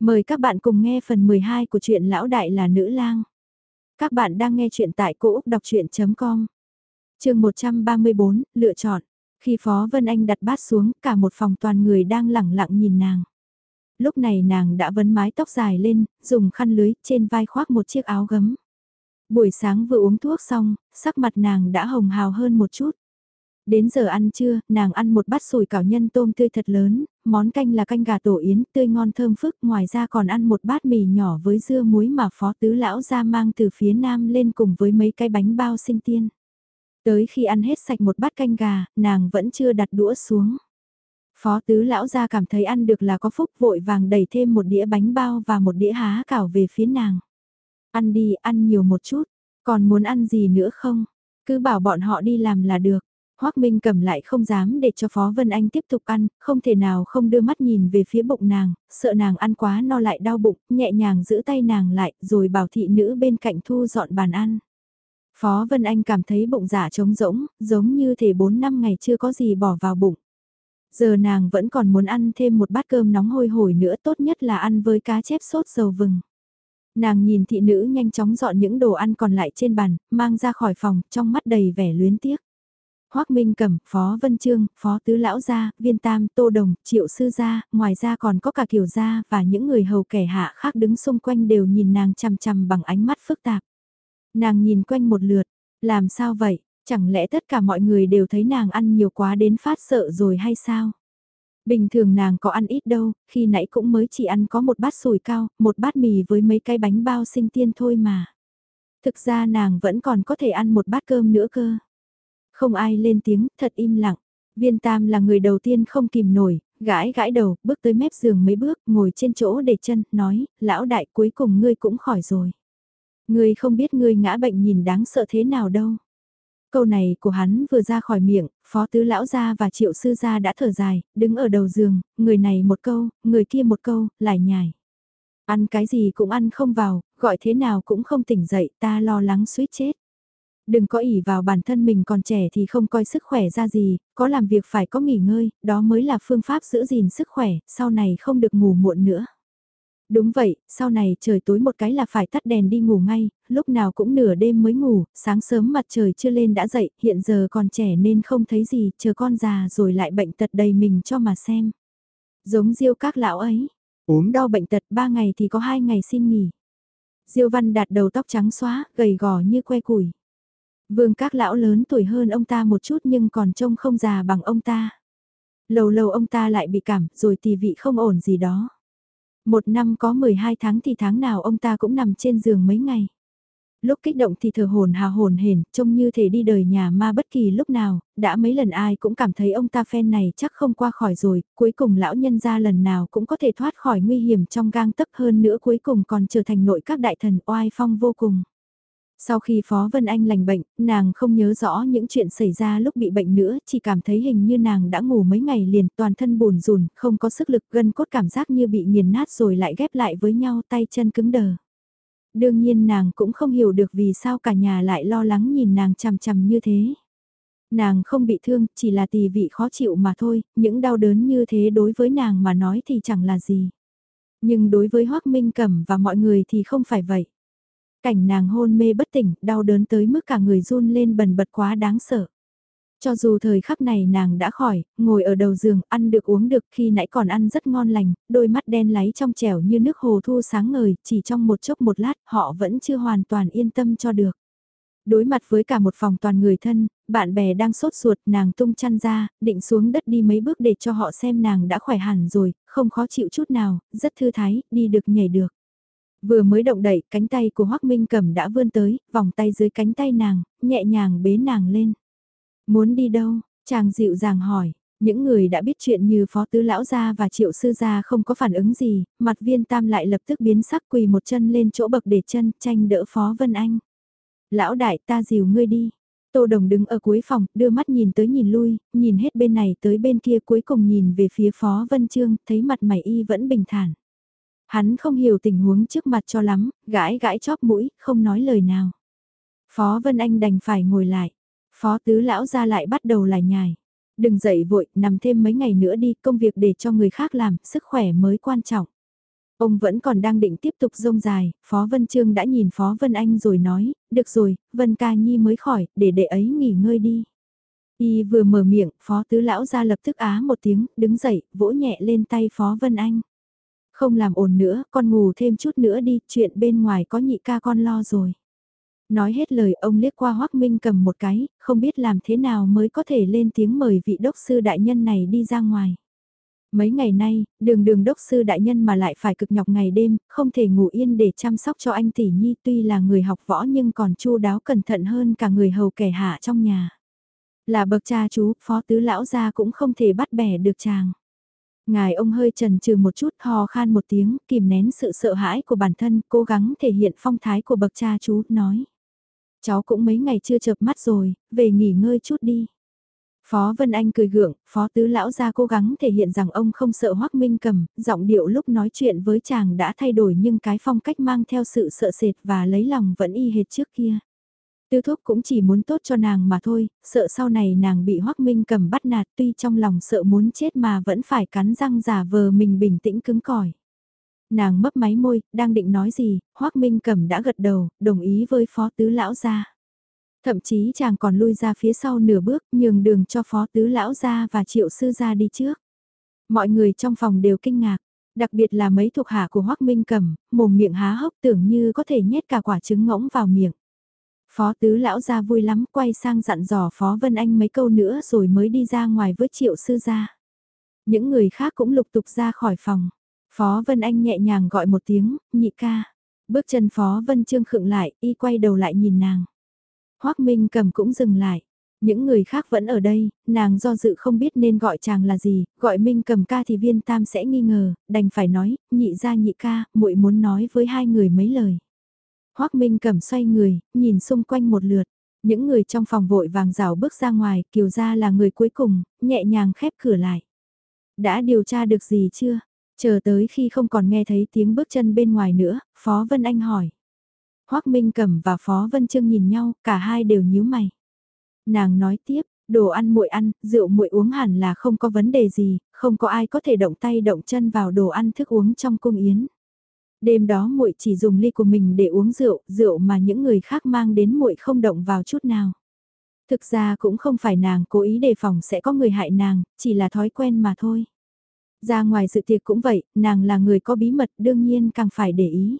Mời các bạn cùng nghe phần 12 của truyện Lão Đại là Nữ lang. Các bạn đang nghe truyện tại cỗ Úc Đọc Chuyện.com Trường 134, lựa chọn. Khi Phó Vân Anh đặt bát xuống, cả một phòng toàn người đang lẳng lặng nhìn nàng. Lúc này nàng đã vấn mái tóc dài lên, dùng khăn lưới, trên vai khoác một chiếc áo gấm. Buổi sáng vừa uống thuốc xong, sắc mặt nàng đã hồng hào hơn một chút. Đến giờ ăn trưa, nàng ăn một bát sủi cảo nhân tôm tươi thật lớn, món canh là canh gà tổ yến tươi ngon thơm phức, ngoài ra còn ăn một bát mì nhỏ với dưa muối mà phó tứ lão ra mang từ phía nam lên cùng với mấy cái bánh bao sinh tiên. Tới khi ăn hết sạch một bát canh gà, nàng vẫn chưa đặt đũa xuống. Phó tứ lão ra cảm thấy ăn được là có phúc vội vàng đẩy thêm một đĩa bánh bao và một đĩa há cảo về phía nàng. Ăn đi, ăn nhiều một chút, còn muốn ăn gì nữa không? Cứ bảo bọn họ đi làm là được. Hoác Minh cầm lại không dám để cho Phó Vân Anh tiếp tục ăn, không thể nào không đưa mắt nhìn về phía bụng nàng, sợ nàng ăn quá no lại đau bụng, nhẹ nhàng giữ tay nàng lại rồi bảo thị nữ bên cạnh thu dọn bàn ăn. Phó Vân Anh cảm thấy bụng giả trống rỗng, giống như thể 4 năm ngày chưa có gì bỏ vào bụng. Giờ nàng vẫn còn muốn ăn thêm một bát cơm nóng hôi hổi nữa tốt nhất là ăn với cá chép sốt dầu vừng. Nàng nhìn thị nữ nhanh chóng dọn những đồ ăn còn lại trên bàn, mang ra khỏi phòng, trong mắt đầy vẻ luyến tiếc. Hoác Minh Cẩm, Phó Vân Trương, Phó Tứ Lão Gia, Viên Tam, Tô Đồng, Triệu Sư Gia, ngoài ra còn có cả Kiều Gia và những người hầu kẻ hạ khác đứng xung quanh đều nhìn nàng chằm chằm bằng ánh mắt phức tạp. Nàng nhìn quanh một lượt, làm sao vậy, chẳng lẽ tất cả mọi người đều thấy nàng ăn nhiều quá đến phát sợ rồi hay sao? Bình thường nàng có ăn ít đâu, khi nãy cũng mới chỉ ăn có một bát sủi cao, một bát mì với mấy cái bánh bao sinh tiên thôi mà. Thực ra nàng vẫn còn có thể ăn một bát cơm nữa cơ. Không ai lên tiếng, thật im lặng. Viên Tam là người đầu tiên không kìm nổi, gãi gãi đầu, bước tới mép giường mấy bước, ngồi trên chỗ để chân, nói, lão đại cuối cùng ngươi cũng khỏi rồi. Ngươi không biết ngươi ngã bệnh nhìn đáng sợ thế nào đâu. Câu này của hắn vừa ra khỏi miệng, phó tứ lão gia và triệu sư gia đã thở dài, đứng ở đầu giường, người này một câu, người kia một câu, lại nhài. Ăn cái gì cũng ăn không vào, gọi thế nào cũng không tỉnh dậy, ta lo lắng suýt chết. Đừng có ỉ vào bản thân mình còn trẻ thì không coi sức khỏe ra gì, có làm việc phải có nghỉ ngơi, đó mới là phương pháp giữ gìn sức khỏe, sau này không được ngủ muộn nữa. Đúng vậy, sau này trời tối một cái là phải tắt đèn đi ngủ ngay, lúc nào cũng nửa đêm mới ngủ, sáng sớm mặt trời chưa lên đã dậy, hiện giờ còn trẻ nên không thấy gì, chờ con già rồi lại bệnh tật đầy mình cho mà xem. Giống diêu các lão ấy, ốm đau bệnh tật ba ngày thì có hai ngày xin nghỉ. Diêu văn đạt đầu tóc trắng xóa, gầy gò như que củi. Vương các lão lớn tuổi hơn ông ta một chút nhưng còn trông không già bằng ông ta. Lâu lâu ông ta lại bị cảm rồi tì vị không ổn gì đó. Một năm có 12 tháng thì tháng nào ông ta cũng nằm trên giường mấy ngày. Lúc kích động thì thở hồn hà hồn hển, trông như thể đi đời nhà ma bất kỳ lúc nào, đã mấy lần ai cũng cảm thấy ông ta phen này chắc không qua khỏi rồi, cuối cùng lão nhân ra lần nào cũng có thể thoát khỏi nguy hiểm trong gang tấc hơn nữa cuối cùng còn trở thành nội các đại thần oai phong vô cùng. Sau khi Phó Vân Anh lành bệnh, nàng không nhớ rõ những chuyện xảy ra lúc bị bệnh nữa, chỉ cảm thấy hình như nàng đã ngủ mấy ngày liền, toàn thân buồn rùn, không có sức lực, gân cốt cảm giác như bị nghiền nát rồi lại ghép lại với nhau, tay chân cứng đờ. Đương nhiên nàng cũng không hiểu được vì sao cả nhà lại lo lắng nhìn nàng chằm chằm như thế. Nàng không bị thương, chỉ là tỳ vị khó chịu mà thôi, những đau đớn như thế đối với nàng mà nói thì chẳng là gì. Nhưng đối với Hoác Minh Cẩm và mọi người thì không phải vậy. Cảnh nàng hôn mê bất tỉnh, đau đớn tới mức cả người run lên bần bật quá đáng sợ. Cho dù thời khắc này nàng đã khỏi, ngồi ở đầu giường, ăn được uống được khi nãy còn ăn rất ngon lành, đôi mắt đen láy trong trẻo như nước hồ thu sáng ngời, chỉ trong một chốc một lát họ vẫn chưa hoàn toàn yên tâm cho được. Đối mặt với cả một phòng toàn người thân, bạn bè đang sốt ruột nàng tung chăn ra, định xuống đất đi mấy bước để cho họ xem nàng đã khỏe hẳn rồi, không khó chịu chút nào, rất thư thái, đi được nhảy được. Vừa mới động đẩy, cánh tay của Hoác Minh Cẩm đã vươn tới, vòng tay dưới cánh tay nàng, nhẹ nhàng bế nàng lên. Muốn đi đâu? Chàng dịu dàng hỏi. Những người đã biết chuyện như Phó Tứ Lão Gia và Triệu Sư Gia không có phản ứng gì, mặt viên tam lại lập tức biến sắc quỳ một chân lên chỗ bậc để chân, tranh đỡ Phó Vân Anh. Lão đại ta dìu ngươi đi. Tô Đồng đứng ở cuối phòng, đưa mắt nhìn tới nhìn lui, nhìn hết bên này tới bên kia cuối cùng nhìn về phía Phó Vân Trương, thấy mặt mày y vẫn bình thản. Hắn không hiểu tình huống trước mặt cho lắm, gãi gãi chóp mũi, không nói lời nào. Phó Vân Anh đành phải ngồi lại. Phó tứ lão ra lại bắt đầu lại nhài. Đừng dậy vội, nằm thêm mấy ngày nữa đi, công việc để cho người khác làm, sức khỏe mới quan trọng. Ông vẫn còn đang định tiếp tục rông dài, Phó Vân Trương đã nhìn Phó Vân Anh rồi nói, được rồi, Vân Ca Nhi mới khỏi, để đệ ấy nghỉ ngơi đi. Y vừa mở miệng, Phó Tứ Lão ra lập tức á một tiếng, đứng dậy, vỗ nhẹ lên tay Phó Vân Anh. Không làm ồn nữa, con ngủ thêm chút nữa đi, chuyện bên ngoài có nhị ca con lo rồi. Nói hết lời ông liếc qua Hoác Minh cầm một cái, không biết làm thế nào mới có thể lên tiếng mời vị đốc sư đại nhân này đi ra ngoài. Mấy ngày nay, đường đường đốc sư đại nhân mà lại phải cực nhọc ngày đêm, không thể ngủ yên để chăm sóc cho anh tỷ nhi tuy là người học võ nhưng còn chu đáo cẩn thận hơn cả người hầu kẻ hạ trong nhà. Là bậc cha chú, phó tứ lão gia cũng không thể bắt bẻ được chàng. Ngài ông hơi trần trừ một chút hò khan một tiếng, kìm nén sự sợ hãi của bản thân, cố gắng thể hiện phong thái của bậc cha chú, nói. Cháu cũng mấy ngày chưa chợp mắt rồi, về nghỉ ngơi chút đi. Phó Vân Anh cười gượng, Phó Tứ Lão ra cố gắng thể hiện rằng ông không sợ Hoác Minh cầm, giọng điệu lúc nói chuyện với chàng đã thay đổi nhưng cái phong cách mang theo sự sợ sệt và lấy lòng vẫn y hệt trước kia. Tư thúc cũng chỉ muốn tốt cho nàng mà thôi, sợ sau này nàng bị Hoắc Minh cầm bắt nạt tuy trong lòng sợ muốn chết mà vẫn phải cắn răng giả vờ mình bình tĩnh cứng cỏi. Nàng mấp máy môi, đang định nói gì, Hoắc Minh cầm đã gật đầu, đồng ý với Phó Tứ Lão ra. Thậm chí chàng còn lui ra phía sau nửa bước nhường đường cho phó tứ lão ra và triệu sư ra đi trước. Mọi người trong phòng đều kinh ngạc, đặc biệt là mấy thuộc hạ của Hoác Minh cầm, mồm miệng há hốc tưởng như có thể nhét cả quả trứng ngỗng vào miệng. Phó tứ lão ra vui lắm quay sang dặn dò Phó Vân Anh mấy câu nữa rồi mới đi ra ngoài với triệu sư gia Những người khác cũng lục tục ra khỏi phòng. Phó Vân Anh nhẹ nhàng gọi một tiếng, nhị ca. Bước chân Phó Vân Trương khựng lại, y quay đầu lại nhìn nàng. Hoác Minh cầm cũng dừng lại. Những người khác vẫn ở đây, nàng do dự không biết nên gọi chàng là gì, gọi Minh cầm ca thì viên tam sẽ nghi ngờ, đành phải nói, nhị ra nhị ca, muội muốn nói với hai người mấy lời. Hoác Minh cầm xoay người, nhìn xung quanh một lượt. Những người trong phòng vội vàng rào bước ra ngoài, kiều ra là người cuối cùng, nhẹ nhàng khép cửa lại. Đã điều tra được gì chưa? Chờ tới khi không còn nghe thấy tiếng bước chân bên ngoài nữa, Phó Vân Anh hỏi. Hoác Minh Cẩm và Phó Vân Trương nhìn nhau, cả hai đều nhíu mày. Nàng nói tiếp, đồ ăn muội ăn, rượu muội uống hẳn là không có vấn đề gì, không có ai có thể động tay động chân vào đồ ăn thức uống trong cung yến. Đêm đó muội chỉ dùng ly của mình để uống rượu, rượu mà những người khác mang đến muội không động vào chút nào. Thực ra cũng không phải nàng cố ý đề phòng sẽ có người hại nàng, chỉ là thói quen mà thôi. Ra ngoài sự tiệc cũng vậy, nàng là người có bí mật đương nhiên càng phải để ý.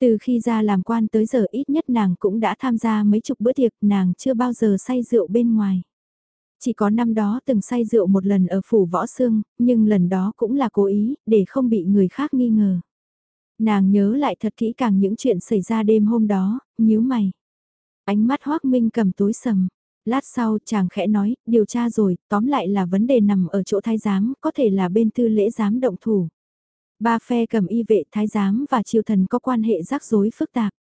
Từ khi ra làm quan tới giờ ít nhất nàng cũng đã tham gia mấy chục bữa tiệc, nàng chưa bao giờ say rượu bên ngoài. Chỉ có năm đó từng say rượu một lần ở phủ võ xương, nhưng lần đó cũng là cố ý, để không bị người khác nghi ngờ. Nàng nhớ lại thật kỹ càng những chuyện xảy ra đêm hôm đó, nhíu mày. Ánh mắt hoác minh cầm tối sầm. Lát sau chàng khẽ nói, điều tra rồi, tóm lại là vấn đề nằm ở chỗ thái giám, có thể là bên tư lễ giám động thủ. Ba phe cầm y vệ thái giám và triều thần có quan hệ rắc rối phức tạp.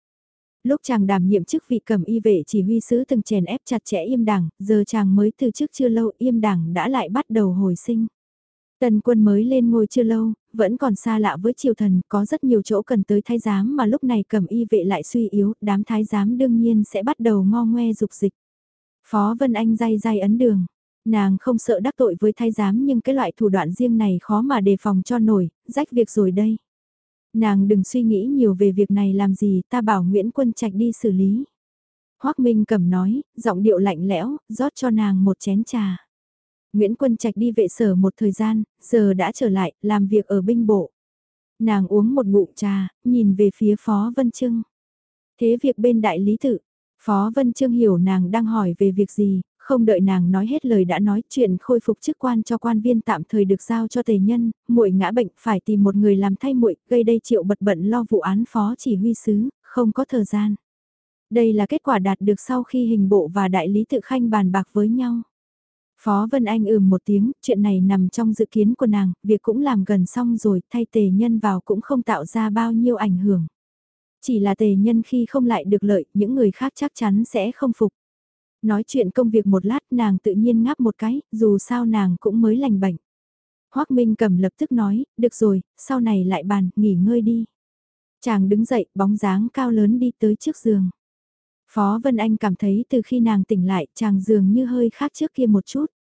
Lúc chàng đảm nhiệm chức vị cầm y vệ chỉ huy sứ từng chèn ép chặt chẽ im đảng, giờ chàng mới từ chức chưa lâu im đảng đã lại bắt đầu hồi sinh. Tần quân mới lên ngôi chưa lâu, vẫn còn xa lạ với triều thần, có rất nhiều chỗ cần tới thái giám mà lúc này cầm y vệ lại suy yếu, đám thái giám đương nhiên sẽ bắt đầu ngo ngoe dục dịch. Phó Vân Anh day day ấn đường. Nàng không sợ đắc tội với thái giám nhưng cái loại thủ đoạn riêng này khó mà đề phòng cho nổi, rách việc rồi đây. Nàng đừng suy nghĩ nhiều về việc này làm gì, ta bảo Nguyễn Quân Trạch đi xử lý. Hoác Minh cầm nói, giọng điệu lạnh lẽo, rót cho nàng một chén trà. Nguyễn Quân Trạch đi vệ sở một thời gian, giờ đã trở lại, làm việc ở binh bộ. Nàng uống một ngụm trà, nhìn về phía Phó Vân Trưng. Thế việc bên đại lý tự, Phó Vân Trương hiểu nàng đang hỏi về việc gì, không đợi nàng nói hết lời đã nói chuyện khôi phục chức quan cho quan viên tạm thời được giao cho tề nhân, muội ngã bệnh phải tìm một người làm thay muội, gây đây triệu bật bận lo vụ án phó chỉ huy sứ, không có thời gian. Đây là kết quả đạt được sau khi hình bộ và đại lý tự khanh bàn bạc với nhau. Phó Vân Anh ừm một tiếng, chuyện này nằm trong dự kiến của nàng, việc cũng làm gần xong rồi, thay tề nhân vào cũng không tạo ra bao nhiêu ảnh hưởng. Chỉ là tề nhân khi không lại được lợi, những người khác chắc chắn sẽ không phục. Nói chuyện công việc một lát nàng tự nhiên ngáp một cái, dù sao nàng cũng mới lành bệnh. Hoác Minh cầm lập tức nói, được rồi, sau này lại bàn, nghỉ ngơi đi. Chàng đứng dậy, bóng dáng cao lớn đi tới trước giường. Phó Vân Anh cảm thấy từ khi nàng tỉnh lại, chàng dường như hơi khác trước kia một chút.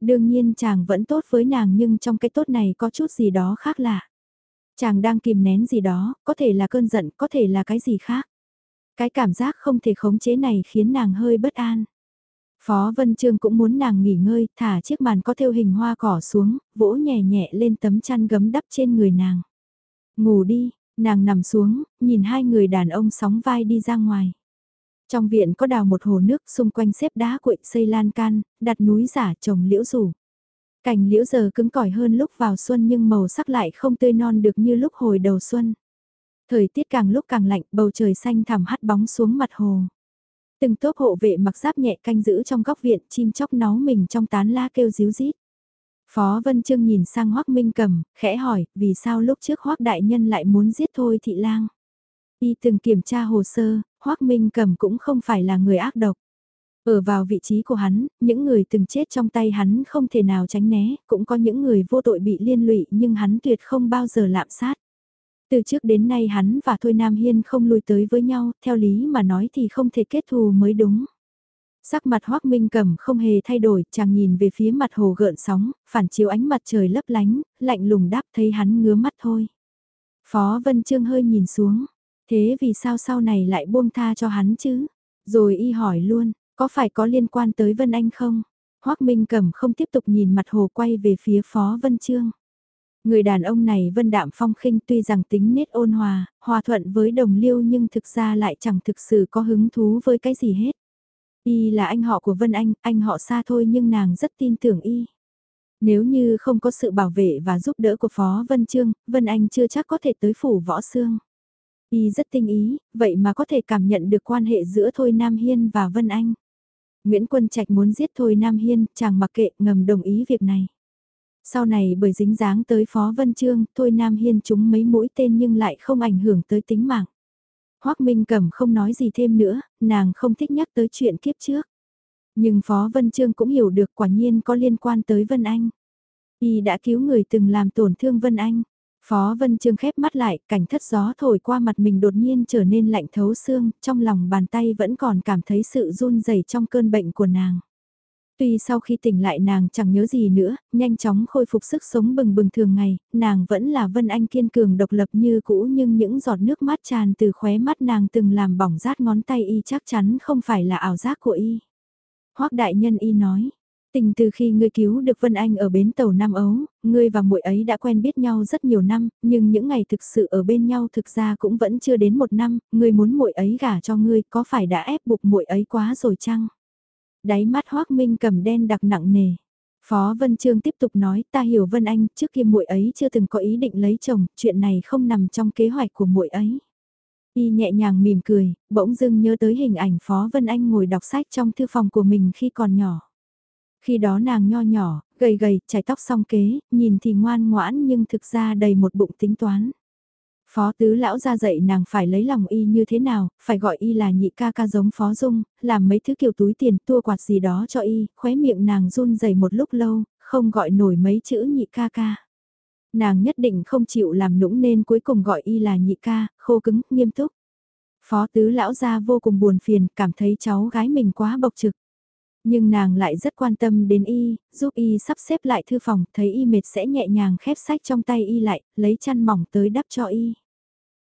Đương nhiên chàng vẫn tốt với nàng nhưng trong cái tốt này có chút gì đó khác lạ. Chàng đang kìm nén gì đó, có thể là cơn giận, có thể là cái gì khác. Cái cảm giác không thể khống chế này khiến nàng hơi bất an. Phó Vân Trương cũng muốn nàng nghỉ ngơi, thả chiếc màn có thêu hình hoa cỏ xuống, vỗ nhẹ nhẹ lên tấm chăn gấm đắp trên người nàng. Ngủ đi, nàng nằm xuống, nhìn hai người đàn ông sóng vai đi ra ngoài. Trong viện có đào một hồ nước xung quanh xếp đá cuội xây lan can, đặt núi giả trồng liễu rủ. Cành liễu giờ cứng cỏi hơn lúc vào xuân nhưng màu sắc lại không tươi non được như lúc hồi đầu xuân. Thời tiết càng lúc càng lạnh, bầu trời xanh thẳm hắt bóng xuống mặt hồ. Từng tốp hộ vệ mặc giáp nhẹ canh giữ trong góc viện, chim chóc náu mình trong tán lá kêu díu rít. Phó Vân Trương nhìn sang Hoắc Minh Cầm, khẽ hỏi, vì sao lúc trước Hoắc đại nhân lại muốn giết thôi thị lang? Y từng kiểm tra hồ sơ, Hoắc Minh Cầm cũng không phải là người ác độc. Ở vào vị trí của hắn, những người từng chết trong tay hắn không thể nào tránh né, cũng có những người vô tội bị liên lụy nhưng hắn tuyệt không bao giờ lạm sát. Từ trước đến nay hắn và Thôi Nam Hiên không lui tới với nhau, theo lý mà nói thì không thể kết thù mới đúng. Sắc mặt Hoác Minh Cầm không hề thay đổi, chàng nhìn về phía mặt hồ gợn sóng, phản chiếu ánh mặt trời lấp lánh, lạnh lùng đáp thấy hắn ngứa mắt thôi. Phó Vân Trương hơi nhìn xuống, thế vì sao sau này lại buông tha cho hắn chứ? Rồi y hỏi luôn, có phải có liên quan tới Vân Anh không? Hoác Minh Cẩm không tiếp tục nhìn mặt hồ quay về phía Phó Vân Trương. Người đàn ông này vân đạm phong khinh tuy rằng tính nết ôn hòa, hòa thuận với đồng liêu nhưng thực ra lại chẳng thực sự có hứng thú với cái gì hết. Y là anh họ của Vân Anh, anh họ xa thôi nhưng nàng rất tin tưởng Y. Nếu như không có sự bảo vệ và giúp đỡ của Phó Vân Trương, Vân Anh chưa chắc có thể tới phủ võ xương. Y rất tinh ý, vậy mà có thể cảm nhận được quan hệ giữa Thôi Nam Hiên và Vân Anh. Nguyễn Quân Trạch muốn giết Thôi Nam Hiên, chàng mặc kệ ngầm đồng ý việc này. Sau này bởi dính dáng tới Phó Vân Trương, Thôi Nam Hiên chúng mấy mũi tên nhưng lại không ảnh hưởng tới tính mạng. Hoác Minh Cẩm không nói gì thêm nữa, nàng không thích nhắc tới chuyện kiếp trước. Nhưng Phó Vân Trương cũng hiểu được quả nhiên có liên quan tới Vân Anh. Y đã cứu người từng làm tổn thương Vân Anh. Phó Vân Trương khép mắt lại, cảnh thất gió thổi qua mặt mình đột nhiên trở nên lạnh thấu xương, trong lòng bàn tay vẫn còn cảm thấy sự run rẩy trong cơn bệnh của nàng. Tuy sau khi tỉnh lại nàng chẳng nhớ gì nữa, nhanh chóng khôi phục sức sống bừng bừng thường ngày, nàng vẫn là Vân Anh kiên cường độc lập như cũ nhưng những giọt nước mắt tràn từ khóe mắt nàng từng làm bỏng rát ngón tay y chắc chắn không phải là ảo giác của y. Hoác đại nhân y nói, tình từ khi ngươi cứu được Vân Anh ở bến tàu Nam Ấu, ngươi và muội ấy đã quen biết nhau rất nhiều năm, nhưng những ngày thực sự ở bên nhau thực ra cũng vẫn chưa đến một năm, ngươi muốn muội ấy gả cho ngươi có phải đã ép buộc muội ấy quá rồi chăng? đáy mắt Hoác Minh cầm đen đặc nặng nề. Phó Vân Trương tiếp tục nói, ta hiểu Vân Anh, trước kia muội ấy chưa từng có ý định lấy chồng, chuyện này không nằm trong kế hoạch của muội ấy. Y nhẹ nhàng mỉm cười, bỗng dưng nhớ tới hình ảnh Phó Vân Anh ngồi đọc sách trong thư phòng của mình khi còn nhỏ. Khi đó nàng nho nhỏ, gầy gầy, chải tóc song kế, nhìn thì ngoan ngoãn nhưng thực ra đầy một bụng tính toán. Phó tứ lão ra dạy nàng phải lấy lòng y như thế nào, phải gọi y là nhị ca ca giống phó dung, làm mấy thứ kiểu túi tiền tua quạt gì đó cho y, khóe miệng nàng run rẩy một lúc lâu, không gọi nổi mấy chữ nhị ca ca. Nàng nhất định không chịu làm nũng nên cuối cùng gọi y là nhị ca, khô cứng, nghiêm túc. Phó tứ lão ra vô cùng buồn phiền, cảm thấy cháu gái mình quá bộc trực. Nhưng nàng lại rất quan tâm đến y, giúp y sắp xếp lại thư phòng, thấy y mệt sẽ nhẹ nhàng khép sách trong tay y lại, lấy chăn mỏng tới đắp cho y.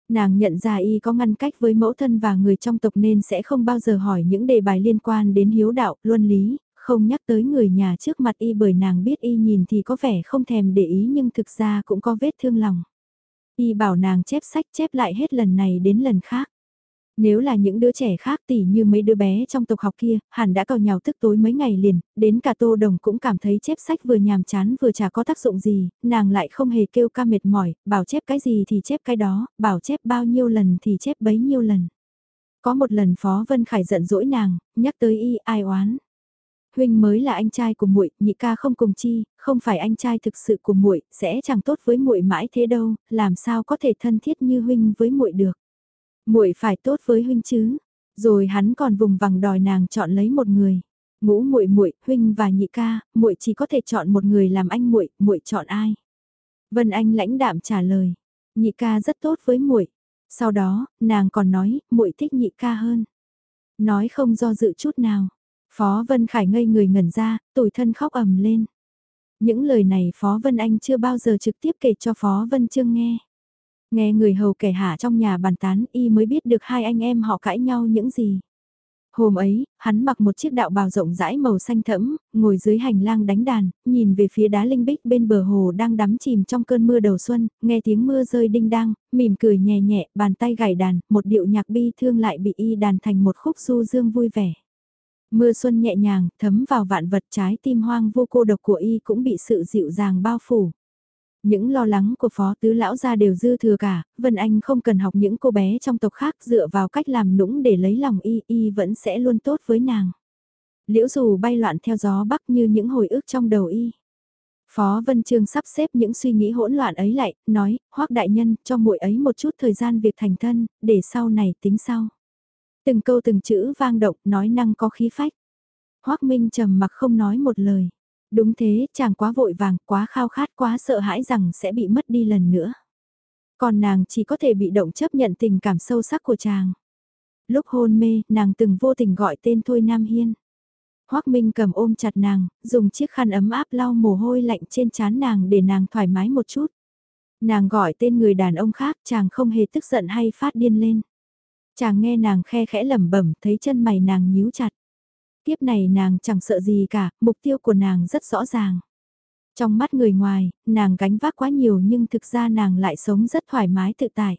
Nàng nhận ra y có ngăn cách với mẫu thân và người trong tộc nên sẽ không bao giờ hỏi những đề bài liên quan đến hiếu đạo, luân lý, không nhắc tới người nhà trước mặt y bởi nàng biết y nhìn thì có vẻ không thèm để ý nhưng thực ra cũng có vết thương lòng. Y bảo nàng chép sách chép lại hết lần này đến lần khác. Nếu là những đứa trẻ khác tỉ như mấy đứa bé trong tộc học kia, hẳn đã cào nhào thức tối mấy ngày liền, đến cả tô đồng cũng cảm thấy chép sách vừa nhàm chán vừa chả có tác dụng gì, nàng lại không hề kêu ca mệt mỏi, bảo chép cái gì thì chép cái đó, bảo chép bao nhiêu lần thì chép bấy nhiêu lần. Có một lần Phó Vân Khải giận dỗi nàng, nhắc tới y ai oán. Huynh mới là anh trai của muội, nhị ca không cùng chi, không phải anh trai thực sự của muội, sẽ chẳng tốt với muội mãi thế đâu, làm sao có thể thân thiết như huynh với muội được muội phải tốt với huynh chứ. Rồi hắn còn vùng vằng đòi nàng chọn lấy một người. Ngũ muội muội, huynh và nhị ca, muội chỉ có thể chọn một người làm anh muội, muội chọn ai? Vân Anh lãnh đạm trả lời, nhị ca rất tốt với muội. Sau đó, nàng còn nói, muội thích nhị ca hơn. Nói không do dự chút nào. Phó Vân Khải ngây người ngẩn ra, tủi thân khóc ầm lên. Những lời này Phó Vân Anh chưa bao giờ trực tiếp kể cho Phó Vân Trương nghe. Nghe người hầu kẻ hạ trong nhà bàn tán y mới biết được hai anh em họ cãi nhau những gì. Hôm ấy, hắn mặc một chiếc đạo bào rộng rãi màu xanh thẫm, ngồi dưới hành lang đánh đàn, nhìn về phía đá linh bích bên bờ hồ đang đắm chìm trong cơn mưa đầu xuân, nghe tiếng mưa rơi đinh đang, mỉm cười nhẹ nhẹ, bàn tay gảy đàn, một điệu nhạc bi thương lại bị y đàn thành một khúc du dương vui vẻ. Mưa xuân nhẹ nhàng, thấm vào vạn vật trái tim hoang vô cô độc của y cũng bị sự dịu dàng bao phủ. Những lo lắng của phó tứ lão gia đều dư thừa cả, Vân Anh không cần học những cô bé trong tộc khác dựa vào cách làm nũng để lấy lòng y, y vẫn sẽ luôn tốt với nàng. Liễu dù bay loạn theo gió bắc như những hồi ức trong đầu y. Phó Vân Trương sắp xếp những suy nghĩ hỗn loạn ấy lại, nói, hoắc đại nhân, cho muội ấy một chút thời gian việc thành thân, để sau này tính sau. Từng câu từng chữ vang động, nói năng có khí phách. hoắc Minh trầm mặc không nói một lời. Đúng thế, chàng quá vội vàng, quá khao khát, quá sợ hãi rằng sẽ bị mất đi lần nữa. Còn nàng chỉ có thể bị động chấp nhận tình cảm sâu sắc của chàng. Lúc hôn mê, nàng từng vô tình gọi tên Thôi Nam Hiên. Hoác Minh cầm ôm chặt nàng, dùng chiếc khăn ấm áp lau mồ hôi lạnh trên trán nàng để nàng thoải mái một chút. Nàng gọi tên người đàn ông khác, chàng không hề tức giận hay phát điên lên. Chàng nghe nàng khe khẽ lẩm bẩm, thấy chân mày nàng nhíu chặt. Tiếp này nàng chẳng sợ gì cả, mục tiêu của nàng rất rõ ràng. Trong mắt người ngoài, nàng gánh vác quá nhiều nhưng thực ra nàng lại sống rất thoải mái tự tại.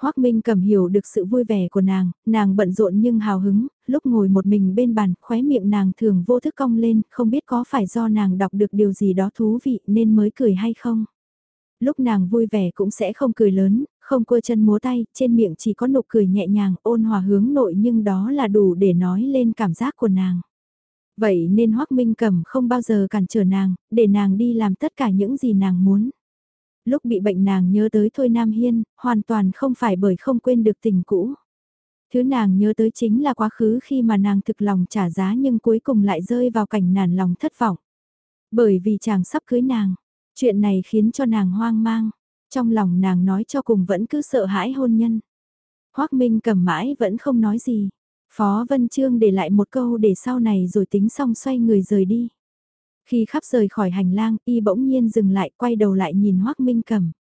Hoác Minh cầm hiểu được sự vui vẻ của nàng, nàng bận rộn nhưng hào hứng, lúc ngồi một mình bên bàn, khóe miệng nàng thường vô thức cong lên, không biết có phải do nàng đọc được điều gì đó thú vị nên mới cười hay không. Lúc nàng vui vẻ cũng sẽ không cười lớn, không quơ chân múa tay, trên miệng chỉ có nụ cười nhẹ nhàng ôn hòa hướng nội nhưng đó là đủ để nói lên cảm giác của nàng. Vậy nên Hoác Minh Cẩm không bao giờ cản trở nàng, để nàng đi làm tất cả những gì nàng muốn. Lúc bị bệnh nàng nhớ tới Thôi Nam Hiên, hoàn toàn không phải bởi không quên được tình cũ. Thứ nàng nhớ tới chính là quá khứ khi mà nàng thực lòng trả giá nhưng cuối cùng lại rơi vào cảnh nản lòng thất vọng. Bởi vì chàng sắp cưới nàng, chuyện này khiến cho nàng hoang mang. Trong lòng nàng nói cho cùng vẫn cứ sợ hãi hôn nhân. Hoác Minh cầm mãi vẫn không nói gì. Phó Vân Trương để lại một câu để sau này rồi tính xong xoay người rời đi. Khi khắp rời khỏi hành lang, y bỗng nhiên dừng lại quay đầu lại nhìn Hoác Minh cầm.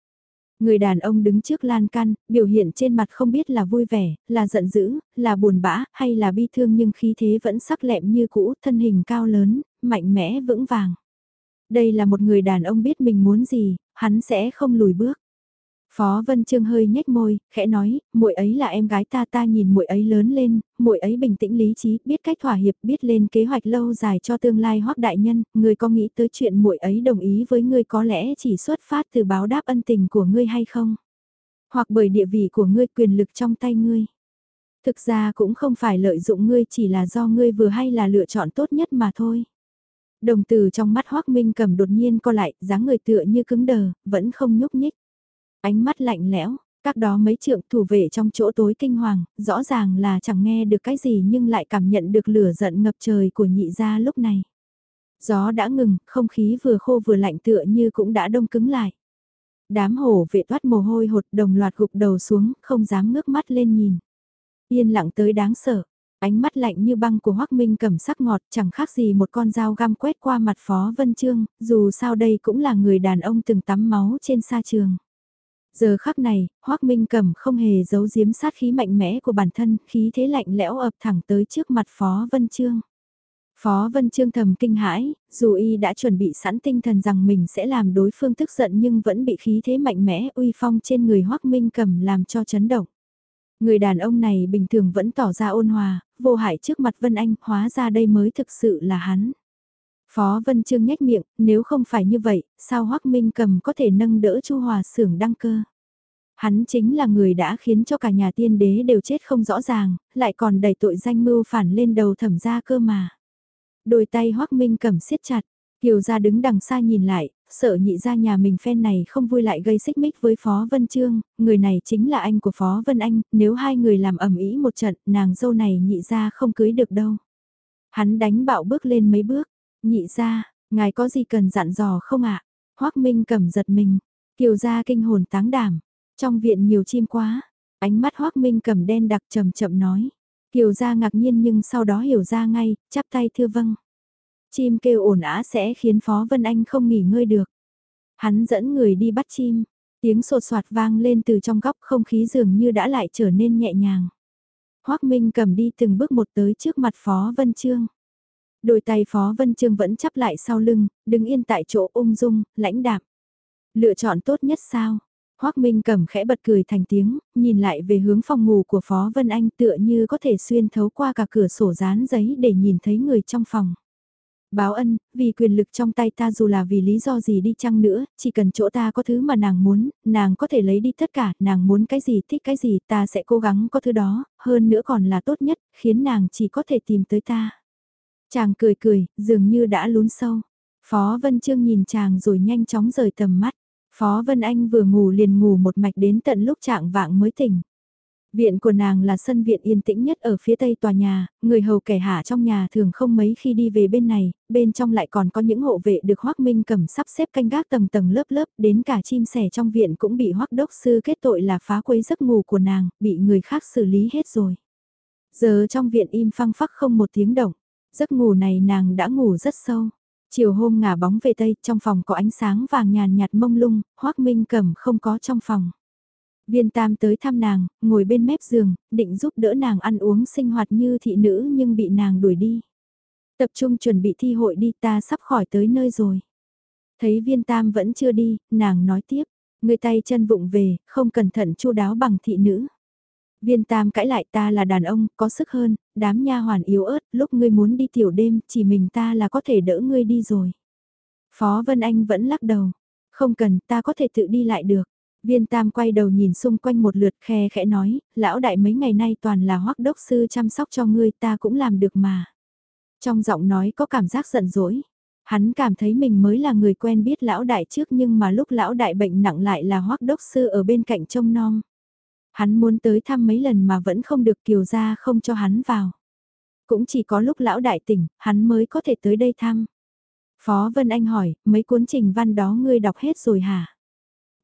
Người đàn ông đứng trước lan can, biểu hiện trên mặt không biết là vui vẻ, là giận dữ, là buồn bã, hay là bi thương nhưng khí thế vẫn sắc lẹm như cũ, thân hình cao lớn, mạnh mẽ vững vàng. Đây là một người đàn ông biết mình muốn gì, hắn sẽ không lùi bước. Phó Vân Trương hơi nhếch môi, khẽ nói, muội ấy là em gái ta ta nhìn muội ấy lớn lên, muội ấy bình tĩnh lý trí, biết cách thỏa hiệp, biết lên kế hoạch lâu dài cho tương lai Hoắc đại nhân, người có nghĩ tới chuyện muội ấy đồng ý với ngươi có lẽ chỉ xuất phát từ báo đáp ân tình của ngươi hay không? Hoặc bởi địa vị của ngươi quyền lực trong tay ngươi. Thực ra cũng không phải lợi dụng ngươi chỉ là do ngươi vừa hay là lựa chọn tốt nhất mà thôi. Đồng từ trong mắt Hoác Minh cầm đột nhiên co lại, dáng người tựa như cứng đờ, vẫn không nhúc nhích. Ánh mắt lạnh lẽo, các đó mấy trượng thủ vệ trong chỗ tối kinh hoàng, rõ ràng là chẳng nghe được cái gì nhưng lại cảm nhận được lửa giận ngập trời của nhị gia lúc này. Gió đã ngừng, không khí vừa khô vừa lạnh tựa như cũng đã đông cứng lại. Đám hổ vệ toát mồ hôi hột đồng loạt gục đầu xuống, không dám ngước mắt lên nhìn. Yên lặng tới đáng sợ, Ánh mắt lạnh như băng của Hoắc Minh cầm sắc ngọt chẳng khác gì một con dao găm quét qua mặt Phó Vân Trương, dù sao đây cũng là người đàn ông từng tắm máu trên sa trường. Giờ khắc này, Hoắc Minh Cẩm không hề giấu giếm sát khí mạnh mẽ của bản thân, khí thế lạnh lẽo ập thẳng tới trước mặt Phó Vân Trương. Phó Vân Trương thầm kinh hãi, dù y đã chuẩn bị sẵn tinh thần rằng mình sẽ làm đối phương tức giận nhưng vẫn bị khí thế mạnh mẽ uy phong trên người Hoắc Minh Cẩm làm cho chấn động. Người đàn ông này bình thường vẫn tỏ ra ôn hòa, vô hại trước mặt Vân Anh, hóa ra đây mới thực sự là hắn. Phó Vân Trương nhếch miệng, nếu không phải như vậy, sao Hoắc Minh cầm có thể nâng đỡ Chu Hòa xưởng đăng cơ? Hắn chính là người đã khiến cho cả nhà tiên đế đều chết không rõ ràng, lại còn đẩy tội danh mưu phản lên đầu thẩm gia cơ mà. Đôi tay Hoắc Minh cầm siết chặt, Kiều gia đứng đằng xa nhìn lại, sợ nhị gia nhà mình phen này không vui lại gây xích mích với Phó Vân Trương, người này chính là anh của Phó Vân Anh, nếu hai người làm ẩm ý một trận, nàng dâu này nhị gia không cưới được đâu. Hắn đánh bạo bước lên mấy bước, nhị gia, ngài có gì cần dặn dò không ạ? Hoác Minh cầm giật mình, Kiều gia kinh hồn táng đảm, trong viện nhiều chim quá, ánh mắt Hoác Minh cầm đen đặc chậm chậm nói. Kiều gia ngạc nhiên nhưng sau đó hiểu ra ngay, chắp tay thưa vâng. Chim kêu ồn ả sẽ khiến Phó Vân Anh không nghỉ ngơi được. Hắn dẫn người đi bắt chim. Tiếng sột soạt vang lên từ trong góc không khí dường như đã lại trở nên nhẹ nhàng. Hoác Minh cầm đi từng bước một tới trước mặt Phó Vân Trương. Đôi tay Phó Vân Trương vẫn chắp lại sau lưng, đứng yên tại chỗ ung dung, lãnh đạm. Lựa chọn tốt nhất sao? Hoác Minh cầm khẽ bật cười thành tiếng, nhìn lại về hướng phòng ngủ của Phó Vân Anh tựa như có thể xuyên thấu qua cả cửa sổ dán giấy để nhìn thấy người trong phòng. Báo ân, vì quyền lực trong tay ta dù là vì lý do gì đi chăng nữa, chỉ cần chỗ ta có thứ mà nàng muốn, nàng có thể lấy đi tất cả, nàng muốn cái gì thích cái gì ta sẽ cố gắng có thứ đó, hơn nữa còn là tốt nhất, khiến nàng chỉ có thể tìm tới ta. Chàng cười cười, dường như đã lún sâu. Phó Vân Trương nhìn chàng rồi nhanh chóng rời tầm mắt. Phó Vân Anh vừa ngủ liền ngủ một mạch đến tận lúc trạng vạng mới tỉnh. Viện của nàng là sân viện yên tĩnh nhất ở phía tây tòa nhà, người hầu kẻ hạ trong nhà thường không mấy khi đi về bên này, bên trong lại còn có những hộ vệ được Hoác Minh cầm sắp xếp canh gác tầng tầng lớp lớp, đến cả chim sẻ trong viện cũng bị Hoác Đốc Sư kết tội là phá quấy giấc ngủ của nàng, bị người khác xử lý hết rồi. Giờ trong viện im phăng phắc không một tiếng động, giấc ngủ này nàng đã ngủ rất sâu. Chiều hôm ngả bóng về tây, trong phòng có ánh sáng vàng nhàn nhạt mông lung, Hoác Minh cầm không có trong phòng. Viên Tam tới thăm nàng, ngồi bên mép giường, định giúp đỡ nàng ăn uống sinh hoạt như thị nữ nhưng bị nàng đuổi đi. Tập trung chuẩn bị thi hội đi ta sắp khỏi tới nơi rồi. Thấy viên tam vẫn chưa đi, nàng nói tiếp, người tay chân vụng về, không cẩn thận chu đáo bằng thị nữ. Viên tam cãi lại ta là đàn ông, có sức hơn, đám nha hoàn yếu ớt, lúc ngươi muốn đi tiểu đêm, chỉ mình ta là có thể đỡ ngươi đi rồi. Phó Vân Anh vẫn lắc đầu, không cần, ta có thể tự đi lại được. Viên tam quay đầu nhìn xung quanh một lượt khe khẽ nói, lão đại mấy ngày nay toàn là hoắc đốc sư chăm sóc cho ngươi ta cũng làm được mà. Trong giọng nói có cảm giác giận dỗi. Hắn cảm thấy mình mới là người quen biết lão đại trước nhưng mà lúc lão đại bệnh nặng lại là hoắc đốc sư ở bên cạnh trông nom. Hắn muốn tới thăm mấy lần mà vẫn không được kiều ra không cho hắn vào. Cũng chỉ có lúc lão đại tỉnh, hắn mới có thể tới đây thăm. Phó Vân Anh hỏi, mấy cuốn trình văn đó ngươi đọc hết rồi hả?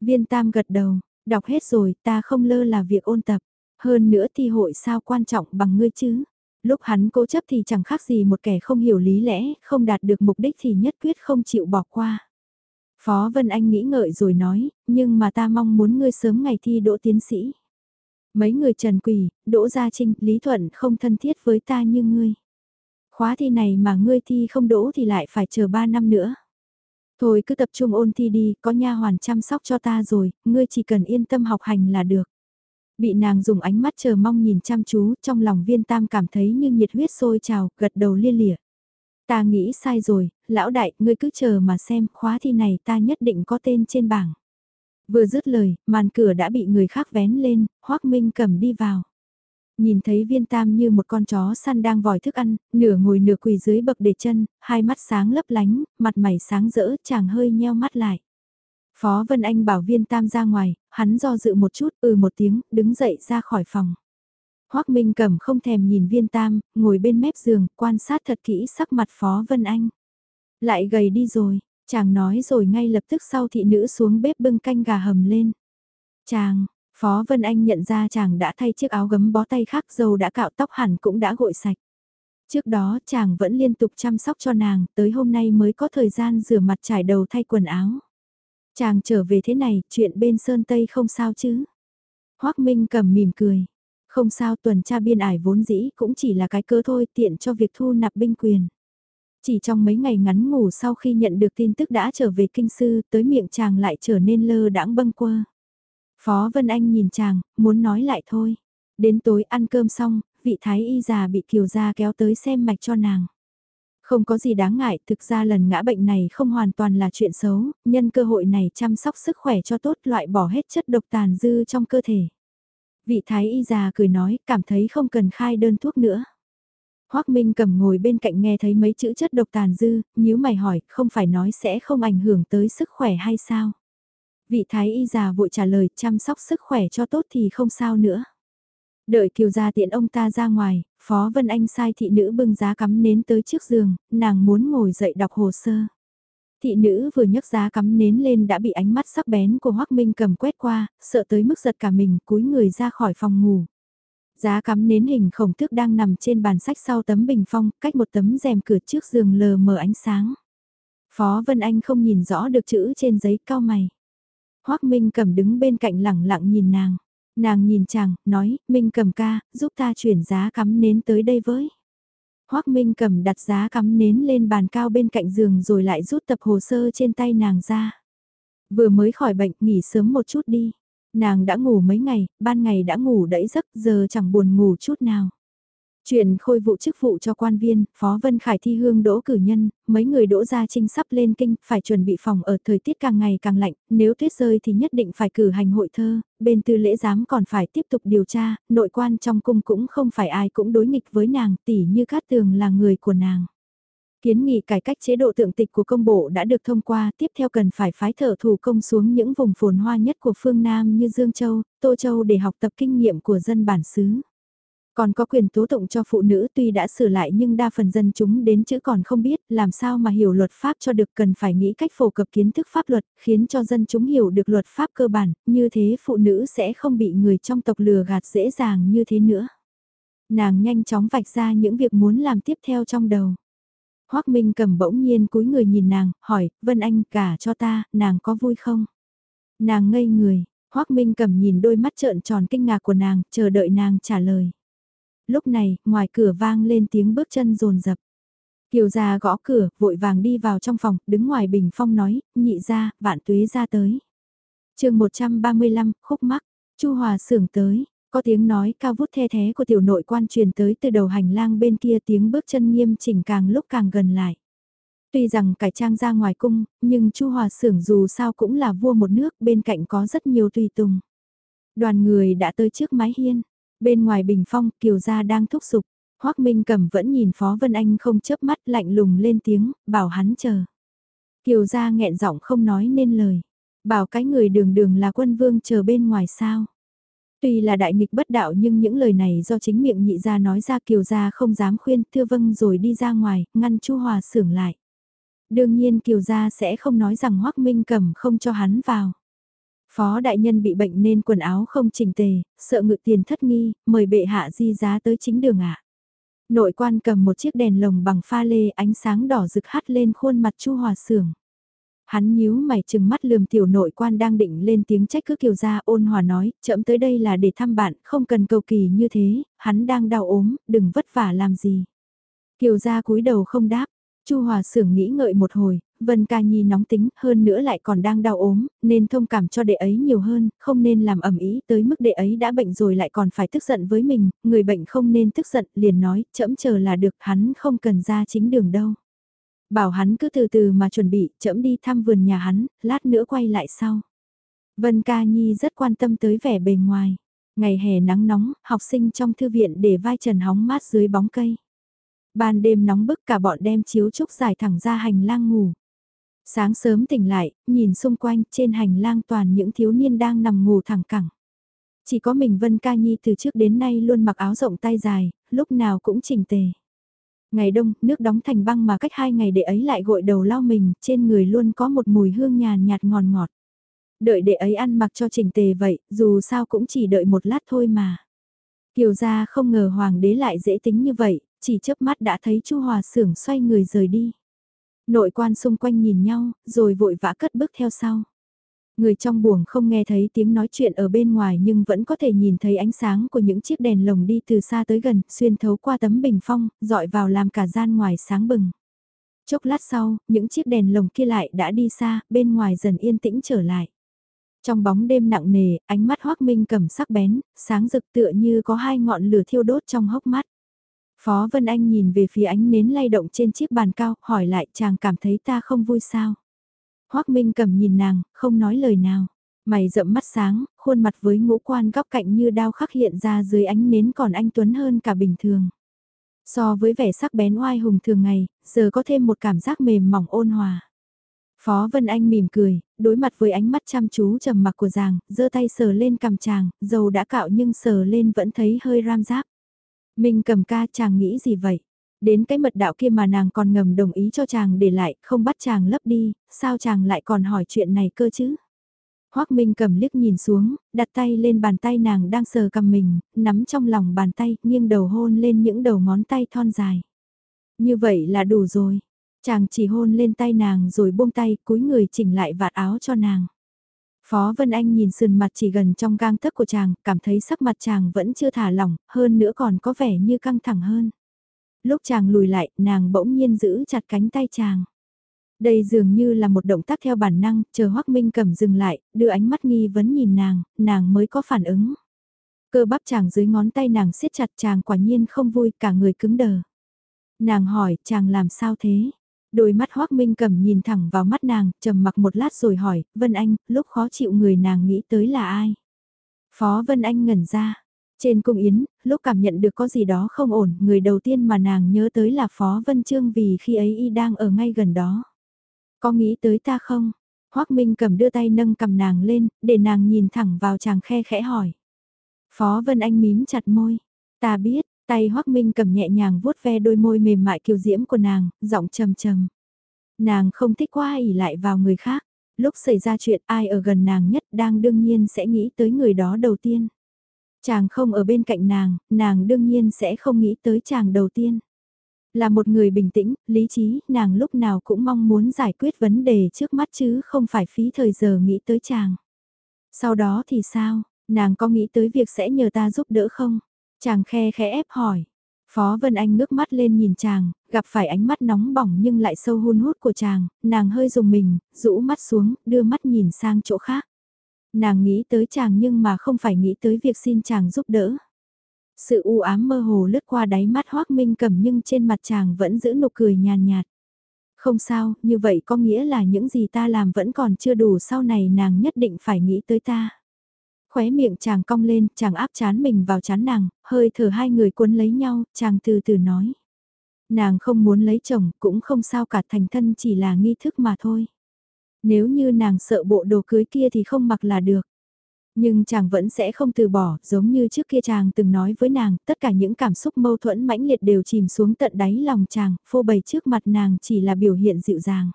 Viên Tam gật đầu, đọc hết rồi, ta không lơ là việc ôn tập. Hơn nữa thi hội sao quan trọng bằng ngươi chứ? Lúc hắn cố chấp thì chẳng khác gì một kẻ không hiểu lý lẽ, không đạt được mục đích thì nhất quyết không chịu bỏ qua. Phó Vân Anh nghĩ ngợi rồi nói, nhưng mà ta mong muốn ngươi sớm ngày thi đỗ tiến sĩ. Mấy người Trần Quỳ, Đỗ Gia Trinh, Lý Thuận không thân thiết với ta như ngươi. Khóa thi này mà ngươi thi không đỗ thì lại phải chờ 3 năm nữa. Thôi cứ tập trung ôn thi đi, có nha hoàn chăm sóc cho ta rồi, ngươi chỉ cần yên tâm học hành là được. Bị nàng dùng ánh mắt chờ mong nhìn chăm chú, trong lòng viên tam cảm thấy như nhiệt huyết sôi trào, gật đầu liên lịa. Ta nghĩ sai rồi, lão đại, ngươi cứ chờ mà xem, khóa thi này ta nhất định có tên trên bảng. Vừa dứt lời, màn cửa đã bị người khác vén lên, Hoác Minh cầm đi vào. Nhìn thấy viên tam như một con chó săn đang vòi thức ăn, nửa ngồi nửa quỳ dưới bậc để chân, hai mắt sáng lấp lánh, mặt mày sáng rỡ, chàng hơi nheo mắt lại. Phó Vân Anh bảo viên tam ra ngoài, hắn do dự một chút, ừ một tiếng, đứng dậy ra khỏi phòng. Hoác Minh cầm không thèm nhìn viên tam, ngồi bên mép giường, quan sát thật kỹ sắc mặt Phó Vân Anh. Lại gầy đi rồi, chàng nói rồi ngay lập tức sau thị nữ xuống bếp bưng canh gà hầm lên. Chàng, Phó Vân Anh nhận ra chàng đã thay chiếc áo gấm bó tay khác dầu đã cạo tóc hẳn cũng đã gội sạch. Trước đó chàng vẫn liên tục chăm sóc cho nàng, tới hôm nay mới có thời gian rửa mặt trải đầu thay quần áo. Chàng trở về thế này, chuyện bên Sơn Tây không sao chứ. Hoác Minh cầm mỉm cười. Không sao tuần tra biên ải vốn dĩ cũng chỉ là cái cơ thôi tiện cho việc thu nạp binh quyền. Chỉ trong mấy ngày ngắn ngủ sau khi nhận được tin tức đã trở về kinh sư tới miệng chàng lại trở nên lơ đãng bâng quơ. Phó Vân Anh nhìn chàng, muốn nói lại thôi. Đến tối ăn cơm xong, vị thái y già bị kiều gia kéo tới xem mạch cho nàng. Không có gì đáng ngại, thực ra lần ngã bệnh này không hoàn toàn là chuyện xấu, nhân cơ hội này chăm sóc sức khỏe cho tốt loại bỏ hết chất độc tàn dư trong cơ thể. Vị thái y già cười nói, cảm thấy không cần khai đơn thuốc nữa. Hoác Minh cầm ngồi bên cạnh nghe thấy mấy chữ chất độc tàn dư, nếu mày hỏi, không phải nói sẽ không ảnh hưởng tới sức khỏe hay sao? Vị thái y già vội trả lời chăm sóc sức khỏe cho tốt thì không sao nữa. Đợi kiều gia tiện ông ta ra ngoài, Phó Vân Anh sai thị nữ bưng giá cắm nến tới trước giường, nàng muốn ngồi dậy đọc hồ sơ. Thị nữ vừa nhấc giá cắm nến lên đã bị ánh mắt sắc bén của Hoác Minh cầm quét qua, sợ tới mức giật cả mình cúi người ra khỏi phòng ngủ. Giá cắm nến hình khổng tước đang nằm trên bàn sách sau tấm bình phong, cách một tấm rèm cửa trước giường lờ mờ ánh sáng. Phó Vân Anh không nhìn rõ được chữ trên giấy cao mày. Hoác Minh cầm đứng bên cạnh lẳng lặng nhìn nàng. Nàng nhìn chàng, nói, Minh cầm ca, giúp ta chuyển giá cắm nến tới đây với. Hoác Minh cầm đặt giá cắm nến lên bàn cao bên cạnh giường rồi lại rút tập hồ sơ trên tay nàng ra. Vừa mới khỏi bệnh, nghỉ sớm một chút đi. Nàng đã ngủ mấy ngày, ban ngày đã ngủ đẫy giấc, giờ chẳng buồn ngủ chút nào. Chuyện khôi vụ chức vụ cho quan viên, Phó Vân Khải thi hương đỗ cử nhân, mấy người đỗ gia trinh sắp lên kinh, phải chuẩn bị phòng ở thời tiết càng ngày càng lạnh, nếu tuyết rơi thì nhất định phải cử hành hội thơ, bên tư lễ giám còn phải tiếp tục điều tra, nội quan trong cung cũng không phải ai cũng đối nghịch với nàng, tỉ như Cát Tường là người của nàng. Kiến nghị cải cách chế độ tượng tịch của công bộ đã được thông qua, tiếp theo cần phải phái thợ thủ công xuống những vùng phồn hoa nhất của phương Nam như Dương Châu, Tô Châu để học tập kinh nghiệm của dân bản xứ. Còn có quyền tố tụng cho phụ nữ tuy đã sửa lại nhưng đa phần dân chúng đến chữ còn không biết làm sao mà hiểu luật pháp cho được cần phải nghĩ cách phổ cập kiến thức pháp luật khiến cho dân chúng hiểu được luật pháp cơ bản, như thế phụ nữ sẽ không bị người trong tộc lừa gạt dễ dàng như thế nữa. Nàng nhanh chóng vạch ra những việc muốn làm tiếp theo trong đầu. Hoác Minh cầm bỗng nhiên cúi người nhìn nàng, hỏi, Vân Anh cả cho ta, nàng có vui không? Nàng ngây người, Hoác Minh cầm nhìn đôi mắt trợn tròn kinh ngạc của nàng, chờ đợi nàng trả lời. Lúc này, ngoài cửa vang lên tiếng bước chân rồn rập. Kiều gia gõ cửa, vội vàng đi vào trong phòng, đứng ngoài bình phong nói, nhị ra, vạn tuế ra tới. chương 135, khúc mắc, chu Hòa sưởng tới, có tiếng nói cao vút the thế của tiểu nội quan truyền tới từ đầu hành lang bên kia tiếng bước chân nghiêm chỉnh càng lúc càng gần lại. Tuy rằng cải trang ra ngoài cung, nhưng Chu Hòa Sưởng dù sao cũng là vua một nước, bên cạnh có rất nhiều tùy tùng. Đoàn người đã tới trước mái hiên, bên ngoài bình phong Kiều Gia đang thúc giục, Hoác Minh Cẩm vẫn nhìn Phó Vân Anh không chớp mắt lạnh lùng lên tiếng, bảo hắn chờ. Kiều Gia nghẹn giọng không nói nên lời, bảo cái người đường đường là quân vương chờ bên ngoài sao. Tuy là đại nghịch bất đạo nhưng những lời này do chính miệng nhị gia nói ra kiều gia không dám khuyên thưa vâng rồi đi ra ngoài, ngăn chu hòa sưởng lại. Đương nhiên kiều gia sẽ không nói rằng hoắc minh cầm không cho hắn vào. Phó đại nhân bị bệnh nên quần áo không chỉnh tề, sợ ngự tiền thất nghi, mời bệ hạ di giá tới chính đường ạ. Nội quan cầm một chiếc đèn lồng bằng pha lê ánh sáng đỏ rực hắt lên khuôn mặt chu hòa sưởng. Hắn nhíu mày chừng mắt lườm tiểu nội quan đang định lên tiếng trách cứ kiều gia ôn hòa nói, chậm tới đây là để thăm bạn, không cần cầu kỳ như thế, hắn đang đau ốm, đừng vất vả làm gì. Kiều gia cúi đầu không đáp, Chu Hòa Sưởng nghĩ ngợi một hồi, Vân Ca Nhi nóng tính, hơn nữa lại còn đang đau ốm, nên thông cảm cho đệ ấy nhiều hơn, không nên làm ẩm ý tới mức đệ ấy đã bệnh rồi lại còn phải tức giận với mình, người bệnh không nên tức giận, liền nói, chậm chờ là được, hắn không cần ra chính đường đâu. Bảo hắn cứ từ từ mà chuẩn bị, chậm đi thăm vườn nhà hắn, lát nữa quay lại sau. Vân Ca Nhi rất quan tâm tới vẻ bề ngoài. Ngày hè nắng nóng, học sinh trong thư viện để vai trần hóng mát dưới bóng cây. Ban đêm nóng bức cả bọn đem chiếu trúc dài thẳng ra hành lang ngủ. Sáng sớm tỉnh lại, nhìn xung quanh trên hành lang toàn những thiếu niên đang nằm ngủ thẳng cẳng. Chỉ có mình Vân Ca Nhi từ trước đến nay luôn mặc áo rộng tay dài, lúc nào cũng chỉnh tề. Ngày đông, nước đóng thành băng mà cách hai ngày để ấy lại gội đầu lau mình, trên người luôn có một mùi hương nhàn nhạt ngọt ngọt. Đợi để ấy ăn mặc cho chỉnh tề vậy, dù sao cũng chỉ đợi một lát thôi mà. Kiều gia không ngờ hoàng đế lại dễ tính như vậy, chỉ chớp mắt đã thấy Chu Hòa Sưởng xoay người rời đi. Nội quan xung quanh nhìn nhau, rồi vội vã cất bước theo sau. Người trong buồng không nghe thấy tiếng nói chuyện ở bên ngoài nhưng vẫn có thể nhìn thấy ánh sáng của những chiếc đèn lồng đi từ xa tới gần, xuyên thấu qua tấm bình phong, dọi vào làm cả gian ngoài sáng bừng. Chốc lát sau, những chiếc đèn lồng kia lại đã đi xa, bên ngoài dần yên tĩnh trở lại. Trong bóng đêm nặng nề, ánh mắt Hoác Minh cầm sắc bén, sáng rực tựa như có hai ngọn lửa thiêu đốt trong hốc mắt. Phó Vân Anh nhìn về phía ánh nến lay động trên chiếc bàn cao, hỏi lại chàng cảm thấy ta không vui sao. Hoác Minh cầm nhìn nàng, không nói lời nào. Mày rậm mắt sáng, khuôn mặt với ngũ quan góc cạnh như đao khắc hiện ra dưới ánh nến còn anh Tuấn hơn cả bình thường. So với vẻ sắc bén oai hùng thường ngày, giờ có thêm một cảm giác mềm mỏng ôn hòa. Phó Vân Anh mỉm cười, đối mặt với ánh mắt chăm chú trầm mặc của giàng, giơ tay sờ lên cằm chàng, dầu đã cạo nhưng sờ lên vẫn thấy hơi ram giáp. Minh cầm ca chàng nghĩ gì vậy? Đến cái mật đạo kia mà nàng còn ngầm đồng ý cho chàng để lại, không bắt chàng lấp đi, sao chàng lại còn hỏi chuyện này cơ chứ? Hoác Minh cầm liếc nhìn xuống, đặt tay lên bàn tay nàng đang sờ cầm mình, nắm trong lòng bàn tay, nghiêng đầu hôn lên những đầu ngón tay thon dài. Như vậy là đủ rồi. Chàng chỉ hôn lên tay nàng rồi buông tay, cúi người chỉnh lại vạt áo cho nàng. Phó Vân Anh nhìn sườn mặt chỉ gần trong gang tấc của chàng, cảm thấy sắc mặt chàng vẫn chưa thả lỏng, hơn nữa còn có vẻ như căng thẳng hơn. Lúc chàng lùi lại, nàng bỗng nhiên giữ chặt cánh tay chàng. Đây dường như là một động tác theo bản năng, chờ Hoắc Minh cầm dừng lại, đưa ánh mắt nghi vấn nhìn nàng, nàng mới có phản ứng. Cơ bắp chàng dưới ngón tay nàng siết chặt chàng quả nhiên không vui, cả người cứng đờ. Nàng hỏi, chàng làm sao thế? Đôi mắt Hoác Minh cầm nhìn thẳng vào mắt nàng, trầm mặc một lát rồi hỏi, Vân Anh, lúc khó chịu người nàng nghĩ tới là ai? Phó Vân Anh ngẩn ra. Trên cung yến, lúc cảm nhận được có gì đó không ổn, người đầu tiên mà nàng nhớ tới là Phó Vân Trương vì khi ấy y đang ở ngay gần đó. Có nghĩ tới ta không? Hoác Minh cầm đưa tay nâng cầm nàng lên, để nàng nhìn thẳng vào chàng khe khẽ hỏi. Phó Vân Anh mím chặt môi. Ta biết, tay hoắc Minh cầm nhẹ nhàng vuốt ve đôi môi mềm mại kiều diễm của nàng, giọng trầm trầm. Nàng không thích quá ỉ lại vào người khác. Lúc xảy ra chuyện ai ở gần nàng nhất đang đương nhiên sẽ nghĩ tới người đó đầu tiên. Chàng không ở bên cạnh nàng, nàng đương nhiên sẽ không nghĩ tới chàng đầu tiên. Là một người bình tĩnh, lý trí, nàng lúc nào cũng mong muốn giải quyết vấn đề trước mắt chứ không phải phí thời giờ nghĩ tới chàng. Sau đó thì sao, nàng có nghĩ tới việc sẽ nhờ ta giúp đỡ không? Chàng khe khẽ ép hỏi. Phó Vân Anh ngước mắt lên nhìn chàng, gặp phải ánh mắt nóng bỏng nhưng lại sâu hun hút của chàng, nàng hơi dùng mình, rũ mắt xuống, đưa mắt nhìn sang chỗ khác. Nàng nghĩ tới chàng nhưng mà không phải nghĩ tới việc xin chàng giúp đỡ. Sự u ám mơ hồ lướt qua đáy mắt Hoác Minh cầm nhưng trên mặt chàng vẫn giữ nụ cười nhàn nhạt. Không sao, như vậy có nghĩa là những gì ta làm vẫn còn chưa đủ sau này nàng nhất định phải nghĩ tới ta. Khóe miệng chàng cong lên, chàng áp chán mình vào chán nàng, hơi thở hai người cuốn lấy nhau, chàng từ từ nói. Nàng không muốn lấy chồng, cũng không sao cả thành thân chỉ là nghi thức mà thôi. Nếu như nàng sợ bộ đồ cưới kia thì không mặc là được. Nhưng chàng vẫn sẽ không từ bỏ, giống như trước kia chàng từng nói với nàng, tất cả những cảm xúc mâu thuẫn mãnh liệt đều chìm xuống tận đáy lòng chàng, phô bày trước mặt nàng chỉ là biểu hiện dịu dàng.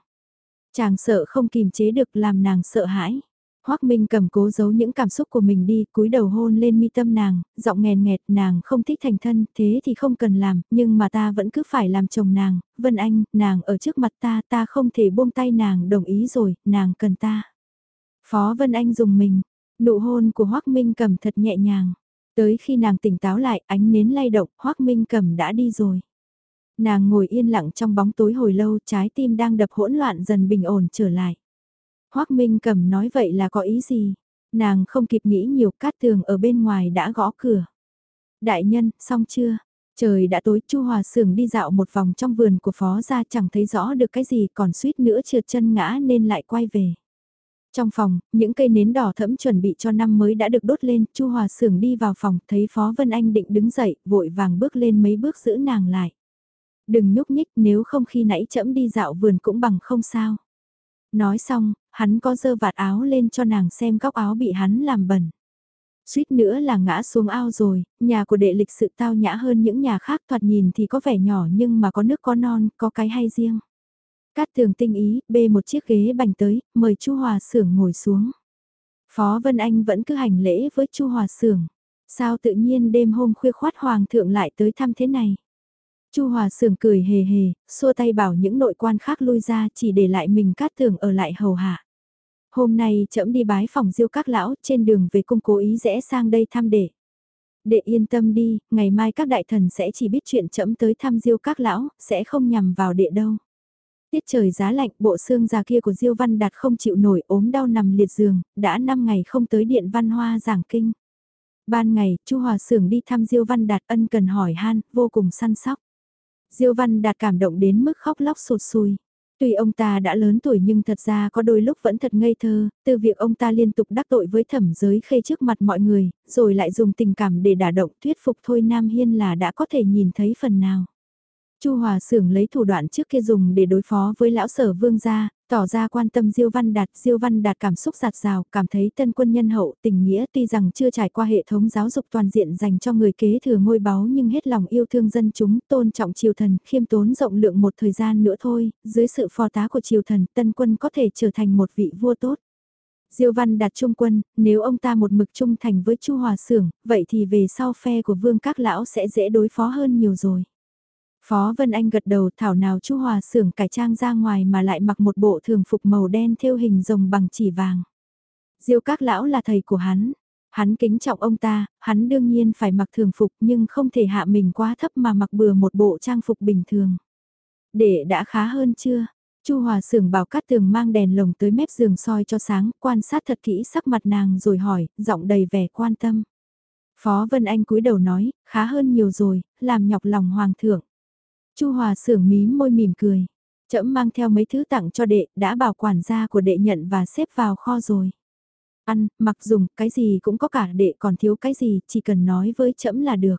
Chàng sợ không kìm chế được làm nàng sợ hãi. Hoác Minh cầm cố giấu những cảm xúc của mình đi, cúi đầu hôn lên mi tâm nàng, giọng nghèn nghẹt nàng không thích thành thân, thế thì không cần làm, nhưng mà ta vẫn cứ phải làm chồng nàng, Vân Anh, nàng ở trước mặt ta, ta không thể buông tay nàng đồng ý rồi, nàng cần ta. Phó Vân Anh dùng mình, nụ hôn của Hoác Minh cầm thật nhẹ nhàng, tới khi nàng tỉnh táo lại, ánh nến lay động, Hoác Minh cầm đã đi rồi. Nàng ngồi yên lặng trong bóng tối hồi lâu, trái tim đang đập hỗn loạn dần bình ổn trở lại. Hoác Minh cầm nói vậy là có ý gì? Nàng không kịp nghĩ nhiều cát tường ở bên ngoài đã gõ cửa. Đại nhân, xong chưa? Trời đã tối, Chu Hòa Sường đi dạo một vòng trong vườn của phó ra chẳng thấy rõ được cái gì còn suýt nữa trượt chân ngã nên lại quay về. Trong phòng, những cây nến đỏ thẫm chuẩn bị cho năm mới đã được đốt lên, Chu Hòa Sường đi vào phòng, thấy Phó Vân Anh định đứng dậy, vội vàng bước lên mấy bước giữ nàng lại. Đừng nhúc nhích nếu không khi nãy chậm đi dạo vườn cũng bằng không sao. Nói xong, hắn có dơ vạt áo lên cho nàng xem góc áo bị hắn làm bẩn. Suýt nữa là ngã xuống ao rồi, nhà của đệ lịch sự tao nhã hơn những nhà khác thoạt nhìn thì có vẻ nhỏ nhưng mà có nước có non, có cái hay riêng. Cát tường tinh ý, bê một chiếc ghế bành tới, mời Chu Hòa Sưởng ngồi xuống. Phó Vân Anh vẫn cứ hành lễ với Chu Hòa Sưởng. Sao tự nhiên đêm hôm khuya khoát Hoàng thượng lại tới thăm thế này? Chu Hòa Sưởng cười hề hề, xua tay bảo những nội quan khác lui ra chỉ để lại mình cát tường ở lại hầu hạ. Hôm nay trẫm đi bái phòng diêu các lão trên đường về cung cố ý rẽ sang đây thăm đệ. Đệ yên tâm đi, ngày mai các đại thần sẽ chỉ biết chuyện trẫm tới thăm diêu các lão, sẽ không nhằm vào đệ đâu. Tiết trời giá lạnh, bộ xương già kia của Diêu Văn Đạt không chịu nổi ốm đau nằm liệt giường, đã 5 ngày không tới điện văn hoa giảng kinh. Ban ngày, Chu Hòa Sưởng đi thăm Diêu Văn Đạt ân cần hỏi han, vô cùng săn sóc. Diêu Văn Đạt cảm động đến mức khóc lóc sụt sùi. Tuy ông ta đã lớn tuổi nhưng thật ra có đôi lúc vẫn thật ngây thơ, từ việc ông ta liên tục đắc tội với thẩm giới khê trước mặt mọi người, rồi lại dùng tình cảm để đả động thuyết phục thôi Nam Hiên là đã có thể nhìn thấy phần nào. Chu Hòa Sưởng lấy thủ đoạn trước kia dùng để đối phó với lão sở vương gia, tỏ ra quan tâm Diêu Văn Đạt. Diêu Văn Đạt cảm xúc giạt rào, cảm thấy tân quân nhân hậu tình nghĩa tuy rằng chưa trải qua hệ thống giáo dục toàn diện dành cho người kế thừa ngôi báu nhưng hết lòng yêu thương dân chúng, tôn trọng triều thần, khiêm tốn rộng lượng một thời gian nữa thôi, dưới sự phò tá của triều thần, tân quân có thể trở thành một vị vua tốt. Diêu Văn Đạt trung quân, nếu ông ta một mực trung thành với Chu Hòa Sưởng, vậy thì về sau phe của vương các lão sẽ dễ đối phó hơn nhiều rồi. Phó Vân Anh gật đầu thảo nào Chu Hòa Sưởng cải trang ra ngoài mà lại mặc một bộ thường phục màu đen thêu hình rồng bằng chỉ vàng. Diêu các lão là thầy của hắn. Hắn kính trọng ông ta, hắn đương nhiên phải mặc thường phục nhưng không thể hạ mình quá thấp mà mặc bừa một bộ trang phục bình thường. Để đã khá hơn chưa? Chu Hòa Sưởng bảo Cát Tường mang đèn lồng tới mép giường soi cho sáng, quan sát thật kỹ sắc mặt nàng rồi hỏi, giọng đầy vẻ quan tâm. Phó Vân Anh cúi đầu nói, khá hơn nhiều rồi, làm nhọc lòng hoàng thượng. Chu Hòa Sưởng mí môi mỉm cười. Chậm mang theo mấy thứ tặng cho đệ, đã bảo quản gia của đệ nhận và xếp vào kho rồi. Ăn, mặc dùng, cái gì cũng có cả đệ còn thiếu cái gì, chỉ cần nói với chậm là được.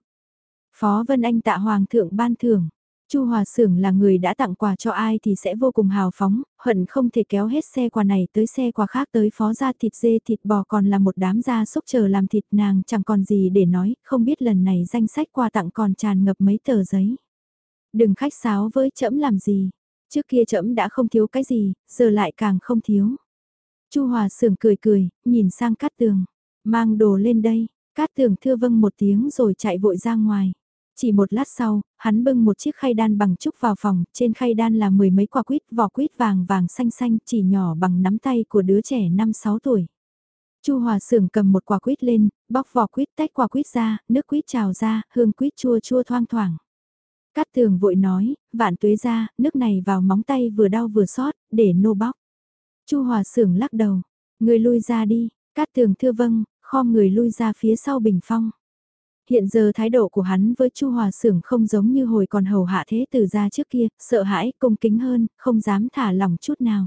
Phó Vân Anh tạ hoàng thượng ban thưởng. Chu Hòa Sưởng là người đã tặng quà cho ai thì sẽ vô cùng hào phóng, hận không thể kéo hết xe quà này tới xe quà khác tới phó gia thịt dê thịt bò còn là một đám gia súc chờ làm thịt nàng chẳng còn gì để nói, không biết lần này danh sách quà tặng còn tràn ngập mấy tờ giấy. Đừng khách sáo với trẫm làm gì, trước kia trẫm đã không thiếu cái gì, giờ lại càng không thiếu. Chu Hòa Sưởng cười cười, nhìn sang Cát Tường, mang đồ lên đây, Cát Tường thưa vâng một tiếng rồi chạy vội ra ngoài. Chỉ một lát sau, hắn bưng một chiếc khay đan bằng trúc vào phòng, trên khay đan là mười mấy quả quýt, vỏ quýt vàng vàng xanh xanh, chỉ nhỏ bằng nắm tay của đứa trẻ 5-6 tuổi. Chu Hòa Sưởng cầm một quả quýt lên, bóc vỏ quýt tách quả quýt ra, nước quýt trào ra, hương quýt chua chua thoang thoảng. Cát tường vội nói, vạn tuế ra, nước này vào móng tay vừa đau vừa xót, để nô bóc. Chu Hòa Sưởng lắc đầu, người lui ra đi, Cát tường thưa vâng, khom người lui ra phía sau bình phong. Hiện giờ thái độ của hắn với Chu Hòa Sưởng không giống như hồi còn hầu hạ thế từ ra trước kia, sợ hãi, cung kính hơn, không dám thả lỏng chút nào.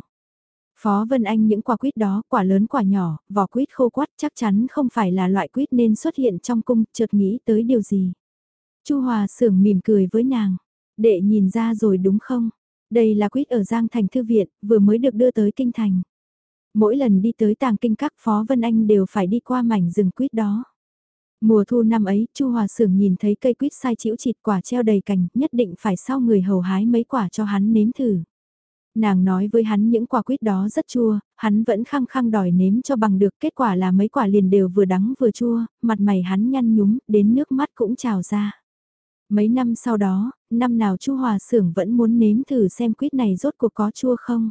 Phó Vân Anh những quả quýt đó, quả lớn quả nhỏ, vỏ quýt khô quắt chắc chắn không phải là loại quýt nên xuất hiện trong cung, chợt nghĩ tới điều gì. Chu Hòa Sưởng mỉm cười với nàng, đệ nhìn ra rồi đúng không? Đây là quýt ở Giang Thành Thư Viện, vừa mới được đưa tới Kinh Thành. Mỗi lần đi tới tàng kinh các Phó Vân Anh đều phải đi qua mảnh rừng quýt đó. Mùa thu năm ấy, Chu Hòa Sưởng nhìn thấy cây quýt sai chĩu chịt quả treo đầy cành, nhất định phải sau người hầu hái mấy quả cho hắn nếm thử. Nàng nói với hắn những quả quýt đó rất chua, hắn vẫn khăng khăng đòi nếm cho bằng được, kết quả là mấy quả liền đều vừa đắng vừa chua, mặt mày hắn nhăn nhúm, đến nước mắt cũng trào ra. Mấy năm sau đó, năm nào Chu Hòa Sưởng vẫn muốn nếm thử xem quýt này rốt cuộc có chua không.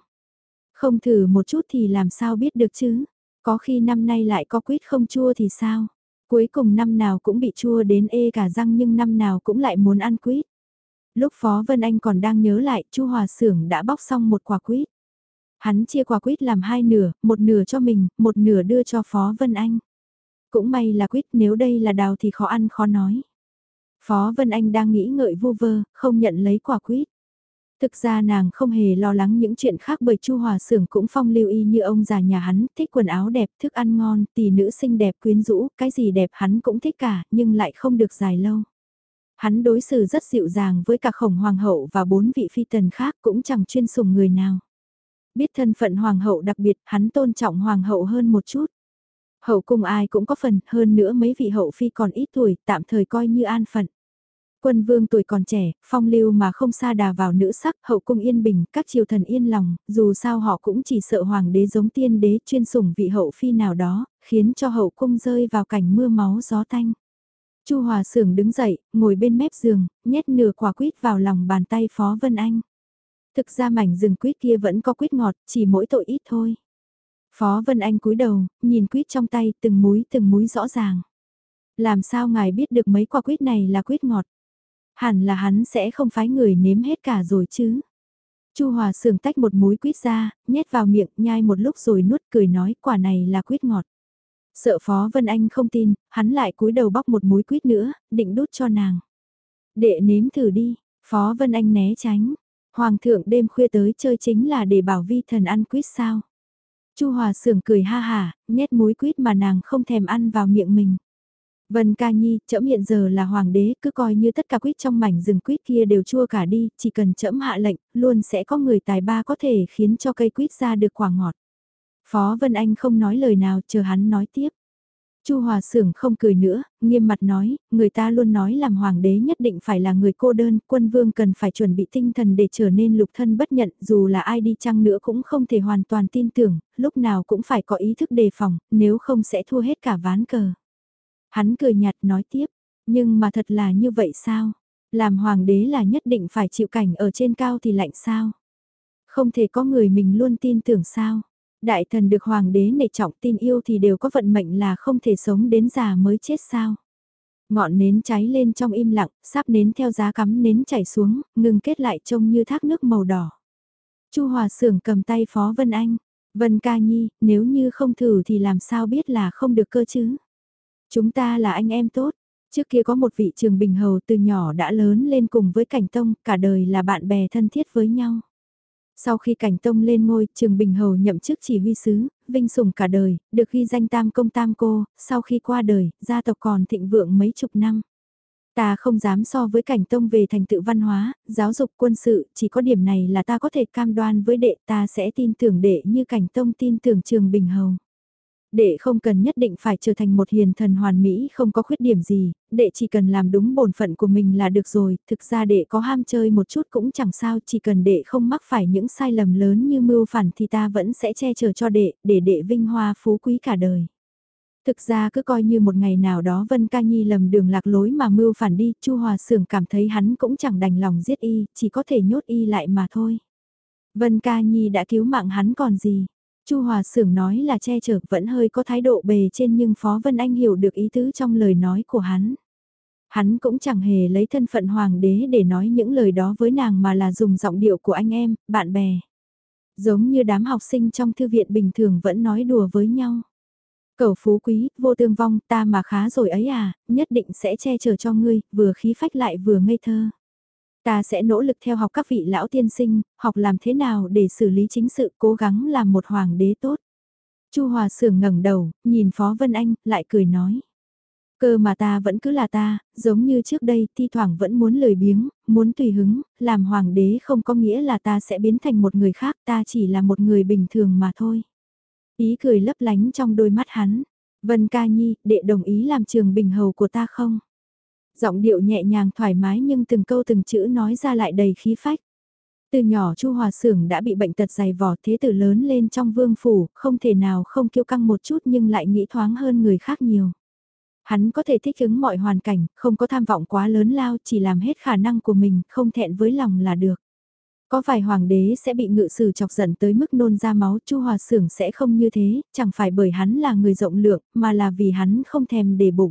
Không thử một chút thì làm sao biết được chứ, có khi năm nay lại có quýt không chua thì sao. Cuối cùng năm nào cũng bị chua đến ê cả răng nhưng năm nào cũng lại muốn ăn quýt. Lúc Phó Vân Anh còn đang nhớ lại, Chu Hòa Sưởng đã bóc xong một quả quýt. Hắn chia quả quýt làm hai nửa, một nửa cho mình, một nửa đưa cho Phó Vân Anh. Cũng may là quýt nếu đây là đào thì khó ăn khó nói. Phó Vân Anh đang nghĩ ngợi vu vơ, không nhận lấy quả quýt. Thực ra nàng không hề lo lắng những chuyện khác bởi Chu Hòa Sưởng cũng phong lưu y như ông già nhà hắn, thích quần áo đẹp, thức ăn ngon, tỷ nữ xinh đẹp quyến rũ, cái gì đẹp hắn cũng thích cả, nhưng lại không được dài lâu. Hắn đối xử rất dịu dàng với cả khổng hoàng hậu và bốn vị phi tần khác cũng chẳng chuyên sùng người nào. Biết thân phận hoàng hậu đặc biệt, hắn tôn trọng hoàng hậu hơn một chút. Hậu cung ai cũng có phần, hơn nữa mấy vị hậu phi còn ít tuổi, tạm thời coi như an phận. Quân vương tuổi còn trẻ, phong lưu mà không xa đà vào nữ sắc, hậu cung yên bình, các triều thần yên lòng, dù sao họ cũng chỉ sợ hoàng đế giống tiên đế chuyên sủng vị hậu phi nào đó, khiến cho hậu cung rơi vào cảnh mưa máu gió tanh. Chu Hòa Sưởng đứng dậy, ngồi bên mép giường, nhét nửa quả quýt vào lòng bàn tay Phó Vân Anh. Thực ra mảnh rừng quýt kia vẫn có quýt ngọt, chỉ mỗi tội ít thôi. Phó Vân Anh cúi đầu, nhìn quýt trong tay, từng múi từng múi rõ ràng. Làm sao ngài biết được mấy quả quýt này là quýt ngọt? Hẳn là hắn sẽ không phái người nếm hết cả rồi chứ. Chu Hòa Sường tách một múi quýt ra, nhét vào miệng, nhai một lúc rồi nuốt cười nói quả này là quýt ngọt. Sợ Phó Vân Anh không tin, hắn lại cúi đầu bóc một múi quýt nữa, định đút cho nàng. Đệ nếm thử đi, Phó Vân Anh né tránh. Hoàng thượng đêm khuya tới chơi chính là để bảo vi thần ăn quýt sao. Chu Hòa sưởng cười ha hà, nhét muối quýt mà nàng không thèm ăn vào miệng mình. Vân ca nhi, trẫm hiện giờ là hoàng đế, cứ coi như tất cả quýt trong mảnh rừng quýt kia đều chua cả đi, chỉ cần trẫm hạ lệnh, luôn sẽ có người tài ba có thể khiến cho cây quýt ra được quả ngọt. Phó Vân Anh không nói lời nào, chờ hắn nói tiếp. Chu Hòa Sưởng không cười nữa, nghiêm mặt nói, người ta luôn nói làm hoàng đế nhất định phải là người cô đơn, quân vương cần phải chuẩn bị tinh thần để trở nên lục thân bất nhận, dù là ai đi chăng nữa cũng không thể hoàn toàn tin tưởng, lúc nào cũng phải có ý thức đề phòng, nếu không sẽ thua hết cả ván cờ. Hắn cười nhạt nói tiếp, nhưng mà thật là như vậy sao? Làm hoàng đế là nhất định phải chịu cảnh ở trên cao thì lạnh sao? Không thể có người mình luôn tin tưởng sao? Đại thần được hoàng đế nể trọng tin yêu thì đều có vận mệnh là không thể sống đến già mới chết sao. Ngọn nến cháy lên trong im lặng, sắp nến theo giá cắm nến chảy xuống, ngừng kết lại trông như thác nước màu đỏ. Chu Hòa Sưởng cầm tay Phó Vân Anh, Vân Ca Nhi, nếu như không thử thì làm sao biết là không được cơ chứ. Chúng ta là anh em tốt, trước kia có một vị trường bình hầu từ nhỏ đã lớn lên cùng với cảnh tông, cả đời là bạn bè thân thiết với nhau. Sau khi cảnh tông lên ngôi, Trường Bình Hầu nhậm chức chỉ huy sứ, vinh sủng cả đời, được ghi danh tam công tam cô, sau khi qua đời, gia tộc còn thịnh vượng mấy chục năm. Ta không dám so với cảnh tông về thành tựu văn hóa, giáo dục quân sự, chỉ có điểm này là ta có thể cam đoan với đệ ta sẽ tin tưởng đệ như cảnh tông tin tưởng Trường Bình Hầu đệ không cần nhất định phải trở thành một hiền thần hoàn mỹ không có khuyết điểm gì, đệ chỉ cần làm đúng bổn phận của mình là được rồi, thực ra đệ có ham chơi một chút cũng chẳng sao, chỉ cần đệ không mắc phải những sai lầm lớn như mưu phản thì ta vẫn sẽ che chở cho đệ, để đệ vinh hoa phú quý cả đời. Thực ra cứ coi như một ngày nào đó Vân Ca Nhi lầm đường lạc lối mà mưu phản đi, Chu Hòa Sưởng cảm thấy hắn cũng chẳng đành lòng giết y, chỉ có thể nhốt y lại mà thôi. Vân Ca Nhi đã cứu mạng hắn còn gì, Chu Hòa Sưởng nói là che chở vẫn hơi có thái độ bề trên nhưng Phó Vân Anh hiểu được ý tứ trong lời nói của hắn. Hắn cũng chẳng hề lấy thân phận hoàng đế để nói những lời đó với nàng mà là dùng giọng điệu của anh em, bạn bè. Giống như đám học sinh trong thư viện bình thường vẫn nói đùa với nhau. Cầu phú quý, vô tương vong, ta mà khá rồi ấy à, nhất định sẽ che chở cho ngươi, vừa khí phách lại vừa ngây thơ. Ta sẽ nỗ lực theo học các vị lão tiên sinh, học làm thế nào để xử lý chính sự cố gắng làm một hoàng đế tốt. Chu Hòa Sưởng ngẩng đầu, nhìn Phó Vân Anh, lại cười nói. Cơ mà ta vẫn cứ là ta, giống như trước đây, thi thoảng vẫn muốn lười biếng, muốn tùy hứng, làm hoàng đế không có nghĩa là ta sẽ biến thành một người khác, ta chỉ là một người bình thường mà thôi. Ý cười lấp lánh trong đôi mắt hắn. Vân ca nhi, đệ đồng ý làm trường bình hầu của ta không? Giọng điệu nhẹ nhàng thoải mái nhưng từng câu từng chữ nói ra lại đầy khí phách. Từ nhỏ Chu Hòa Sưởng đã bị bệnh tật dày vò thế tử lớn lên trong vương phủ, không thể nào không kiêu căng một chút nhưng lại nghĩ thoáng hơn người khác nhiều. Hắn có thể thích ứng mọi hoàn cảnh, không có tham vọng quá lớn lao, chỉ làm hết khả năng của mình, không thẹn với lòng là được. Có vài hoàng đế sẽ bị ngự sử chọc giận tới mức nôn ra máu, Chu Hòa Sưởng sẽ không như thế, chẳng phải bởi hắn là người rộng lượng, mà là vì hắn không thèm để bụng.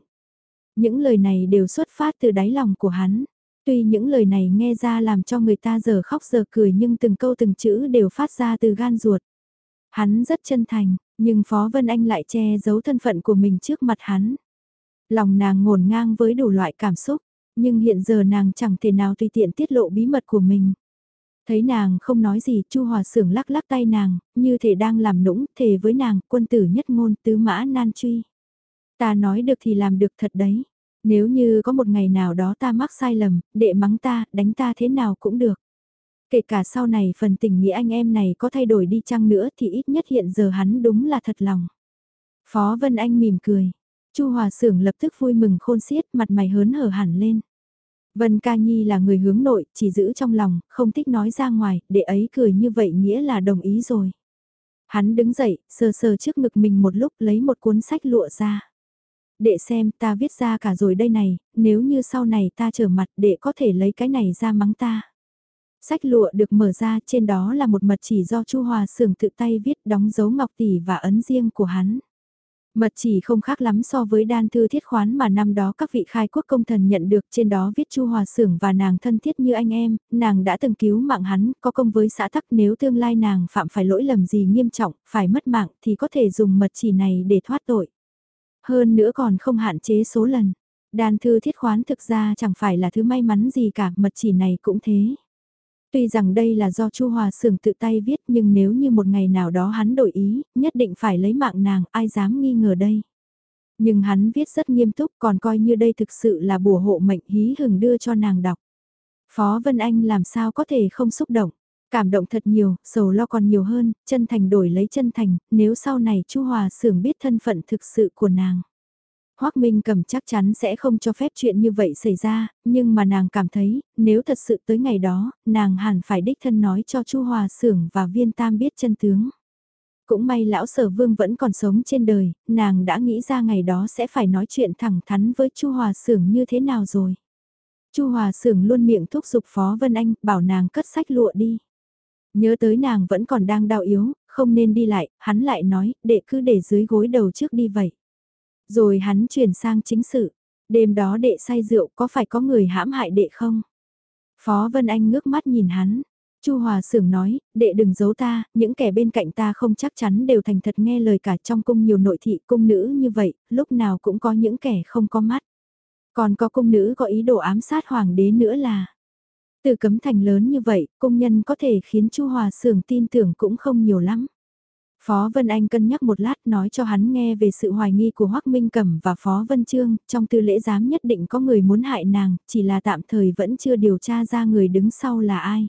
Những lời này đều xuất phát từ đáy lòng của hắn. Tuy những lời này nghe ra làm cho người ta giờ khóc giờ cười nhưng từng câu từng chữ đều phát ra từ gan ruột. Hắn rất chân thành, nhưng Phó Vân Anh lại che giấu thân phận của mình trước mặt hắn. Lòng nàng ngổn ngang với đủ loại cảm xúc, nhưng hiện giờ nàng chẳng thể nào tùy tiện tiết lộ bí mật của mình. Thấy nàng không nói gì, Chu Hòa Sưởng lắc lắc tay nàng, như thể đang làm nũng, thề với nàng, quân tử nhất ngôn tứ mã nan truy. Ta nói được thì làm được thật đấy. Nếu như có một ngày nào đó ta mắc sai lầm, đệ mắng ta, đánh ta thế nào cũng được. Kể cả sau này phần tình nghĩa anh em này có thay đổi đi chăng nữa thì ít nhất hiện giờ hắn đúng là thật lòng. Phó Vân Anh mỉm cười. Chu Hòa Sưởng lập tức vui mừng khôn xiết mặt mày hớn hở hẳn lên. Vân Ca Nhi là người hướng nội, chỉ giữ trong lòng, không thích nói ra ngoài, để ấy cười như vậy nghĩa là đồng ý rồi. Hắn đứng dậy, sờ sờ trước ngực mình một lúc lấy một cuốn sách lụa ra đệ xem ta viết ra cả rồi đây này, nếu như sau này ta trở mặt đệ có thể lấy cái này ra mắng ta. Sách lụa được mở ra trên đó là một mật chỉ do Chu Hòa Sưởng tự tay viết đóng dấu ngọc tỷ và ấn riêng của hắn. Mật chỉ không khác lắm so với đan thư thiết khoán mà năm đó các vị khai quốc công thần nhận được trên đó viết Chu Hòa Sưởng và nàng thân thiết như anh em, nàng đã từng cứu mạng hắn, có công với xã tắc nếu tương lai nàng phạm phải lỗi lầm gì nghiêm trọng, phải mất mạng thì có thể dùng mật chỉ này để thoát tội. Hơn nữa còn không hạn chế số lần. Đan thư thiết khoán thực ra chẳng phải là thứ may mắn gì cả, mật chỉ này cũng thế. Tuy rằng đây là do Chu Hòa Sưởng tự tay viết nhưng nếu như một ngày nào đó hắn đổi ý, nhất định phải lấy mạng nàng, ai dám nghi ngờ đây. Nhưng hắn viết rất nghiêm túc còn coi như đây thực sự là bùa hộ mệnh hí hừng đưa cho nàng đọc. Phó Vân Anh làm sao có thể không xúc động. Cảm động thật nhiều, sầu lo còn nhiều hơn, chân thành đổi lấy chân thành, nếu sau này Chu Hòa Sưởng biết thân phận thực sự của nàng. Hoác Minh cầm chắc chắn sẽ không cho phép chuyện như vậy xảy ra, nhưng mà nàng cảm thấy, nếu thật sự tới ngày đó, nàng hẳn phải đích thân nói cho Chu Hòa Sưởng và Viên Tam biết chân tướng. Cũng may lão sở vương vẫn còn sống trên đời, nàng đã nghĩ ra ngày đó sẽ phải nói chuyện thẳng thắn với Chu Hòa Sưởng như thế nào rồi. Chu Hòa Sưởng luôn miệng thúc giục Phó Vân Anh, bảo nàng cất sách lụa đi. Nhớ tới nàng vẫn còn đang đau yếu, không nên đi lại, hắn lại nói, đệ cứ để dưới gối đầu trước đi vậy. Rồi hắn chuyển sang chính sự, đêm đó đệ say rượu có phải có người hãm hại đệ không? Phó Vân Anh ngước mắt nhìn hắn, Chu Hòa Sưởng nói, đệ đừng giấu ta, những kẻ bên cạnh ta không chắc chắn đều thành thật nghe lời cả trong cung nhiều nội thị cung nữ như vậy, lúc nào cũng có những kẻ không có mắt. Còn có cung nữ có ý đồ ám sát hoàng đế nữa là. Từ cấm thành lớn như vậy, công nhân có thể khiến Chu Hòa Sưởng tin tưởng cũng không nhiều lắm. Phó Vân Anh cân nhắc một lát nói cho hắn nghe về sự hoài nghi của Hoắc Minh Cẩm và Phó Vân Trương, trong tư lễ giám nhất định có người muốn hại nàng, chỉ là tạm thời vẫn chưa điều tra ra người đứng sau là ai.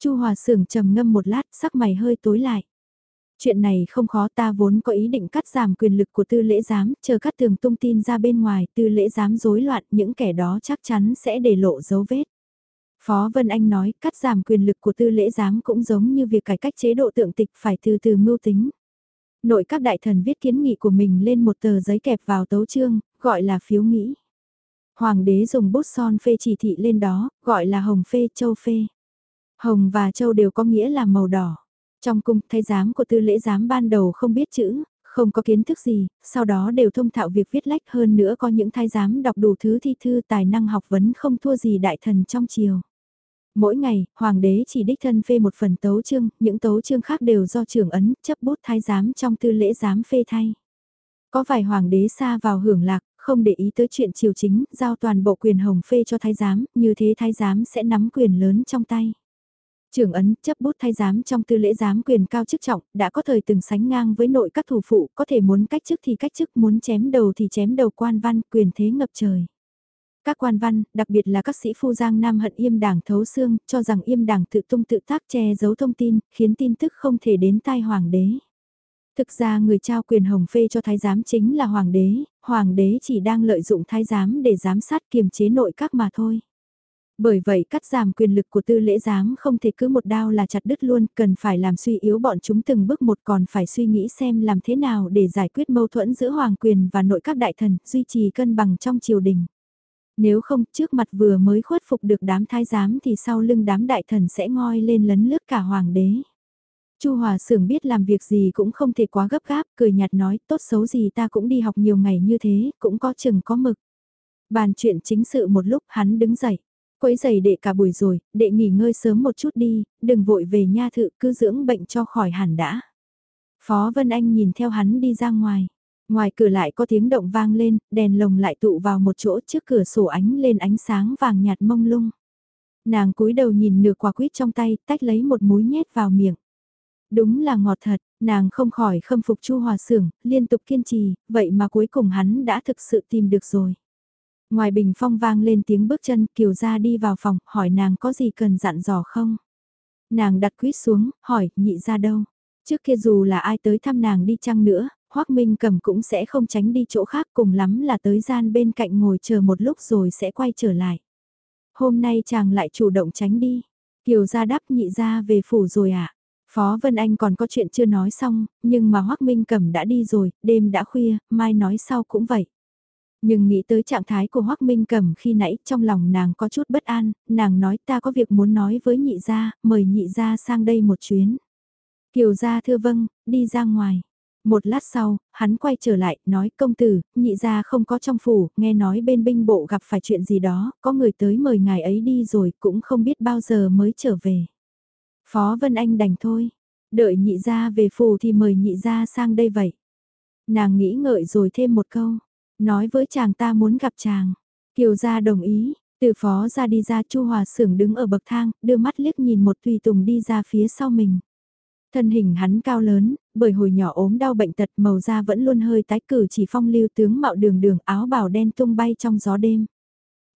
Chu Hòa Sưởng trầm ngâm một lát, sắc mày hơi tối lại. Chuyện này không khó ta vốn có ý định cắt giảm quyền lực của tư lễ giám, chờ cắt tường tung tin ra bên ngoài, tư lễ giám rối loạn, những kẻ đó chắc chắn sẽ để lộ dấu vết. Phó Vân Anh nói, cắt giảm quyền lực của tư lễ giám cũng giống như việc cải cách chế độ tượng tịch phải từ từ mưu tính. Nội các đại thần viết kiến nghị của mình lên một tờ giấy kẹp vào tấu chương, gọi là phiếu nghĩ. Hoàng đế dùng bút son phê chỉ thị lên đó, gọi là hồng phê châu phê. Hồng và châu đều có nghĩa là màu đỏ. Trong cung, thay giám của tư lễ giám ban đầu không biết chữ, không có kiến thức gì, sau đó đều thông thạo việc viết lách hơn nữa có những thái giám đọc đủ thứ thi thư tài năng học vấn không thua gì đại thần trong triều. Mỗi ngày, hoàng đế chỉ đích thân phê một phần tấu chương, những tấu chương khác đều do trưởng ấn, chấp bút thái giám trong tư lễ giám phê thay. Có vài hoàng đế xa vào hưởng lạc, không để ý tới chuyện triều chính, giao toàn bộ quyền hồng phê cho thái giám, như thế thái giám sẽ nắm quyền lớn trong tay. Trưởng ấn chấp bút thay giám trong tư lễ giám quyền cao chức trọng, đã có thời từng sánh ngang với nội các thủ phụ, có thể muốn cách chức thì cách chức, muốn chém đầu thì chém đầu quan văn, quyền thế ngập trời. Các quan văn, đặc biệt là các sĩ phu giang nam hận im đảng thấu xương, cho rằng im đảng tự tung tự tác che giấu thông tin, khiến tin tức không thể đến tai hoàng đế. Thực ra người trao quyền hồng phê cho thái giám chính là hoàng đế, hoàng đế chỉ đang lợi dụng thái giám để giám sát kiềm chế nội các mà thôi. Bởi vậy cắt giảm quyền lực của tư lễ giám không thể cứ một đao là chặt đứt luôn, cần phải làm suy yếu bọn chúng từng bước một còn phải suy nghĩ xem làm thế nào để giải quyết mâu thuẫn giữa hoàng quyền và nội các đại thần, duy trì cân bằng trong triều đình. Nếu không, trước mặt vừa mới khuất phục được đám thái giám thì sau lưng đám đại thần sẽ ngoi lên lấn lướt cả hoàng đế. Chu Hòa Sưởng biết làm việc gì cũng không thể quá gấp gáp, cười nhạt nói, tốt xấu gì ta cũng đi học nhiều ngày như thế, cũng có chừng có mực. Bàn chuyện chính sự một lúc hắn đứng dậy. Quấy giày đệ cả buổi rồi, đệ nghỉ ngơi sớm một chút đi, đừng vội về nha thự cứ dưỡng bệnh cho khỏi hẳn đã. Phó Vân Anh nhìn theo hắn đi ra ngoài. Ngoài cửa lại có tiếng động vang lên, đèn lồng lại tụ vào một chỗ trước cửa sổ ánh lên ánh sáng vàng nhạt mông lung. Nàng cúi đầu nhìn nửa quả quýt trong tay, tách lấy một múi nhét vào miệng. Đúng là ngọt thật, nàng không khỏi khâm phục Chu Hòa Sưởng, liên tục kiên trì, vậy mà cuối cùng hắn đã thực sự tìm được rồi. Ngoài bình phong vang lên tiếng bước chân, Kiều gia đi vào phòng, hỏi nàng có gì cần dặn dò không? Nàng đặt quýt xuống, hỏi, nhị ra đâu? Trước kia dù là ai tới thăm nàng đi chăng nữa, Hoác Minh cầm cũng sẽ không tránh đi chỗ khác cùng lắm là tới gian bên cạnh ngồi chờ một lúc rồi sẽ quay trở lại. Hôm nay chàng lại chủ động tránh đi. Kiều gia đáp nhị gia về phủ rồi ạ. À? Phó Vân Anh còn có chuyện chưa nói xong, nhưng mà Hoác Minh cầm đã đi rồi, đêm đã khuya, mai nói sau cũng vậy. Nhưng nghĩ tới trạng thái của Hoác Minh Cẩm khi nãy trong lòng nàng có chút bất an, nàng nói ta có việc muốn nói với nhị gia, mời nhị gia sang đây một chuyến. Kiều gia thưa vâng, đi ra ngoài. Một lát sau, hắn quay trở lại, nói công tử, nhị gia không có trong phủ, nghe nói bên binh bộ gặp phải chuyện gì đó, có người tới mời ngài ấy đi rồi, cũng không biết bao giờ mới trở về. Phó Vân Anh đành thôi, đợi nhị gia về phủ thì mời nhị gia sang đây vậy. Nàng nghĩ ngợi rồi thêm một câu, Nói với chàng ta muốn gặp chàng. Kiều gia đồng ý, từ phó ra đi ra Chu Hòa Sưởng đứng ở bậc thang, đưa mắt liếc nhìn một tùy tùng đi ra phía sau mình. Thân hình hắn cao lớn, bởi hồi nhỏ ốm đau bệnh tật màu da vẫn luôn hơi tái cử chỉ phong lưu tướng mạo đường đường áo bào đen tung bay trong gió đêm.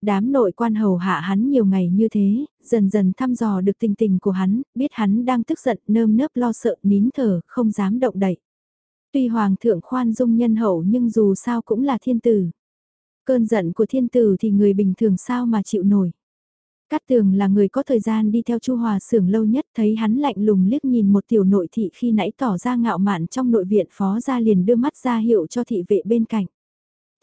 Đám nội quan hầu hạ hắn nhiều ngày như thế, dần dần thăm dò được tình tình của hắn, biết hắn đang tức giận nơm nớp lo sợ nín thở, không dám động đậy. Tuy hoàng thượng khoan dung nhân hậu nhưng dù sao cũng là thiên tử. Cơn giận của thiên tử thì người bình thường sao mà chịu nổi. Cát tường là người có thời gian đi theo Chu Hòa Sưởng lâu nhất thấy hắn lạnh lùng liếc nhìn một tiểu nội thị khi nãy tỏ ra ngạo mạn trong nội viện phó ra liền đưa mắt ra hiệu cho thị vệ bên cạnh.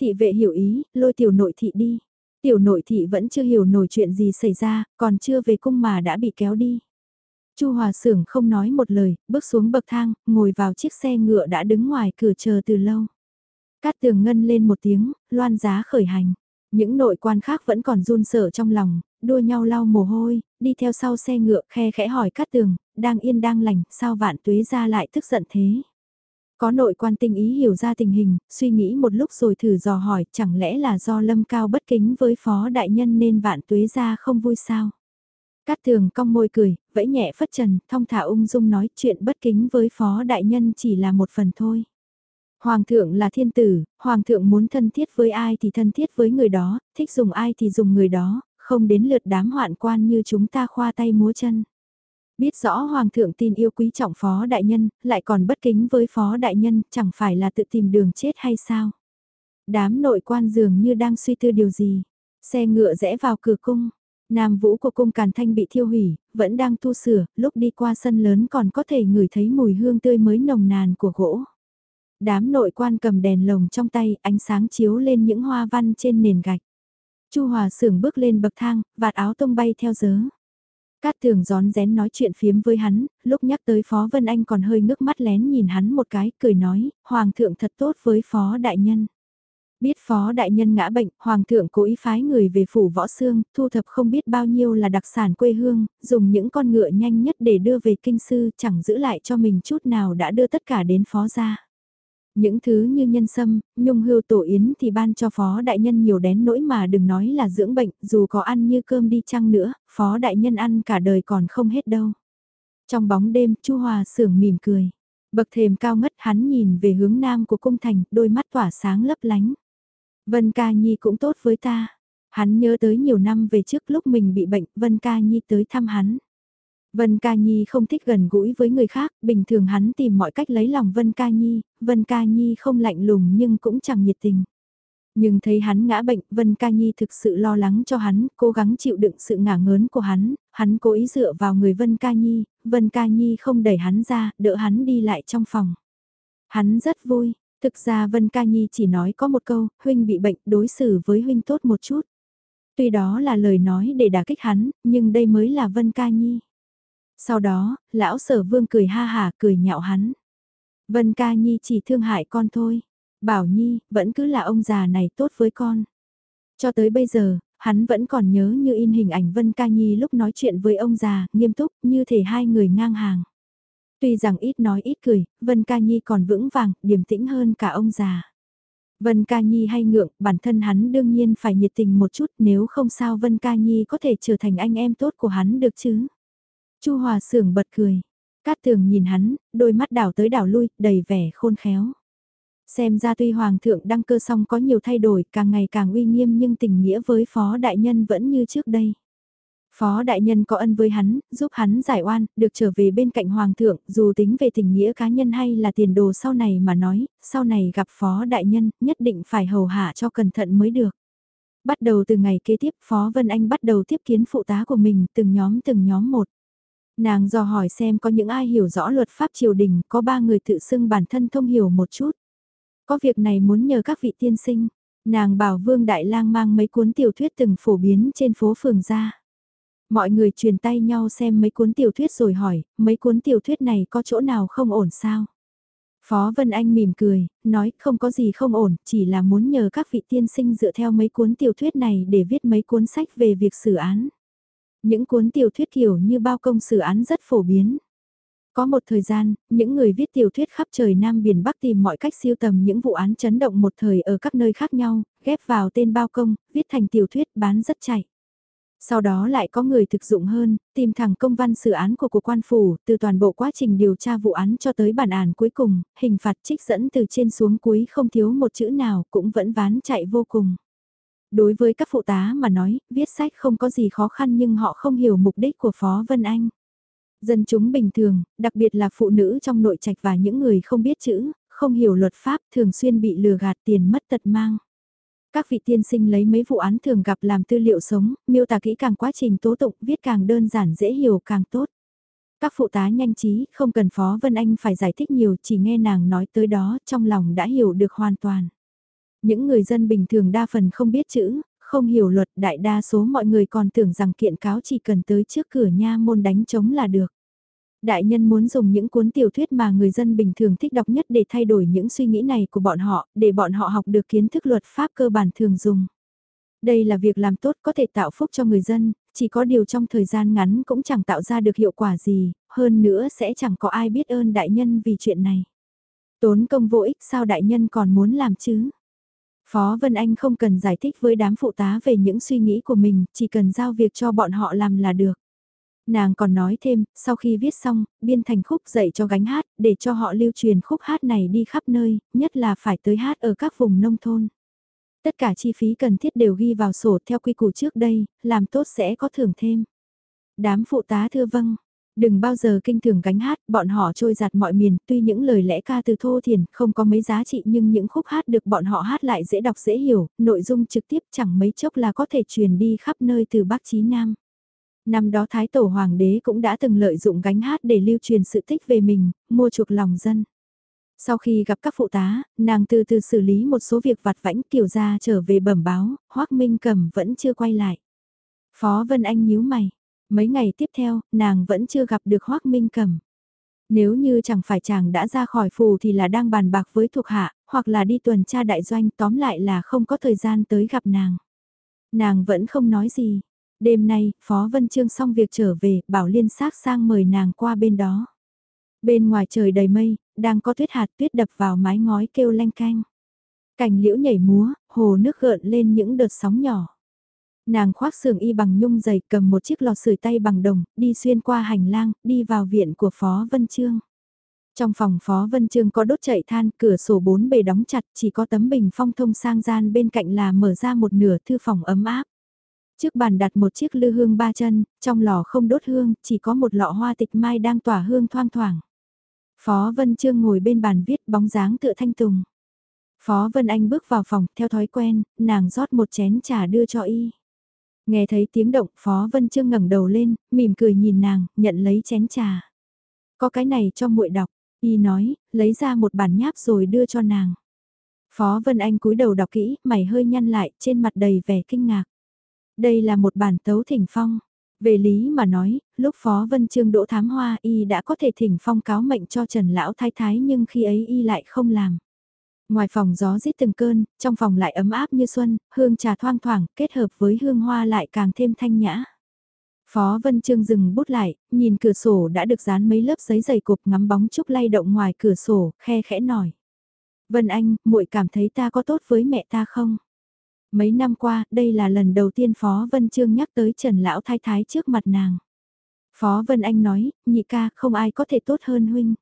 Thị vệ hiểu ý, lôi tiểu nội thị đi. Tiểu nội thị vẫn chưa hiểu nổi chuyện gì xảy ra, còn chưa về cung mà đã bị kéo đi. Chu Hòa Sưởng không nói một lời, bước xuống bậc thang, ngồi vào chiếc xe ngựa đã đứng ngoài cửa chờ từ lâu. Cát tường ngân lên một tiếng, loan giá khởi hành. Những nội quan khác vẫn còn run sợ trong lòng, đua nhau lau mồ hôi, đi theo sau xe ngựa khe khẽ hỏi Cát tường, đang yên đang lành, sao vạn tuế ra lại tức giận thế? Có nội quan tinh ý hiểu ra tình hình, suy nghĩ một lúc rồi thử dò hỏi, chẳng lẽ là do lâm cao bất kính với phó đại nhân nên vạn tuế ra không vui sao? Cát thường cong môi cười, vẫy nhẹ phất trần, thong thả ung dung nói chuyện bất kính với phó đại nhân chỉ là một phần thôi. Hoàng thượng là thiên tử, hoàng thượng muốn thân thiết với ai thì thân thiết với người đó, thích dùng ai thì dùng người đó, không đến lượt đám hoạn quan như chúng ta khoa tay múa chân. Biết rõ hoàng thượng tin yêu quý trọng phó đại nhân, lại còn bất kính với phó đại nhân, chẳng phải là tự tìm đường chết hay sao? Đám nội quan dường như đang suy tư điều gì. Xe ngựa rẽ vào cửa cung, Nam vũ của cung Càn Thanh bị thiêu hủy, vẫn đang tu sửa, lúc đi qua sân lớn còn có thể ngửi thấy mùi hương tươi mới nồng nàn của gỗ. Đám nội quan cầm đèn lồng trong tay, ánh sáng chiếu lên những hoa văn trên nền gạch. Chu Hòa Sưởng bước lên bậc thang, vạt áo tung bay theo gió. Cát tường gión rén nói chuyện phiếm với hắn, lúc nhắc tới Phó Vân Anh còn hơi ngước mắt lén nhìn hắn một cái, cười nói, Hoàng thượng thật tốt với Phó Đại Nhân. Biết phó đại nhân ngã bệnh, hoàng thượng cố ý phái người về phủ võ xương, thu thập không biết bao nhiêu là đặc sản quê hương, dùng những con ngựa nhanh nhất để đưa về kinh sư, chẳng giữ lại cho mình chút nào đã đưa tất cả đến phó gia. Những thứ như nhân sâm, nhung hưu tổ yến thì ban cho phó đại nhân nhiều đén nỗi mà đừng nói là dưỡng bệnh, dù có ăn như cơm đi chăng nữa, phó đại nhân ăn cả đời còn không hết đâu. Trong bóng đêm, Chu Hòa sưởng mỉm cười. Bậc thềm cao ngất hắn nhìn về hướng nam của cung thành, đôi mắt tỏa sáng lấp lánh. Vân Ca Nhi cũng tốt với ta. Hắn nhớ tới nhiều năm về trước lúc mình bị bệnh, Vân Ca Nhi tới thăm hắn. Vân Ca Nhi không thích gần gũi với người khác, bình thường hắn tìm mọi cách lấy lòng Vân Ca Nhi, Vân Ca Nhi không lạnh lùng nhưng cũng chẳng nhiệt tình. Nhưng thấy hắn ngã bệnh, Vân Ca Nhi thực sự lo lắng cho hắn, cố gắng chịu đựng sự ngả ngớn của hắn, hắn cố ý dựa vào người Vân Ca Nhi, Vân Ca Nhi không đẩy hắn ra, đỡ hắn đi lại trong phòng. Hắn rất vui, Thực ra Vân Ca Nhi chỉ nói có một câu, huynh bị bệnh, đối xử với huynh tốt một chút. Tuy đó là lời nói để đả kích hắn, nhưng đây mới là Vân Ca Nhi. Sau đó, lão sở vương cười ha hà cười nhạo hắn. Vân Ca Nhi chỉ thương hại con thôi. Bảo Nhi, vẫn cứ là ông già này tốt với con. Cho tới bây giờ, hắn vẫn còn nhớ như in hình ảnh Vân Ca Nhi lúc nói chuyện với ông già, nghiêm túc, như thể hai người ngang hàng. Tuy rằng ít nói ít cười, Vân Ca Nhi còn vững vàng, điềm tĩnh hơn cả ông già. Vân Ca Nhi hay ngượng, bản thân hắn đương nhiên phải nhiệt tình một chút nếu không sao Vân Ca Nhi có thể trở thành anh em tốt của hắn được chứ. Chu Hòa Sưởng bật cười. Cát tường nhìn hắn, đôi mắt đảo tới đảo lui, đầy vẻ khôn khéo. Xem ra tuy Hoàng thượng đăng cơ xong có nhiều thay đổi, càng ngày càng uy nghiêm nhưng tình nghĩa với Phó Đại Nhân vẫn như trước đây. Phó đại nhân có ân với hắn, giúp hắn giải oan, được trở về bên cạnh hoàng thượng, dù tính về tình nghĩa cá nhân hay là tiền đồ sau này mà nói, sau này gặp phó đại nhân, nhất định phải hầu hạ cho cẩn thận mới được. Bắt đầu từ ngày kế tiếp, Phó Vân Anh bắt đầu tiếp kiến phụ tá của mình, từng nhóm từng nhóm một. Nàng dò hỏi xem có những ai hiểu rõ luật pháp triều đình, có ba người tự xưng bản thân thông hiểu một chút. Có việc này muốn nhờ các vị tiên sinh, nàng bảo Vương Đại Lang mang mấy cuốn tiểu thuyết từng phổ biến trên phố phường ra. Mọi người truyền tay nhau xem mấy cuốn tiểu thuyết rồi hỏi, mấy cuốn tiểu thuyết này có chỗ nào không ổn sao? Phó Vân Anh mỉm cười, nói không có gì không ổn, chỉ là muốn nhờ các vị tiên sinh dựa theo mấy cuốn tiểu thuyết này để viết mấy cuốn sách về việc xử án. Những cuốn tiểu thuyết kiểu như bao công xử án rất phổ biến. Có một thời gian, những người viết tiểu thuyết khắp trời Nam Biển Bắc tìm mọi cách siêu tầm những vụ án chấn động một thời ở các nơi khác nhau, ghép vào tên bao công, viết thành tiểu thuyết bán rất chạy. Sau đó lại có người thực dụng hơn, tìm thẳng công văn xử án của của quan phủ, từ toàn bộ quá trình điều tra vụ án cho tới bản án cuối cùng, hình phạt trích dẫn từ trên xuống cuối không thiếu một chữ nào cũng vẫn ván chạy vô cùng. Đối với các phụ tá mà nói, viết sách không có gì khó khăn nhưng họ không hiểu mục đích của Phó Vân Anh. Dân chúng bình thường, đặc biệt là phụ nữ trong nội trạch và những người không biết chữ, không hiểu luật pháp thường xuyên bị lừa gạt tiền mất tật mang. Các vị tiên sinh lấy mấy vụ án thường gặp làm tư liệu sống, miêu tả kỹ càng quá trình tố tụng, viết càng đơn giản dễ hiểu càng tốt. Các phụ tá nhanh trí, không cần Phó Vân Anh phải giải thích nhiều, chỉ nghe nàng nói tới đó, trong lòng đã hiểu được hoàn toàn. Những người dân bình thường đa phần không biết chữ, không hiểu luật, đại đa số mọi người còn tưởng rằng kiện cáo chỉ cần tới trước cửa nha môn đánh chống là được. Đại nhân muốn dùng những cuốn tiểu thuyết mà người dân bình thường thích đọc nhất để thay đổi những suy nghĩ này của bọn họ, để bọn họ học được kiến thức luật pháp cơ bản thường dùng. Đây là việc làm tốt có thể tạo phúc cho người dân, chỉ có điều trong thời gian ngắn cũng chẳng tạo ra được hiệu quả gì, hơn nữa sẽ chẳng có ai biết ơn đại nhân vì chuyện này. Tốn công vô ích sao đại nhân còn muốn làm chứ? Phó Vân Anh không cần giải thích với đám phụ tá về những suy nghĩ của mình, chỉ cần giao việc cho bọn họ làm là được. Nàng còn nói thêm, sau khi viết xong, biên thành khúc dạy cho gánh hát, để cho họ lưu truyền khúc hát này đi khắp nơi, nhất là phải tới hát ở các vùng nông thôn. Tất cả chi phí cần thiết đều ghi vào sổ theo quy củ trước đây, làm tốt sẽ có thưởng thêm. Đám phụ tá thưa vâng, Đừng bao giờ kinh thường gánh hát, bọn họ trôi giặt mọi miền, tuy những lời lẽ ca từ thô thiền không có mấy giá trị nhưng những khúc hát được bọn họ hát lại dễ đọc dễ hiểu, nội dung trực tiếp chẳng mấy chốc là có thể truyền đi khắp nơi từ Bắc chí Nam. Năm đó Thái Tổ Hoàng đế cũng đã từng lợi dụng gánh hát để lưu truyền sự tích về mình, mua chuộc lòng dân. Sau khi gặp các phụ tá, nàng từ từ xử lý một số việc vặt vãnh tiểu ra trở về bẩm báo, Hoác Minh Cầm vẫn chưa quay lại. Phó Vân Anh nhíu mày, Mấy ngày tiếp theo, nàng vẫn chưa gặp được Hoác Minh Cầm. Nếu như chẳng phải chàng đã ra khỏi phù thì là đang bàn bạc với thuộc hạ, hoặc là đi tuần tra đại doanh tóm lại là không có thời gian tới gặp nàng. Nàng vẫn không nói gì. Đêm nay, Phó Vân Trương xong việc trở về, bảo liên xác sang mời nàng qua bên đó. Bên ngoài trời đầy mây, đang có tuyết hạt tuyết đập vào mái ngói kêu lanh canh. Cành liễu nhảy múa, hồ nước gợn lên những đợt sóng nhỏ. Nàng khoác sườn y bằng nhung dày cầm một chiếc lò sưởi tay bằng đồng, đi xuyên qua hành lang, đi vào viện của Phó Vân Trương. Trong phòng Phó Vân Trương có đốt chạy than, cửa sổ bốn bề đóng chặt, chỉ có tấm bình phong thông sang gian bên cạnh là mở ra một nửa thư phòng ấm áp. Trước bàn đặt một chiếc lư hương ba chân, trong lò không đốt hương, chỉ có một lọ hoa tịch mai đang tỏa hương thoang thoảng. Phó Vân Trương ngồi bên bàn viết bóng dáng tựa thanh tùng. Phó Vân Anh bước vào phòng, theo thói quen, nàng rót một chén trà đưa cho y. Nghe thấy tiếng động Phó Vân Trương ngẩng đầu lên, mỉm cười nhìn nàng, nhận lấy chén trà. Có cái này cho muội đọc, y nói, lấy ra một bản nháp rồi đưa cho nàng. Phó Vân Anh cúi đầu đọc kỹ, mày hơi nhăn lại, trên mặt đầy vẻ kinh ngạc. Đây là một bản tấu thỉnh phong. Về lý mà nói, lúc Phó Vân Trương đỗ thám hoa y đã có thể thỉnh phong cáo mệnh cho Trần Lão Thái Thái nhưng khi ấy y lại không làm. Ngoài phòng gió rít từng cơn, trong phòng lại ấm áp như xuân, hương trà thoang thoảng, kết hợp với hương hoa lại càng thêm thanh nhã. Phó Vân Trương dừng bút lại, nhìn cửa sổ đã được dán mấy lớp giấy dày cục ngắm bóng trúc lay động ngoài cửa sổ, khe khẽ nổi. Vân Anh, muội cảm thấy ta có tốt với mẹ ta không? Mấy năm qua, đây là lần đầu tiên Phó Vân Trương nhắc tới Trần Lão Thái Thái trước mặt nàng. Phó Vân Anh nói, nhị ca, không ai có thể tốt hơn huynh.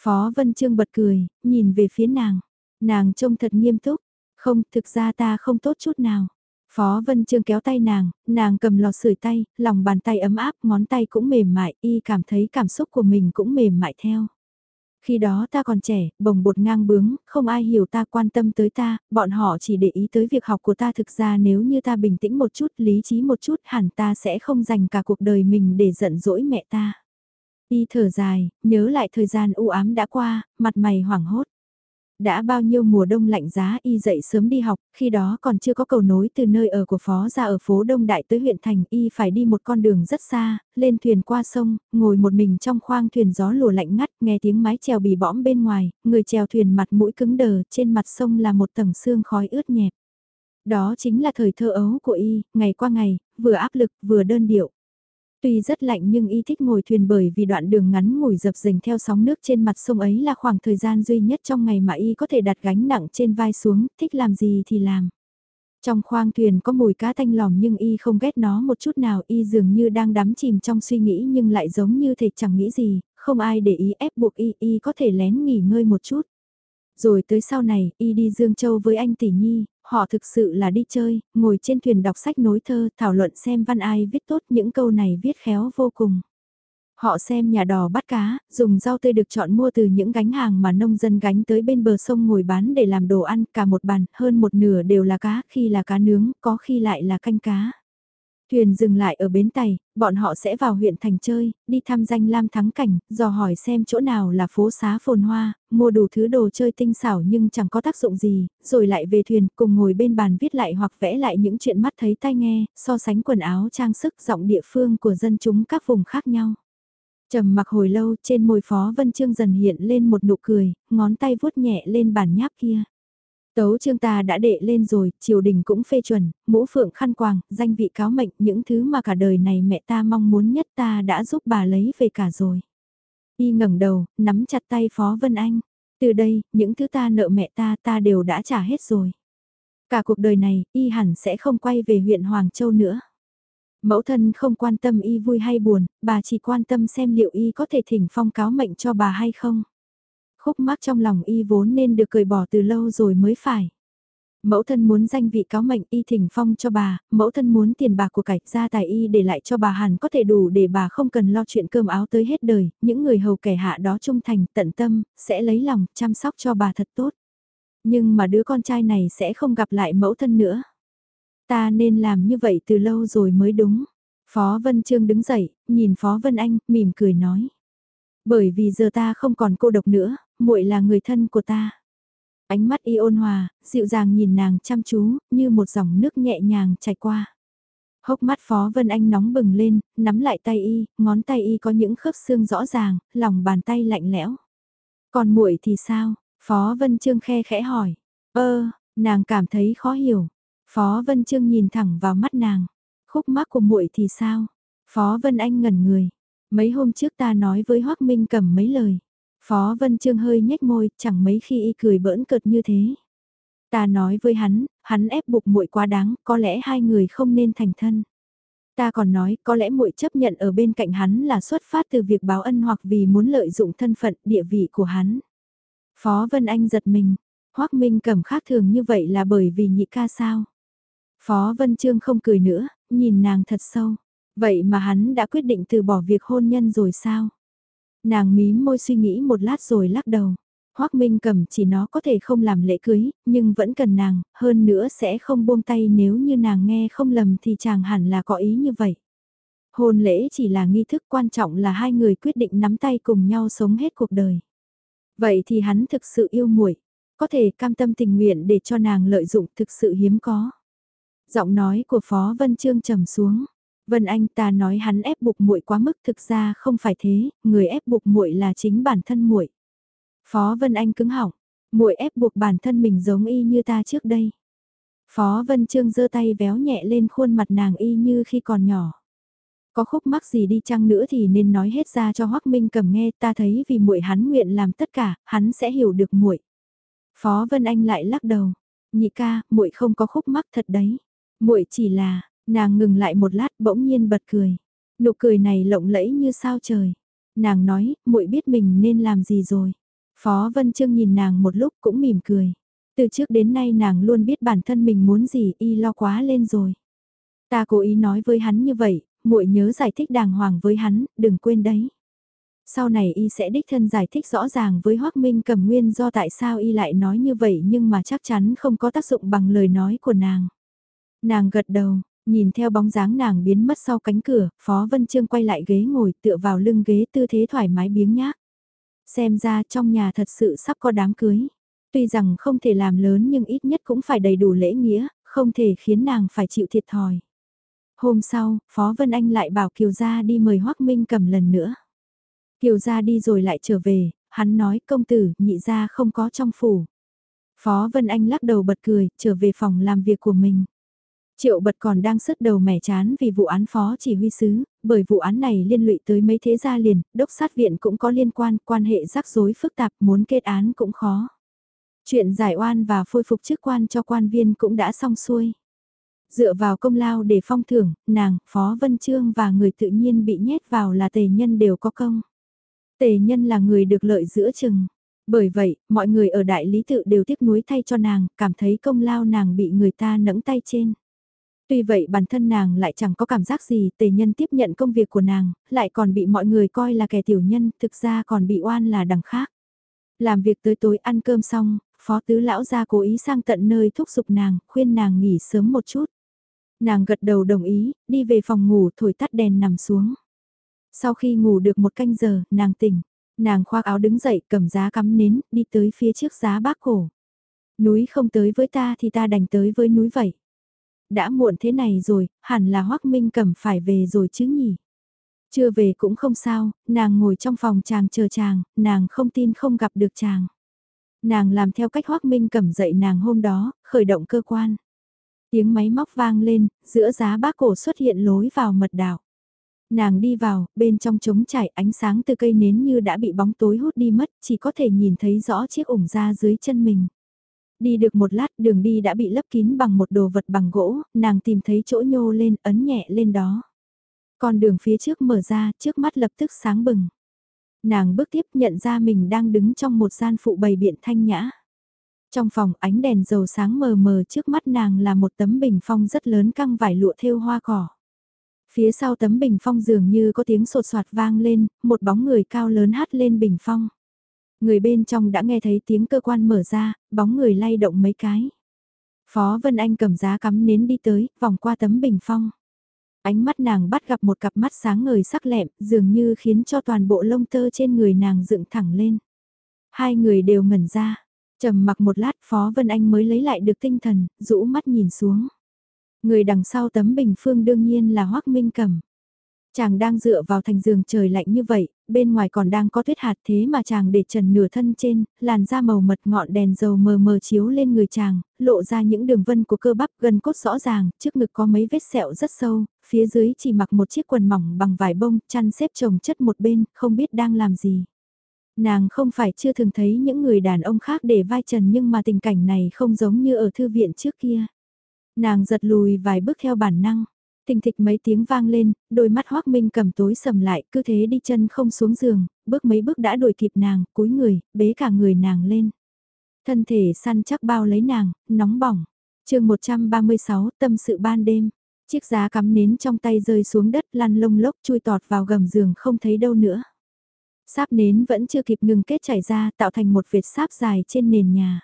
Phó Vân Trương bật cười, nhìn về phía nàng. Nàng trông thật nghiêm túc, không, thực ra ta không tốt chút nào. Phó Vân Trương kéo tay nàng, nàng cầm lò sưởi tay, lòng bàn tay ấm áp, ngón tay cũng mềm mại, y cảm thấy cảm xúc của mình cũng mềm mại theo. Khi đó ta còn trẻ, bồng bột ngang bướng, không ai hiểu ta quan tâm tới ta, bọn họ chỉ để ý tới việc học của ta thực ra nếu như ta bình tĩnh một chút, lý trí một chút hẳn ta sẽ không dành cả cuộc đời mình để giận dỗi mẹ ta. Y thở dài, nhớ lại thời gian u ám đã qua, mặt mày hoảng hốt. Đã bao nhiêu mùa đông lạnh giá y dậy sớm đi học, khi đó còn chưa có cầu nối từ nơi ở của phó ra ở phố Đông Đại tới huyện thành y phải đi một con đường rất xa, lên thuyền qua sông, ngồi một mình trong khoang thuyền gió lùa lạnh ngắt, nghe tiếng mái chèo bì bõm bên ngoài, người chèo thuyền mặt mũi cứng đờ, trên mặt sông là một tầng xương khói ướt nhẹp. Đó chính là thời thơ ấu của y, ngày qua ngày, vừa áp lực vừa đơn điệu. Tuy rất lạnh nhưng y thích ngồi thuyền bởi vì đoạn đường ngắn ngủi dập dềnh theo sóng nước trên mặt sông ấy là khoảng thời gian duy nhất trong ngày mà y có thể đặt gánh nặng trên vai xuống, thích làm gì thì làm. Trong khoang thuyền có mùi cá tanh lòm nhưng y không ghét nó một chút nào, y dường như đang đắm chìm trong suy nghĩ nhưng lại giống như thể chẳng nghĩ gì, không ai để ý ép buộc y, y có thể lén nghỉ ngơi một chút. Rồi tới sau này, y đi Dương Châu với anh Tỷ Nhi, họ thực sự là đi chơi, ngồi trên thuyền đọc sách nối thơ, thảo luận xem văn ai viết tốt những câu này viết khéo vô cùng. Họ xem nhà đò bắt cá, dùng rau tươi được chọn mua từ những gánh hàng mà nông dân gánh tới bên bờ sông ngồi bán để làm đồ ăn, cả một bàn, hơn một nửa đều là cá, khi là cá nướng, có khi lại là canh cá. Thuyền dừng lại ở bến tàu, bọn họ sẽ vào huyện thành chơi, đi thăm danh lam thắng cảnh, dò hỏi xem chỗ nào là phố xá phồn hoa, mua đủ thứ đồ chơi tinh xảo nhưng chẳng có tác dụng gì, rồi lại về thuyền cùng ngồi bên bàn viết lại hoặc vẽ lại những chuyện mắt thấy tai nghe, so sánh quần áo trang sức giọng địa phương của dân chúng các vùng khác nhau. Trầm mặc hồi lâu trên môi Phó Vân Trương dần hiện lên một nụ cười, ngón tay vuốt nhẹ lên bản nháp kia. Tấu chương ta đã đệ lên rồi, triều đình cũng phê chuẩn, mũ phượng khăn quàng, danh vị cáo mệnh, những thứ mà cả đời này mẹ ta mong muốn nhất ta đã giúp bà lấy về cả rồi. Y ngẩng đầu, nắm chặt tay Phó Vân Anh. Từ đây, những thứ ta nợ mẹ ta ta đều đã trả hết rồi. Cả cuộc đời này, Y hẳn sẽ không quay về huyện Hoàng Châu nữa. Mẫu thân không quan tâm Y vui hay buồn, bà chỉ quan tâm xem liệu Y có thể thỉnh phong cáo mệnh cho bà hay không khúc mắc trong lòng y vốn nên được cởi bỏ từ lâu rồi mới phải. Mẫu thân muốn danh vị cáo mệnh y thỉnh phong cho bà, mẫu thân muốn tiền bạc của cải gia tài y để lại cho bà hẳn có thể đủ để bà không cần lo chuyện cơm áo tới hết đời, những người hầu kẻ hạ đó trung thành, tận tâm, sẽ lấy lòng, chăm sóc cho bà thật tốt. Nhưng mà đứa con trai này sẽ không gặp lại mẫu thân nữa. Ta nên làm như vậy từ lâu rồi mới đúng. Phó Vân Trương đứng dậy, nhìn Phó Vân Anh, mỉm cười nói. Bởi vì giờ ta không còn cô độc nữa, muội là người thân của ta. Ánh mắt y ôn hòa, dịu dàng nhìn nàng chăm chú, như một dòng nước nhẹ nhàng chảy qua. Hốc mắt Phó Vân Anh nóng bừng lên, nắm lại tay y, ngón tay y có những khớp xương rõ ràng, lòng bàn tay lạnh lẽo. Còn muội thì sao? Phó Vân Trương khe khẽ hỏi. Ơ, nàng cảm thấy khó hiểu. Phó Vân Trương nhìn thẳng vào mắt nàng. Khúc mắc của muội thì sao? Phó Vân Anh ngẩn người. Mấy hôm trước ta nói với Hoác Minh cầm mấy lời. Phó Vân Trương hơi nhếch môi, chẳng mấy khi y cười bỡn cợt như thế. Ta nói với hắn, hắn ép buộc muội quá đáng, có lẽ hai người không nên thành thân. Ta còn nói, có lẽ muội chấp nhận ở bên cạnh hắn là xuất phát từ việc báo ân hoặc vì muốn lợi dụng thân phận, địa vị của hắn. Phó Vân Anh giật mình, Hoắc Minh cầm khác thường như vậy là bởi vì nhị ca sao? Phó Vân Trương không cười nữa, nhìn nàng thật sâu. Vậy mà hắn đã quyết định từ bỏ việc hôn nhân rồi sao? Nàng mím môi suy nghĩ một lát rồi lắc đầu. Hoác Minh cầm chỉ nó có thể không làm lễ cưới, nhưng vẫn cần nàng, hơn nữa sẽ không buông tay nếu như nàng nghe không lầm thì chàng hẳn là có ý như vậy. Hôn lễ chỉ là nghi thức quan trọng là hai người quyết định nắm tay cùng nhau sống hết cuộc đời. Vậy thì hắn thực sự yêu muội, có thể cam tâm tình nguyện để cho nàng lợi dụng thực sự hiếm có. Giọng nói của Phó Vân Trương trầm xuống. Vân Anh ta nói hắn ép buộc muội quá mức thực ra không phải thế, người ép buộc muội là chính bản thân muội. Phó Vân Anh cứng họng, muội ép buộc bản thân mình giống y như ta trước đây. Phó Vân Trương giơ tay véo nhẹ lên khuôn mặt nàng y như khi còn nhỏ. Có khúc mắc gì đi chăng nữa thì nên nói hết ra cho Hoắc Minh cầm nghe, ta thấy vì muội hắn nguyện làm tất cả, hắn sẽ hiểu được muội. Phó Vân Anh lại lắc đầu, nhị ca, muội không có khúc mắc thật đấy. Muội chỉ là, Nàng ngừng lại một lát bỗng nhiên bật cười. Nụ cười này lộng lẫy như sao trời. Nàng nói, muội biết mình nên làm gì rồi. Phó Vân Trương nhìn nàng một lúc cũng mỉm cười. Từ trước đến nay nàng luôn biết bản thân mình muốn gì y lo quá lên rồi. Ta cố ý nói với hắn như vậy, muội nhớ giải thích đàng hoàng với hắn, đừng quên đấy. Sau này y sẽ đích thân giải thích rõ ràng với Hoác Minh cầm nguyên do tại sao y lại nói như vậy nhưng mà chắc chắn không có tác dụng bằng lời nói của nàng. Nàng gật đầu, Nhìn theo bóng dáng nàng biến mất sau cánh cửa, Phó Vân Trương quay lại ghế ngồi tựa vào lưng ghế tư thế thoải mái biếng nhác. Xem ra trong nhà thật sự sắp có đám cưới. Tuy rằng không thể làm lớn nhưng ít nhất cũng phải đầy đủ lễ nghĩa, không thể khiến nàng phải chịu thiệt thòi. Hôm sau, Phó Vân Anh lại bảo Kiều Gia đi mời Hoác Minh cầm lần nữa. Kiều Gia đi rồi lại trở về, hắn nói công tử, nhị gia không có trong phủ. Phó Vân Anh lắc đầu bật cười, trở về phòng làm việc của mình. Triệu bật còn đang sứt đầu mẻ chán vì vụ án phó chỉ huy sứ, bởi vụ án này liên lụy tới mấy thế gia liền, đốc sát viện cũng có liên quan, quan hệ rắc rối phức tạp, muốn kết án cũng khó. Chuyện giải oan và phôi phục chức quan cho quan viên cũng đã xong xuôi. Dựa vào công lao để phong thưởng, nàng, Phó Vân Trương và người tự nhiên bị nhét vào là tề nhân đều có công. Tề nhân là người được lợi giữa chừng. Bởi vậy, mọi người ở đại lý tự đều tiếc nuối thay cho nàng, cảm thấy công lao nàng bị người ta nẫng tay trên. Tuy vậy bản thân nàng lại chẳng có cảm giác gì, tề nhân tiếp nhận công việc của nàng, lại còn bị mọi người coi là kẻ tiểu nhân, thực ra còn bị oan là đằng khác. Làm việc tới tối ăn cơm xong, phó tứ lão ra cố ý sang tận nơi thúc giục nàng, khuyên nàng nghỉ sớm một chút. Nàng gật đầu đồng ý, đi về phòng ngủ thổi tắt đèn nằm xuống. Sau khi ngủ được một canh giờ, nàng tỉnh. Nàng khoác áo đứng dậy cầm giá cắm nến, đi tới phía trước giá bác cổ. Núi không tới với ta thì ta đành tới với núi vậy đã muộn thế này rồi, hẳn là Hoắc Minh Cẩm phải về rồi chứ nhỉ. Chưa về cũng không sao, nàng ngồi trong phòng chàng chờ chàng, nàng không tin không gặp được chàng. Nàng làm theo cách Hoắc Minh Cẩm dạy nàng hôm đó, khởi động cơ quan. Tiếng máy móc vang lên, giữa giá bác cổ xuất hiện lối vào mật đảo. Nàng đi vào, bên trong trống trải ánh sáng từ cây nến như đã bị bóng tối hút đi mất, chỉ có thể nhìn thấy rõ chiếc ủng ra dưới chân mình. Đi được một lát đường đi đã bị lấp kín bằng một đồ vật bằng gỗ, nàng tìm thấy chỗ nhô lên, ấn nhẹ lên đó. Con đường phía trước mở ra, trước mắt lập tức sáng bừng. Nàng bước tiếp nhận ra mình đang đứng trong một gian phụ bày biện thanh nhã. Trong phòng ánh đèn dầu sáng mờ mờ trước mắt nàng là một tấm bình phong rất lớn căng vải lụa thêu hoa cỏ. Phía sau tấm bình phong dường như có tiếng sột soạt vang lên, một bóng người cao lớn hát lên bình phong. Người bên trong đã nghe thấy tiếng cơ quan mở ra, bóng người lay động mấy cái. Phó Vân Anh cầm giá cắm nến đi tới, vòng qua tấm bình phong. Ánh mắt nàng bắt gặp một cặp mắt sáng ngời sắc lẹm, dường như khiến cho toàn bộ lông tơ trên người nàng dựng thẳng lên. Hai người đều ngẩn ra, trầm mặc một lát Phó Vân Anh mới lấy lại được tinh thần, rũ mắt nhìn xuống. Người đằng sau tấm bình phương đương nhiên là Hoác Minh Cẩm. Chàng đang dựa vào thành giường trời lạnh như vậy, bên ngoài còn đang có tuyết hạt thế mà chàng để trần nửa thân trên, làn da màu mật ngọn đèn dầu mờ mờ chiếu lên người chàng, lộ ra những đường vân của cơ bắp gần cốt rõ ràng, trước ngực có mấy vết sẹo rất sâu, phía dưới chỉ mặc một chiếc quần mỏng bằng vải bông, chăn xếp chồng chất một bên, không biết đang làm gì. Nàng không phải chưa thường thấy những người đàn ông khác để vai trần nhưng mà tình cảnh này không giống như ở thư viện trước kia. Nàng giật lùi vài bước theo bản năng. Thình thịch mấy tiếng vang lên, đôi mắt Hoác Minh cầm tối sầm lại, cứ thế đi chân không xuống giường, bước mấy bước đã đuổi kịp nàng, cúi người, bế cả người nàng lên. Thân thể săn chắc bao lấy nàng, nóng bỏng. chương 136, tâm sự ban đêm. Chiếc giá cắm nến trong tay rơi xuống đất lăn lông lốc chui tọt vào gầm giường không thấy đâu nữa. Sáp nến vẫn chưa kịp ngừng kết chảy ra tạo thành một vệt sáp dài trên nền nhà.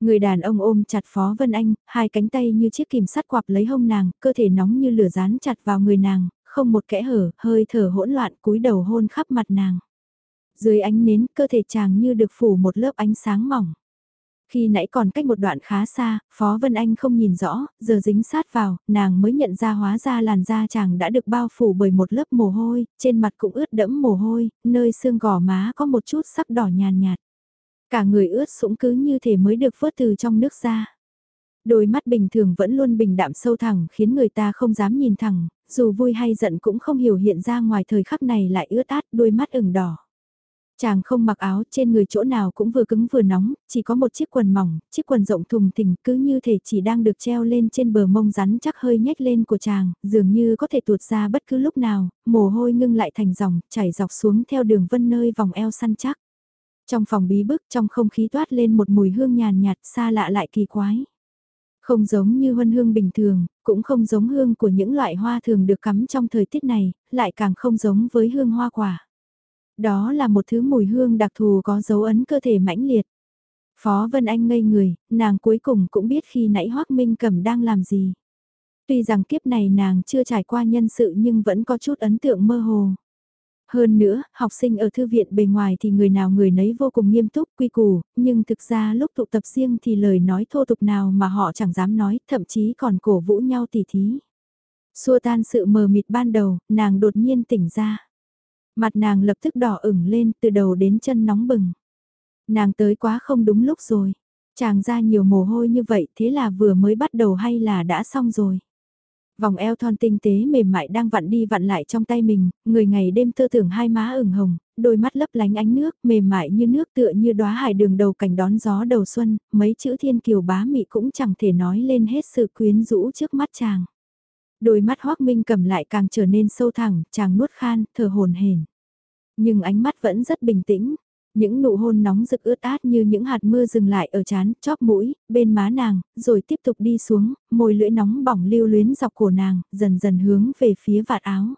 Người đàn ông ôm chặt Phó Vân Anh, hai cánh tay như chiếc kìm sắt quặp lấy hông nàng, cơ thể nóng như lửa dán chặt vào người nàng, không một kẽ hở, hơi thở hỗn loạn cúi đầu hôn khắp mặt nàng. Dưới ánh nến, cơ thể chàng như được phủ một lớp ánh sáng mỏng. Khi nãy còn cách một đoạn khá xa, Phó Vân Anh không nhìn rõ, giờ dính sát vào, nàng mới nhận ra hóa ra làn da chàng đã được bao phủ bởi một lớp mồ hôi, trên mặt cũng ướt đẫm mồ hôi, nơi xương gò má có một chút sắc đỏ nhàn nhạt. Cả người ướt sũng cứ như thể mới được vớt từ trong nước ra. Đôi mắt bình thường vẫn luôn bình đạm sâu thẳng khiến người ta không dám nhìn thẳng, dù vui hay giận cũng không hiểu hiện ra ngoài thời khắc này lại ướt át đôi mắt ửng đỏ. Chàng không mặc áo trên người chỗ nào cũng vừa cứng vừa nóng, chỉ có một chiếc quần mỏng, chiếc quần rộng thùng thình cứ như thể chỉ đang được treo lên trên bờ mông rắn chắc hơi nhếch lên của chàng, dường như có thể tuột ra bất cứ lúc nào, mồ hôi ngưng lại thành dòng, chảy dọc xuống theo đường vân nơi vòng eo săn chắc. Trong phòng bí bức trong không khí toát lên một mùi hương nhàn nhạt xa lạ lại kỳ quái. Không giống như huân hương bình thường, cũng không giống hương của những loại hoa thường được cắm trong thời tiết này, lại càng không giống với hương hoa quả. Đó là một thứ mùi hương đặc thù có dấu ấn cơ thể mãnh liệt. Phó Vân Anh ngây người, nàng cuối cùng cũng biết khi nãy Hoác Minh Cẩm đang làm gì. Tuy rằng kiếp này nàng chưa trải qua nhân sự nhưng vẫn có chút ấn tượng mơ hồ. Hơn nữa, học sinh ở thư viện bề ngoài thì người nào người nấy vô cùng nghiêm túc quy củ, nhưng thực ra lúc tụ tập riêng thì lời nói thô tục nào mà họ chẳng dám nói, thậm chí còn cổ vũ nhau tỉ thí. Xua tan sự mờ mịt ban đầu, nàng đột nhiên tỉnh ra. Mặt nàng lập tức đỏ ửng lên từ đầu đến chân nóng bừng. Nàng tới quá không đúng lúc rồi. Chàng ra nhiều mồ hôi như vậy thế là vừa mới bắt đầu hay là đã xong rồi. Vòng eo thon tinh tế mềm mại đang vặn đi vặn lại trong tay mình, người ngày đêm tơ tưởng hai má ửng hồng, đôi mắt lấp lánh ánh nước, mềm mại như nước tựa như đóa hải đường đầu cảnh đón gió đầu xuân, mấy chữ thiên kiều bá mị cũng chẳng thể nói lên hết sự quyến rũ trước mắt chàng. Đôi mắt hoác minh cầm lại càng trở nên sâu thẳng, chàng nuốt khan, thở hồn hển. Nhưng ánh mắt vẫn rất bình tĩnh, những nụ hôn nóng rực ướt át như những hạt mưa dừng lại ở chán, chóp mũi, bên má nàng, rồi tiếp tục đi xuống, môi lưỡi nóng bỏng lưu luyến dọc cổ nàng, dần dần hướng về phía vạt áo.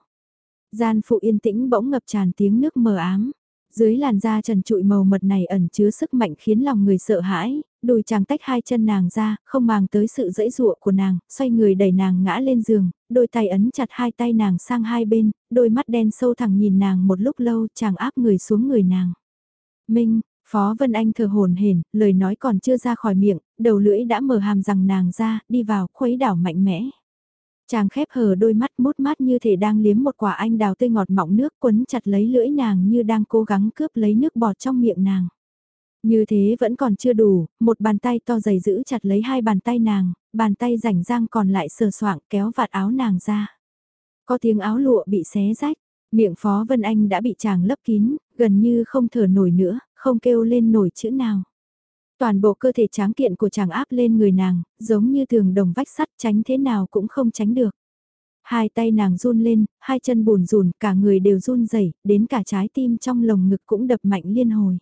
Gian phụ yên tĩnh bỗng ngập tràn tiếng nước mờ ám. Dưới làn da trần trụi màu mật này ẩn chứa sức mạnh khiến lòng người sợ hãi, đùi chàng tách hai chân nàng ra, không màng tới sự dẫy dụa của nàng, xoay người đẩy nàng ngã lên giường, đôi tay ấn chặt hai tay nàng sang hai bên, đôi mắt đen sâu thẳng nhìn nàng một lúc lâu chàng áp người xuống người nàng. Minh, Phó Vân Anh thở hồn hển, lời nói còn chưa ra khỏi miệng, đầu lưỡi đã mở hàm rằng nàng ra, đi vào, khuấy đảo mạnh mẽ. Chàng khép hờ đôi mắt mút mát như thể đang liếm một quả anh đào tươi ngọt mọng nước quấn chặt lấy lưỡi nàng như đang cố gắng cướp lấy nước bọt trong miệng nàng. Như thế vẫn còn chưa đủ, một bàn tay to dày giữ chặt lấy hai bàn tay nàng, bàn tay rảnh rang còn lại sờ soạng kéo vạt áo nàng ra. Có tiếng áo lụa bị xé rách, miệng Phó Vân Anh đã bị chàng lấp kín, gần như không thở nổi nữa, không kêu lên nổi chữ nào. Toàn bộ cơ thể tráng kiện của chàng áp lên người nàng, giống như thường đồng vách sắt tránh thế nào cũng không tránh được. Hai tay nàng run lên, hai chân bùn rùn, cả người đều run rẩy, đến cả trái tim trong lồng ngực cũng đập mạnh liên hồi.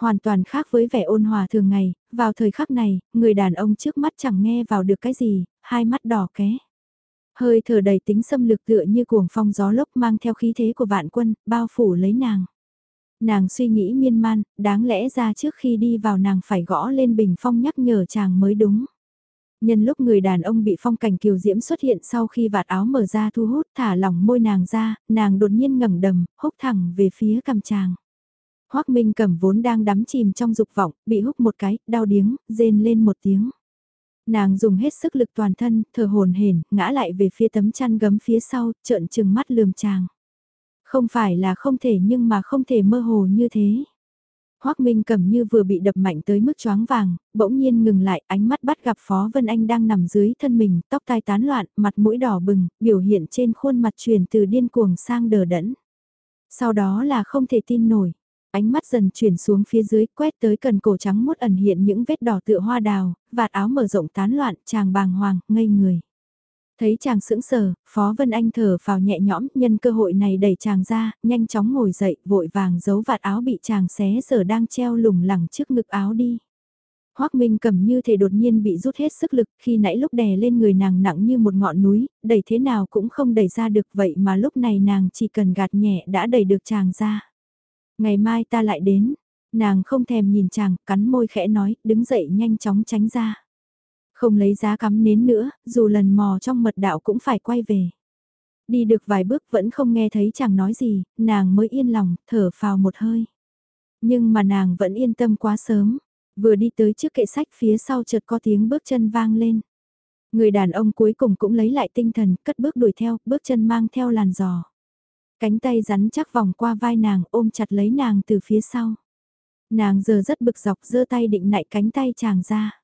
Hoàn toàn khác với vẻ ôn hòa thường ngày, vào thời khắc này, người đàn ông trước mắt chẳng nghe vào được cái gì, hai mắt đỏ ké. Hơi thở đầy tính xâm lược tựa như cuồng phong gió lốc mang theo khí thế của vạn quân, bao phủ lấy nàng. Nàng suy nghĩ miên man, đáng lẽ ra trước khi đi vào nàng phải gõ lên bình phong nhắc nhở chàng mới đúng. Nhân lúc người đàn ông bị phong cảnh kiều diễm xuất hiện sau khi vạt áo mở ra thu hút thả lỏng môi nàng ra, nàng đột nhiên ngẩng đầm, húc thẳng về phía cầm chàng. Hoác Minh cầm vốn đang đắm chìm trong dục vọng, bị húc một cái, đau điếng, rên lên một tiếng. Nàng dùng hết sức lực toàn thân, thở hồn hển, ngã lại về phía tấm chăn gấm phía sau, trợn trừng mắt lườm chàng. Không phải là không thể nhưng mà không thể mơ hồ như thế. Hoác Minh cầm như vừa bị đập mạnh tới mức choáng vàng, bỗng nhiên ngừng lại, ánh mắt bắt gặp Phó Vân Anh đang nằm dưới thân mình, tóc tai tán loạn, mặt mũi đỏ bừng, biểu hiện trên khuôn mặt truyền từ điên cuồng sang đờ đẫn. Sau đó là không thể tin nổi. Ánh mắt dần chuyển xuống phía dưới, quét tới cần cổ trắng mốt ẩn hiện những vết đỏ tựa hoa đào, vạt áo mở rộng tán loạn, chàng bàng hoàng, ngây người. Thấy chàng sững sờ, Phó Vân Anh thở vào nhẹ nhõm, nhân cơ hội này đẩy chàng ra, nhanh chóng ngồi dậy, vội vàng giấu vạt áo bị chàng xé giờ đang treo lủng lẳng trước ngực áo đi. Hoác Minh cầm như thể đột nhiên bị rút hết sức lực khi nãy lúc đè lên người nàng nặng như một ngọn núi, đẩy thế nào cũng không đẩy ra được vậy mà lúc này nàng chỉ cần gạt nhẹ đã đẩy được chàng ra. Ngày mai ta lại đến, nàng không thèm nhìn chàng, cắn môi khẽ nói, đứng dậy nhanh chóng tránh ra. Không lấy giá cắm nến nữa, dù lần mò trong mật đạo cũng phải quay về. Đi được vài bước vẫn không nghe thấy chàng nói gì, nàng mới yên lòng, thở phào một hơi. Nhưng mà nàng vẫn yên tâm quá sớm, vừa đi tới trước kệ sách phía sau chợt có tiếng bước chân vang lên. Người đàn ông cuối cùng cũng lấy lại tinh thần, cất bước đuổi theo, bước chân mang theo làn giò. Cánh tay rắn chắc vòng qua vai nàng ôm chặt lấy nàng từ phía sau. Nàng giờ rất bực dọc giơ tay định nạy cánh tay chàng ra.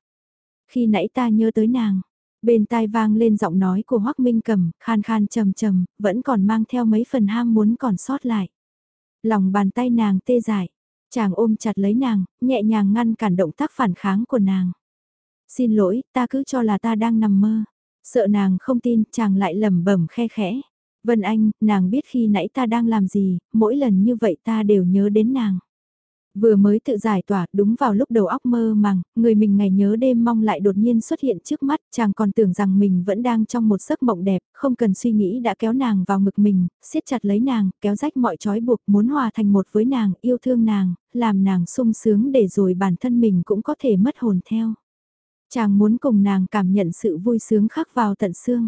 Khi nãy ta nhớ tới nàng, bên tai vang lên giọng nói của Hoắc Minh Cầm, khan khan trầm trầm, vẫn còn mang theo mấy phần ham muốn còn sót lại. Lòng bàn tay nàng tê dại, chàng ôm chặt lấy nàng, nhẹ nhàng ngăn cản động tác phản kháng của nàng. Xin lỗi, ta cứ cho là ta đang nằm mơ. Sợ nàng không tin, chàng lại lẩm bẩm khe khẽ. Vân Anh, nàng biết khi nãy ta đang làm gì, mỗi lần như vậy ta đều nhớ đến nàng. Vừa mới tự giải tỏa, đúng vào lúc đầu óc mơ màng, người mình ngày nhớ đêm mong lại đột nhiên xuất hiện trước mắt, chàng còn tưởng rằng mình vẫn đang trong một giấc mộng đẹp, không cần suy nghĩ đã kéo nàng vào ngực mình, siết chặt lấy nàng, kéo rách mọi trói buộc, muốn hòa thành một với nàng, yêu thương nàng, làm nàng sung sướng để rồi bản thân mình cũng có thể mất hồn theo. Chàng muốn cùng nàng cảm nhận sự vui sướng khắc vào tận xương.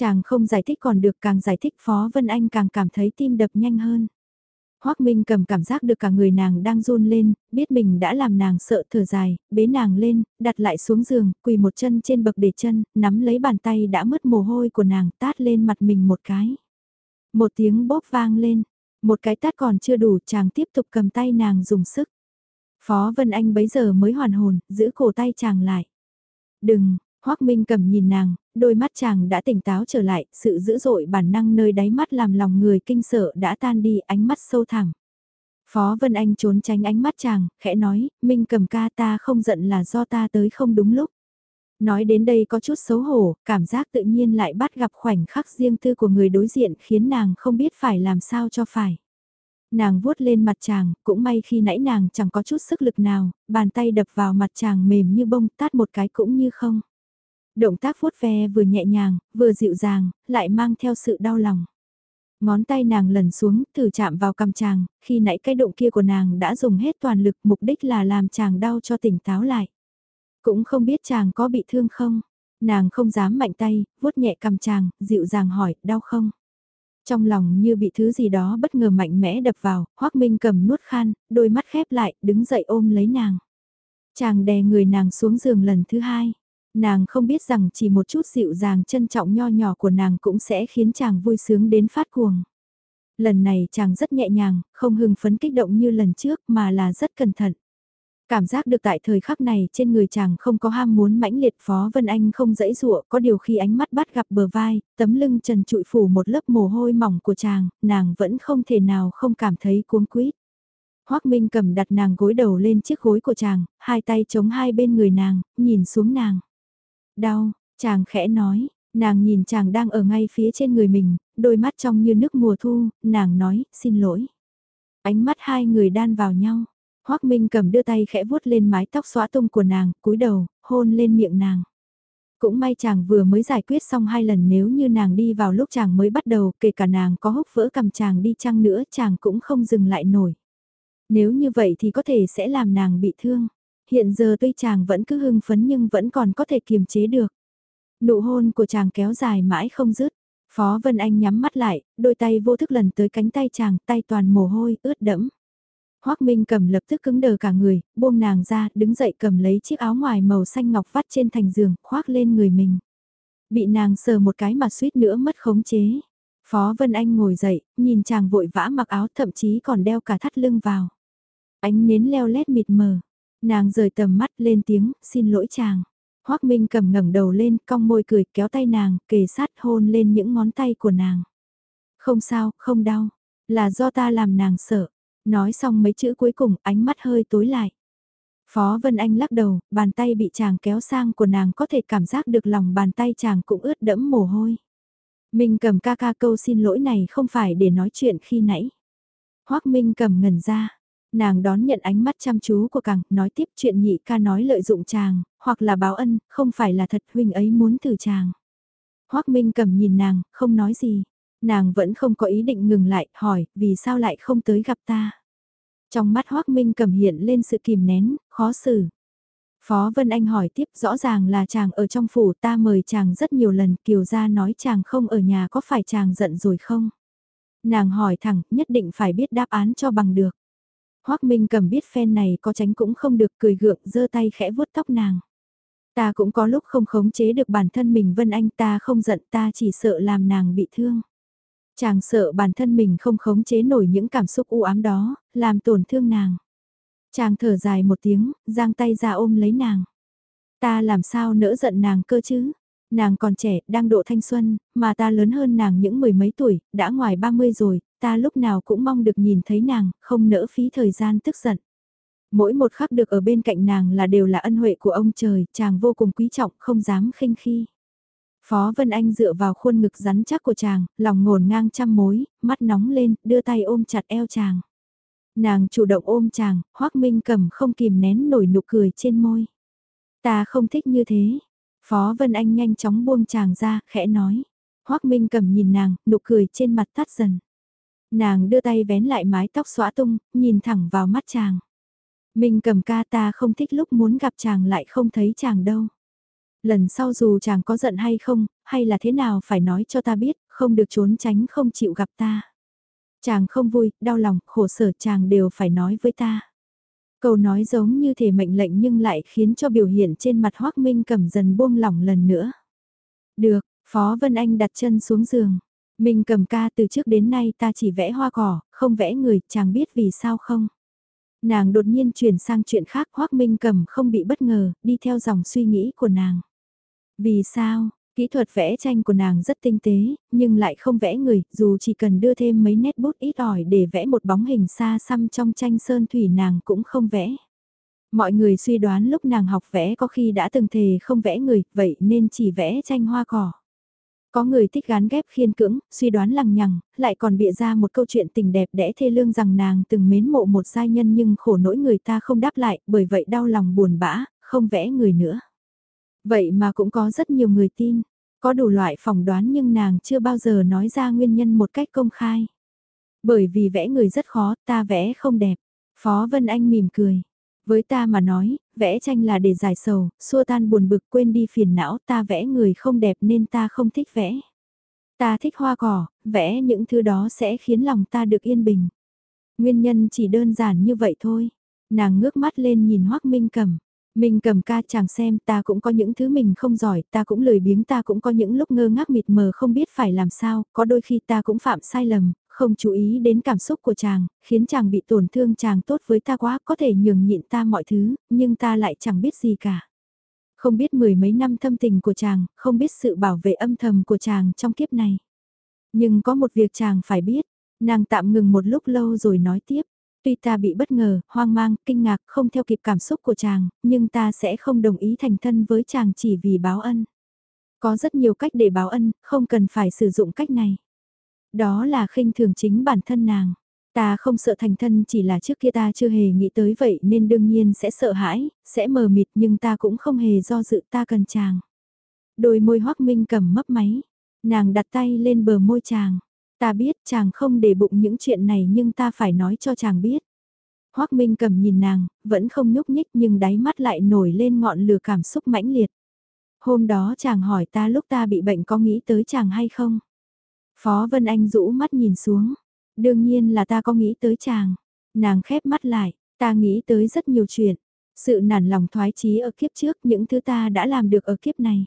Chàng không giải thích còn được càng giải thích Phó Vân Anh càng cảm thấy tim đập nhanh hơn. Hoác Minh cầm cảm giác được cả người nàng đang run lên, biết mình đã làm nàng sợ thở dài, bế nàng lên, đặt lại xuống giường, quỳ một chân trên bậc để chân, nắm lấy bàn tay đã mất mồ hôi của nàng tát lên mặt mình một cái. Một tiếng bóp vang lên, một cái tát còn chưa đủ chàng tiếp tục cầm tay nàng dùng sức. Phó Vân Anh bấy giờ mới hoàn hồn, giữ cổ tay chàng lại. Đừng, Hoác Minh cầm nhìn nàng, đôi mắt chàng đã tỉnh táo trở lại, sự dữ dội bản năng nơi đáy mắt làm lòng người kinh sợ đã tan đi ánh mắt sâu thẳm. Phó Vân Anh trốn tránh ánh mắt chàng, khẽ nói, Minh cầm ca ta không giận là do ta tới không đúng lúc. Nói đến đây có chút xấu hổ, cảm giác tự nhiên lại bắt gặp khoảnh khắc riêng tư của người đối diện khiến nàng không biết phải làm sao cho phải. Nàng vuốt lên mặt chàng, cũng may khi nãy nàng chẳng có chút sức lực nào, bàn tay đập vào mặt chàng mềm như bông tát một cái cũng như không. Động tác vuốt ve vừa nhẹ nhàng, vừa dịu dàng, lại mang theo sự đau lòng. Ngón tay nàng lần xuống, thử chạm vào cầm chàng, khi nãy cái động kia của nàng đã dùng hết toàn lực mục đích là làm chàng đau cho tỉnh táo lại. Cũng không biết chàng có bị thương không, nàng không dám mạnh tay, vuốt nhẹ cầm chàng, dịu dàng hỏi, đau không? Trong lòng như bị thứ gì đó bất ngờ mạnh mẽ đập vào, Hoác Minh cầm nuốt khan, đôi mắt khép lại, đứng dậy ôm lấy nàng. Chàng đè người nàng xuống giường lần thứ hai. Nàng không biết rằng chỉ một chút dịu dàng trân trọng nho nhỏ của nàng cũng sẽ khiến chàng vui sướng đến phát cuồng. Lần này chàng rất nhẹ nhàng, không hưng phấn kích động như lần trước mà là rất cẩn thận. Cảm giác được tại thời khắc này trên người chàng không có ham muốn mãnh liệt Phó Vân Anh không dẫy dụa, có điều khi ánh mắt bắt gặp bờ vai, tấm lưng trần trụi phủ một lớp mồ hôi mỏng của chàng, nàng vẫn không thể nào không cảm thấy cuống quýt. Hoác Minh cầm đặt nàng gối đầu lên chiếc gối của chàng, hai tay chống hai bên người nàng, nhìn xuống nàng. Đau, chàng khẽ nói, nàng nhìn chàng đang ở ngay phía trên người mình, đôi mắt trong như nước mùa thu, nàng nói, xin lỗi. Ánh mắt hai người đan vào nhau, Hoác Minh cầm đưa tay khẽ vuốt lên mái tóc xóa tung của nàng, cúi đầu, hôn lên miệng nàng. Cũng may chàng vừa mới giải quyết xong hai lần nếu như nàng đi vào lúc chàng mới bắt đầu, kể cả nàng có húc vỡ cầm chàng đi chăng nữa chàng cũng không dừng lại nổi. Nếu như vậy thì có thể sẽ làm nàng bị thương. Hiện giờ tuy chàng vẫn cứ hưng phấn nhưng vẫn còn có thể kiềm chế được. Nụ hôn của chàng kéo dài mãi không dứt. Phó Vân Anh nhắm mắt lại, đôi tay vô thức lần tới cánh tay chàng, tay toàn mồ hôi, ướt đẫm. Hoác Minh cầm lập tức cứng đờ cả người, buông nàng ra, đứng dậy cầm lấy chiếc áo ngoài màu xanh ngọc vắt trên thành giường, khoác lên người mình. Bị nàng sờ một cái mà suýt nữa mất khống chế. Phó Vân Anh ngồi dậy, nhìn chàng vội vã mặc áo thậm chí còn đeo cả thắt lưng vào. Ánh nến leo lét mịt mờ. Nàng rời tầm mắt lên tiếng, xin lỗi chàng. Hoác Minh cầm ngẩng đầu lên, cong môi cười, kéo tay nàng, kề sát hôn lên những ngón tay của nàng. Không sao, không đau. Là do ta làm nàng sợ. Nói xong mấy chữ cuối cùng, ánh mắt hơi tối lại. Phó Vân Anh lắc đầu, bàn tay bị chàng kéo sang của nàng có thể cảm giác được lòng bàn tay chàng cũng ướt đẫm mồ hôi. Minh cầm ca ca câu xin lỗi này không phải để nói chuyện khi nãy. Hoác Minh cầm ngẩn ra, nàng đón nhận ánh mắt chăm chú của càng, nói tiếp chuyện nhị ca nói lợi dụng chàng, hoặc là báo ân, không phải là thật huynh ấy muốn từ chàng. Hoác Minh cầm nhìn nàng, không nói gì. Nàng vẫn không có ý định ngừng lại, hỏi, vì sao lại không tới gặp ta? Trong mắt Hoác Minh cầm hiện lên sự kìm nén, khó xử. Phó Vân Anh hỏi tiếp rõ ràng là chàng ở trong phủ ta mời chàng rất nhiều lần kiều gia nói chàng không ở nhà có phải chàng giận rồi không? Nàng hỏi thẳng nhất định phải biết đáp án cho bằng được. Hoác Minh cầm biết phen này có tránh cũng không được cười gượng giơ tay khẽ vuốt tóc nàng. Ta cũng có lúc không khống chế được bản thân mình Vân Anh ta không giận ta chỉ sợ làm nàng bị thương. Chàng sợ bản thân mình không khống chế nổi những cảm xúc u ám đó, làm tổn thương nàng. Chàng thở dài một tiếng, giang tay ra ôm lấy nàng. Ta làm sao nỡ giận nàng cơ chứ? Nàng còn trẻ, đang độ thanh xuân, mà ta lớn hơn nàng những mười mấy tuổi, đã ngoài 30 rồi, ta lúc nào cũng mong được nhìn thấy nàng, không nỡ phí thời gian tức giận. Mỗi một khắc được ở bên cạnh nàng là đều là ân huệ của ông trời, chàng vô cùng quý trọng, không dám khinh khi. Phó Vân Anh dựa vào khuôn ngực rắn chắc của chàng, lòng ngổn ngang trăm mối, mắt nóng lên, đưa tay ôm chặt eo chàng. Nàng chủ động ôm chàng, Hoác Minh cầm không kìm nén nổi nụ cười trên môi. Ta không thích như thế. Phó Vân Anh nhanh chóng buông chàng ra, khẽ nói. Hoác Minh cầm nhìn nàng, nụ cười trên mặt tắt dần. Nàng đưa tay vén lại mái tóc xóa tung, nhìn thẳng vào mắt chàng. Minh cầm ca ta không thích lúc muốn gặp chàng lại không thấy chàng đâu. Lần sau dù chàng có giận hay không, hay là thế nào phải nói cho ta biết, không được trốn tránh không chịu gặp ta. Chàng không vui, đau lòng, khổ sở chàng đều phải nói với ta. Câu nói giống như thể mệnh lệnh nhưng lại khiến cho biểu hiện trên mặt Hoác Minh cầm dần buông lỏng lần nữa. Được, Phó Vân Anh đặt chân xuống giường. Minh cầm ca từ trước đến nay ta chỉ vẽ hoa cỏ, không vẽ người, chàng biết vì sao không? Nàng đột nhiên chuyển sang chuyện khác Hoác Minh cầm không bị bất ngờ, đi theo dòng suy nghĩ của nàng. Vì sao, kỹ thuật vẽ tranh của nàng rất tinh tế, nhưng lại không vẽ người, dù chỉ cần đưa thêm mấy nét bút ít ỏi để vẽ một bóng hình xa xăm trong tranh sơn thủy nàng cũng không vẽ. Mọi người suy đoán lúc nàng học vẽ có khi đã từng thề không vẽ người, vậy nên chỉ vẽ tranh hoa cỏ. Có người thích gán ghép khiên cưỡng, suy đoán lằng nhằng, lại còn bịa ra một câu chuyện tình đẹp đẽ thê lương rằng nàng từng mến mộ một giai nhân nhưng khổ nỗi người ta không đáp lại, bởi vậy đau lòng buồn bã, không vẽ người nữa. Vậy mà cũng có rất nhiều người tin, có đủ loại phỏng đoán nhưng nàng chưa bao giờ nói ra nguyên nhân một cách công khai. Bởi vì vẽ người rất khó, ta vẽ không đẹp. Phó Vân Anh mỉm cười. Với ta mà nói, vẽ tranh là để giải sầu, xua tan buồn bực quên đi phiền não ta vẽ người không đẹp nên ta không thích vẽ. Ta thích hoa cỏ, vẽ những thứ đó sẽ khiến lòng ta được yên bình. Nguyên nhân chỉ đơn giản như vậy thôi. Nàng ngước mắt lên nhìn Hoác Minh Cầm. Mình cầm ca chàng xem ta cũng có những thứ mình không giỏi, ta cũng lười biếng ta cũng có những lúc ngơ ngác mịt mờ không biết phải làm sao, có đôi khi ta cũng phạm sai lầm, không chú ý đến cảm xúc của chàng, khiến chàng bị tổn thương chàng tốt với ta quá, có thể nhường nhịn ta mọi thứ, nhưng ta lại chẳng biết gì cả. Không biết mười mấy năm thâm tình của chàng, không biết sự bảo vệ âm thầm của chàng trong kiếp này. Nhưng có một việc chàng phải biết, nàng tạm ngừng một lúc lâu rồi nói tiếp. Tuy ta bị bất ngờ, hoang mang, kinh ngạc, không theo kịp cảm xúc của chàng, nhưng ta sẽ không đồng ý thành thân với chàng chỉ vì báo ân. Có rất nhiều cách để báo ân, không cần phải sử dụng cách này. Đó là khinh thường chính bản thân nàng. Ta không sợ thành thân chỉ là trước kia ta chưa hề nghĩ tới vậy nên đương nhiên sẽ sợ hãi, sẽ mờ mịt nhưng ta cũng không hề do dự ta cần chàng. Đôi môi hoắc minh cầm mấp máy, nàng đặt tay lên bờ môi chàng. Ta biết chàng không để bụng những chuyện này nhưng ta phải nói cho chàng biết. Hoắc Minh cầm nhìn nàng, vẫn không nhúc nhích nhưng đáy mắt lại nổi lên ngọn lửa cảm xúc mãnh liệt. Hôm đó chàng hỏi ta lúc ta bị bệnh có nghĩ tới chàng hay không? Phó Vân Anh rũ mắt nhìn xuống. Đương nhiên là ta có nghĩ tới chàng. Nàng khép mắt lại, ta nghĩ tới rất nhiều chuyện. Sự nản lòng thoái chí ở kiếp trước những thứ ta đã làm được ở kiếp này.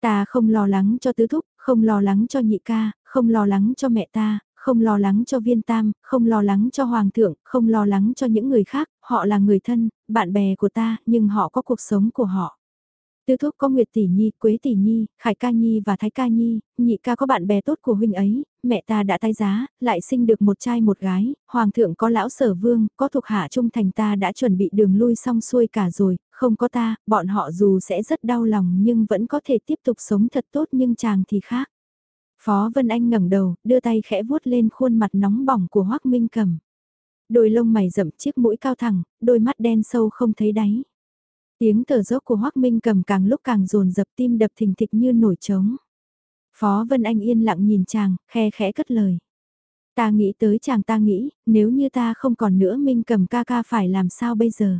Ta không lo lắng cho tứ thúc, không lo lắng cho nhị ca, không lo lắng cho mẹ ta, không lo lắng cho viên tam, không lo lắng cho hoàng thượng, không lo lắng cho những người khác, họ là người thân, bạn bè của ta, nhưng họ có cuộc sống của họ. Tư thúc có Nguyệt Tỷ Nhi, Quế Tỷ Nhi, Khải Ca Nhi và Thái Ca Nhi, nhị ca có bạn bè tốt của huynh ấy, mẹ ta đã tái giá, lại sinh được một trai một gái, hoàng thượng có lão sở vương, có thuộc hạ trung thành ta đã chuẩn bị đường lui xong xuôi cả rồi, không có ta, bọn họ dù sẽ rất đau lòng nhưng vẫn có thể tiếp tục sống thật tốt nhưng chàng thì khác. Phó Vân Anh ngẩng đầu, đưa tay khẽ vuốt lên khuôn mặt nóng bỏng của Hoác Minh Cầm. Đôi lông mày rậm chiếc mũi cao thẳng, đôi mắt đen sâu không thấy đáy. Tiếng thở dốc của Hoác Minh Cầm càng lúc càng dồn dập tim đập thình thịch như nổi trống. Phó Vân Anh yên lặng nhìn chàng, khe khẽ cất lời. Ta nghĩ tới chàng ta nghĩ, nếu như ta không còn nữa Minh Cầm ca ca phải làm sao bây giờ?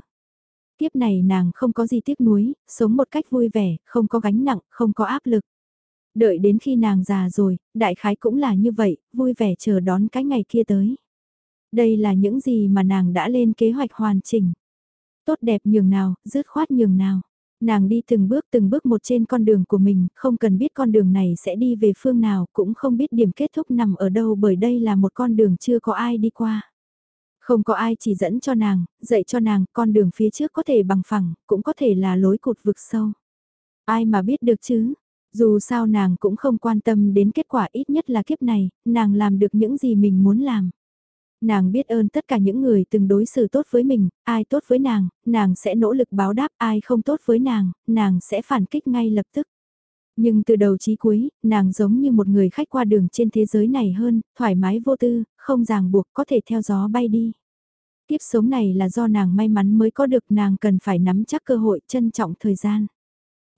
Kiếp này nàng không có gì tiếc nuối, sống một cách vui vẻ, không có gánh nặng, không có áp lực. Đợi đến khi nàng già rồi, đại khái cũng là như vậy, vui vẻ chờ đón cái ngày kia tới. Đây là những gì mà nàng đã lên kế hoạch hoàn chỉnh. Tốt đẹp nhường nào, dứt khoát nhường nào. Nàng đi từng bước từng bước một trên con đường của mình, không cần biết con đường này sẽ đi về phương nào, cũng không biết điểm kết thúc nằm ở đâu bởi đây là một con đường chưa có ai đi qua. Không có ai chỉ dẫn cho nàng, dạy cho nàng, con đường phía trước có thể bằng phẳng, cũng có thể là lối cụt vực sâu. Ai mà biết được chứ, dù sao nàng cũng không quan tâm đến kết quả ít nhất là kiếp này, nàng làm được những gì mình muốn làm. Nàng biết ơn tất cả những người từng đối xử tốt với mình, ai tốt với nàng, nàng sẽ nỗ lực báo đáp ai không tốt với nàng, nàng sẽ phản kích ngay lập tức. Nhưng từ đầu chí cuối, nàng giống như một người khách qua đường trên thế giới này hơn, thoải mái vô tư, không ràng buộc có thể theo gió bay đi. Tiếp sống này là do nàng may mắn mới có được nàng cần phải nắm chắc cơ hội trân trọng thời gian.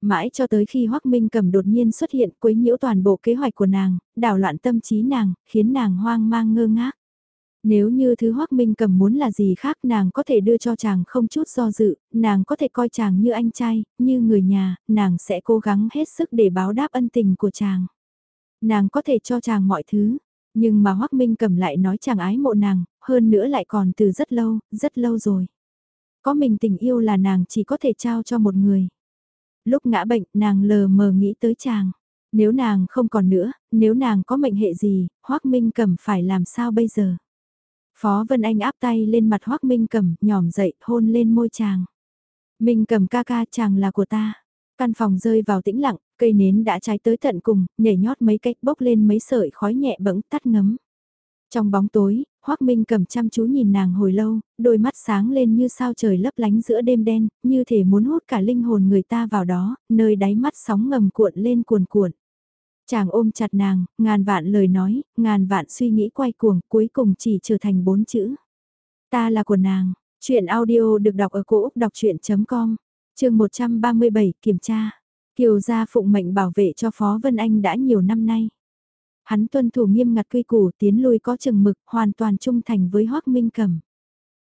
Mãi cho tới khi Hoác Minh cầm đột nhiên xuất hiện quấy nhiễu toàn bộ kế hoạch của nàng, đảo loạn tâm trí nàng, khiến nàng hoang mang ngơ ngác. Nếu như thứ Hoác Minh cầm muốn là gì khác nàng có thể đưa cho chàng không chút do dự, nàng có thể coi chàng như anh trai, như người nhà, nàng sẽ cố gắng hết sức để báo đáp ân tình của chàng. Nàng có thể cho chàng mọi thứ, nhưng mà Hoác Minh cầm lại nói chàng ái mộ nàng, hơn nữa lại còn từ rất lâu, rất lâu rồi. Có mình tình yêu là nàng chỉ có thể trao cho một người. Lúc ngã bệnh, nàng lờ mờ nghĩ tới chàng. Nếu nàng không còn nữa, nếu nàng có mệnh hệ gì, Hoác Minh cầm phải làm sao bây giờ? Phó Vân Anh áp tay lên mặt Hoác Minh cầm, nhòm dậy, hôn lên môi chàng. Minh cầm ca ca chàng là của ta. Căn phòng rơi vào tĩnh lặng, cây nến đã cháy tới tận cùng, nhảy nhót mấy cách bốc lên mấy sợi khói nhẹ bẫng tắt ngấm. Trong bóng tối, Hoác Minh cầm chăm chú nhìn nàng hồi lâu, đôi mắt sáng lên như sao trời lấp lánh giữa đêm đen, như thể muốn hút cả linh hồn người ta vào đó, nơi đáy mắt sóng ngầm cuộn lên cuồn cuộn. Chàng ôm chặt nàng, ngàn vạn lời nói, ngàn vạn suy nghĩ quay cuồng, cuối cùng chỉ trở thành bốn chữ. Ta là của nàng, chuyện audio được đọc ở cổ Úc đọc chuyện.com, trường 137 kiểm tra. Kiều gia phụng mệnh bảo vệ cho Phó Vân Anh đã nhiều năm nay. Hắn tuân thủ nghiêm ngặt quy củ tiến lui có chừng mực, hoàn toàn trung thành với Hoác Minh Cẩm.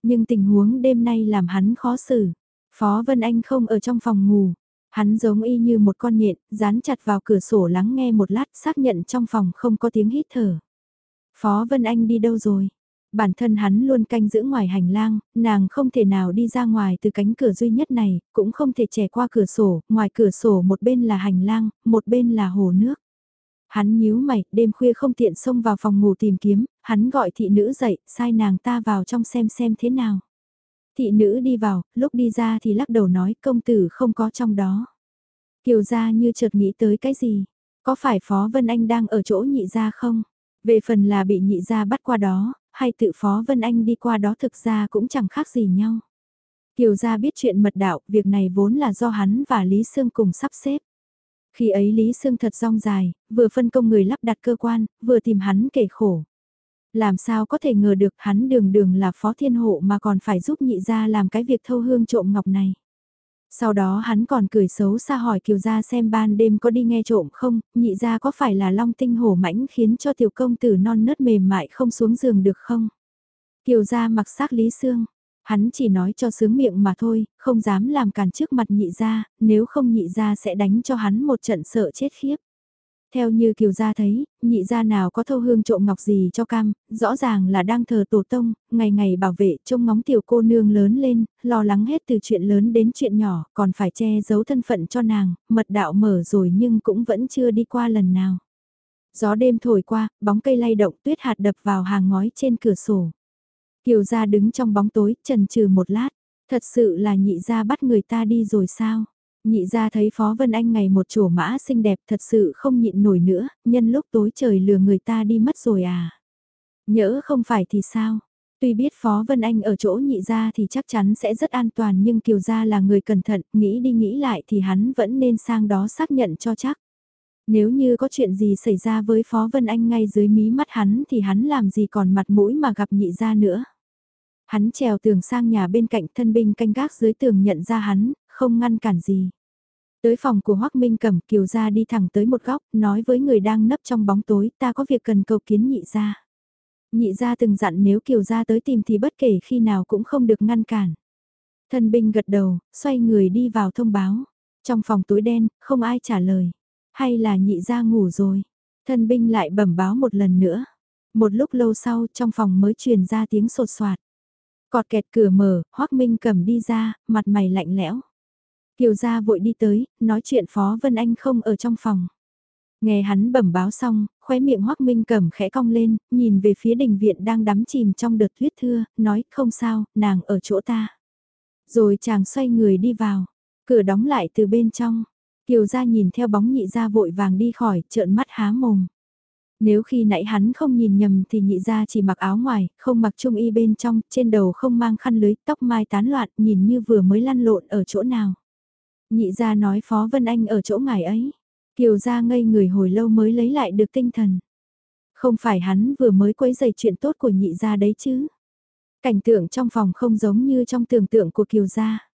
Nhưng tình huống đêm nay làm hắn khó xử. Phó Vân Anh không ở trong phòng ngủ. Hắn giống y như một con nhện, dán chặt vào cửa sổ lắng nghe một lát xác nhận trong phòng không có tiếng hít thở. Phó Vân Anh đi đâu rồi? Bản thân hắn luôn canh giữ ngoài hành lang, nàng không thể nào đi ra ngoài từ cánh cửa duy nhất này, cũng không thể trẻ qua cửa sổ, ngoài cửa sổ một bên là hành lang, một bên là hồ nước. Hắn nhíu mày, đêm khuya không tiện xông vào phòng ngủ tìm kiếm, hắn gọi thị nữ dậy, sai nàng ta vào trong xem xem thế nào. Thị nữ đi vào, lúc đi ra thì lắc đầu nói công tử không có trong đó. Kiều gia như chợt nghĩ tới cái gì, có phải Phó Vân Anh đang ở chỗ nhị gia không? Về phần là bị nhị gia bắt qua đó, hay tự Phó Vân Anh đi qua đó thực ra cũng chẳng khác gì nhau. Kiều gia biết chuyện mật đạo, việc này vốn là do hắn và Lý Sương cùng sắp xếp. Khi ấy Lý Sương thật rong dài, vừa phân công người lắp đặt cơ quan, vừa tìm hắn kể khổ. Làm sao có thể ngờ được hắn đường đường là phó thiên hộ mà còn phải giúp nhị gia làm cái việc thâu hương trộm ngọc này. Sau đó hắn còn cười xấu xa hỏi Kiều Gia xem ban đêm có đi nghe trộm không, nhị gia có phải là long tinh hổ mãnh khiến cho tiểu công tử non nớt mềm mại không xuống giường được không? Kiều Gia mặc xác Lý Sương, hắn chỉ nói cho sướng miệng mà thôi, không dám làm càn trước mặt nhị gia, nếu không nhị gia sẽ đánh cho hắn một trận sợ chết khiếp. Theo như Kiều Gia thấy, nhị gia nào có thâu hương trộm ngọc gì cho cam, rõ ràng là đang thờ tổ tông, ngày ngày bảo vệ trông ngóng tiểu cô nương lớn lên, lo lắng hết từ chuyện lớn đến chuyện nhỏ, còn phải che giấu thân phận cho nàng, mật đạo mở rồi nhưng cũng vẫn chưa đi qua lần nào. Gió đêm thổi qua, bóng cây lay động tuyết hạt đập vào hàng ngói trên cửa sổ. Kiều Gia đứng trong bóng tối, trần trừ một lát, thật sự là nhị gia bắt người ta đi rồi sao? Nhị ra thấy Phó Vân Anh ngày một chỗ mã xinh đẹp thật sự không nhịn nổi nữa, nhân lúc tối trời lừa người ta đi mất rồi à. Nhỡ không phải thì sao? Tuy biết Phó Vân Anh ở chỗ nhị ra thì chắc chắn sẽ rất an toàn nhưng Kiều Gia là người cẩn thận, nghĩ đi nghĩ lại thì hắn vẫn nên sang đó xác nhận cho chắc. Nếu như có chuyện gì xảy ra với Phó Vân Anh ngay dưới mí mắt hắn thì hắn làm gì còn mặt mũi mà gặp nhị ra nữa. Hắn trèo tường sang nhà bên cạnh thân binh canh gác dưới tường nhận ra hắn, không ngăn cản gì. Tới phòng của Hoắc Minh Cẩm Kiều Gia đi thẳng tới một góc, nói với người đang nấp trong bóng tối, ta có việc cần cầu kiến nhị gia. Nhị gia từng dặn nếu Kiều Gia tới tìm thì bất kể khi nào cũng không được ngăn cản. Thân binh gật đầu, xoay người đi vào thông báo. Trong phòng tối đen, không ai trả lời. Hay là nhị gia ngủ rồi. Thân binh lại bẩm báo một lần nữa. Một lúc lâu sau, trong phòng mới truyền ra tiếng sột soạt. Cọt kẹt cửa mở, Hoắc Minh cầm đi ra, mặt mày lạnh lẽo. Kiều gia vội đi tới, nói chuyện Phó Vân Anh không ở trong phòng. Nghe hắn bẩm báo xong, khóe miệng Hoắc Minh cẩm khẽ cong lên, nhìn về phía đình viện đang đắm chìm trong đợt tuyết thưa, nói không sao, nàng ở chỗ ta. Rồi chàng xoay người đi vào, cửa đóng lại từ bên trong. Kiều gia nhìn theo bóng nhị gia vội vàng đi khỏi, trợn mắt há mồm. Nếu khi nãy hắn không nhìn nhầm thì nhị gia chỉ mặc áo ngoài, không mặc trung y bên trong, trên đầu không mang khăn lưới, tóc mai tán loạn, nhìn như vừa mới lăn lộn ở chỗ nào. Nhị gia nói Phó Vân Anh ở chỗ ngài ấy. Kiều gia ngây người hồi lâu mới lấy lại được tinh thần. Không phải hắn vừa mới quấy dày chuyện tốt của nhị gia đấy chứ. Cảnh tượng trong phòng không giống như trong tưởng tượng của Kiều gia.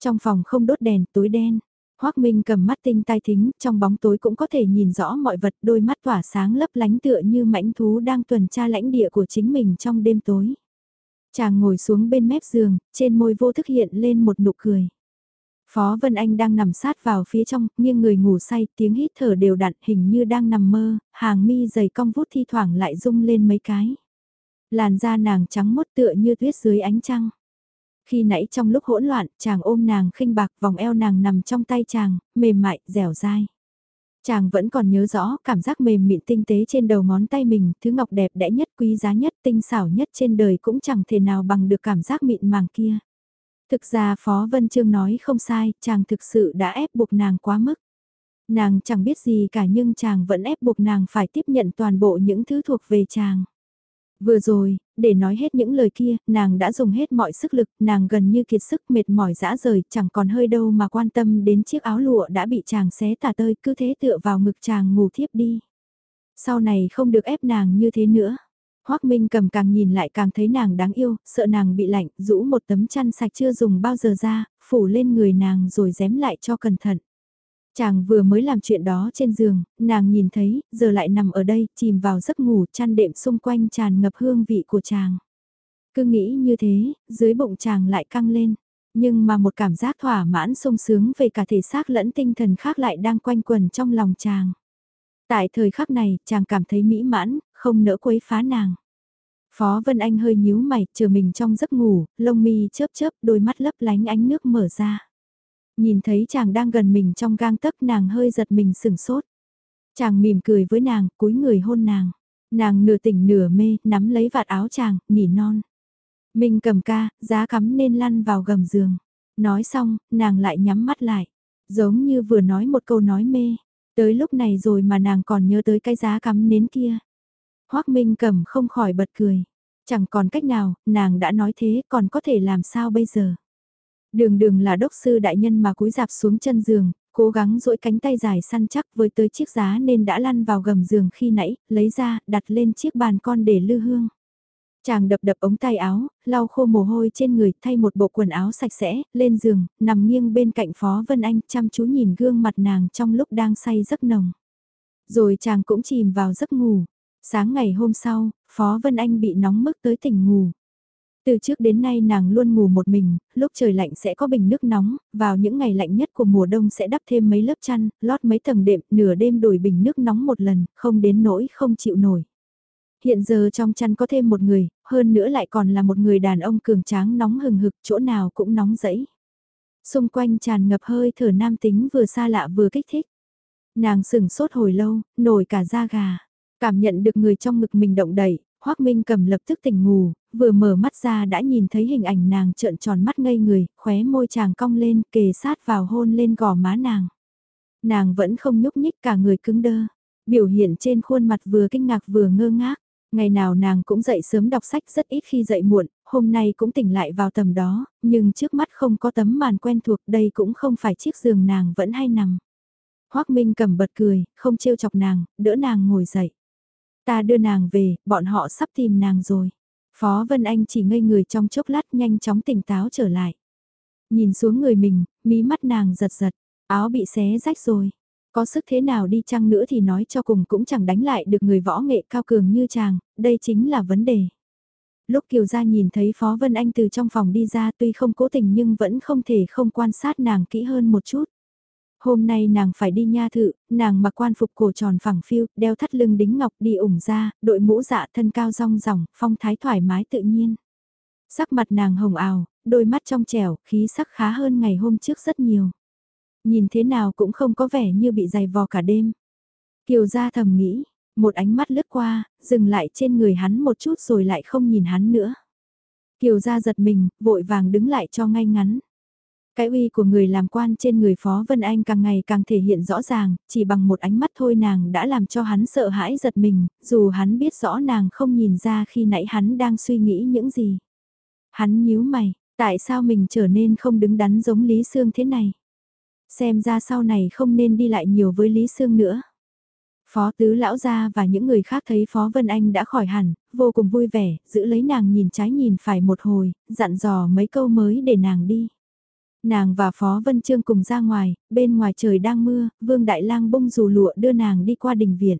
Trong phòng không đốt đèn, tối đen. Hoác Minh cầm mắt tinh tai thính, trong bóng tối cũng có thể nhìn rõ mọi vật, đôi mắt tỏa sáng lấp lánh tựa như mãnh thú đang tuần tra lãnh địa của chính mình trong đêm tối. Chàng ngồi xuống bên mép giường, trên môi vô thức hiện lên một nụ cười. Phó Vân Anh đang nằm sát vào phía trong, nhưng người ngủ say, tiếng hít thở đều đặn, hình như đang nằm mơ, hàng mi dày cong vút thi thoảng lại rung lên mấy cái. Làn da nàng trắng mốt tựa như tuyết dưới ánh trăng. Khi nãy trong lúc hỗn loạn, chàng ôm nàng khinh bạc, vòng eo nàng nằm trong tay chàng, mềm mại, dẻo dai. Chàng vẫn còn nhớ rõ cảm giác mềm mịn tinh tế trên đầu ngón tay mình, thứ ngọc đẹp đẽ nhất, quý giá nhất, tinh xảo nhất trên đời cũng chẳng thể nào bằng được cảm giác mịn màng kia. Thực ra Phó Vân Trương nói không sai, chàng thực sự đã ép buộc nàng quá mức. Nàng chẳng biết gì cả nhưng chàng vẫn ép buộc nàng phải tiếp nhận toàn bộ những thứ thuộc về chàng. Vừa rồi, để nói hết những lời kia, nàng đã dùng hết mọi sức lực, nàng gần như kiệt sức mệt mỏi dã rời, chẳng còn hơi đâu mà quan tâm đến chiếc áo lụa đã bị chàng xé tả tơi, cứ thế tựa vào ngực chàng ngủ thiếp đi. Sau này không được ép nàng như thế nữa. Hoác Minh cầm càng nhìn lại càng thấy nàng đáng yêu, sợ nàng bị lạnh, rũ một tấm chăn sạch chưa dùng bao giờ ra, phủ lên người nàng rồi dém lại cho cẩn thận. Chàng vừa mới làm chuyện đó trên giường, nàng nhìn thấy, giờ lại nằm ở đây, chìm vào giấc ngủ chăn đệm xung quanh tràn ngập hương vị của chàng. Cứ nghĩ như thế, dưới bụng chàng lại căng lên. Nhưng mà một cảm giác thỏa mãn sung sướng về cả thể xác lẫn tinh thần khác lại đang quanh quần trong lòng chàng. Tại thời khắc này, chàng cảm thấy mỹ mãn, không nỡ quấy phá nàng. Phó Vân Anh hơi nhíu mày, chờ mình trong giấc ngủ, lông mi chớp chớp, đôi mắt lấp lánh ánh nước mở ra. Nhìn thấy chàng đang gần mình trong gang tấc nàng hơi giật mình sửng sốt. Chàng mỉm cười với nàng, cúi người hôn nàng. Nàng nửa tỉnh nửa mê, nắm lấy vạt áo chàng, nỉ non. Mình cầm ca, giá cắm nên lăn vào gầm giường. Nói xong, nàng lại nhắm mắt lại. Giống như vừa nói một câu nói mê. Tới lúc này rồi mà nàng còn nhớ tới cái giá cắm nến kia. Hoác Minh cầm không khỏi bật cười. Chẳng còn cách nào, nàng đã nói thế còn có thể làm sao bây giờ. Đường đường là đốc sư đại nhân mà cúi dạp xuống chân giường, cố gắng duỗi cánh tay dài săn chắc với tới chiếc giá nên đã lăn vào gầm giường khi nãy, lấy ra, đặt lên chiếc bàn con để lư hương. Chàng đập đập ống tay áo, lau khô mồ hôi trên người, thay một bộ quần áo sạch sẽ, lên giường, nằm nghiêng bên cạnh Phó Vân Anh, chăm chú nhìn gương mặt nàng trong lúc đang say giấc nồng. Rồi chàng cũng chìm vào giấc ngủ. Sáng ngày hôm sau, Phó Vân Anh bị nóng mức tới tỉnh ngủ. Từ trước đến nay nàng luôn ngủ một mình, lúc trời lạnh sẽ có bình nước nóng, vào những ngày lạnh nhất của mùa đông sẽ đắp thêm mấy lớp chăn, lót mấy tầng đệm, nửa đêm đổi bình nước nóng một lần, không đến nỗi không chịu nổi. Hiện giờ trong chăn có thêm một người, hơn nữa lại còn là một người đàn ông cường tráng nóng hừng hực, chỗ nào cũng nóng rẫy. Xung quanh tràn ngập hơi thở nam tính vừa xa lạ vừa kích thích. Nàng sừng sốt hồi lâu, nổi cả da gà. Cảm nhận được người trong ngực mình động đẩy, Hoác Minh cầm lập tức tỉnh ngủ, vừa mở mắt ra đã nhìn thấy hình ảnh nàng trợn tròn mắt ngây người, khóe môi chàng cong lên, kề sát vào hôn lên gò má nàng. Nàng vẫn không nhúc nhích cả người cứng đơ, biểu hiện trên khuôn mặt vừa kinh ngạc vừa ngơ ngác. Ngày nào nàng cũng dậy sớm đọc sách rất ít khi dậy muộn, hôm nay cũng tỉnh lại vào tầm đó, nhưng trước mắt không có tấm màn quen thuộc đây cũng không phải chiếc giường nàng vẫn hay nằm. Hoác Minh cầm bật cười, không trêu chọc nàng, đỡ nàng ngồi dậy. Ta đưa nàng về, bọn họ sắp tìm nàng rồi. Phó Vân Anh chỉ ngây người trong chốc lát nhanh chóng tỉnh táo trở lại. Nhìn xuống người mình, mí mắt nàng giật giật, áo bị xé rách rồi. Có sức thế nào đi chăng nữa thì nói cho cùng cũng chẳng đánh lại được người võ nghệ cao cường như chàng, đây chính là vấn đề. Lúc Kiều Gia nhìn thấy Phó Vân Anh từ trong phòng đi ra tuy không cố tình nhưng vẫn không thể không quan sát nàng kỹ hơn một chút. Hôm nay nàng phải đi nha thự, nàng mặc quan phục cổ tròn phẳng phiu, đeo thắt lưng đính ngọc đi ủng ra, đội mũ dạ thân cao rong ròng, phong thái thoải mái tự nhiên. Sắc mặt nàng hồng ào, đôi mắt trong trẻo, khí sắc khá hơn ngày hôm trước rất nhiều. Nhìn thế nào cũng không có vẻ như bị dày vò cả đêm. Kiều gia thầm nghĩ, một ánh mắt lướt qua, dừng lại trên người hắn một chút rồi lại không nhìn hắn nữa. Kiều gia giật mình, vội vàng đứng lại cho ngay ngắn. Cái uy của người làm quan trên người Phó Vân Anh càng ngày càng thể hiện rõ ràng, chỉ bằng một ánh mắt thôi nàng đã làm cho hắn sợ hãi giật mình, dù hắn biết rõ nàng không nhìn ra khi nãy hắn đang suy nghĩ những gì. Hắn nhíu mày, tại sao mình trở nên không đứng đắn giống Lý Sương thế này? Xem ra sau này không nên đi lại nhiều với Lý Sương nữa. Phó tứ lão gia và những người khác thấy Phó Vân Anh đã khỏi hẳn, vô cùng vui vẻ, giữ lấy nàng nhìn trái nhìn phải một hồi, dặn dò mấy câu mới để nàng đi. Nàng và Phó Vân Trương cùng ra ngoài, bên ngoài trời đang mưa, Vương Đại Lang bông dù lụa đưa nàng đi qua đình viện.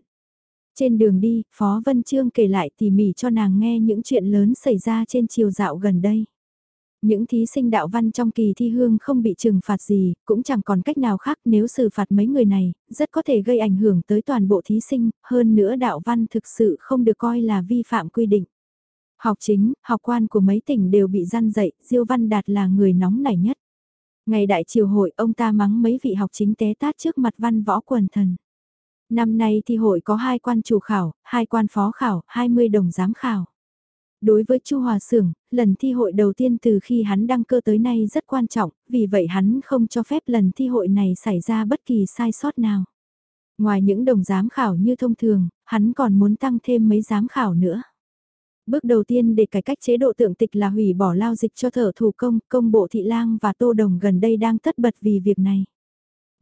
Trên đường đi, Phó Vân Trương kể lại tỉ mỉ cho nàng nghe những chuyện lớn xảy ra trên chiều dạo gần đây. Những thí sinh đạo văn trong kỳ thi hương không bị trừng phạt gì, cũng chẳng còn cách nào khác nếu xử phạt mấy người này, rất có thể gây ảnh hưởng tới toàn bộ thí sinh, hơn nữa đạo văn thực sự không được coi là vi phạm quy định. Học chính, học quan của mấy tỉnh đều bị gian dậy, Diêu Văn Đạt là người nóng nảy nhất. Ngày đại triều hội ông ta mắng mấy vị học chính té tát trước mặt văn võ quần thần. Năm nay thi hội có hai quan chủ khảo, hai quan phó khảo, 20 đồng giám khảo. Đối với Chu Hòa Sưởng, lần thi hội đầu tiên từ khi hắn đăng cơ tới nay rất quan trọng, vì vậy hắn không cho phép lần thi hội này xảy ra bất kỳ sai sót nào. Ngoài những đồng giám khảo như thông thường, hắn còn muốn tăng thêm mấy giám khảo nữa. Bước đầu tiên để cải cách chế độ tượng tịch là hủy bỏ lao dịch cho thợ thủ công, công bộ thị lang và tô đồng gần đây đang tất bật vì việc này.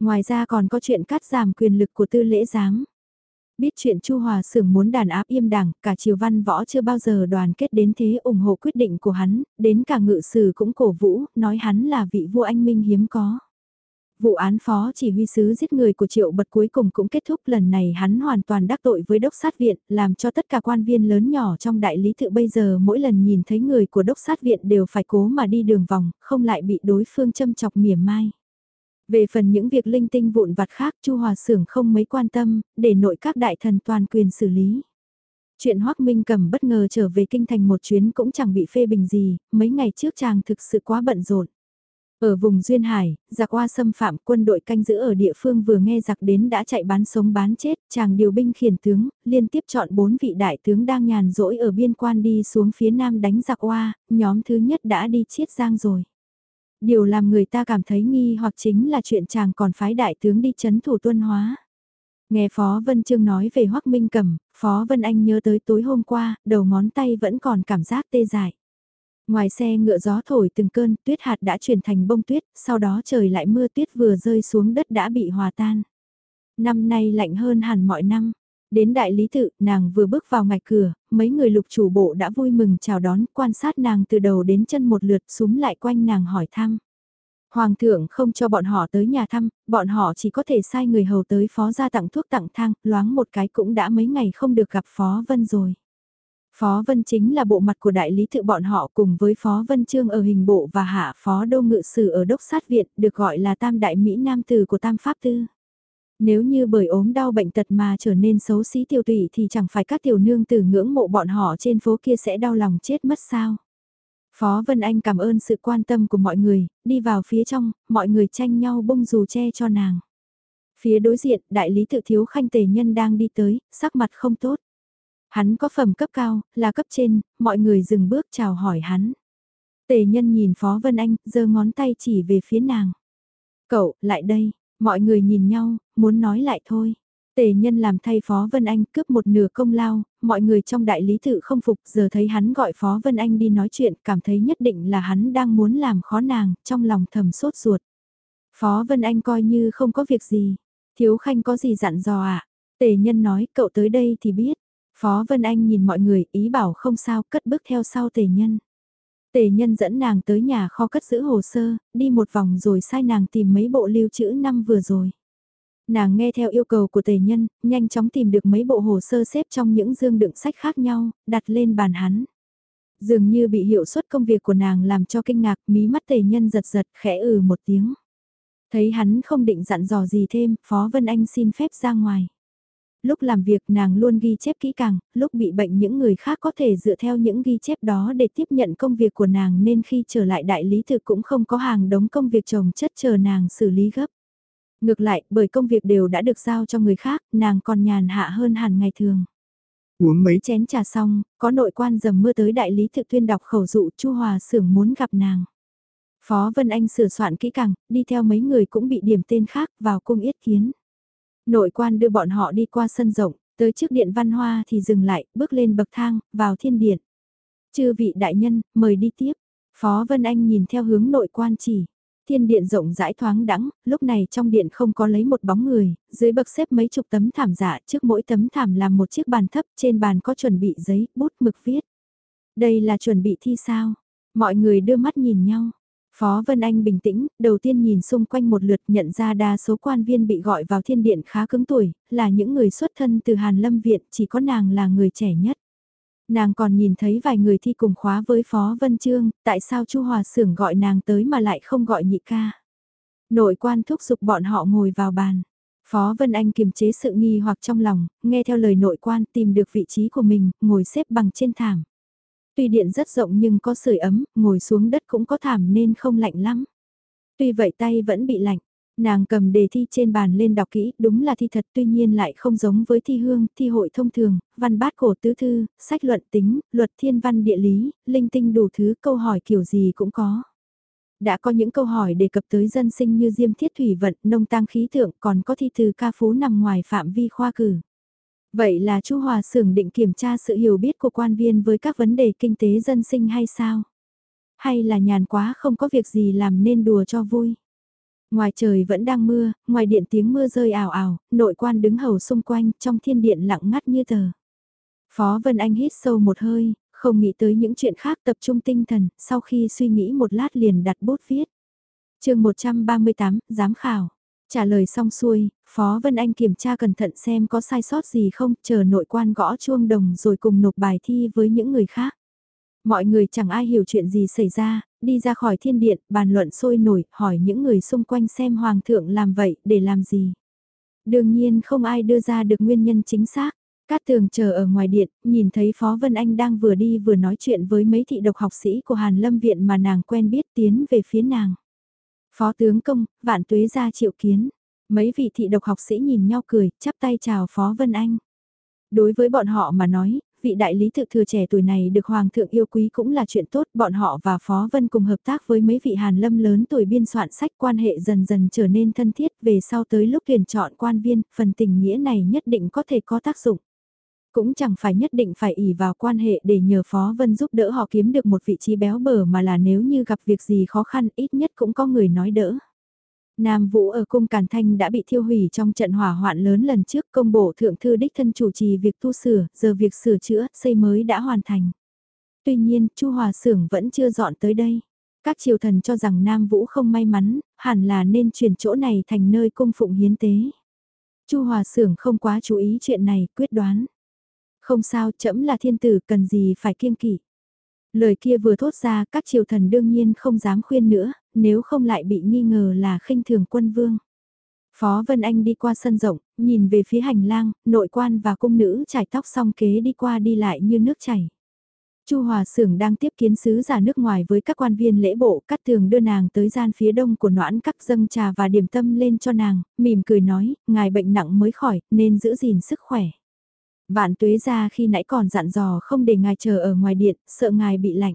Ngoài ra còn có chuyện cắt giảm quyền lực của tư lễ giám. Biết chuyện Chu Hòa Sưởng muốn đàn áp im đảng, cả triều văn võ chưa bao giờ đoàn kết đến thế ủng hộ quyết định của hắn, đến cả ngự sử cũng cổ vũ, nói hắn là vị vua anh minh hiếm có. Vụ án phó chỉ huy sứ giết người của triệu bật cuối cùng cũng kết thúc lần này hắn hoàn toàn đắc tội với đốc sát viện, làm cho tất cả quan viên lớn nhỏ trong đại lý tự bây giờ mỗi lần nhìn thấy người của đốc sát viện đều phải cố mà đi đường vòng, không lại bị đối phương châm chọc mỉa mai. Về phần những việc linh tinh vụn vặt khác Chu Hòa Sưởng không mấy quan tâm, để nội các đại thần toàn quyền xử lý. Chuyện Hoác Minh cầm bất ngờ trở về kinh thành một chuyến cũng chẳng bị phê bình gì, mấy ngày trước chàng thực sự quá bận rộn. Ở vùng Duyên Hải, giặc hoa xâm phạm quân đội canh giữ ở địa phương vừa nghe giặc đến đã chạy bán sống bán chết, chàng điều binh khiển tướng, liên tiếp chọn bốn vị đại tướng đang nhàn rỗi ở biên quan đi xuống phía nam đánh giặc hoa, nhóm thứ nhất đã đi chiết giang rồi. Điều làm người ta cảm thấy nghi hoặc chính là chuyện chàng còn phái đại tướng đi chấn thủ tuân hóa. Nghe Phó Vân Trương nói về Hoắc Minh Cẩm, Phó Vân Anh nhớ tới tối hôm qua, đầu ngón tay vẫn còn cảm giác tê dại. Ngoài xe ngựa gió thổi từng cơn, tuyết hạt đã chuyển thành bông tuyết, sau đó trời lại mưa tuyết vừa rơi xuống đất đã bị hòa tan. Năm nay lạnh hơn hẳn mọi năm. Đến đại lý tự, nàng vừa bước vào ngạch cửa, mấy người lục chủ bộ đã vui mừng chào đón, quan sát nàng từ đầu đến chân một lượt, súng lại quanh nàng hỏi thăm. Hoàng thượng không cho bọn họ tới nhà thăm, bọn họ chỉ có thể sai người hầu tới phó ra tặng thuốc tặng thang, loáng một cái cũng đã mấy ngày không được gặp phó vân rồi. Phó Vân chính là bộ mặt của đại lý tự bọn họ cùng với Phó Vân Trương ở hình bộ và hạ Phó Đô Ngự Sử ở Đốc Sát Viện được gọi là tam đại Mỹ Nam Tử của Tam Pháp Tư. Nếu như bởi ốm đau bệnh tật mà trở nên xấu xí tiêu tụy thì chẳng phải các tiểu nương tử ngưỡng mộ bọn họ trên phố kia sẽ đau lòng chết mất sao. Phó Vân Anh cảm ơn sự quan tâm của mọi người, đi vào phía trong, mọi người tranh nhau bông dù che cho nàng. Phía đối diện, đại lý tự thiếu khanh tề nhân đang đi tới, sắc mặt không tốt. Hắn có phẩm cấp cao, là cấp trên, mọi người dừng bước chào hỏi hắn. Tề nhân nhìn Phó Vân Anh, giơ ngón tay chỉ về phía nàng. Cậu, lại đây, mọi người nhìn nhau, muốn nói lại thôi. Tề nhân làm thay Phó Vân Anh cướp một nửa công lao, mọi người trong đại lý tự không phục giờ thấy hắn gọi Phó Vân Anh đi nói chuyện cảm thấy nhất định là hắn đang muốn làm khó nàng, trong lòng thầm sốt ruột. Phó Vân Anh coi như không có việc gì, thiếu khanh có gì dặn dò à? Tề nhân nói cậu tới đây thì biết, Phó Vân Anh nhìn mọi người ý bảo không sao cất bước theo sau tề nhân. Tề nhân dẫn nàng tới nhà kho cất giữ hồ sơ, đi một vòng rồi sai nàng tìm mấy bộ lưu trữ năm vừa rồi. Nàng nghe theo yêu cầu của tề nhân, nhanh chóng tìm được mấy bộ hồ sơ xếp trong những dương đựng sách khác nhau, đặt lên bàn hắn. Dường như bị hiệu suất công việc của nàng làm cho kinh ngạc, mí mắt tề nhân giật giật, khẽ ừ một tiếng. Thấy hắn không định dặn dò gì thêm, Phó Vân Anh xin phép ra ngoài lúc làm việc nàng luôn ghi chép kỹ càng, lúc bị bệnh những người khác có thể dựa theo những ghi chép đó để tiếp nhận công việc của nàng nên khi trở lại đại lý thực cũng không có hàng đống công việc chồng chất chờ nàng xử lý gấp. Ngược lại, bởi công việc đều đã được giao cho người khác, nàng còn nhàn hạ hơn hẳn ngày thường. Uống mấy chén trà xong, có nội quan dầm mưa tới đại lý thực tuyên đọc khẩu dụ Chu Hòa Sưởng muốn gặp nàng. Phó Vân Anh sửa soạn kỹ càng, đi theo mấy người cũng bị điểm tên khác vào cung yết kiến. Nội quan đưa bọn họ đi qua sân rộng, tới trước điện văn hoa thì dừng lại, bước lên bậc thang, vào thiên điện. Chư vị đại nhân, mời đi tiếp. Phó Vân Anh nhìn theo hướng nội quan chỉ. Thiên điện rộng rãi thoáng đẳng, lúc này trong điện không có lấy một bóng người, dưới bậc xếp mấy chục tấm thảm giả, trước mỗi tấm thảm làm một chiếc bàn thấp, trên bàn có chuẩn bị giấy, bút, mực viết. Đây là chuẩn bị thi sao? Mọi người đưa mắt nhìn nhau. Phó Vân Anh bình tĩnh, đầu tiên nhìn xung quanh một lượt nhận ra đa số quan viên bị gọi vào thiên điện khá cứng tuổi, là những người xuất thân từ Hàn Lâm Viện, chỉ có nàng là người trẻ nhất. Nàng còn nhìn thấy vài người thi cùng khóa với Phó Vân Trương, tại sao Chu Hòa Sưởng gọi nàng tới mà lại không gọi nhị ca. Nội quan thúc giục bọn họ ngồi vào bàn. Phó Vân Anh kiềm chế sự nghi hoặc trong lòng, nghe theo lời nội quan tìm được vị trí của mình, ngồi xếp bằng trên thảm. Tuy điện rất rộng nhưng có sưởi ấm, ngồi xuống đất cũng có thảm nên không lạnh lắm. Tuy vậy tay vẫn bị lạnh, nàng cầm đề thi trên bàn lên đọc kỹ, đúng là thi thật tuy nhiên lại không giống với thi hương, thi hội thông thường, văn bát cổ tứ thư, sách luận tính, luật thiên văn địa lý, linh tinh đủ thứ câu hỏi kiểu gì cũng có. Đã có những câu hỏi đề cập tới dân sinh như diêm thiết thủy vận, nông tăng khí tượng, còn có thi từ ca phú nằm ngoài phạm vi khoa cử. Vậy là Chu Hòa Sưởng định kiểm tra sự hiểu biết của quan viên với các vấn đề kinh tế dân sinh hay sao? Hay là nhàn quá không có việc gì làm nên đùa cho vui? Ngoài trời vẫn đang mưa, ngoài điện tiếng mưa rơi ảo ảo, nội quan đứng hầu xung quanh, trong thiên điện lặng ngắt như tờ. Phó Vân Anh hít sâu một hơi, không nghĩ tới những chuyện khác tập trung tinh thần, sau khi suy nghĩ một lát liền đặt bút viết. chương 138, giám khảo. Trả lời xong xuôi, Phó Vân Anh kiểm tra cẩn thận xem có sai sót gì không, chờ nội quan gõ chuông đồng rồi cùng nộp bài thi với những người khác. Mọi người chẳng ai hiểu chuyện gì xảy ra, đi ra khỏi thiên điện, bàn luận sôi nổi, hỏi những người xung quanh xem Hoàng thượng làm vậy để làm gì. Đương nhiên không ai đưa ra được nguyên nhân chính xác. Cát tường chờ ở ngoài điện, nhìn thấy Phó Vân Anh đang vừa đi vừa nói chuyện với mấy thị độc học sĩ của Hàn Lâm Viện mà nàng quen biết tiến về phía nàng. Phó tướng công, vạn tuế ra triệu kiến. Mấy vị thị độc học sĩ nhìn nhau cười, chắp tay chào Phó Vân Anh. Đối với bọn họ mà nói, vị đại lý thực thừa trẻ tuổi này được Hoàng thượng yêu quý cũng là chuyện tốt. Bọn họ và Phó Vân cùng hợp tác với mấy vị Hàn Lâm lớn tuổi biên soạn sách quan hệ dần dần trở nên thân thiết về sau tới lúc tuyển chọn quan viên, phần tình nghĩa này nhất định có thể có tác dụng. Cũng chẳng phải nhất định phải ỉ vào quan hệ để nhờ Phó Vân giúp đỡ họ kiếm được một vị trí béo bở mà là nếu như gặp việc gì khó khăn ít nhất cũng có người nói đỡ. Nam Vũ ở cung Càn Thanh đã bị thiêu hủy trong trận hỏa hoạn lớn lần trước công bộ thượng thư đích thân chủ trì việc tu sửa, giờ việc sửa chữa, xây mới đã hoàn thành. Tuy nhiên, Chu Hòa Sưởng vẫn chưa dọn tới đây. Các triều thần cho rằng Nam Vũ không may mắn, hẳn là nên chuyển chỗ này thành nơi cung phụng hiến tế. Chu Hòa Sưởng không quá chú ý chuyện này, quyết đoán. Không sao, trẫm là thiên tử, cần gì phải kiêng kỵ. Lời kia vừa thốt ra, các triều thần đương nhiên không dám khuyên nữa, nếu không lại bị nghi ngờ là khinh thường quân vương. Phó Vân Anh đi qua sân rộng, nhìn về phía hành lang, nội quan và cung nữ trải tóc song kế đi qua đi lại như nước chảy. Chu Hòa Sưởng đang tiếp kiến sứ giả nước ngoài với các quan viên lễ bộ, cắt tường đưa nàng tới gian phía đông của noãn các dâng trà và điểm tâm lên cho nàng, mỉm cười nói, ngài bệnh nặng mới khỏi, nên giữ gìn sức khỏe. Vạn tuế ra khi nãy còn dặn dò không để ngài chờ ở ngoài điện, sợ ngài bị lạnh.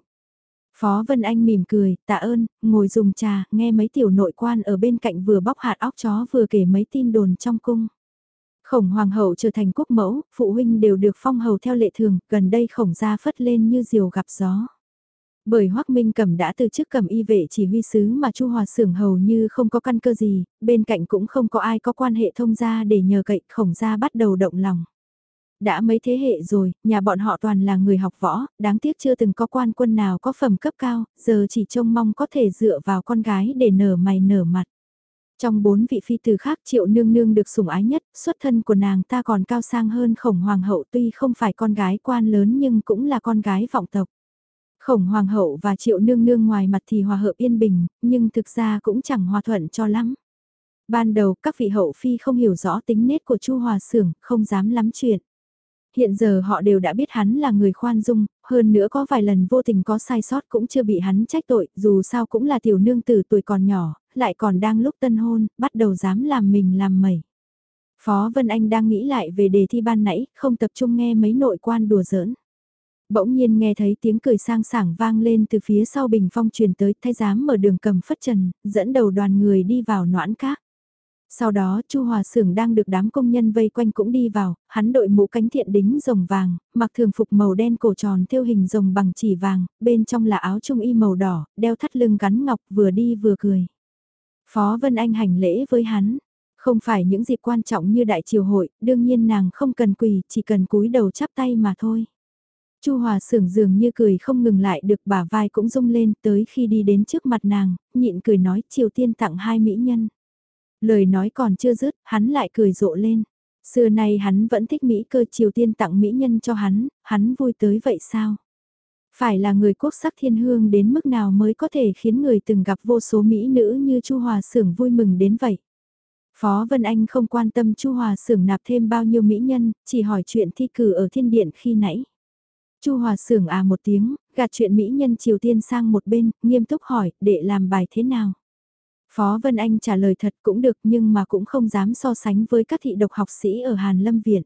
Phó Vân Anh mỉm cười, tạ ơn, ngồi dùng trà, nghe mấy tiểu nội quan ở bên cạnh vừa bóc hạt óc chó vừa kể mấy tin đồn trong cung. Khổng hoàng hậu trở thành quốc mẫu, phụ huynh đều được phong hầu theo lệ thường, gần đây khổng gia phất lên như diều gặp gió. Bởi Hoắc Minh Cẩm đã từ chức cầm y vệ chỉ huy sứ mà Chu Hòa Sưởng hầu như không có căn cơ gì, bên cạnh cũng không có ai có quan hệ thông gia để nhờ cậy khổng gia bắt đầu động lòng. Đã mấy thế hệ rồi, nhà bọn họ toàn là người học võ, đáng tiếc chưa từng có quan quân nào có phẩm cấp cao, giờ chỉ trông mong có thể dựa vào con gái để nở mày nở mặt. Trong bốn vị phi tử khác triệu nương nương được sủng ái nhất, xuất thân của nàng ta còn cao sang hơn khổng hoàng hậu tuy không phải con gái quan lớn nhưng cũng là con gái vọng tộc. Khổng hoàng hậu và triệu nương nương ngoài mặt thì hòa hợp yên bình, nhưng thực ra cũng chẳng hòa thuận cho lắm. Ban đầu các vị hậu phi không hiểu rõ tính nết của chu hòa sưởng, không dám lắm chuyện. Hiện giờ họ đều đã biết hắn là người khoan dung, hơn nữa có vài lần vô tình có sai sót cũng chưa bị hắn trách tội, dù sao cũng là tiểu nương tử tuổi còn nhỏ, lại còn đang lúc tân hôn, bắt đầu dám làm mình làm mẩy. Phó Vân Anh đang nghĩ lại về đề thi ban nãy, không tập trung nghe mấy nội quan đùa giỡn. Bỗng nhiên nghe thấy tiếng cười sang sảng vang lên từ phía sau bình phong truyền tới thay giám mở đường cầm phất trần, dẫn đầu đoàn người đi vào noãn cát. Sau đó Chu Hòa Sưởng đang được đám công nhân vây quanh cũng đi vào, hắn đội mũ cánh thiện đính rồng vàng, mặc thường phục màu đen cổ tròn thêu hình rồng bằng chỉ vàng, bên trong là áo trung y màu đỏ, đeo thắt lưng gắn ngọc vừa đi vừa cười. Phó Vân Anh hành lễ với hắn, không phải những dịp quan trọng như đại triều hội, đương nhiên nàng không cần quỳ, chỉ cần cúi đầu chắp tay mà thôi. Chu Hòa Sưởng dường như cười không ngừng lại được bả vai cũng rung lên tới khi đi đến trước mặt nàng, nhịn cười nói Triều Tiên tặng hai mỹ nhân. Lời nói còn chưa dứt, hắn lại cười rộ lên. Xưa nay hắn vẫn thích Mỹ cơ Triều Tiên tặng Mỹ nhân cho hắn, hắn vui tới vậy sao? Phải là người quốc sắc thiên hương đến mức nào mới có thể khiến người từng gặp vô số Mỹ nữ như Chu Hòa Sưởng vui mừng đến vậy? Phó Vân Anh không quan tâm Chu Hòa Sưởng nạp thêm bao nhiêu mỹ nhân, chỉ hỏi chuyện thi cử ở thiên điện khi nãy. Chu Hòa Sưởng à một tiếng, gạt chuyện mỹ nhân Triều Tiên sang một bên, nghiêm túc hỏi, để làm bài thế nào? Phó Vân Anh trả lời thật cũng được nhưng mà cũng không dám so sánh với các thị độc học sĩ ở Hàn Lâm Viện.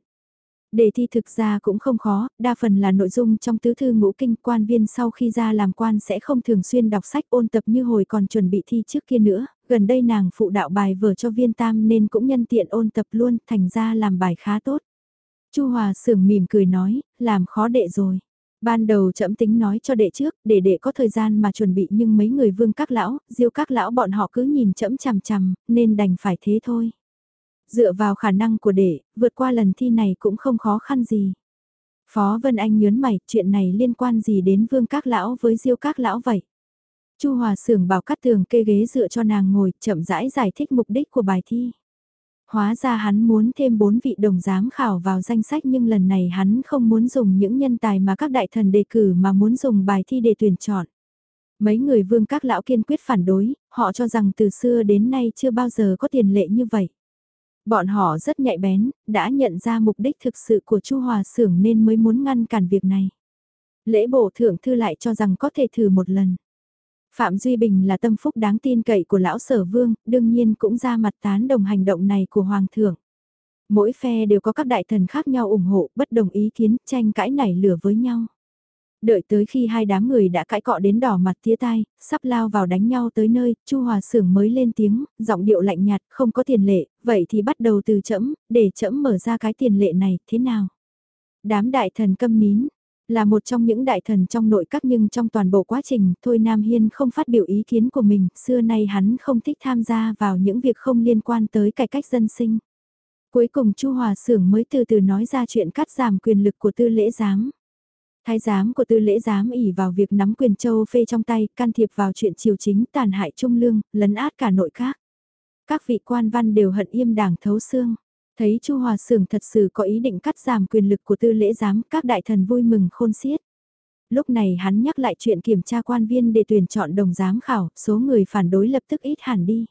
Đề thi thực ra cũng không khó, đa phần là nội dung trong tứ thư ngũ kinh quan viên sau khi ra làm quan sẽ không thường xuyên đọc sách ôn tập như hồi còn chuẩn bị thi trước kia nữa, gần đây nàng phụ đạo bài vở cho viên tam nên cũng nhân tiện ôn tập luôn thành ra làm bài khá tốt. Chu Hòa sưởng mỉm cười nói, làm khó đệ rồi. Ban đầu chậm tính nói cho đệ trước, để đệ có thời gian mà chuẩn bị nhưng mấy người vương các lão, diêu các lão bọn họ cứ nhìn chậm chằm chằm, nên đành phải thế thôi. Dựa vào khả năng của đệ, vượt qua lần thi này cũng không khó khăn gì. Phó Vân Anh nhớn mày, chuyện này liên quan gì đến vương các lão với diêu các lão vậy? Chu Hòa Sưởng bảo cắt tường kê ghế dựa cho nàng ngồi, chậm rãi giải thích mục đích của bài thi. Hóa ra hắn muốn thêm bốn vị đồng giám khảo vào danh sách nhưng lần này hắn không muốn dùng những nhân tài mà các đại thần đề cử mà muốn dùng bài thi để tuyển chọn. Mấy người vương các lão kiên quyết phản đối, họ cho rằng từ xưa đến nay chưa bao giờ có tiền lệ như vậy. Bọn họ rất nhạy bén, đã nhận ra mục đích thực sự của Chu Hòa Sưởng nên mới muốn ngăn cản việc này. Lễ bộ thượng thư lại cho rằng có thể thử một lần. Phạm Duy Bình là tâm phúc đáng tin cậy của lão sở vương, đương nhiên cũng ra mặt tán đồng hành động này của Hoàng thượng. Mỗi phe đều có các đại thần khác nhau ủng hộ, bất đồng ý kiến, tranh cãi nảy lửa với nhau. Đợi tới khi hai đám người đã cãi cọ đến đỏ mặt tía tai, sắp lao vào đánh nhau tới nơi, Chu Hòa Sưởng mới lên tiếng, giọng điệu lạnh nhạt, không có tiền lệ, vậy thì bắt đầu từ chẫm, để chẫm mở ra cái tiền lệ này, thế nào? Đám đại thần câm nín, là một trong những đại thần trong nội các nhưng trong toàn bộ quá trình, Thôi Nam Hiên không phát biểu ý kiến của mình, xưa nay hắn không thích tham gia vào những việc không liên quan tới cải cách dân sinh. Cuối cùng Chu Hòa Sưởng mới từ từ nói ra chuyện cắt giảm quyền lực của tư lễ giám. Thái giám của tư lễ giám ỉ vào việc nắm quyền châu phê trong tay, can thiệp vào chuyện triều chính tàn hại trung lương, lấn át cả nội các. Các vị quan văn đều hận im đảng thấu xương. Thấy Chu Hòa sường thật sự có ý định cắt giảm quyền lực của tư lễ giám, các đại thần vui mừng khôn xiết. Lúc này hắn nhắc lại chuyện kiểm tra quan viên để tuyển chọn đồng giám khảo, số người phản đối lập tức ít hẳn đi.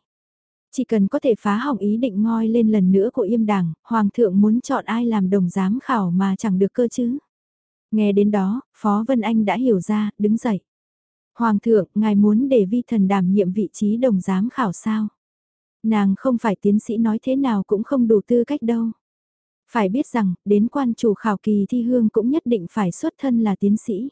Chỉ cần có thể phá hỏng ý định ngoi lên lần nữa của im đảng, Hoàng thượng muốn chọn ai làm đồng giám khảo mà chẳng được cơ chứ. Nghe đến đó, Phó Vân Anh đã hiểu ra, đứng dậy. Hoàng thượng, ngài muốn để vi thần đảm nhiệm vị trí đồng giám khảo sao? Nàng không phải tiến sĩ nói thế nào cũng không đủ tư cách đâu. Phải biết rằng, đến quan chủ khảo kỳ thi hương cũng nhất định phải xuất thân là tiến sĩ.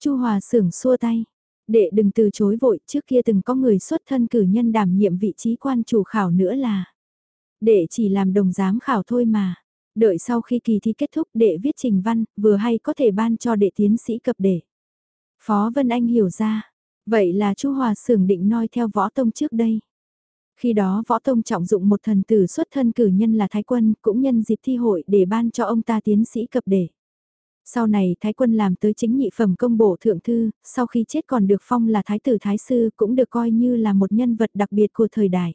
Chu Hòa sưởng xua tay. Đệ đừng từ chối vội, trước kia từng có người xuất thân cử nhân đảm nhiệm vị trí quan chủ khảo nữa là. Đệ chỉ làm đồng giám khảo thôi mà. Đợi sau khi kỳ thi kết thúc đệ viết trình văn, vừa hay có thể ban cho đệ tiến sĩ cập đệ. Phó Vân Anh hiểu ra. Vậy là chu Hòa Sưởng định noi theo võ tông trước đây. Khi đó võ tông trọng dụng một thần tử xuất thân cử nhân là Thái Quân, cũng nhân dịp thi hội để ban cho ông ta tiến sĩ cập đề. Sau này Thái Quân làm tới chính nhị phẩm công bộ thượng thư, sau khi chết còn được phong là Thái tử Thái Sư cũng được coi như là một nhân vật đặc biệt của thời đại.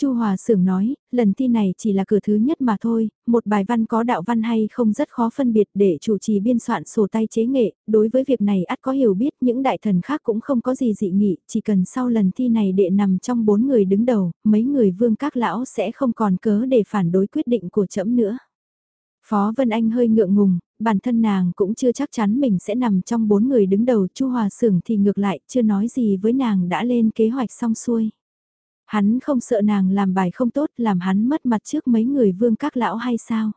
Chu Hòa Sưởng nói, lần thi này chỉ là cửa thứ nhất mà thôi, một bài văn có đạo văn hay không rất khó phân biệt để chủ trì biên soạn sổ tay chế nghệ, đối với việc này ắt có hiểu biết những đại thần khác cũng không có gì dị nghị, chỉ cần sau lần thi này đệ nằm trong bốn người đứng đầu, mấy người vương các lão sẽ không còn cớ để phản đối quyết định của trẫm nữa. Phó Vân Anh hơi ngượng ngùng, bản thân nàng cũng chưa chắc chắn mình sẽ nằm trong bốn người đứng đầu, Chu Hòa Sưởng thì ngược lại, chưa nói gì với nàng đã lên kế hoạch xong xuôi. Hắn không sợ nàng làm bài không tốt làm hắn mất mặt trước mấy người vương các lão hay sao?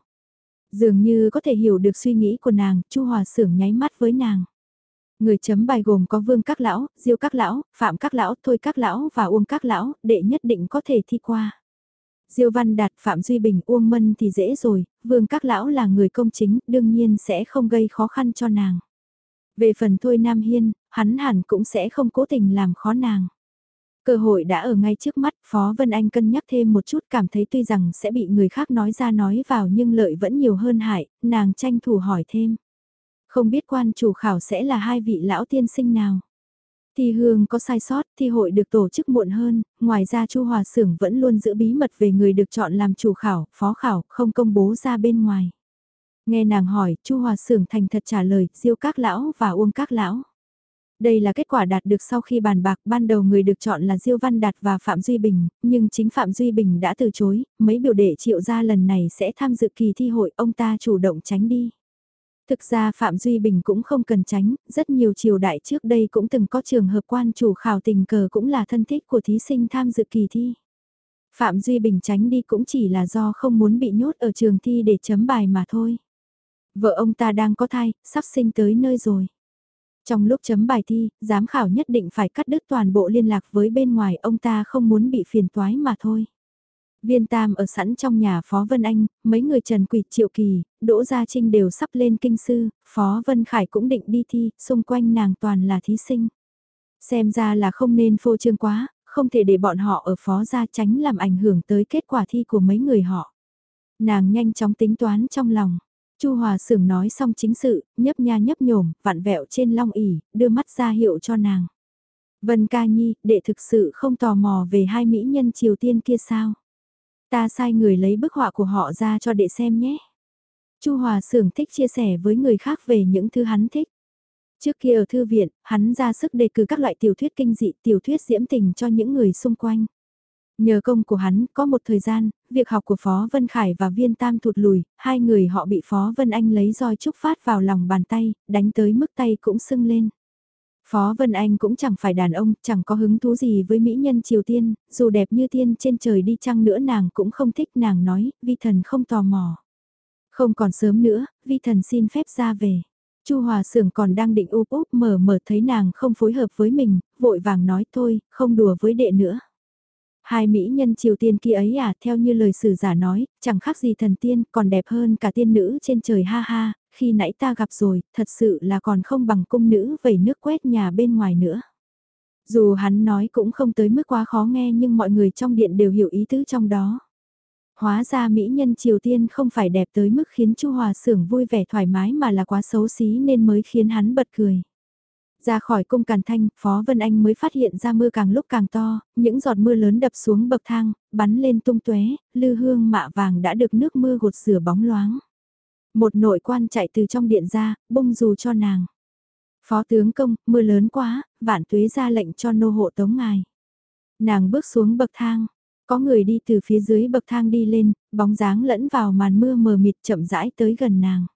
Dường như có thể hiểu được suy nghĩ của nàng, Chu Hòa Sưởng nháy mắt với nàng. Người chấm bài gồm có vương các lão, diêu các lão, phạm các lão, thôi các lão và uông các lão, đệ nhất định có thể thi qua. Diêu Văn Đạt, Phạm Duy Bình, Uông Mân thì dễ rồi, vương các lão là người công chính, đương nhiên sẽ không gây khó khăn cho nàng. Về phần Thôi Nam Hiên, hắn hẳn cũng sẽ không cố tình làm khó nàng. Cơ hội đã ở ngay trước mắt, Phó Vân Anh cân nhắc thêm một chút cảm thấy tuy rằng sẽ bị người khác nói ra nói vào nhưng lợi vẫn nhiều hơn hại, nàng tranh thủ hỏi thêm. Không biết quan chủ khảo sẽ là hai vị lão tiên sinh nào? Thi hương có sai sót, thi hội được tổ chức muộn hơn, ngoài ra Chu Hòa Sưởng vẫn luôn giữ bí mật về người được chọn làm chủ khảo, phó khảo, không công bố ra bên ngoài. Nghe nàng hỏi, Chu Hòa Sưởng thành thật trả lời, diêu các lão và uông các lão. Đây là kết quả đạt được sau khi bàn bạc ban đầu người được chọn là Diêu Văn Đạt và Phạm Duy Bình, nhưng chính Phạm Duy Bình đã từ chối, mấy biểu đệ triệu gia lần này sẽ tham dự kỳ thi hội ông ta chủ động tránh đi. Thực ra Phạm Duy Bình cũng không cần tránh, rất nhiều triều đại trước đây cũng từng có trường hợp quan chủ khảo tình cờ cũng là thân thích của thí sinh tham dự kỳ thi. Phạm Duy Bình tránh đi cũng chỉ là do không muốn bị nhốt ở trường thi để chấm bài mà thôi. Vợ ông ta đang có thai, sắp sinh tới nơi rồi. Trong lúc chấm bài thi, giám khảo nhất định phải cắt đứt toàn bộ liên lạc với bên ngoài ông ta không muốn bị phiền toái mà thôi. Viên Tam ở sẵn trong nhà Phó Vân Anh, mấy người Trần Quỳ Triệu Kỳ, Đỗ Gia Trinh đều sắp lên kinh sư, Phó Vân Khải cũng định đi thi, xung quanh nàng toàn là thí sinh. Xem ra là không nên phô trương quá, không thể để bọn họ ở Phó Gia tránh làm ảnh hưởng tới kết quả thi của mấy người họ. Nàng nhanh chóng tính toán trong lòng. Chu Hòa Sưởng nói xong chính sự, nhấp nha nhấp nhổm, vặn vẹo trên long ỉ, đưa mắt ra hiệu cho nàng. Vân ca nhi, đệ thực sự không tò mò về hai mỹ nhân Triều Tiên kia sao? Ta sai người lấy bức họa của họ ra cho đệ xem nhé. Chu Hòa Sưởng thích chia sẻ với người khác về những thứ hắn thích. Trước kia ở thư viện, hắn ra sức đề cử các loại tiểu thuyết kinh dị, tiểu thuyết diễm tình cho những người xung quanh. Nhờ công của hắn, có một thời gian, việc học của Phó Vân Khải và Viên Tam thụt lùi, hai người họ bị Phó Vân Anh lấy roi trúc phát vào lòng bàn tay, đánh tới mức tay cũng sưng lên. Phó Vân Anh cũng chẳng phải đàn ông, chẳng có hứng thú gì với mỹ nhân Triều Tiên, dù đẹp như tiên trên trời đi chăng nữa nàng cũng không thích nàng nói, vi thần không tò mò. Không còn sớm nữa, vi thần xin phép ra về. Chu Hòa Sưởng còn đang định úp úp mở mở thấy nàng không phối hợp với mình, vội vàng nói thôi, không đùa với đệ nữa. Hai mỹ nhân Triều Tiên kia ấy à, theo như lời sử giả nói, chẳng khác gì thần tiên, còn đẹp hơn cả tiên nữ trên trời ha ha, khi nãy ta gặp rồi, thật sự là còn không bằng cung nữ vẩy nước quét nhà bên ngoài nữa. Dù hắn nói cũng không tới mức quá khó nghe nhưng mọi người trong điện đều hiểu ý tứ trong đó. Hóa ra mỹ nhân Triều Tiên không phải đẹp tới mức khiến Chu Hòa Sưởng vui vẻ thoải mái mà là quá xấu xí nên mới khiến hắn bật cười. Ra khỏi cung Càn Thanh, Phó Vân Anh mới phát hiện ra mưa càng lúc càng to, những giọt mưa lớn đập xuống bậc thang, bắn lên tung tóe, lư hương mạ vàng đã được nước mưa gột rửa bóng loáng. Một nội quan chạy từ trong điện ra, bông dù cho nàng. Phó tướng công, mưa lớn quá, vạn tuế ra lệnh cho nô hộ tống ngài. Nàng bước xuống bậc thang, có người đi từ phía dưới bậc thang đi lên, bóng dáng lẫn vào màn mưa mờ mịt chậm rãi tới gần nàng.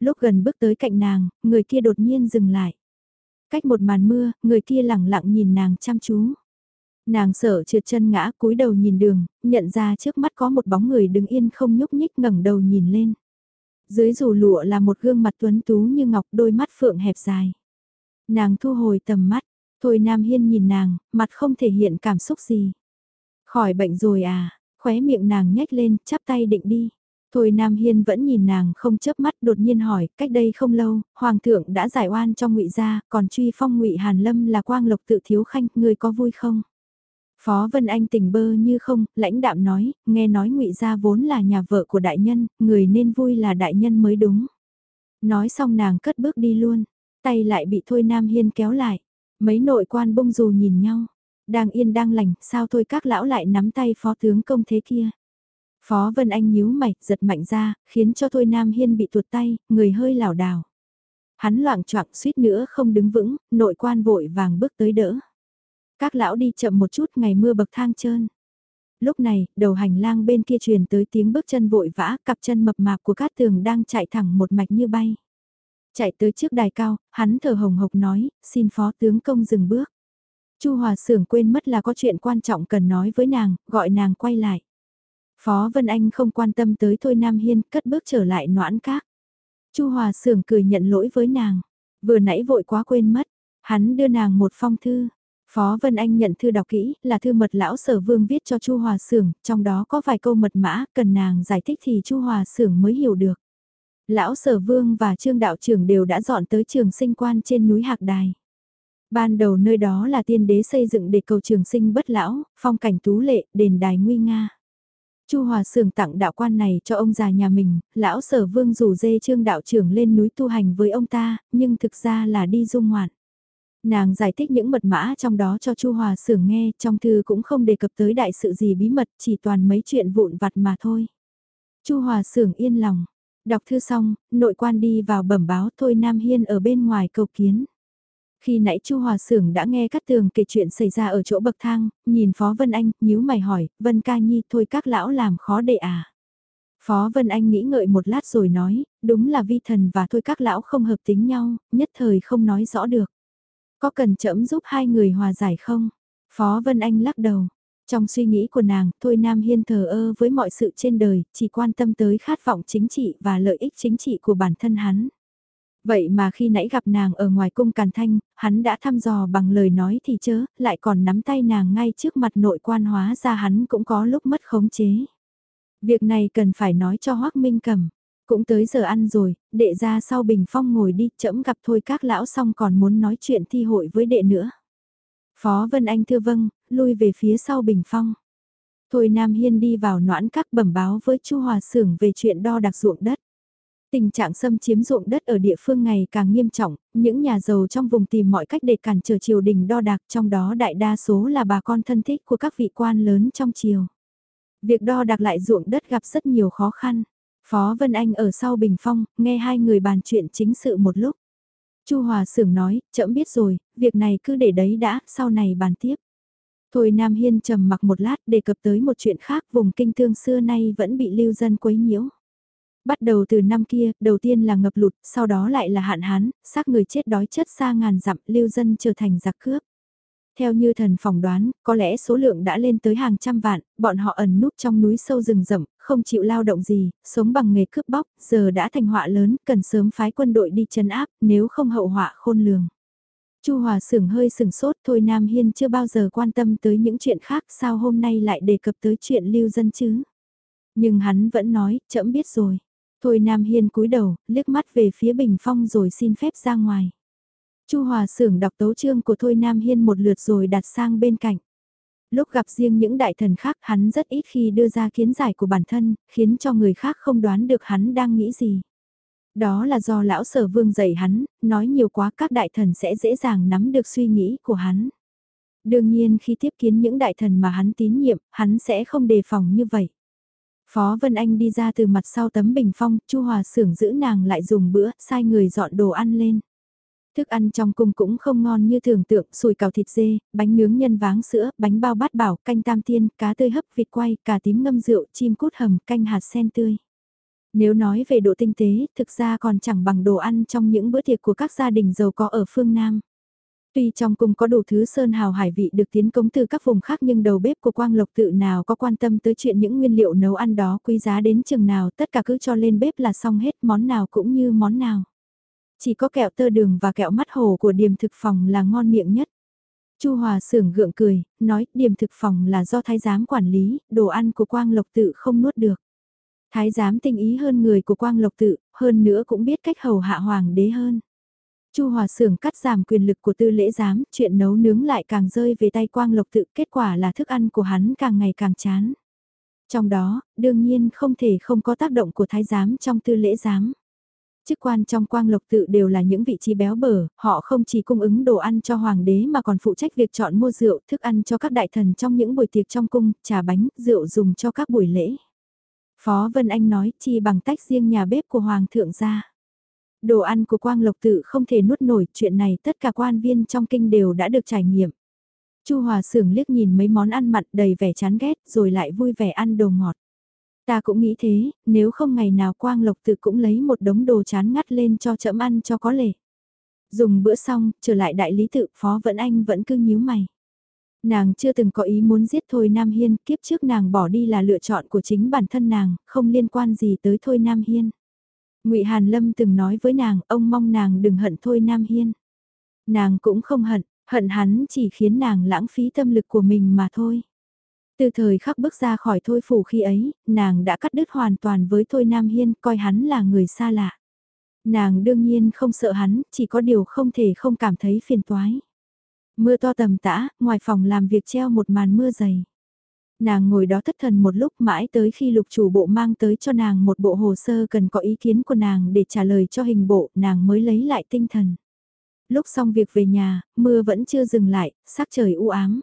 Lúc gần bước tới cạnh nàng, người kia đột nhiên dừng lại. Cách một màn mưa, người kia lẳng lặng nhìn nàng chăm chú. Nàng sợ trượt chân ngã cúi đầu nhìn đường, nhận ra trước mắt có một bóng người đứng yên không nhúc nhích ngẩng đầu nhìn lên. Dưới dù lụa là một gương mặt tuấn tú như ngọc đôi mắt phượng hẹp dài. Nàng thu hồi tầm mắt, thôi Nam Hiên nhìn nàng, mặt không thể hiện cảm xúc gì. Khỏi bệnh rồi à, khóe miệng nàng nhếch lên, chắp tay định đi. Thôi Nam Hiên vẫn nhìn nàng không chớp mắt đột nhiên hỏi, cách đây không lâu, Hoàng thượng đã giải oan cho ngụy gia, còn truy phong ngụy Hàn Lâm là quang lộc tự thiếu khanh, người có vui không? Phó Vân Anh tỉnh bơ như không, lãnh đạm nói, nghe nói ngụy gia vốn là nhà vợ của đại nhân, người nên vui là đại nhân mới đúng. Nói xong nàng cất bước đi luôn, tay lại bị Thôi Nam Hiên kéo lại. Mấy nội quan bông dù nhìn nhau, đang yên đang lành, sao thôi các lão lại nắm tay phó tướng công thế kia. Phó Vân Anh nhíu mày, giật mạnh ra, khiến cho Thôi Nam Hiên bị tuột tay, người hơi lảo đảo. Hắn loạn choạng suýt nữa không đứng vững, nội quan vội vàng bước tới đỡ. Các lão đi chậm một chút ngày mưa bậc thang trơn. Lúc này, đầu hành lang bên kia truyền tới tiếng bước chân vội vã, cặp chân mập mạp của Cát Tường đang chạy thẳng một mạch như bay. Chạy tới trước đài cao, hắn thở hồng hộc nói, xin phó tướng công dừng bước. Chu Hòa Sưởng quên mất là có chuyện quan trọng cần nói với nàng, gọi nàng quay lại. Phó Vân Anh không quan tâm tới Thôi Nam Hiên, cất bước trở lại noãn các. Chu Hòa Sưởng cười nhận lỗi với nàng, vừa nãy vội quá quên mất, hắn đưa nàng một phong thư. Phó Vân Anh nhận thư đọc kỹ, là thư mật lão sở vương viết cho Chu Hòa Sưởng, trong đó có vài câu mật mã, cần nàng giải thích thì Chu Hòa Sưởng mới hiểu được. Lão sở vương và trương đạo trưởng đều đã dọn tới trường sinh quan trên núi Hạc Đài. Ban đầu nơi đó là tiên đế xây dựng để cầu trường sinh bất lão, phong cảnh tú lệ, đền đài nguy nga. Chu Hòa Sường tặng đạo quan này cho ông già nhà mình, lão sở vương rủ dê trương đạo trưởng lên núi tu hành với ông ta, nhưng thực ra là đi dung ngoạn. Nàng giải thích những mật mã trong đó cho Chu Hòa Sường nghe, trong thư cũng không đề cập tới đại sự gì bí mật, chỉ toàn mấy chuyện vụn vặt mà thôi. Chu Hòa Sường yên lòng, đọc thư xong, nội quan đi vào bẩm báo thôi Nam Hiên ở bên ngoài cầu kiến. Khi nãy Chu Hòa Sưởng đã nghe Cát Tường kể chuyện xảy ra ở chỗ bậc thang, nhìn Phó Vân Anh, nhíu mày hỏi, Vân Ca Nhi thôi các lão làm khó đệ à. Phó Vân Anh nghĩ ngợi một lát rồi nói, đúng là vi thần và thôi các lão không hợp tính nhau, nhất thời không nói rõ được. Có cần chậm giúp hai người hòa giải không? Phó Vân Anh lắc đầu. Trong suy nghĩ của nàng, Thôi Nam Hiên thờ ơ với mọi sự trên đời, chỉ quan tâm tới khát vọng chính trị và lợi ích chính trị của bản thân hắn. Vậy mà khi nãy gặp nàng ở ngoài cung Càn Thanh, hắn đã thăm dò bằng lời nói thì chớ, lại còn nắm tay nàng ngay trước mặt nội quan hóa ra hắn cũng có lúc mất khống chế. Việc này cần phải nói cho Hoác Minh cầm. Cũng tới giờ ăn rồi, đệ ra sau bình phong ngồi đi, chậm gặp thôi các lão xong còn muốn nói chuyện thi hội với đệ nữa. Phó Vân Anh thưa vâng, lui về phía sau bình phong. Thôi Nam Hiên đi vào noãn các bẩm báo với Chu Hòa Sưởng về chuyện đo đặc ruộng đất. Tình trạng xâm chiếm ruộng đất ở địa phương ngày càng nghiêm trọng, những nhà giàu trong vùng tìm mọi cách để cản trở triều đình đo đạc trong đó đại đa số là bà con thân thích của các vị quan lớn trong triều. Việc đo đạc lại ruộng đất gặp rất nhiều khó khăn. Phó Vân Anh ở sau bình phong, nghe hai người bàn chuyện chính sự một lúc. Chu Hòa Sưởng nói, chậm biết rồi, việc này cứ để đấy đã, sau này bàn tiếp. Thôi Nam Hiên trầm mặc một lát đề cập tới một chuyện khác vùng kinh thương xưa nay vẫn bị lưu dân quấy nhiễu. Bắt đầu từ năm kia, đầu tiên là ngập lụt, sau đó lại là hạn hán, xác người chết đói chất xa ngàn dặm, lưu dân trở thành giặc cướp. Theo như thần phỏng đoán, có lẽ số lượng đã lên tới hàng trăm vạn, bọn họ ẩn núp trong núi sâu rừng rậm, không chịu lao động gì, sống bằng nghề cướp bóc, giờ đã thành họa lớn, cần sớm phái quân đội đi chấn áp, nếu không hậu họa khôn lường. Chu Hòa sửng hơi sửng sốt thôi Nam Hiên chưa bao giờ quan tâm tới những chuyện khác sao hôm nay lại đề cập tới chuyện lưu dân chứ. Nhưng hắn vẫn nói, chậm biết rồi. Thôi Nam Hiên cúi đầu, liếc mắt về phía bình phong rồi xin phép ra ngoài. Chu Hòa sưởng đọc tấu chương của Thôi Nam Hiên một lượt rồi đặt sang bên cạnh. Lúc gặp riêng những đại thần khác hắn rất ít khi đưa ra kiến giải của bản thân, khiến cho người khác không đoán được hắn đang nghĩ gì. Đó là do lão sở vương dạy hắn, nói nhiều quá các đại thần sẽ dễ dàng nắm được suy nghĩ của hắn. Đương nhiên khi tiếp kiến những đại thần mà hắn tín nhiệm, hắn sẽ không đề phòng như vậy. Phó Vân Anh đi ra từ mặt sau tấm bình phong, Chu Hòa sưởng giữ nàng lại dùng bữa, sai người dọn đồ ăn lên. Thức ăn trong cung cũng không ngon như tưởng tượng, sùi cào thịt dê, bánh nướng nhân váng sữa, bánh bao bát bảo, canh tam tiên, cá tươi hấp vịt quay, cà tím ngâm rượu, chim cút hầm, canh hạt sen tươi. Nếu nói về độ tinh tế, thực ra còn chẳng bằng đồ ăn trong những bữa tiệc của các gia đình giàu có ở phương Nam. Tuy trong cung có đủ thứ sơn hào hải vị được tiến cống từ các vùng khác nhưng đầu bếp của Quang Lộc tự nào có quan tâm tới chuyện những nguyên liệu nấu ăn đó quý giá đến chừng nào tất cả cứ cho lên bếp là xong hết món nào cũng như món nào. Chỉ có kẹo tơ đường và kẹo mắt hồ của điểm thực phòng là ngon miệng nhất. Chu Hòa sưởng gượng cười, nói điểm thực phòng là do thái giám quản lý, đồ ăn của Quang Lộc tự không nuốt được. Thái giám tinh ý hơn người của Quang Lộc tự, hơn nữa cũng biết cách hầu hạ hoàng đế hơn. Chu Hòa Sưởng cắt giảm quyền lực của tư lễ giám, chuyện nấu nướng lại càng rơi về tay Quang Lộc tự, kết quả là thức ăn của hắn càng ngày càng chán. Trong đó, đương nhiên không thể không có tác động của thái giám trong tư lễ giám. Chức quan trong quang lộc tự đều là những vị trí béo bở, họ không chỉ cung ứng đồ ăn cho hoàng đế mà còn phụ trách việc chọn mua rượu, thức ăn cho các đại thần trong những buổi tiệc trong cung, trà bánh, rượu dùng cho các buổi lễ. Phó Vân Anh nói chi bằng tách riêng nhà bếp của Hoàng thượng ra. Đồ ăn của Quang Lộc Tự không thể nuốt nổi chuyện này tất cả quan viên trong kinh đều đã được trải nghiệm. Chu Hòa Sưởng liếc nhìn mấy món ăn mặn đầy vẻ chán ghét rồi lại vui vẻ ăn đồ ngọt. Ta cũng nghĩ thế, nếu không ngày nào Quang Lộc Tự cũng lấy một đống đồ chán ngắt lên cho chậm ăn cho có lệ. Dùng bữa xong, trở lại đại lý tự, Phó Vẫn Anh vẫn cứ nhíu mày. Nàng chưa từng có ý muốn giết Thôi Nam Hiên, kiếp trước nàng bỏ đi là lựa chọn của chính bản thân nàng, không liên quan gì tới Thôi Nam Hiên ngụy Hàn Lâm từng nói với nàng, ông mong nàng đừng hận Thôi Nam Hiên. Nàng cũng không hận, hận hắn chỉ khiến nàng lãng phí tâm lực của mình mà thôi. Từ thời khắc bước ra khỏi Thôi Phủ khi ấy, nàng đã cắt đứt hoàn toàn với Thôi Nam Hiên, coi hắn là người xa lạ. Nàng đương nhiên không sợ hắn, chỉ có điều không thể không cảm thấy phiền toái. Mưa to tầm tã, ngoài phòng làm việc treo một màn mưa dày. Nàng ngồi đó thất thần một lúc mãi tới khi lục chủ bộ mang tới cho nàng một bộ hồ sơ cần có ý kiến của nàng để trả lời cho hình bộ, nàng mới lấy lại tinh thần. Lúc xong việc về nhà, mưa vẫn chưa dừng lại, sắc trời u ám.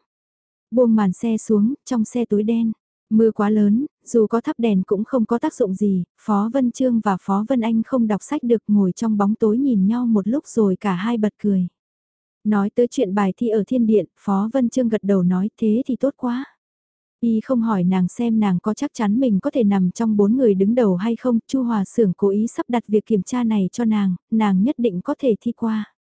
Buông màn xe xuống, trong xe tối đen. Mưa quá lớn, dù có thắp đèn cũng không có tác dụng gì, Phó Vân Trương và Phó Vân Anh không đọc sách được ngồi trong bóng tối nhìn nhau một lúc rồi cả hai bật cười. Nói tới chuyện bài thi ở thiên điện, Phó Vân Trương gật đầu nói thế thì tốt quá. Y không hỏi nàng xem nàng có chắc chắn mình có thể nằm trong bốn người đứng đầu hay không, Chu Hòa Sưởng cố ý sắp đặt việc kiểm tra này cho nàng, nàng nhất định có thể thi qua.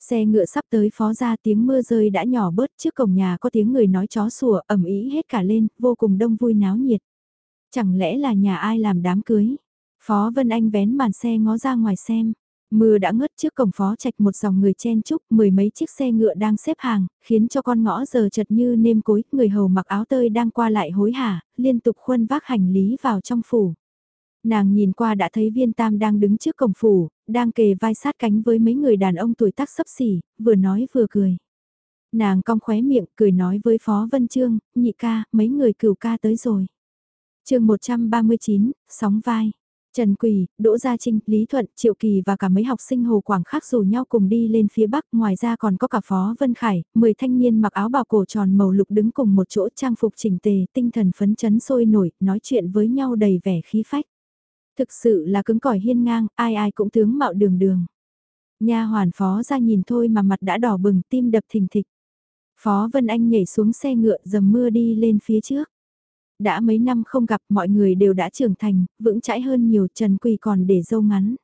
Xe ngựa sắp tới phó ra tiếng mưa rơi đã nhỏ bớt trước cổng nhà có tiếng người nói chó sủa ẩm ý hết cả lên, vô cùng đông vui náo nhiệt. Chẳng lẽ là nhà ai làm đám cưới? Phó Vân Anh vén màn xe ngó ra ngoài xem. Mưa đã ngớt trước cổng phó trạch một dòng người chen chúc, mười mấy chiếc xe ngựa đang xếp hàng, khiến cho con ngõ giờ chật như nêm cối, người hầu mặc áo tơi đang qua lại hối hả, liên tục khuân vác hành lý vào trong phủ. Nàng nhìn qua đã thấy viên tam đang đứng trước cổng phủ, đang kề vai sát cánh với mấy người đàn ông tuổi tác sấp xỉ, vừa nói vừa cười. Nàng cong khóe miệng cười nói với Phó Vân Trương, nhị ca, mấy người cửu ca tới rồi. chương 139, sóng vai. Trần Quỳ, Đỗ Gia Trinh, Lý Thuận, Triệu Kỳ và cả mấy học sinh Hồ Quảng khác rủ nhau cùng đi lên phía Bắc, ngoài ra còn có cả Phó Vân Khải, 10 thanh niên mặc áo bào cổ tròn màu lục đứng cùng một chỗ trang phục chỉnh tề, tinh thần phấn chấn sôi nổi, nói chuyện với nhau đầy vẻ khí phách. Thực sự là cứng cỏi hiên ngang, ai ai cũng tướng mạo đường đường. Nha hoàn phó ra nhìn thôi mà mặt đã đỏ bừng tim đập thình thịch. Phó Vân Anh nhảy xuống xe ngựa dầm mưa đi lên phía trước. Đã mấy năm không gặp mọi người đều đã trưởng thành, vững chãi hơn nhiều Trần Quỳ còn để dâu ngắn.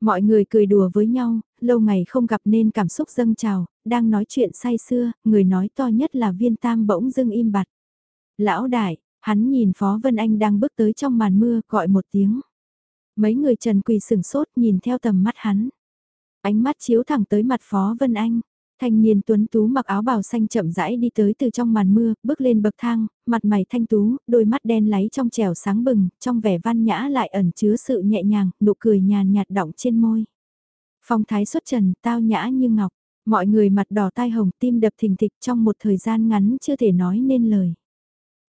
Mọi người cười đùa với nhau, lâu ngày không gặp nên cảm xúc dâng trào, đang nói chuyện say xưa, người nói to nhất là viên tam bỗng dưng im bặt. Lão đại, hắn nhìn Phó Vân Anh đang bước tới trong màn mưa gọi một tiếng. Mấy người Trần Quỳ sửng sốt nhìn theo tầm mắt hắn. Ánh mắt chiếu thẳng tới mặt Phó Vân Anh. Thanh niên tuấn tú mặc áo bào xanh chậm rãi đi tới từ trong màn mưa, bước lên bậc thang, mặt mày thanh tú, đôi mắt đen láy trong trẻo sáng bừng, trong vẻ văn nhã lại ẩn chứa sự nhẹ nhàng, nụ cười nhàn nhạt đọng trên môi. Phong thái xuất trần, tao nhã như ngọc, mọi người mặt đỏ tai hồng tim đập thình thịch trong một thời gian ngắn chưa thể nói nên lời.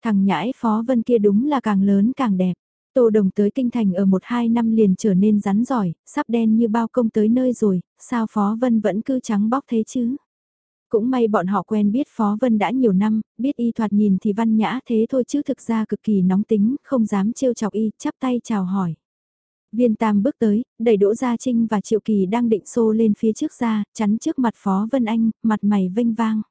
Thằng nhãi phó vân kia đúng là càng lớn càng đẹp. Tô Đồng tới kinh thành ở một hai năm liền trở nên rắn giỏi, sắp đen như bao công tới nơi rồi, sao Phó Vân vẫn cứ trắng bóc thế chứ? Cũng may bọn họ quen biết Phó Vân đã nhiều năm, biết y thoạt nhìn thì văn nhã thế thôi chứ thực ra cực kỳ nóng tính, không dám trêu chọc y, chắp tay chào hỏi. Viên Tam bước tới, đẩy Đỗ Gia Trinh và Triệu Kỳ đang định xô lên phía trước ra, chắn trước mặt Phó Vân Anh, mặt mày vênh vang.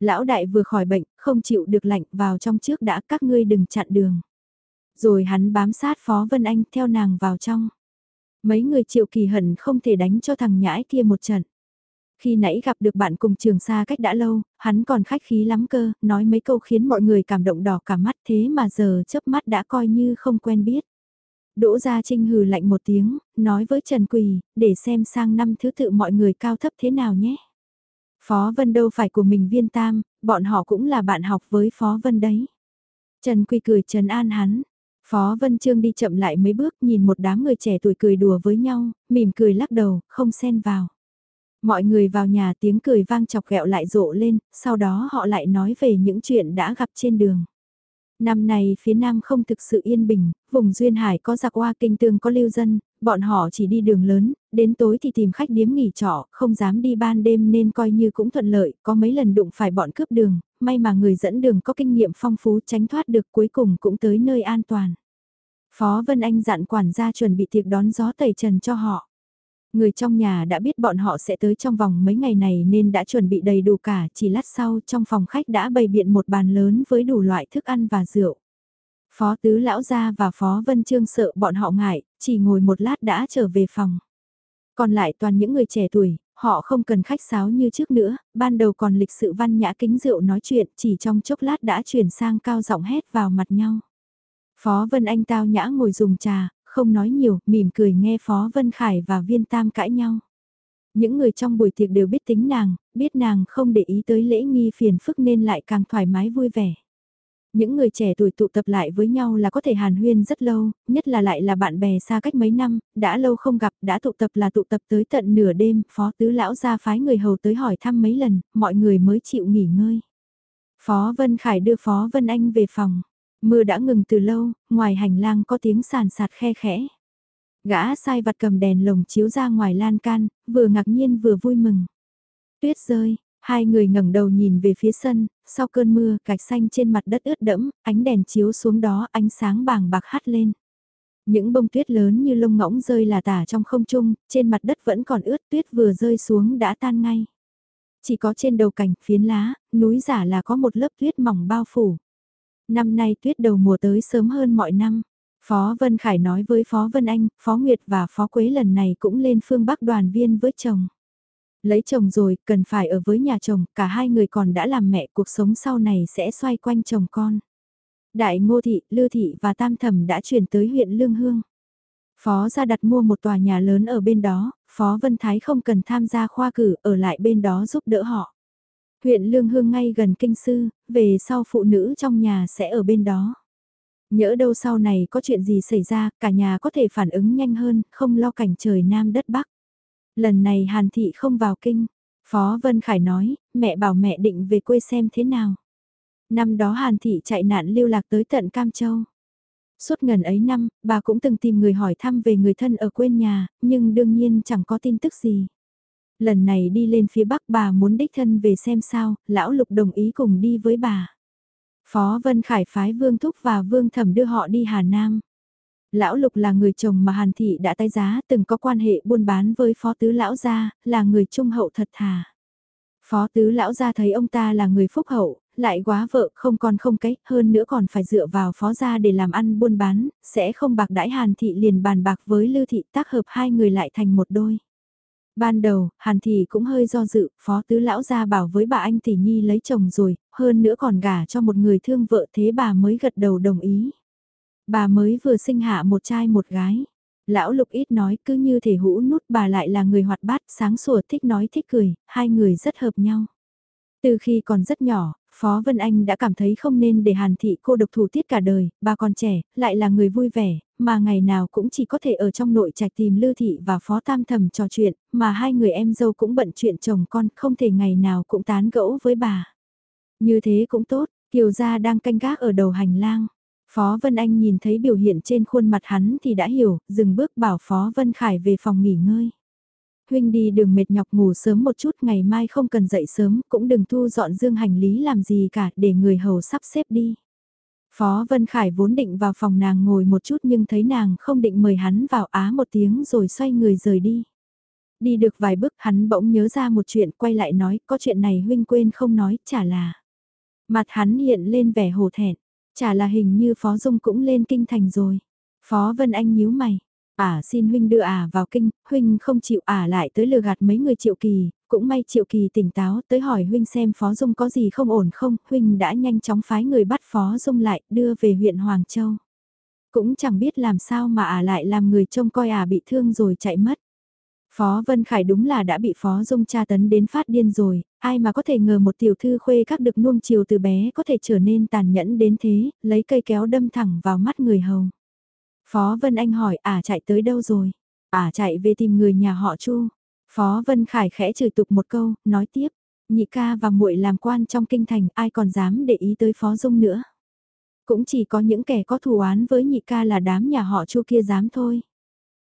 Lão đại vừa khỏi bệnh, không chịu được lạnh, vào trong trước đã các ngươi đừng chặn đường. Rồi hắn bám sát Phó Vân Anh theo nàng vào trong. Mấy người Triệu Kỳ hận không thể đánh cho thằng nhãi kia một trận. Khi nãy gặp được bạn cùng trường xa cách đã lâu, hắn còn khách khí lắm cơ, nói mấy câu khiến mọi người cảm động đỏ cả mắt thế mà giờ chớp mắt đã coi như không quen biết. Đỗ Gia Trinh hừ lạnh một tiếng, nói với Trần Quỳ, để xem sang năm thứ tự mọi người cao thấp thế nào nhé. Phó Vân đâu phải của mình viên tam, bọn họ cũng là bạn học với Phó Vân đấy. Trần Quỳ cười trấn an hắn. Phó Vân Trương đi chậm lại mấy bước nhìn một đám người trẻ tuổi cười đùa với nhau, mỉm cười lắc đầu, không xen vào. Mọi người vào nhà tiếng cười vang chọc ghẹo lại rộ lên, sau đó họ lại nói về những chuyện đã gặp trên đường. Năm nay phía Nam không thực sự yên bình, vùng Duyên Hải có giặc hoa kinh tương có lưu dân, bọn họ chỉ đi đường lớn, đến tối thì tìm khách điếm nghỉ trọ, không dám đi ban đêm nên coi như cũng thuận lợi, có mấy lần đụng phải bọn cướp đường, may mà người dẫn đường có kinh nghiệm phong phú tránh thoát được cuối cùng cũng tới nơi an toàn. Phó Vân Anh dặn quản gia chuẩn bị tiệc đón gió tẩy trần cho họ. Người trong nhà đã biết bọn họ sẽ tới trong vòng mấy ngày này nên đã chuẩn bị đầy đủ cả, chỉ lát sau trong phòng khách đã bày biện một bàn lớn với đủ loại thức ăn và rượu. Phó Tứ Lão Gia và Phó Vân Trương sợ bọn họ ngại, chỉ ngồi một lát đã trở về phòng. Còn lại toàn những người trẻ tuổi, họ không cần khách sáo như trước nữa, ban đầu còn lịch sự văn nhã kính rượu nói chuyện chỉ trong chốc lát đã chuyển sang cao giọng hét vào mặt nhau. Phó Vân Anh tao nhã ngồi dùng trà, không nói nhiều, mỉm cười nghe Phó Vân Khải và Viên Tam cãi nhau. Những người trong buổi tiệc đều biết tính nàng, biết nàng không để ý tới lễ nghi phiền phức nên lại càng thoải mái vui vẻ. Những người trẻ tuổi tụ tập lại với nhau là có thể hàn huyên rất lâu, nhất là lại là bạn bè xa cách mấy năm, đã lâu không gặp, đã tụ tập là tụ tập tới tận nửa đêm, phó tứ lão ra phái người hầu tới hỏi thăm mấy lần, mọi người mới chịu nghỉ ngơi. Phó Vân Khải đưa Phó Vân Anh về phòng. Mưa đã ngừng từ lâu, ngoài hành lang có tiếng sàn sạt khe khẽ. Gã sai vặt cầm đèn lồng chiếu ra ngoài lan can, vừa ngạc nhiên vừa vui mừng. Tuyết rơi, hai người ngẩng đầu nhìn về phía sân, sau cơn mưa, gạch xanh trên mặt đất ướt đẫm, ánh đèn chiếu xuống đó, ánh sáng bàng bạc hắt lên. Những bông tuyết lớn như lông ngỗng rơi là tả trong không trung, trên mặt đất vẫn còn ướt tuyết vừa rơi xuống đã tan ngay. Chỉ có trên đầu cành phiến lá, núi giả là có một lớp tuyết mỏng bao phủ. Năm nay tuyết đầu mùa tới sớm hơn mọi năm. Phó Vân Khải nói với Phó Vân Anh, Phó Nguyệt và Phó Quế lần này cũng lên phương Bắc đoàn viên với chồng. Lấy chồng rồi, cần phải ở với nhà chồng, cả hai người còn đã làm mẹ, cuộc sống sau này sẽ xoay quanh chồng con. Đại Ngô Thị, Lư Thị và Tam Thẩm đã chuyển tới huyện Lương Hương. Phó ra đặt mua một tòa nhà lớn ở bên đó, Phó Vân Thái không cần tham gia khoa cử, ở lại bên đó giúp đỡ họ. Huyện Lương Hương ngay gần kinh sư, về sau phụ nữ trong nhà sẽ ở bên đó. Nhỡ đâu sau này có chuyện gì xảy ra, cả nhà có thể phản ứng nhanh hơn, không lo cảnh trời Nam đất Bắc. Lần này Hàn Thị không vào kinh. Phó Vân Khải nói, mẹ bảo mẹ định về quê xem thế nào. Năm đó Hàn Thị chạy nạn lưu lạc tới tận Cam Châu. Suốt ngần ấy năm, bà cũng từng tìm người hỏi thăm về người thân ở quê nhà, nhưng đương nhiên chẳng có tin tức gì. Lần này đi lên phía bắc bà muốn đích thân về xem sao, lão lục đồng ý cùng đi với bà. Phó Vân Khải phái Vương Thúc và Vương Thẩm đưa họ đi Hà Nam. Lão Lục là người chồng mà Hàn Thị đã tay giá từng có quan hệ buôn bán với Phó Tứ Lão Gia, là người trung hậu thật thà. Phó tứ lão gia thấy ông ta là người phúc hậu, lại quá vợ không con không cái, hơn nữa còn phải dựa vào phó gia để làm ăn buôn bán, sẽ không bạc đãi Hàn Thị liền bàn bạc với Lư Thị tác hợp hai người lại thành một đôi. Ban đầu, Hàn Thị cũng hơi do dự, phó tứ lão ra bảo với bà anh tỷ nhi lấy chồng rồi, hơn nữa còn gả cho một người thương vợ thế bà mới gật đầu đồng ý. Bà mới vừa sinh hạ một trai một gái. Lão lục ít nói cứ như thể hũ nút bà lại là người hoạt bát, sáng sủa thích nói thích cười, hai người rất hợp nhau. Từ khi còn rất nhỏ, Phó Vân Anh đã cảm thấy không nên để Hàn Thị cô độc thủ tiết cả đời, bà còn trẻ, lại là người vui vẻ, mà ngày nào cũng chỉ có thể ở trong nội trạch tìm Lư Thị và Phó Tam Thầm trò chuyện, mà hai người em dâu cũng bận chuyện chồng con, không thể ngày nào cũng tán gẫu với bà. Như thế cũng tốt, Kiều Gia đang canh gác ở đầu hành lang. Phó Vân Anh nhìn thấy biểu hiện trên khuôn mặt hắn thì đã hiểu, dừng bước bảo Phó Vân Khải về phòng nghỉ ngơi. Huynh đi đường mệt nhọc ngủ sớm một chút ngày mai không cần dậy sớm, cũng đừng thu dọn dương hành lý làm gì cả để người hầu sắp xếp đi. Phó Vân Khải vốn định vào phòng nàng ngồi một chút nhưng thấy nàng không định mời hắn vào á một tiếng rồi xoay người rời đi. Đi được vài bước hắn bỗng nhớ ra một chuyện quay lại nói có chuyện này huynh quên không nói chả là. Mặt hắn hiện lên vẻ hồ thẹn, chả là hình như Phó Dung cũng lên kinh thành rồi. Phó Vân Anh nhíu mày, ả xin huynh đưa ả vào kinh, huynh không chịu ả lại tới lừa gạt mấy người triệu kỳ, cũng may triệu kỳ tỉnh táo tới hỏi huynh xem phó dung có gì không ổn không, huynh đã nhanh chóng phái người bắt phó dung lại, đưa về huyện Hoàng Châu. Cũng chẳng biết làm sao mà ả lại làm người trông coi ả bị thương rồi chạy mất. Phó Vân Khải đúng là đã bị Phó Dung tra tấn đến phát điên rồi, ai mà có thể ngờ một tiểu thư khuê các được nuông chiều từ bé có thể trở nên tàn nhẫn đến thế, lấy cây kéo đâm thẳng vào mắt người hầu. Phó Vân Anh hỏi ả à, chạy tới đâu rồi? Ả à, chạy về tìm người nhà họ Chu. Phó Vân Khải khẽ chửi tục một câu, nói tiếp, nhị ca và muội làm quan trong kinh thành ai còn dám để ý tới Phó Dung nữa. Cũng chỉ có những kẻ có thù oán với nhị ca là đám nhà họ Chu kia dám thôi.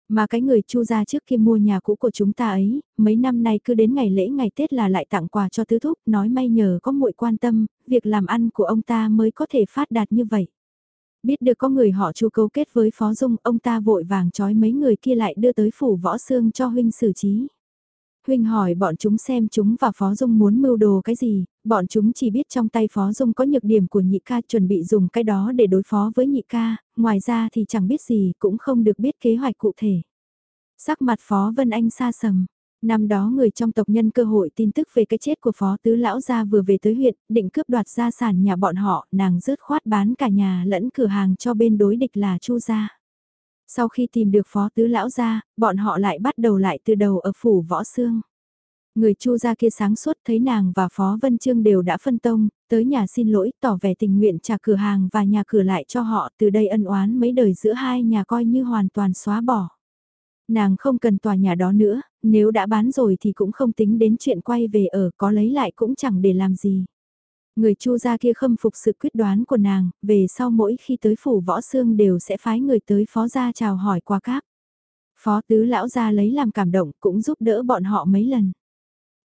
Mà cái người chu ra trước khi mua nhà cũ của chúng ta ấy, mấy năm nay cứ đến ngày lễ ngày Tết là lại tặng quà cho tứ thúc, nói may nhờ có muội quan tâm, việc làm ăn của ông ta mới có thể phát đạt như vậy. Biết được có người họ chu cấu kết với Phó Dung, ông ta vội vàng trói mấy người kia lại đưa tới phủ võ xương cho huynh xử trí. Huynh hỏi bọn chúng xem chúng và Phó Dung muốn mưu đồ cái gì, bọn chúng chỉ biết trong tay Phó Dung có nhược điểm của nhị ca chuẩn bị dùng cái đó để đối phó với nhị ca, ngoài ra thì chẳng biết gì cũng không được biết kế hoạch cụ thể. Sắc mặt Phó Vân Anh xa sầm, Năm đó người trong tộc nhân cơ hội tin tức về cái chết của phó tứ lão gia vừa về tới huyện, định cướp đoạt gia sản nhà bọn họ, nàng rớt khoát bán cả nhà lẫn cửa hàng cho bên đối địch là Chu gia. Sau khi tìm được phó tứ lão gia, bọn họ lại bắt đầu lại từ đầu ở phủ võ xương. Người Chu gia kia sáng suốt thấy nàng và Phó Vân Trương đều đã phân tông, tới nhà xin lỗi, tỏ vẻ tình nguyện trả cửa hàng và nhà cửa lại cho họ, từ đây ân oán mấy đời giữa hai nhà coi như hoàn toàn xóa bỏ. Nàng không cần tòa nhà đó nữa, nếu đã bán rồi thì cũng không tính đến chuyện quay về ở có lấy lại cũng chẳng để làm gì. Người chu gia kia khâm phục sự quyết đoán của nàng, về sau mỗi khi tới phủ võ xương đều sẽ phái người tới phó gia chào hỏi qua cáp. Phó tứ lão gia lấy làm cảm động cũng giúp đỡ bọn họ mấy lần.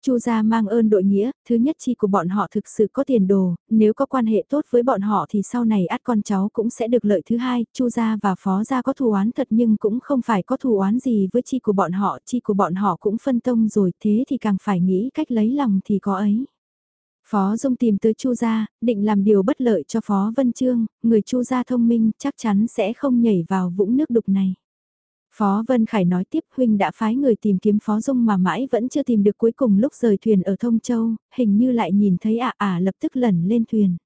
Chu gia mang ơn đội nghĩa, thứ nhất chi của bọn họ thực sự có tiền đồ, nếu có quan hệ tốt với bọn họ thì sau này át con cháu cũng sẽ được lợi thứ hai, Chu gia và Phó gia có thù oán thật nhưng cũng không phải có thù oán gì với chi của bọn họ, chi của bọn họ cũng phân tông rồi, thế thì càng phải nghĩ cách lấy lòng thì có ấy. Phó Dung tìm tới Chu gia, định làm điều bất lợi cho Phó Vân Trương, người Chu gia thông minh chắc chắn sẽ không nhảy vào vũng nước đục này. Phó Vân Khải nói tiếp huynh đã phái người tìm kiếm Phó Dung mà mãi vẫn chưa tìm được cuối cùng lúc rời thuyền ở Thông Châu, hình như lại nhìn thấy ả ả lập tức lẩn lên thuyền.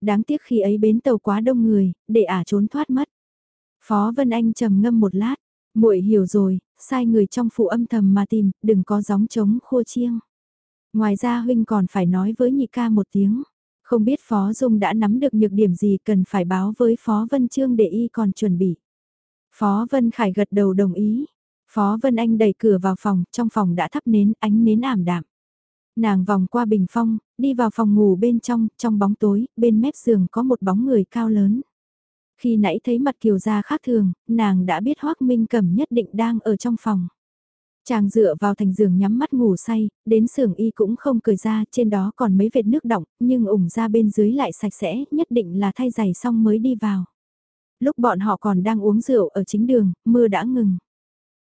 Đáng tiếc khi ấy bến tàu quá đông người, để ả trốn thoát mất. Phó Vân Anh trầm ngâm một lát, muội hiểu rồi, sai người trong phụ âm thầm mà tìm, đừng có gióng trống khua chiêng. Ngoài ra huynh còn phải nói với nhị ca một tiếng. Không biết Phó Dung đã nắm được nhược điểm gì cần phải báo với Phó Vân Trương để y còn chuẩn bị. Phó Vân Khải gật đầu đồng ý. Phó Vân Anh đẩy cửa vào phòng, trong phòng đã thắp nến, ánh nến ảm đạm. Nàng vòng qua bình phong, đi vào phòng ngủ bên trong, trong bóng tối, bên mép giường có một bóng người cao lớn. Khi nãy thấy mặt Kiều Gia khác thường, nàng đã biết Hoác Minh Cẩm nhất định đang ở trong phòng. Chàng dựa vào thành giường nhắm mắt ngủ say, đến sưởng y cũng không cười ra, trên đó còn mấy vệt nước đọng, nhưng ủng ra bên dưới lại sạch sẽ, nhất định là thay giày xong mới đi vào. Lúc bọn họ còn đang uống rượu ở chính đường, mưa đã ngừng.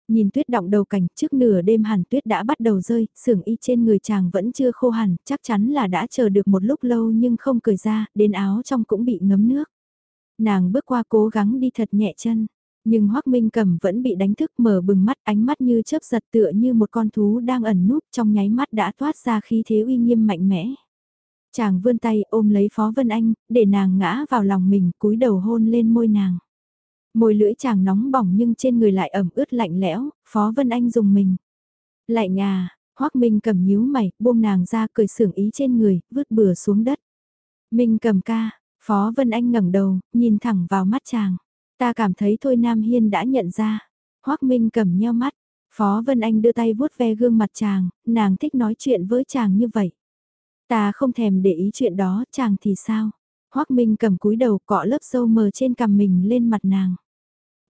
Nhìn tuyết động đầu cảnh trước nửa đêm hẳn tuyết đã bắt đầu rơi, sưởng y trên người chàng vẫn chưa khô hẳn, chắc chắn là đã chờ được một lúc lâu nhưng không cởi ra, đến áo trong cũng bị ngấm nước. Nàng bước qua cố gắng đi thật nhẹ chân, nhưng hoắc Minh Cầm vẫn bị đánh thức mở bừng mắt ánh mắt như chớp giật tựa như một con thú đang ẩn núp trong nháy mắt đã thoát ra khí thế uy nghiêm mạnh mẽ. Chàng vươn tay ôm lấy Phó Vân Anh, để nàng ngã vào lòng mình cúi đầu hôn lên môi nàng. Môi lưỡi chàng nóng bỏng nhưng trên người lại ẩm ướt lạnh lẽo, Phó Vân Anh dùng mình. Lạnh à, Hoác Minh cầm nhíu mày, buông nàng ra cười sưởng ý trên người, vứt bừa xuống đất. Minh cầm ca, Phó Vân Anh ngẩng đầu, nhìn thẳng vào mắt chàng. Ta cảm thấy thôi Nam Hiên đã nhận ra. Hoác Minh cầm nheo mắt. Phó Vân Anh đưa tay vuốt ve gương mặt chàng, nàng thích nói chuyện với chàng như vậy. Ta không thèm để ý chuyện đó, chàng thì sao? Hoác Minh cầm cúi đầu cọ lớp sâu mờ trên cằm mình lên mặt nàng.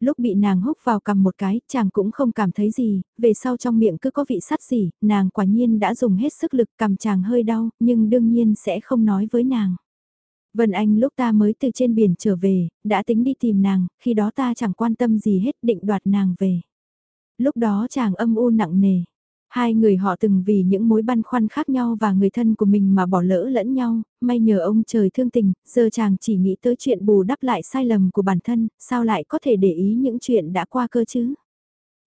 Lúc bị nàng húc vào cầm một cái, chàng cũng không cảm thấy gì, về sau trong miệng cứ có vị sắt gì, nàng quả nhiên đã dùng hết sức lực cầm chàng hơi đau, nhưng đương nhiên sẽ không nói với nàng. Vân Anh lúc ta mới từ trên biển trở về, đã tính đi tìm nàng, khi đó ta chẳng quan tâm gì hết định đoạt nàng về. Lúc đó chàng âm u nặng nề. Hai người họ từng vì những mối băn khoăn khác nhau và người thân của mình mà bỏ lỡ lẫn nhau, may nhờ ông trời thương tình, giờ chàng chỉ nghĩ tới chuyện bù đắp lại sai lầm của bản thân, sao lại có thể để ý những chuyện đã qua cơ chứ?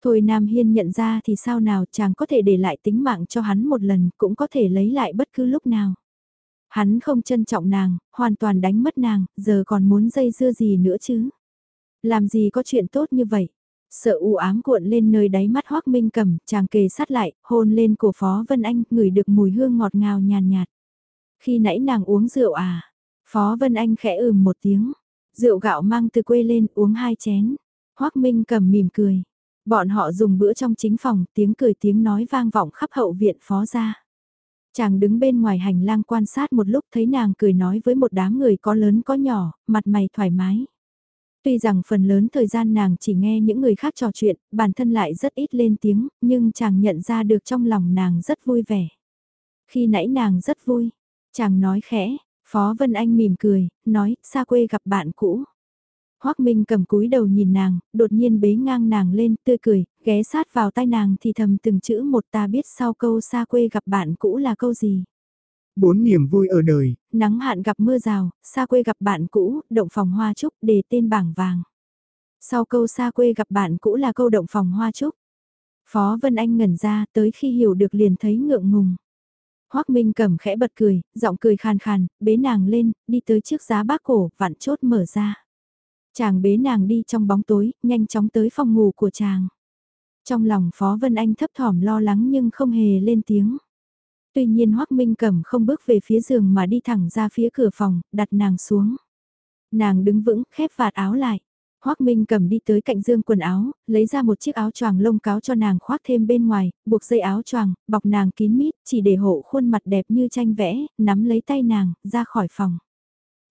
Thôi Nam Hiên nhận ra thì sao nào chàng có thể để lại tính mạng cho hắn một lần cũng có thể lấy lại bất cứ lúc nào. Hắn không trân trọng nàng, hoàn toàn đánh mất nàng, giờ còn muốn dây dưa gì nữa chứ? Làm gì có chuyện tốt như vậy? Sợ u ám cuộn lên nơi đáy mắt Hoác Minh cầm, chàng kề sát lại, hôn lên cổ Phó Vân Anh, ngửi được mùi hương ngọt ngào nhàn nhạt, Khi nãy nàng uống rượu à? Phó Vân Anh khẽ ừm một tiếng. Rượu gạo mang từ quê lên uống hai chén. Hoác Minh cầm mỉm cười. Bọn họ dùng bữa trong chính phòng, tiếng cười tiếng nói vang vọng khắp hậu viện phó ra. Chàng đứng bên ngoài hành lang quan sát một lúc thấy nàng cười nói với một đám người có lớn có nhỏ, mặt mày thoải mái. Tuy rằng phần lớn thời gian nàng chỉ nghe những người khác trò chuyện, bản thân lại rất ít lên tiếng, nhưng chàng nhận ra được trong lòng nàng rất vui vẻ. Khi nãy nàng rất vui, chàng nói khẽ, Phó Vân Anh mỉm cười, nói, xa quê gặp bạn cũ. Hoác Minh cầm cúi đầu nhìn nàng, đột nhiên bế ngang nàng lên, tươi cười, ghé sát vào tai nàng thì thầm từng chữ một ta biết sau câu xa quê gặp bạn cũ là câu gì. Bốn niềm vui ở đời. Nắng hạn gặp mưa rào, xa quê gặp bạn cũ, động phòng hoa trúc, đề tên bảng vàng. Sau câu xa quê gặp bạn cũ là câu động phòng hoa trúc. Phó Vân Anh ngẩn ra tới khi hiểu được liền thấy ngượng ngùng. Hoác Minh cầm khẽ bật cười, giọng cười khàn khàn, bế nàng lên, đi tới trước giá bác cổ, vặn chốt mở ra. Chàng bế nàng đi trong bóng tối, nhanh chóng tới phòng ngủ của chàng. Trong lòng Phó Vân Anh thấp thỏm lo lắng nhưng không hề lên tiếng. Tuy nhiên Hoác Minh Cẩm không bước về phía giường mà đi thẳng ra phía cửa phòng, đặt nàng xuống. Nàng đứng vững, khép vạt áo lại. Hoác Minh cẩm đi tới cạnh dương quần áo, lấy ra một chiếc áo choàng lông cáo cho nàng khoác thêm bên ngoài, buộc dây áo choàng, bọc nàng kín mít, chỉ để hộ khuôn mặt đẹp như tranh vẽ, nắm lấy tay nàng, ra khỏi phòng.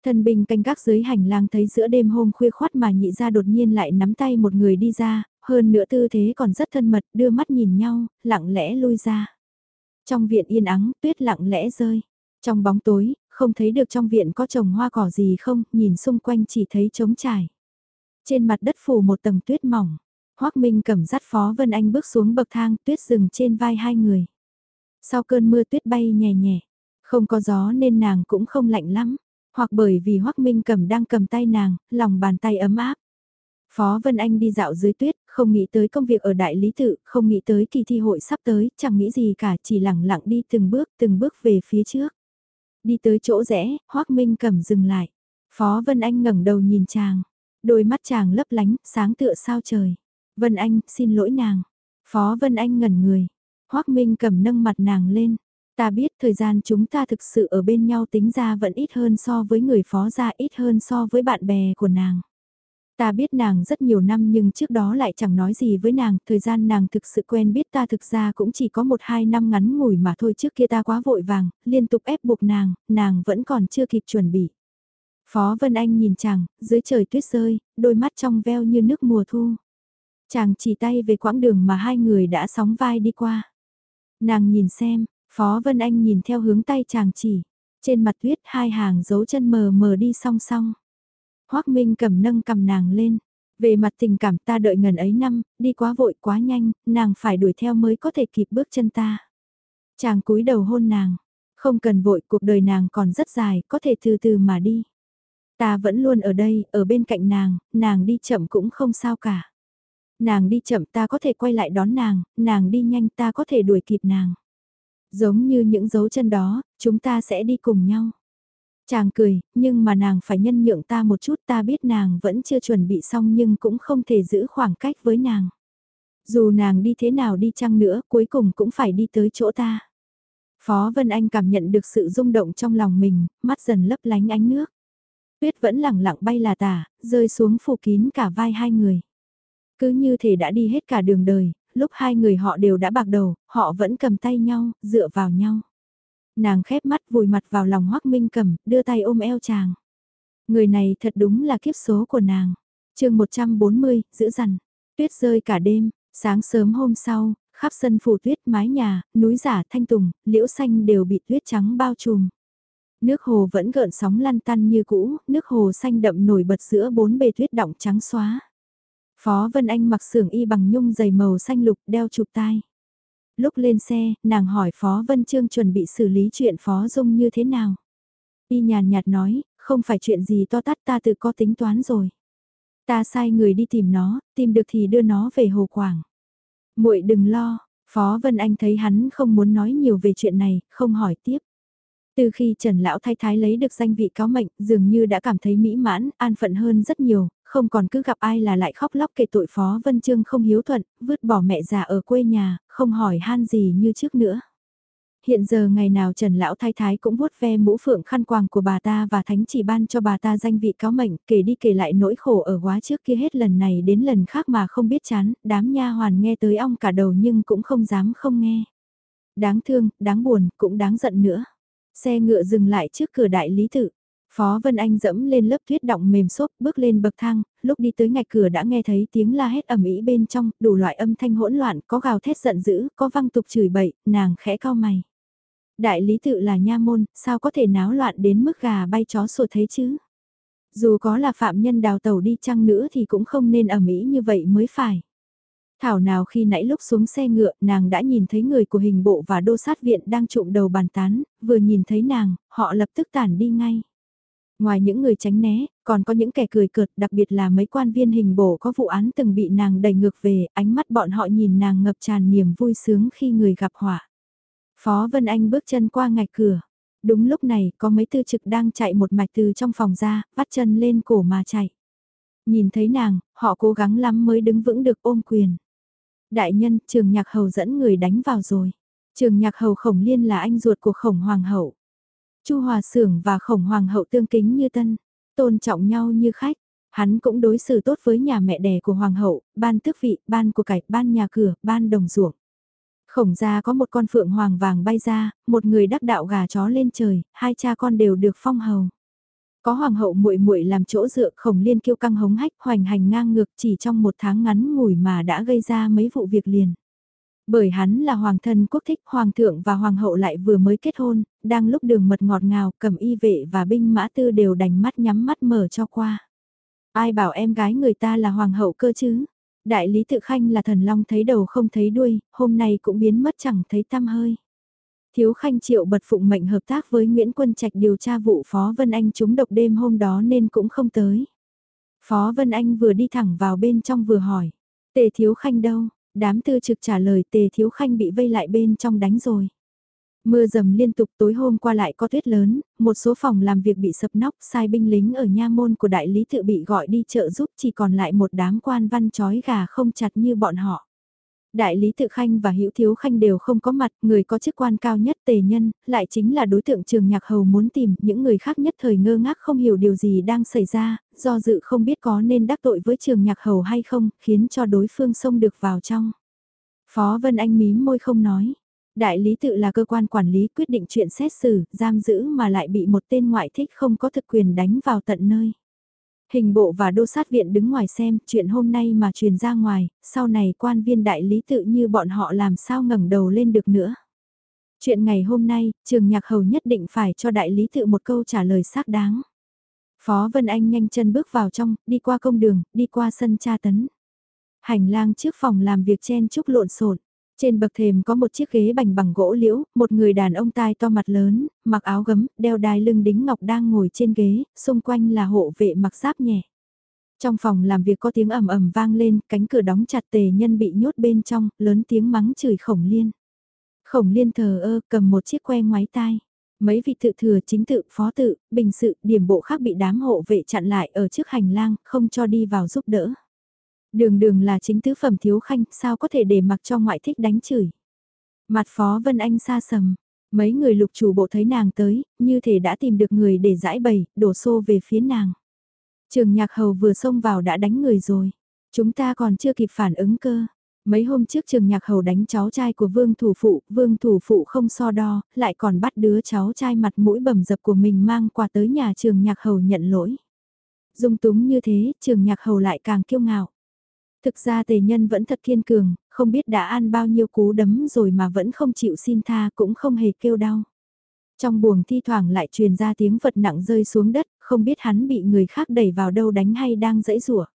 Thần binh canh gác dưới hành lang thấy giữa đêm hôm khuya khoát mà nhị ra đột nhiên lại nắm tay một người đi ra, hơn nữa tư thế còn rất thân mật, đưa mắt nhìn nhau, lặng lẽ lui ra. Trong viện yên ắng, tuyết lặng lẽ rơi. Trong bóng tối, không thấy được trong viện có trồng hoa cỏ gì không, nhìn xung quanh chỉ thấy trống trải. Trên mặt đất phủ một tầng tuyết mỏng. Hoác Minh cầm dắt Phó Vân Anh bước xuống bậc thang tuyết rừng trên vai hai người. Sau cơn mưa tuyết bay nhẹ nhẹ, không có gió nên nàng cũng không lạnh lắm, hoặc bởi vì Hoác Minh cầm đang cầm tay nàng, lòng bàn tay ấm áp. Phó Vân Anh đi dạo dưới tuyết, không nghĩ tới công việc ở đại lý tự, không nghĩ tới kỳ thi hội sắp tới, chẳng nghĩ gì cả, chỉ lặng lặng đi từng bước, từng bước về phía trước. Đi tới chỗ rẽ, Hoác Minh cầm dừng lại. Phó Vân Anh ngẩng đầu nhìn chàng, đôi mắt chàng lấp lánh, sáng tựa sao trời. Vân Anh, xin lỗi nàng. Phó Vân Anh ngẩn người. Hoác Minh cầm nâng mặt nàng lên. Ta biết thời gian chúng ta thực sự ở bên nhau tính ra vẫn ít hơn so với người phó gia ít hơn so với bạn bè của nàng. Ta biết nàng rất nhiều năm nhưng trước đó lại chẳng nói gì với nàng, thời gian nàng thực sự quen biết ta thực ra cũng chỉ có một hai năm ngắn ngủi mà thôi trước kia ta quá vội vàng, liên tục ép buộc nàng, nàng vẫn còn chưa kịp chuẩn bị. Phó Vân Anh nhìn chàng, dưới trời tuyết rơi, đôi mắt trong veo như nước mùa thu. Chàng chỉ tay về quãng đường mà hai người đã sóng vai đi qua. Nàng nhìn xem, Phó Vân Anh nhìn theo hướng tay chàng chỉ. Trên mặt tuyết hai hàng dấu chân mờ mờ đi song song. Hoác Minh cầm nâng cầm nàng lên. Về mặt tình cảm ta đợi ngần ấy năm, đi quá vội quá nhanh, nàng phải đuổi theo mới có thể kịp bước chân ta. Chàng cúi đầu hôn nàng, không cần vội cuộc đời nàng còn rất dài, có thể từ từ mà đi. Ta vẫn luôn ở đây, ở bên cạnh nàng, nàng đi chậm cũng không sao cả. Nàng đi chậm ta có thể quay lại đón nàng, nàng đi nhanh ta có thể đuổi kịp nàng. Giống như những dấu chân đó, chúng ta sẽ đi cùng nhau. Chàng cười, nhưng mà nàng phải nhân nhượng ta một chút ta biết nàng vẫn chưa chuẩn bị xong nhưng cũng không thể giữ khoảng cách với nàng. Dù nàng đi thế nào đi chăng nữa cuối cùng cũng phải đi tới chỗ ta. Phó Vân Anh cảm nhận được sự rung động trong lòng mình, mắt dần lấp lánh ánh nước. Tuyết vẫn lẳng lặng bay là tả, rơi xuống phủ kín cả vai hai người. Cứ như thể đã đi hết cả đường đời, lúc hai người họ đều đã bạc đầu, họ vẫn cầm tay nhau, dựa vào nhau. Nàng khép mắt vùi mặt vào lòng Hoắc Minh Cầm, đưa tay ôm eo chàng. Người này thật đúng là kiếp số của nàng. chương 140, giữ dằn. Tuyết rơi cả đêm, sáng sớm hôm sau, khắp sân phủ tuyết mái nhà, núi giả thanh tùng, liễu xanh đều bị tuyết trắng bao trùm. Nước hồ vẫn gợn sóng lăn tăn như cũ, nước hồ xanh đậm nổi bật giữa bốn bề tuyết động trắng xóa. Phó Vân Anh mặc xưởng y bằng nhung dày màu xanh lục đeo chụp tai. Lúc lên xe, nàng hỏi Phó Vân Trương chuẩn bị xử lý chuyện Phó Dung như thế nào. Y nhàn nhạt nói, không phải chuyện gì to tát ta tự có tính toán rồi. Ta sai người đi tìm nó, tìm được thì đưa nó về Hồ Quảng. muội đừng lo, Phó Vân Anh thấy hắn không muốn nói nhiều về chuyện này, không hỏi tiếp. Từ khi Trần Lão Thái Thái lấy được danh vị cáo mệnh, dường như đã cảm thấy mỹ mãn, an phận hơn rất nhiều, không còn cứ gặp ai là lại khóc lóc kể tội Phó Vân Trương không hiếu thuận, vứt bỏ mẹ già ở quê nhà, không hỏi han gì như trước nữa. Hiện giờ ngày nào Trần Lão Thái Thái cũng vuốt ve mũ phượng khăn quàng của bà ta và thánh chỉ ban cho bà ta danh vị cáo mệnh, kể đi kể lại nỗi khổ ở quá trước kia hết lần này đến lần khác mà không biết chán, đám nha hoàn nghe tới ong cả đầu nhưng cũng không dám không nghe. Đáng thương, đáng buồn, cũng đáng giận nữa. Xe ngựa dừng lại trước cửa đại lý tự. Phó Vân Anh dẫm lên lớp tuyết động mềm xốp bước lên bậc thang, lúc đi tới ngạch cửa đã nghe thấy tiếng la hét ầm ĩ bên trong, đủ loại âm thanh hỗn loạn, có gào thét giận dữ, có văng tục chửi bậy, nàng khẽ cao mày. Đại lý tự là nha môn, sao có thể náo loạn đến mức gà bay chó sủa thế chứ? Dù có là phạm nhân đào tàu đi chăng nữa thì cũng không nên ầm ĩ như vậy mới phải. Thảo nào khi nãy lúc xuống xe ngựa, nàng đã nhìn thấy người của hình bộ và đô sát viện đang trụng đầu bàn tán, vừa nhìn thấy nàng, họ lập tức tản đi ngay. Ngoài những người tránh né, còn có những kẻ cười cợt, đặc biệt là mấy quan viên hình bổ có vụ án từng bị nàng đẩy ngược về, ánh mắt bọn họ nhìn nàng ngập tràn niềm vui sướng khi người gặp họa. Phó Vân Anh bước chân qua ngạch cửa. Đúng lúc này, có mấy tư trực đang chạy một mạch từ trong phòng ra, vắt chân lên cổ mà chạy. Nhìn thấy nàng, họ cố gắng lắm mới đứng vững được ôm quyền. Đại nhân, trường nhạc hầu dẫn người đánh vào rồi. Trường nhạc hầu khổng liên là anh ruột của khổng hoàng hậu. Chu Hòa Sưởng và Khổng Hoàng hậu tương kính như tân, tôn trọng nhau như khách. Hắn cũng đối xử tốt với nhà mẹ đẻ của Hoàng hậu, ban tước vị, ban của cải, ban nhà cửa, ban đồng ruộng. Khổng gia có một con phượng hoàng vàng bay ra, một người đắc đạo gà chó lên trời, hai cha con đều được phong hầu. Có hoàng hậu muội muội làm chỗ dựa khổng liên kiêu căng hống hách hoành hành ngang ngược chỉ trong một tháng ngắn ngủi mà đã gây ra mấy vụ việc liền. Bởi hắn là hoàng thân quốc thích, hoàng thượng và hoàng hậu lại vừa mới kết hôn, đang lúc đường mật ngọt ngào, cầm y vệ và binh mã tư đều đành mắt nhắm mắt mở cho qua. Ai bảo em gái người ta là hoàng hậu cơ chứ? Đại lý tự khanh là thần long thấy đầu không thấy đuôi, hôm nay cũng biến mất chẳng thấy tăm hơi. Thiếu khanh triệu bật phụng mệnh hợp tác với Nguyễn Quân Trạch điều tra vụ Phó Vân Anh trúng độc đêm hôm đó nên cũng không tới. Phó Vân Anh vừa đi thẳng vào bên trong vừa hỏi, tề thiếu khanh đâu, Đám tư trực trả lời tề thiếu khanh bị vây lại bên trong đánh rồi. Mưa dầm liên tục tối hôm qua lại có tuyết lớn, một số phòng làm việc bị sập nóc, sai binh lính ở nha môn của đại lý tự bị gọi đi trợ giúp chỉ còn lại một đám quan văn chói gà không chặt như bọn họ. Đại lý tự khanh và hữu thiếu khanh đều không có mặt, người có chức quan cao nhất tề nhân, lại chính là đối tượng trường nhạc hầu muốn tìm, những người khác nhất thời ngơ ngác không hiểu điều gì đang xảy ra, do dự không biết có nên đắc tội với trường nhạc hầu hay không, khiến cho đối phương xông được vào trong. Phó Vân Anh mím môi không nói. Đại lý tự là cơ quan quản lý quyết định chuyện xét xử, giam giữ mà lại bị một tên ngoại thích không có thực quyền đánh vào tận nơi. Hình bộ và đô sát viện đứng ngoài xem chuyện hôm nay mà truyền ra ngoài, sau này quan viên đại lý tự như bọn họ làm sao ngẩng đầu lên được nữa. Chuyện ngày hôm nay, trường nhạc hầu nhất định phải cho đại lý tự một câu trả lời xác đáng. Phó Vân Anh nhanh chân bước vào trong, đi qua công đường, đi qua sân tra tấn. Hành lang trước phòng làm việc chen chúc lộn xộn. Trên bậc thềm có một chiếc ghế bành bằng gỗ liễu, một người đàn ông tai to mặt lớn, mặc áo gấm, đeo đai lưng đính ngọc đang ngồi trên ghế, xung quanh là hộ vệ mặc giáp nhẹ. Trong phòng làm việc có tiếng ầm ầm vang lên, cánh cửa đóng chặt tề nhân bị nhốt bên trong, lớn tiếng mắng chửi khổng liên. Khổng liên thờ ơ cầm một chiếc que ngoái tai. Mấy vị tự thừa chính tự, phó tự, bình sự, điểm bộ khác bị đám hộ vệ chặn lại ở trước hành lang, không cho đi vào giúp đỡ. Đường đường là chính tứ phẩm thiếu khanh, sao có thể để mặc cho ngoại thích đánh chửi. Mặt phó Vân Anh xa sầm, mấy người lục chủ bộ thấy nàng tới, như thể đã tìm được người để giải bày, đổ xô về phía nàng. Trường nhạc hầu vừa xông vào đã đánh người rồi. Chúng ta còn chưa kịp phản ứng cơ. Mấy hôm trước trường nhạc hầu đánh cháu trai của vương thủ phụ, vương thủ phụ không so đo, lại còn bắt đứa cháu trai mặt mũi bầm dập của mình mang quà tới nhà trường nhạc hầu nhận lỗi. Dung túng như thế, trường nhạc hầu lại càng kiêu ngạo. Thực ra tề nhân vẫn thật kiên cường, không biết đã ăn bao nhiêu cú đấm rồi mà vẫn không chịu xin tha cũng không hề kêu đau. Trong buồng thi thoảng lại truyền ra tiếng vật nặng rơi xuống đất, không biết hắn bị người khác đẩy vào đâu đánh hay đang dẫy rủa.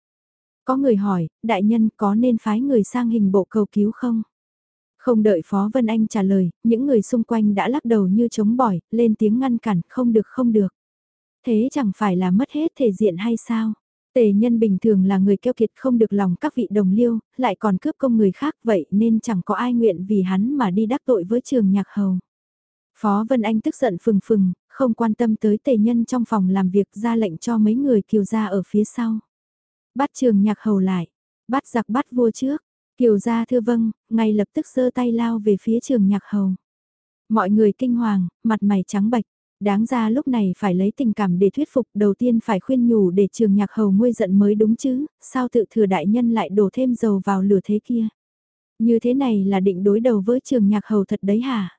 Có người hỏi, đại nhân có nên phái người sang hình bộ cầu cứu không? Không đợi Phó Vân Anh trả lời, những người xung quanh đã lắc đầu như chống bỏi, lên tiếng ngăn cản, không được không được. Thế chẳng phải là mất hết thể diện hay sao? Tề nhân bình thường là người keo kiệt không được lòng các vị đồng liêu, lại còn cướp công người khác vậy nên chẳng có ai nguyện vì hắn mà đi đắc tội với trường nhạc hầu. Phó Vân Anh tức giận phừng phừng, không quan tâm tới tề nhân trong phòng làm việc ra lệnh cho mấy người kiều gia ở phía sau. Bắt trường nhạc hầu lại, bắt giặc bắt vua trước, kiều gia thưa vâng, ngay lập tức giơ tay lao về phía trường nhạc hầu. Mọi người kinh hoàng, mặt mày trắng bạch, đáng ra lúc này phải lấy tình cảm để thuyết phục đầu tiên phải khuyên nhủ để trường nhạc hầu nguôi giận mới đúng chứ, sao tự thừa đại nhân lại đổ thêm dầu vào lửa thế kia. Như thế này là định đối đầu với trường nhạc hầu thật đấy hả?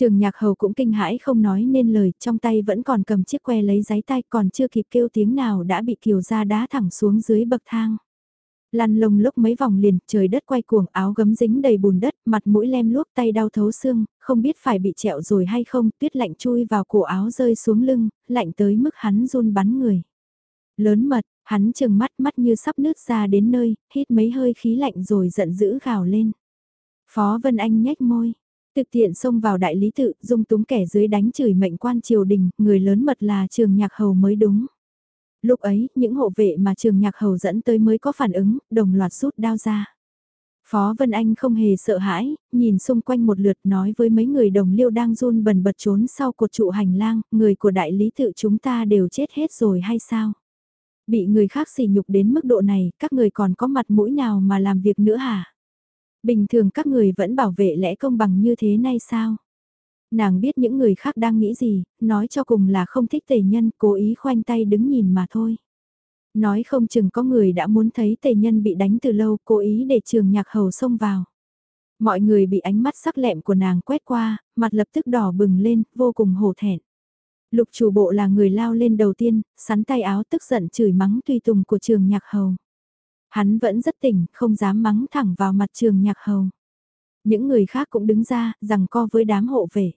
Trường nhạc hầu cũng kinh hãi không nói nên lời, trong tay vẫn còn cầm chiếc que lấy giấy tay còn chưa kịp kêu tiếng nào đã bị kiều ra đá thẳng xuống dưới bậc thang. Lăn lông lúc mấy vòng liền, trời đất quay cuồng, áo gấm dính đầy bùn đất, mặt mũi lem luốc tay đau thấu xương, không biết phải bị trẹo rồi hay không, tuyết lạnh chui vào cổ áo rơi xuống lưng, lạnh tới mức hắn run bắn người. Lớn mật, hắn chừng mắt mắt như sắp nứt ra đến nơi, hít mấy hơi khí lạnh rồi giận dữ gào lên. Phó Vân Anh nhếch môi, Thực tiện xông vào đại lý tự, dung túng kẻ dưới đánh chửi mệnh quan triều đình, người lớn mật là trường nhạc hầu mới đúng. Lúc ấy, những hộ vệ mà trường nhạc hầu dẫn tới mới có phản ứng, đồng loạt rút đao ra. Phó Vân Anh không hề sợ hãi, nhìn xung quanh một lượt nói với mấy người đồng liêu đang run bần bật trốn sau cột trụ hành lang, người của đại lý tự chúng ta đều chết hết rồi hay sao? Bị người khác sỉ nhục đến mức độ này, các người còn có mặt mũi nào mà làm việc nữa hả? Bình thường các người vẫn bảo vệ lẽ công bằng như thế này sao? Nàng biết những người khác đang nghĩ gì, nói cho cùng là không thích tề nhân, cố ý khoanh tay đứng nhìn mà thôi. Nói không chừng có người đã muốn thấy tề nhân bị đánh từ lâu, cố ý để trường nhạc hầu xông vào. Mọi người bị ánh mắt sắc lẹm của nàng quét qua, mặt lập tức đỏ bừng lên, vô cùng hổ thẹn. Lục chủ bộ là người lao lên đầu tiên, sắn tay áo tức giận chửi mắng tùy tùng của trường nhạc hầu. Hắn vẫn rất tỉnh, không dám mắng thẳng vào mặt trường nhạc hầu. Những người khác cũng đứng ra, rằng co với đám hộ vệ.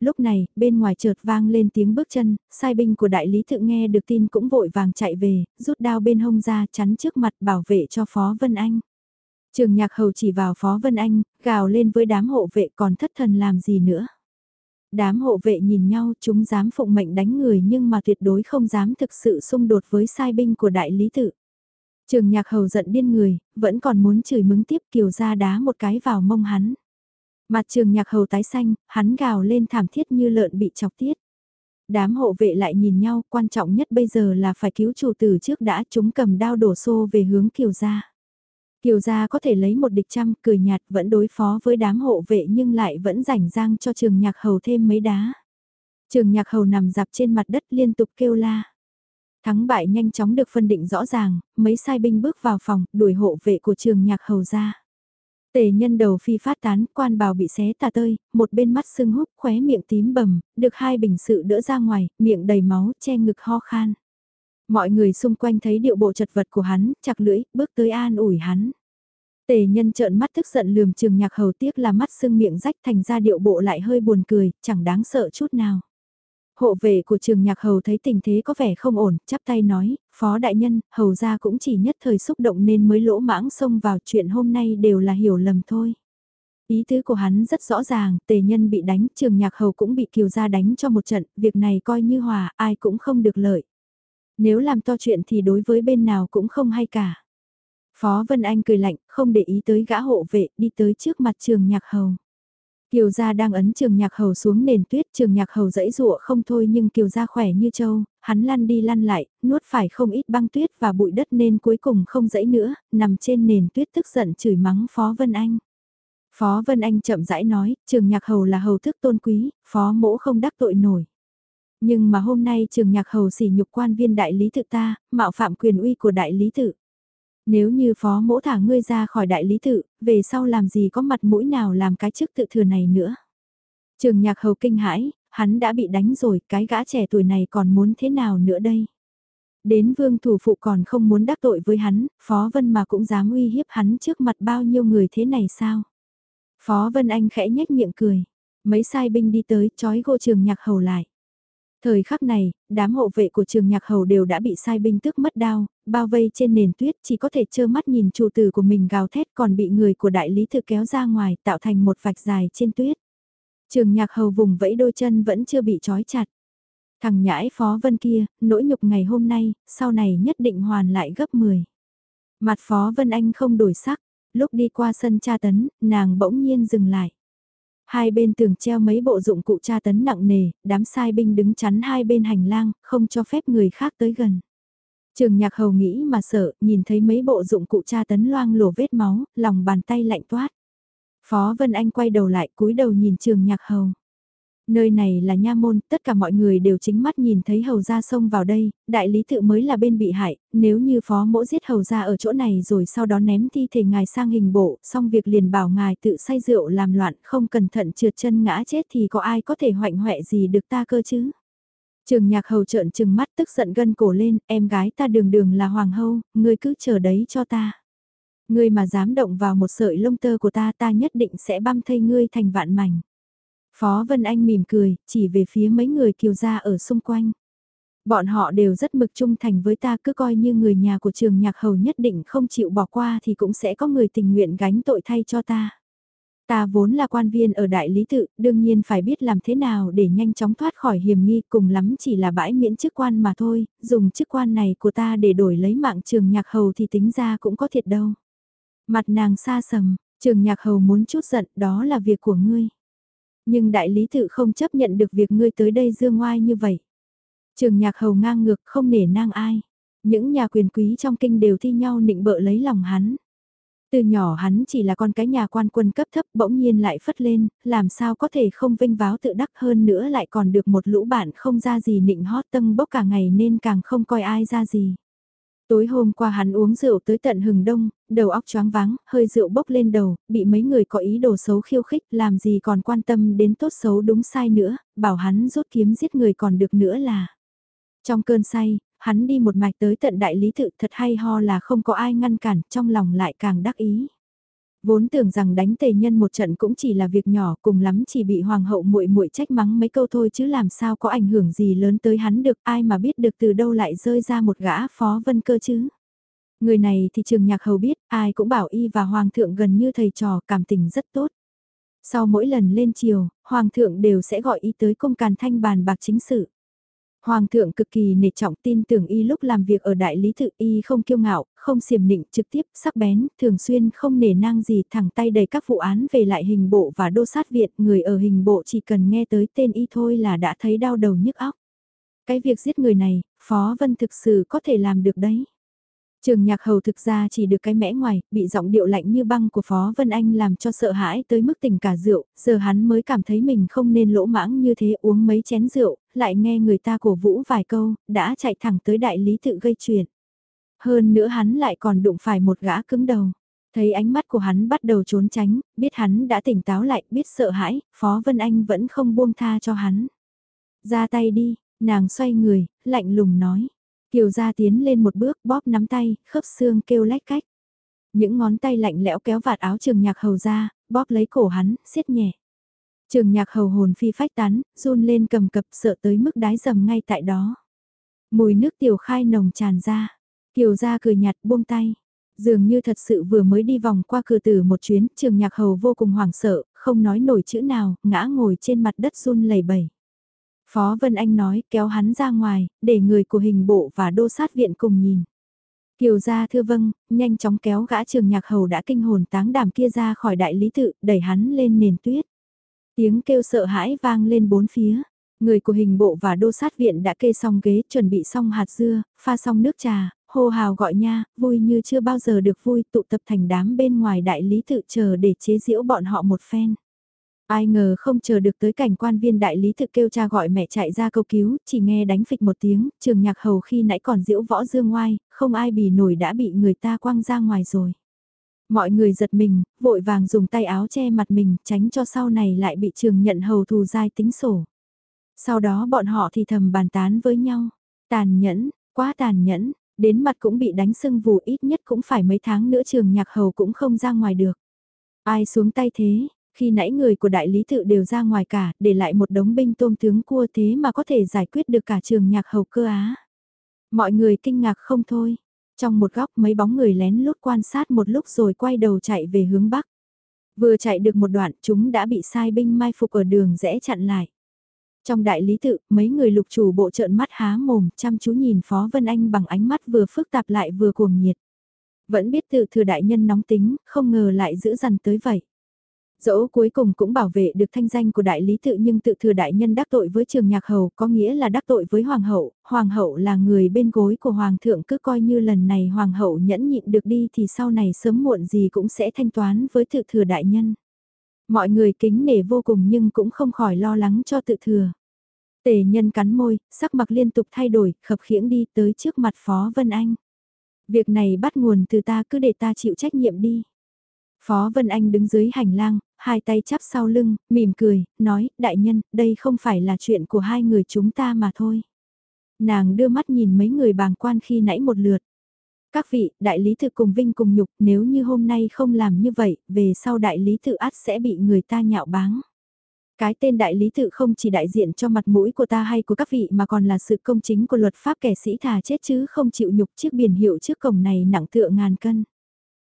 Lúc này, bên ngoài chợt vang lên tiếng bước chân, sai binh của đại lý tự nghe được tin cũng vội vàng chạy về, rút đao bên hông ra chắn trước mặt bảo vệ cho Phó Vân Anh. Trường nhạc hầu chỉ vào Phó Vân Anh, gào lên với đám hộ vệ còn thất thần làm gì nữa. Đám hộ vệ nhìn nhau chúng dám phụng mệnh đánh người nhưng mà tuyệt đối không dám thực sự xung đột với sai binh của đại lý tự. Trường nhạc hầu giận điên người, vẫn còn muốn chửi mứng tiếp kiều ra đá một cái vào mông hắn. Mặt trường nhạc hầu tái xanh, hắn gào lên thảm thiết như lợn bị chọc tiết. Đám hộ vệ lại nhìn nhau, quan trọng nhất bây giờ là phải cứu chủ tử trước đã chúng cầm đao đổ xô về hướng kiều gia. Kiều gia có thể lấy một địch trăm, cười nhạt vẫn đối phó với đám hộ vệ nhưng lại vẫn rảnh rang cho trường nhạc hầu thêm mấy đá. Trường nhạc hầu nằm dạp trên mặt đất liên tục kêu la. Thắng bại nhanh chóng được phân định rõ ràng, mấy sai binh bước vào phòng, đuổi hộ vệ của trường nhạc hầu ra. Tề nhân đầu phi phát tán, quan bào bị xé tà tơi, một bên mắt sưng húp, khóe miệng tím bầm, được hai bình sự đỡ ra ngoài, miệng đầy máu, che ngực ho khan. Mọi người xung quanh thấy điệu bộ chật vật của hắn, chặt lưỡi, bước tới an ủi hắn. Tề nhân trợn mắt tức giận lườm trường nhạc hầu tiếc là mắt sưng miệng rách thành ra điệu bộ lại hơi buồn cười, chẳng đáng sợ chút nào. Hộ vệ của trường nhạc hầu thấy tình thế có vẻ không ổn, chắp tay nói, phó đại nhân, hầu ra cũng chỉ nhất thời xúc động nên mới lỗ mãng xông vào chuyện hôm nay đều là hiểu lầm thôi. Ý tứ của hắn rất rõ ràng, tề nhân bị đánh, trường nhạc hầu cũng bị kiều gia đánh cho một trận, việc này coi như hòa, ai cũng không được lợi. Nếu làm to chuyện thì đối với bên nào cũng không hay cả. Phó Vân Anh cười lạnh, không để ý tới gã hộ vệ, đi tới trước mặt trường nhạc hầu. Kiều gia đang ấn trường nhạc hầu xuống nền tuyết, trường nhạc hầu dẫy dụa không thôi nhưng kiều gia khỏe như trâu, hắn lăn đi lăn lại, nuốt phải không ít băng tuyết và bụi đất nên cuối cùng không dẫy nữa, nằm trên nền tuyết tức giận chửi mắng Phó Vân Anh. Phó Vân Anh chậm rãi nói, trường nhạc hầu là hầu thức tôn quý, phó mỗ không đắc tội nổi. Nhưng mà hôm nay trường nhạc hầu sỉ nhục quan viên đại lý tự ta, mạo phạm quyền uy của đại lý tự. Nếu như phó mỗ thả ngươi ra khỏi đại lý tự, về sau làm gì có mặt mũi nào làm cái chức tự thừa này nữa. Trường nhạc hầu kinh hãi, hắn đã bị đánh rồi, cái gã trẻ tuổi này còn muốn thế nào nữa đây? Đến vương thủ phụ còn không muốn đắc tội với hắn, phó vân mà cũng dám uy hiếp hắn trước mặt bao nhiêu người thế này sao? Phó Vân Anh khẽ nhếch miệng cười. Mấy sai binh đi tới chói gô trường nhạc hầu lại. Thời khắc này, đám hộ vệ của trường nhạc hầu đều đã bị sai binh tước mất đao, bao vây trên nền tuyết chỉ có thể trơ mắt nhìn chủ tử của mình gào thét còn bị người của đại lý thư kéo ra ngoài tạo thành một vạch dài trên tuyết. Trường nhạc hầu vùng vẫy đôi chân vẫn chưa bị trói chặt. Thằng nhãi phó vân kia, nỗi nhục ngày hôm nay, sau này nhất định hoàn lại gấp 10. Mặt phó vân anh không đổi sắc, Lúc đi qua sân tra tấn, nàng bỗng nhiên dừng lại. Hai bên tường treo mấy bộ dụng cụ tra tấn nặng nề, đám sai binh đứng chắn hai bên hành lang, không cho phép người khác tới gần. Trường nhạc hầu nghĩ mà sợ, nhìn thấy mấy bộ dụng cụ tra tấn loang lổ vết máu, lòng bàn tay lạnh toát. Phó Vân Anh quay đầu lại cúi đầu nhìn trường nhạc hầu. Nơi này là nha môn, tất cả mọi người đều chính mắt nhìn thấy hầu gia xông vào đây, đại lý tự mới là bên bị hại, nếu như phó mỗ giết hầu gia ở chỗ này rồi sau đó ném thi thể ngài sang hình bộ, xong việc liền bảo ngài tự say rượu làm loạn không cẩn thận trượt chân ngã chết thì có ai có thể hoạnh hoẹ gì được ta cơ chứ. Trường nhạc hầu trợn trừng mắt tức giận gân cổ lên, em gái ta đường đường là hoàng hâu, ngươi cứ chờ đấy cho ta. Ngươi mà dám động vào một sợi lông tơ của ta ta nhất định sẽ băm thây ngươi thành vạn mảnh. Phó Vân Anh mỉm cười, chỉ về phía mấy người kiều gia ở xung quanh. Bọn họ đều rất mực trung thành với ta cứ coi như người nhà của trường nhạc hầu nhất định không chịu bỏ qua thì cũng sẽ có người tình nguyện gánh tội thay cho ta. Ta vốn là quan viên ở đại lý tự, đương nhiên phải biết làm thế nào để nhanh chóng thoát khỏi hiểm nghi cùng lắm chỉ là bãi miễn chức quan mà thôi, dùng chức quan này của ta để đổi lấy mạng trường nhạc hầu thì tính ra cũng có thiệt đâu. Mặt nàng xa sầm, trường nhạc hầu muốn chút giận đó là việc của ngươi. Nhưng đại lý tự không chấp nhận được việc ngươi tới đây dương ngoai như vậy. Trường nhạc hầu ngang ngược không nể nang ai. Những nhà quyền quý trong kinh đều thi nhau nịnh bợ lấy lòng hắn. Từ nhỏ hắn chỉ là con cái nhà quan quân cấp thấp bỗng nhiên lại phất lên, làm sao có thể không vinh váo tự đắc hơn nữa lại còn được một lũ bạn không ra gì nịnh hót tâm bốc cả ngày nên càng không coi ai ra gì. Tối hôm qua hắn uống rượu tới tận hừng đông, đầu óc choáng váng, hơi rượu bốc lên đầu, bị mấy người có ý đồ xấu khiêu khích, làm gì còn quan tâm đến tốt xấu đúng sai nữa, bảo hắn rút kiếm giết người còn được nữa là. Trong cơn say, hắn đi một mạch tới tận đại lý tự thật hay ho là không có ai ngăn cản, trong lòng lại càng đắc ý. Vốn tưởng rằng đánh tề nhân một trận cũng chỉ là việc nhỏ, cùng lắm chỉ bị hoàng hậu muội muội trách mắng mấy câu thôi chứ làm sao có ảnh hưởng gì lớn tới hắn được, ai mà biết được từ đâu lại rơi ra một gã phó vân cơ chứ. Người này thì trường nhạc hầu biết, ai cũng bảo y và hoàng thượng gần như thầy trò, cảm tình rất tốt. Sau mỗi lần lên chiều, hoàng thượng đều sẽ gọi y tới cung càn thanh bàn bạc chính sự. Hoàng thượng cực kỳ nể trọng tin tưởng y lúc làm việc ở đại lý tự y không kiêu ngạo, không siềm nịnh trực tiếp, sắc bén, thường xuyên không nể nang gì thẳng tay đầy các vụ án về lại hình bộ và đô sát viện, người ở hình bộ chỉ cần nghe tới tên y thôi là đã thấy đau đầu nhức óc. Cái việc giết người này, Phó Vân thực sự có thể làm được đấy. Trường nhạc hầu thực ra chỉ được cái mẽ ngoài, bị giọng điệu lạnh như băng của Phó Vân Anh làm cho sợ hãi tới mức tỉnh cả rượu, giờ hắn mới cảm thấy mình không nên lỗ mãng như thế uống mấy chén rượu, lại nghe người ta cổ vũ vài câu, đã chạy thẳng tới đại lý tự gây chuyện. Hơn nữa hắn lại còn đụng phải một gã cứng đầu. Thấy ánh mắt của hắn bắt đầu trốn tránh, biết hắn đã tỉnh táo lại, biết sợ hãi, Phó Vân Anh vẫn không buông tha cho hắn. Ra tay đi, nàng xoay người, lạnh lùng nói. Kiều gia tiến lên một bước bóp nắm tay, khớp xương kêu lách cách. Những ngón tay lạnh lẽo kéo vạt áo trường nhạc hầu ra, bóp lấy cổ hắn, siết nhẹ. Trường nhạc hầu hồn phi phách tán, run lên cầm cập sợ tới mức đái dầm ngay tại đó. Mùi nước tiểu khai nồng tràn ra. Kiều gia cười nhạt buông tay. Dường như thật sự vừa mới đi vòng qua cửa tử một chuyến, trường nhạc hầu vô cùng hoảng sợ, không nói nổi chữ nào, ngã ngồi trên mặt đất run lẩy bẩy. Phó Vân Anh nói kéo hắn ra ngoài, để người của hình bộ và đô sát viện cùng nhìn. Kiều gia thưa vâng, nhanh chóng kéo gã trường nhạc hầu đã kinh hồn táng đảm kia ra khỏi đại lý tự, đẩy hắn lên nền tuyết. Tiếng kêu sợ hãi vang lên bốn phía. Người của hình bộ và đô sát viện đã kê xong ghế, chuẩn bị xong hạt dưa, pha xong nước trà, hô hào gọi nha, vui như chưa bao giờ được vui, tụ tập thành đám bên ngoài đại lý tự chờ để chế giễu bọn họ một phen. Ai ngờ không chờ được tới cảnh quan viên đại lý thực kêu cha gọi mẹ chạy ra câu cứu, chỉ nghe đánh phịch một tiếng, trường nhạc hầu khi nãy còn diễu võ dương ngoai, không ai bì nổi đã bị người ta quăng ra ngoài rồi. Mọi người giật mình, vội vàng dùng tay áo che mặt mình, tránh cho sau này lại bị trường nhận hầu thù dai tính sổ. Sau đó bọn họ thì thầm bàn tán với nhau. Tàn nhẫn, quá tàn nhẫn, đến mặt cũng bị đánh sưng vù ít nhất cũng phải mấy tháng nữa trường nhạc hầu cũng không ra ngoài được. Ai xuống tay thế, khi nãy người của đại lý tự đều ra ngoài cả, để lại một đống binh tôm tướng cua thế mà có thể giải quyết được cả trường nhạc hầu cơ á. Mọi người kinh ngạc không thôi. Trong một góc mấy bóng người lén lút quan sát một lúc rồi quay đầu chạy về hướng bắc. Vừa chạy được một đoạn chúng đã bị sai binh mai phục ở đường rẽ chặn lại. Trong đại lý tự, mấy người lục chủ bộ trợn mắt há mồm, chăm chú nhìn Phó Vân Anh bằng ánh mắt vừa phức tạp lại vừa cuồng nhiệt. Vẫn biết tự thừa đại nhân nóng tính, không ngờ lại giữ dằn tới vậy. Dẫu cuối cùng cũng bảo vệ được thanh danh của đại lý tự nhưng tự thừa đại nhân đắc tội với trường nhạc hầu có nghĩa là đắc tội với hoàng hậu, hoàng hậu là người bên gối của hoàng thượng cứ coi như lần này hoàng hậu nhẫn nhịn được đi thì sau này sớm muộn gì cũng sẽ thanh toán với tự thừa đại nhân. Mọi người kính nể vô cùng nhưng cũng không khỏi lo lắng cho tự thừa. Tề nhân cắn môi, sắc mặt liên tục thay đổi, khập khiễng đi tới trước mặt Phó Vân Anh. Việc này bắt nguồn từ ta cứ để ta chịu trách nhiệm đi. Phó Vân Anh đứng dưới hành lang, hai tay chắp sau lưng, mỉm cười, nói, đại nhân, đây không phải là chuyện của hai người chúng ta mà thôi. Nàng đưa mắt nhìn mấy người bàng quan khi nãy một lượt. Các vị, đại lý tự cùng vinh cùng nhục, nếu như hôm nay không làm như vậy, về sau đại lý tự át sẽ bị người ta nhạo báng. Cái tên đại lý tự không chỉ đại diện cho mặt mũi của ta hay của các vị mà còn là sự công chính của luật pháp kẻ sĩ thà chết chứ không chịu nhục chiếc biển hiệu trước cổng này nặng tựa ngàn cân.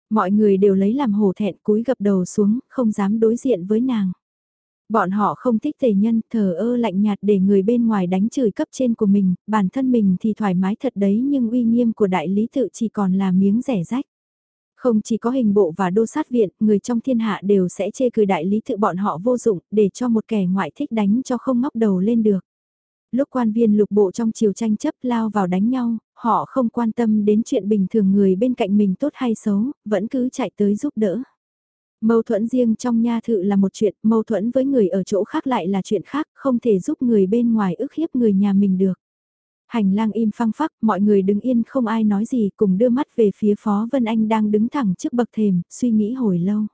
Mọi người đều lấy làm hổ thẹn cúi gập đầu xuống, không dám đối diện với nàng. Bọn họ không thích tề nhân, thờ ơ lạnh nhạt để người bên ngoài đánh chửi cấp trên của mình, bản thân mình thì thoải mái thật đấy nhưng uy nghiêm của đại lý tự chỉ còn là miếng rẻ rách. Không chỉ có hình bộ và đô sát viện, người trong thiên hạ đều sẽ chê cười đại lý tự bọn họ vô dụng, để cho một kẻ ngoại thích đánh cho không ngóc đầu lên được. Lúc quan viên lục bộ trong chiều tranh chấp lao vào đánh nhau, họ không quan tâm đến chuyện bình thường người bên cạnh mình tốt hay xấu, vẫn cứ chạy tới giúp đỡ. Mâu thuẫn riêng trong nha thự là một chuyện, mâu thuẫn với người ở chỗ khác lại là chuyện khác, không thể giúp người bên ngoài ức hiếp người nhà mình được. Hành lang im phăng phắc, mọi người đứng yên không ai nói gì cùng đưa mắt về phía Phó Vân Anh đang đứng thẳng trước bậc thềm, suy nghĩ hồi lâu.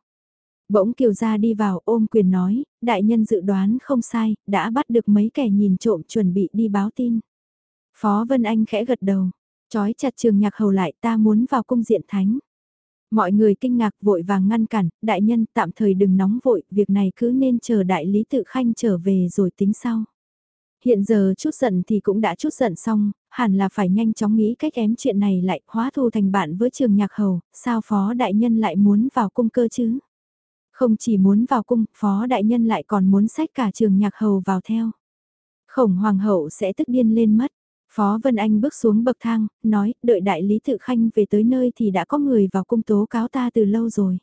Bỗng Kiều Gia đi vào ôm quyền nói, đại nhân dự đoán không sai, đã bắt được mấy kẻ nhìn trộm chuẩn bị đi báo tin. Phó Vân Anh khẽ gật đầu, trói chặt trường nhạc hầu lại ta muốn vào cung diện thánh. Mọi người kinh ngạc vội vàng ngăn cản, đại nhân tạm thời đừng nóng vội, việc này cứ nên chờ đại lý tự khanh trở về rồi tính sau. Hiện giờ chút giận thì cũng đã chút giận xong, hẳn là phải nhanh chóng nghĩ cách ém chuyện này lại hóa thù thành bạn với trường nhạc hầu, sao phó đại nhân lại muốn vào cung cơ chứ? Không chỉ muốn vào cung, phó đại nhân lại còn muốn sách cả trường nhạc hầu vào theo. Khổng hoàng hậu sẽ tức điên lên mất. Phó Vân Anh bước xuống bậc thang, nói, đợi đại lý tự khanh về tới nơi thì đã có người vào cung tố cáo ta từ lâu rồi.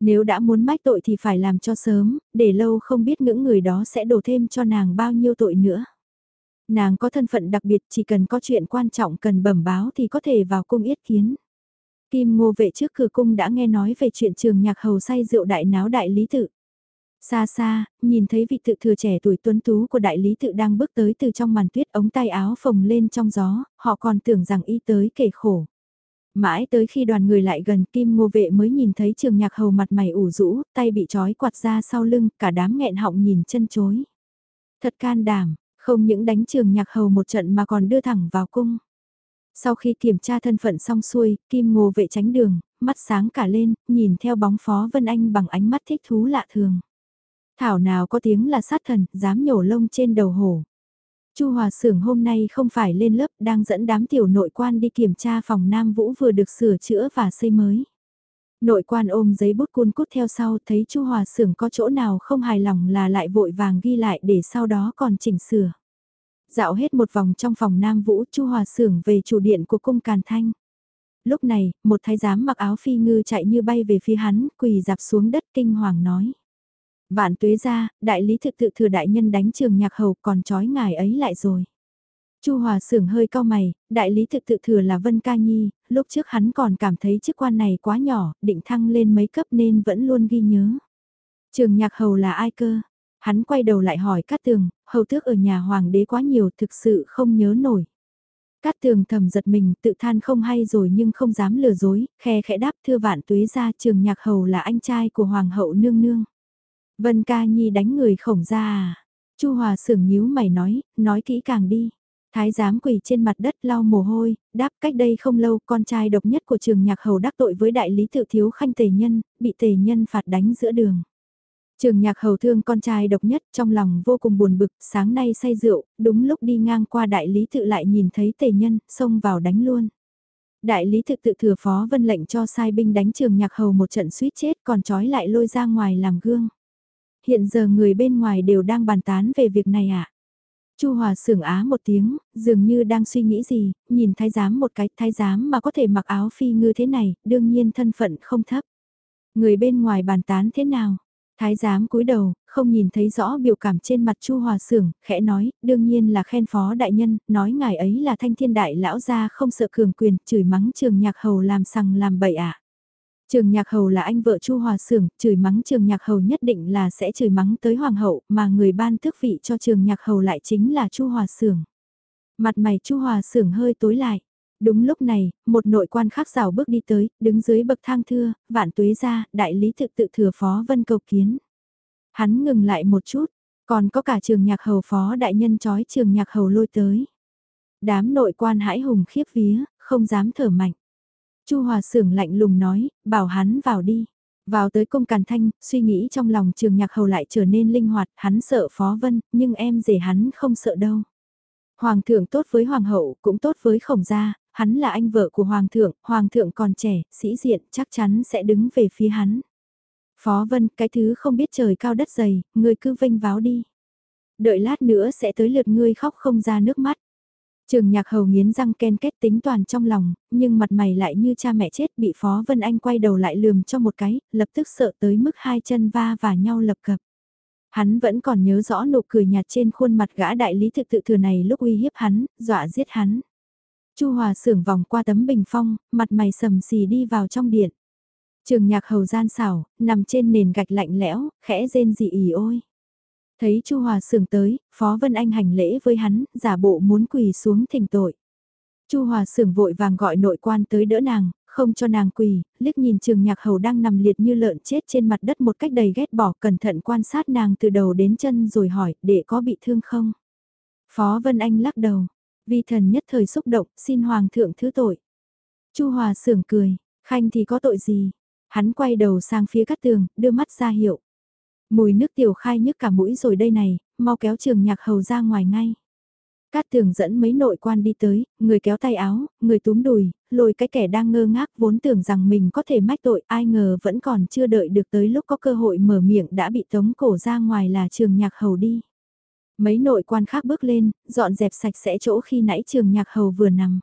Nếu đã muốn mách tội thì phải làm cho sớm, để lâu không biết những người đó sẽ đổ thêm cho nàng bao nhiêu tội nữa. Nàng có thân phận đặc biệt chỉ cần có chuyện quan trọng cần bẩm báo thì có thể vào cung yết kiến. Kim ngô vệ trước cửa cung đã nghe nói về chuyện trường nhạc hầu say rượu đại náo đại lý tự. Xa xa, nhìn thấy vị tự thừa trẻ tuổi tuấn tú của đại lý tự đang bước tới từ trong màn tuyết ống tay áo phồng lên trong gió, họ còn tưởng rằng y tới kể khổ. Mãi tới khi đoàn người lại gần Kim Ngô Vệ mới nhìn thấy trường nhạc hầu mặt mày ủ rũ, tay bị trói quạt ra sau lưng, cả đám nghẹn họng nhìn chân chối. Thật can đảm, không những đánh trường nhạc hầu một trận mà còn đưa thẳng vào cung. Sau khi kiểm tra thân phận xong xuôi, Kim Ngô Vệ tránh đường, mắt sáng cả lên, nhìn theo bóng Phó Vân Anh bằng ánh mắt thích thú lạ thường. Thảo nào có tiếng là sát thần, dám nhổ lông trên đầu hổ. Chu Hòa Sưởng hôm nay không phải lên lớp, đang dẫn đám tiểu nội quan đi kiểm tra phòng Nam Vũ vừa được sửa chữa và xây mới. Nội quan ôm giấy bút cuôn cút theo sau thấy Chu Hòa Sưởng có chỗ nào không hài lòng là lại vội vàng ghi lại để sau đó còn chỉnh sửa. Dạo hết một vòng trong phòng Nam Vũ Chu Hòa Sưởng về chủ điện của cung Càn Thanh. Lúc này, một thái giám mặc áo phi ngư chạy như bay về phía hắn, quỳ dạp xuống đất kinh hoàng nói. Vạn tuế ra, đại lý thực tự thừa đại nhân đánh trường nhạc hầu còn trói ngài ấy lại rồi. Chu Hòa Sưởng hơi cao mày, đại lý thực tự thừa là Vân Ca Nhi, lúc trước hắn còn cảm thấy chức quan này quá nhỏ, định thăng lên mấy cấp nên vẫn luôn ghi nhớ. Trường nhạc hầu là ai cơ? Hắn quay đầu lại hỏi Cát Tường, hầu tước ở nhà hoàng đế quá nhiều thực sự không nhớ nổi. Cát Tường thầm giật mình tự than không hay rồi nhưng không dám lừa dối, khe khẽ đáp thưa vạn tuế ra trường nhạc hầu là anh trai của hoàng hậu nương nương. Vân ca nhi đánh người khổng ra à? Chu Hòa sưởng nhíu mày nói, nói kỹ càng đi. Thái giám quỳ trên mặt đất lau mồ hôi, đáp cách đây không lâu con trai độc nhất của trường nhạc hầu đắc tội với đại lý tự thiếu khanh tề nhân, bị tề nhân phạt đánh giữa đường. Trường nhạc hầu thương con trai độc nhất trong lòng vô cùng buồn bực, sáng nay say rượu, đúng lúc đi ngang qua đại lý tự lại nhìn thấy tề nhân, xông vào đánh luôn. Đại lý thực tự thừa phó vân lệnh cho sai binh đánh trường nhạc hầu một trận suýt chết còn trói lại lôi ra ngoài làm gương. Hiện giờ người bên ngoài đều đang bàn tán về việc này ạ. À? Chu Hòa sưởng á một tiếng, dường như đang suy nghĩ gì, nhìn thái giám một cái, thái giám mà có thể mặc áo phi ngư thế này, đương nhiên thân phận không thấp. Người bên ngoài bàn tán thế nào? Thái giám cúi đầu, không nhìn thấy rõ biểu cảm trên mặt Chu Hòa Sưởng, khẽ nói, đương nhiên là khen phó đại nhân, nói ngài ấy là thanh thiên đại lão gia không sợ cường quyền, chửi mắng trường nhạc hầu làm sằng làm bậy ạ. À. Trường nhạc hầu là anh vợ Chu Hòa Sưởng, chửi mắng trường nhạc hầu nhất định là sẽ chửi mắng tới hoàng hậu, mà người ban tước vị cho trường nhạc hầu lại chính là Chu Hòa Sưởng. Mặt mày Chu Hòa Sưởng hơi tối lại. Đúng lúc này, một nội quan khác rào bước đi tới, đứng dưới bậc thang thưa, vạn tuế ra, đại lý thực tự thừa phó vân cầu kiến. Hắn ngừng lại một chút, còn có cả trường nhạc hầu phó đại nhân chói trường nhạc hầu lôi tới. Đám nội quan hãi hùng khiếp vía, không dám thở mạnh. Chu Hòa Sưởng lạnh lùng nói, bảo hắn vào đi. Vào tới cung càn thanh, suy nghĩ trong lòng trường nhạc hầu lại trở nên linh hoạt, hắn sợ phó vân, nhưng em rể hắn không sợ đâu. Hoàng thượng tốt với hoàng hậu, cũng tốt với khổng gia, hắn là anh vợ của hoàng thượng, hoàng thượng còn trẻ, sĩ diện, chắc chắn sẽ đứng về phía hắn. Phó Vân, cái thứ không biết trời cao đất dày, ngươi cứ vênh váo đi. Đợi lát nữa sẽ tới lượt ngươi khóc không ra nước mắt. Trường nhạc hầu nghiến răng ken kết tính toàn trong lòng, nhưng mặt mày lại như cha mẹ chết bị Phó Vân Anh quay đầu lại lườm cho một cái, lập tức sợ tới mức hai chân va và nhau lập cập. Hắn vẫn còn nhớ rõ nụ cười nhạt trên khuôn mặt gã đại lý thực tự thừa này lúc uy hiếp hắn, dọa giết hắn. Chu Hòa sưởng vòng qua tấm bình phong, mặt mày sầm xì đi vào trong điện. Trường nhạc hầu gian xảo, nằm trên nền gạch lạnh lẽo, khẽ rên dị ỉ ôi. Thấy Chu Hòa sưởng tới, Phó Vân Anh hành lễ với hắn, giả bộ muốn quỳ xuống thỉnh tội. Chu Hòa sưởng vội vàng gọi nội quan tới đỡ nàng, không cho nàng quỳ, liếc nhìn trường nhạc hầu đang nằm liệt như lợn chết trên mặt đất một cách đầy ghét bỏ cẩn thận quan sát nàng từ đầu đến chân rồi hỏi, để có bị thương không? Phó Vân Anh lắc đầu, vi thần nhất thời xúc động, xin Hoàng thượng thứ tội. Chu Hòa sưởng cười, khanh thì có tội gì? Hắn quay đầu sang phía cắt tường, đưa mắt ra hiệu. Mùi nước tiểu khai nhức cả mũi rồi đây này, mau kéo trường nhạc hầu ra ngoài ngay. Cát tường dẫn mấy nội quan đi tới, người kéo tay áo, người túm đùi, lôi cái kẻ đang ngơ ngác vốn tưởng rằng mình có thể mách tội ai ngờ vẫn còn chưa đợi được tới lúc có cơ hội mở miệng đã bị tống cổ ra ngoài là trường nhạc hầu đi. Mấy nội quan khác bước lên, dọn dẹp sạch sẽ chỗ khi nãy trường nhạc hầu vừa nằm.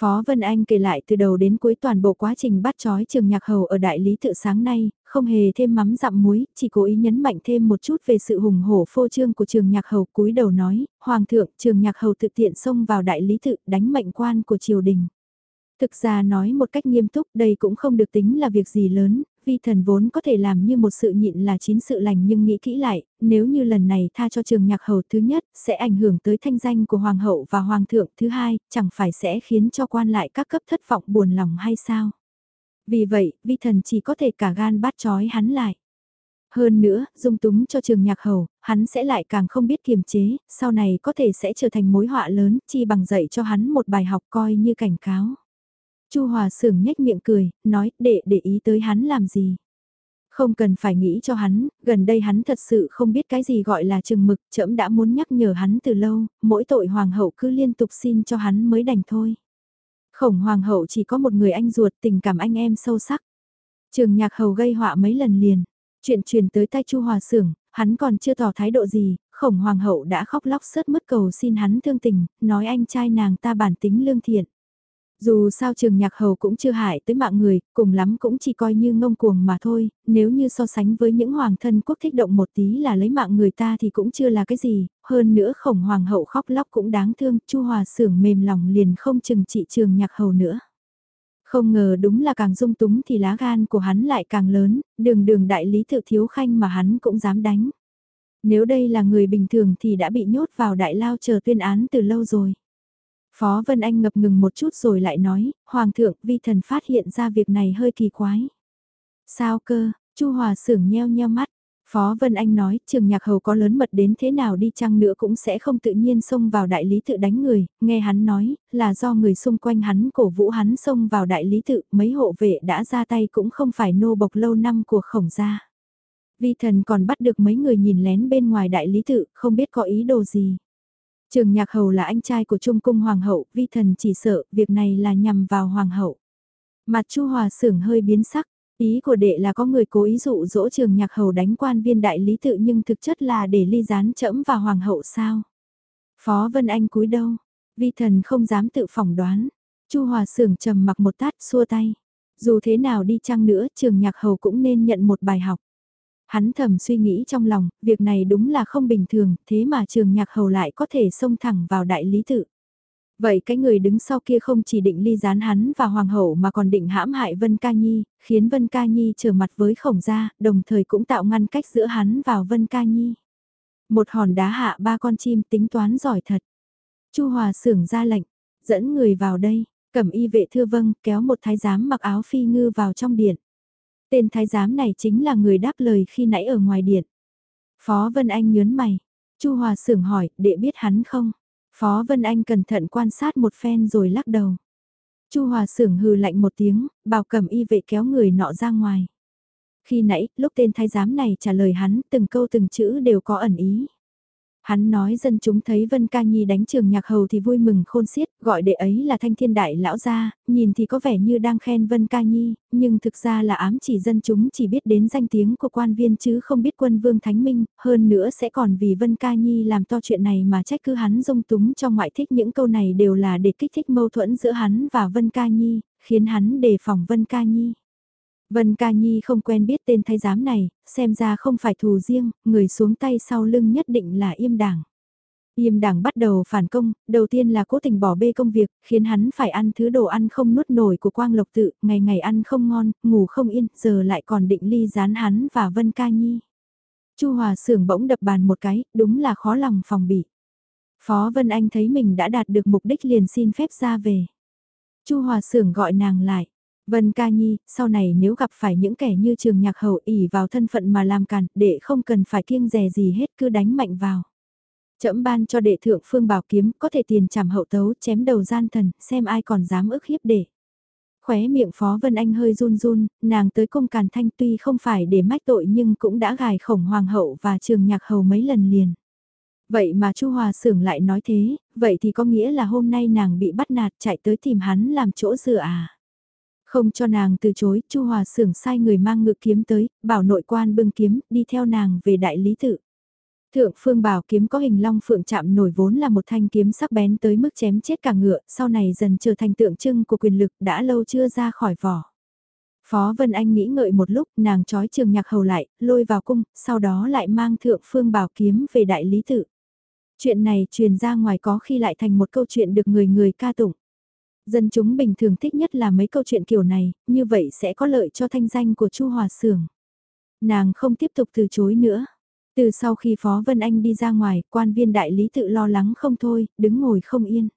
Phó Vân Anh kể lại từ đầu đến cuối toàn bộ quá trình bắt chói trường nhạc hầu ở đại lý tự sáng nay, không hề thêm mắm dặm muối, chỉ cố ý nhấn mạnh thêm một chút về sự hùng hổ phô trương của trường nhạc hầu cúi đầu nói, Hoàng thượng trường nhạc hầu tự tiện xông vào đại lý tự đánh mệnh quan của triều đình. Thực ra nói một cách nghiêm túc đây cũng không được tính là việc gì lớn, vi thần vốn có thể làm như một sự nhịn là chín sự lành nhưng nghĩ kỹ lại, nếu như lần này tha cho trường nhạc hầu thứ nhất, sẽ ảnh hưởng tới thanh danh của hoàng hậu và hoàng thượng thứ hai, chẳng phải sẽ khiến cho quan lại các cấp thất vọng buồn lòng hay sao? Vì vậy, vi thần chỉ có thể cả gan bắt trói hắn lại. Hơn nữa, dung túng cho trường nhạc hầu, hắn sẽ lại càng không biết kiềm chế, sau này có thể sẽ trở thành mối họa lớn, chi bằng dạy cho hắn một bài học coi như cảnh cáo. Chu Hòa Sưởng nhếch miệng cười, nói, để để ý tới hắn làm gì. Không cần phải nghĩ cho hắn, gần đây hắn thật sự không biết cái gì gọi là chừng mực, trẫm đã muốn nhắc nhở hắn từ lâu, mỗi tội hoàng hậu cứ liên tục xin cho hắn mới đành thôi. Khổng hoàng hậu chỉ có một người anh ruột tình cảm anh em sâu sắc. Trường nhạc hầu gây họa mấy lần liền, chuyện truyền tới tay Chu Hòa Sưởng, hắn còn chưa tỏ thái độ gì, khổng hoàng hậu đã khóc lóc sớt mất cầu xin hắn thương tình, nói anh trai nàng ta bản tính lương thiện. Dù sao trường nhạc hầu cũng chưa hại tới mạng người, cùng lắm cũng chỉ coi như ngông cuồng mà thôi, nếu như so sánh với những hoàng thân quốc thích động một tí là lấy mạng người ta thì cũng chưa là cái gì, hơn nữa khổng hoàng hậu khóc lóc cũng đáng thương, chu hòa sưởng mềm lòng liền không chừng trị trường nhạc hầu nữa. Không ngờ đúng là càng dung túng thì lá gan của hắn lại càng lớn, đường đường đại lý tự thiếu khanh mà hắn cũng dám đánh. Nếu đây là người bình thường thì đã bị nhốt vào đại lao chờ tuyên án từ lâu rồi. Phó Vân Anh ngập ngừng một chút rồi lại nói, Hoàng thượng vi thần phát hiện ra việc này hơi kỳ quái. Sao cơ, Chu Hòa sưởng nheo nheo mắt. Phó Vân Anh nói, trường nhạc hầu có lớn mật đến thế nào đi chăng nữa cũng sẽ không tự nhiên xông vào đại lý tự đánh người, nghe hắn nói, là do người xung quanh hắn cổ vũ hắn xông vào đại lý tự, mấy hộ vệ đã ra tay cũng không phải nô bộc lâu năm của khổng gia. Vi thần còn bắt được mấy người nhìn lén bên ngoài đại lý tự, không biết có ý đồ gì. Trường Nhạc Hầu là anh trai của Trung Cung Hoàng hậu, vi thần chỉ sợ việc này là nhằm vào Hoàng hậu. Mặt Chu Hòa sưởng hơi biến sắc, ý của đệ là có người cố ý dụ dỗ Trường Nhạc Hầu đánh quan viên đại lý tự nhưng thực chất là để ly gián trẫm và Hoàng hậu sao? Phó Vân Anh cúi đâu? Vi thần không dám tự phỏng đoán. Chu Hòa sưởng trầm mặc một tát xua tay. Dù thế nào đi chăng nữa, Trường Nhạc Hầu cũng nên nhận một bài học. Hắn thầm suy nghĩ trong lòng, việc này đúng là không bình thường, thế mà trường nhạc hầu lại có thể xông thẳng vào đại lý tự. Vậy cái người đứng sau kia không chỉ định ly gián hắn và hoàng hậu mà còn định hãm hại Vân Ca Nhi, khiến Vân Ca Nhi trở mặt với khổng gia, đồng thời cũng tạo ngăn cách giữa hắn vào Vân Ca Nhi. Một hòn đá hạ ba con chim tính toán giỏi thật. Chu Hòa sưởng ra lệnh, dẫn người vào đây, cẩm y vệ thưa vâng, kéo một thái giám mặc áo phi ngư vào trong điện. Tên thái giám này chính là người đáp lời khi nãy ở ngoài điện. Phó Vân Anh nhớn mày. Chu Hòa sưởng hỏi, đệ biết hắn không? Phó Vân Anh cẩn thận quan sát một phen rồi lắc đầu. Chu Hòa sưởng hừ lạnh một tiếng, bảo cầm y vệ kéo người nọ ra ngoài. Khi nãy, lúc tên thái giám này trả lời hắn, từng câu từng chữ đều có ẩn ý. Hắn nói dân chúng thấy Vân Ca Nhi đánh trường nhạc hầu thì vui mừng khôn xiết, gọi đệ ấy là thanh thiên đại lão gia, nhìn thì có vẻ như đang khen Vân Ca Nhi, nhưng thực ra là ám chỉ dân chúng chỉ biết đến danh tiếng của quan viên chứ không biết quân vương thánh minh, hơn nữa sẽ còn vì Vân Ca Nhi làm to chuyện này mà trách cứ hắn dung túng cho ngoại thích những câu này đều là để kích thích mâu thuẫn giữa hắn và Vân Ca Nhi, khiến hắn đề phòng Vân Ca Nhi. Vân Ca Nhi không quen biết tên thái giám này, xem ra không phải thù riêng, người xuống tay sau lưng nhất định là im đảng. Im đảng bắt đầu phản công, đầu tiên là cố tình bỏ bê công việc, khiến hắn phải ăn thứ đồ ăn không nuốt nổi của Quang Lộc Tự, ngày ngày ăn không ngon, ngủ không yên, giờ lại còn định ly gián hắn và Vân Ca Nhi. Chu Hòa sưởng bỗng đập bàn một cái, đúng là khó lòng phòng bị. Phó Vân Anh thấy mình đã đạt được mục đích liền xin phép ra về. Chu Hòa sưởng gọi nàng lại. Vân Ca Nhi, sau này nếu gặp phải những kẻ như trường nhạc hậu ỉ vào thân phận mà làm cản, đệ không cần phải kiêng rè gì hết cứ đánh mạnh vào. Chậm ban cho đệ thượng phương bảo kiếm, có thể tiền trảm hậu tấu, chém đầu gian thần, xem ai còn dám ức hiếp đệ. Khóe miệng Phó Vân Anh hơi run run, nàng tới cung càn thanh tuy không phải để mách tội nhưng cũng đã gài khổng hoàng hậu và trường nhạc hầu mấy lần liền. Vậy mà Chu Hòa Sưởng lại nói thế, vậy thì có nghĩa là hôm nay nàng bị bắt nạt chạy tới tìm hắn làm chỗ dựa à? Không cho nàng từ chối, Chu Hòa Sưởng sai người mang ngự kiếm tới, bảo nội quan bưng kiếm, đi theo nàng về đại lý tự. Thượng phương bảo kiếm có hình long phượng chạm nổi vốn là một thanh kiếm sắc bén tới mức chém chết cả ngựa, sau này dần trở thành tượng trưng của quyền lực đã lâu chưa ra khỏi vỏ. Phó Vân Anh nghĩ ngợi một lúc, nàng trói trường nhạc hầu lại, lôi vào cung, sau đó lại mang thượng phương bảo kiếm về đại lý tự. Chuyện này truyền ra ngoài có khi lại thành một câu chuyện được người người ca tụng. Dân chúng bình thường thích nhất là mấy câu chuyện kiểu này, như vậy sẽ có lợi cho thanh danh của Chu Hòa Sưởng. Nàng không tiếp tục từ chối nữa. Từ sau khi Phó Vân Anh đi ra ngoài, quan viên đại lý tự lo lắng không thôi, đứng ngồi không yên.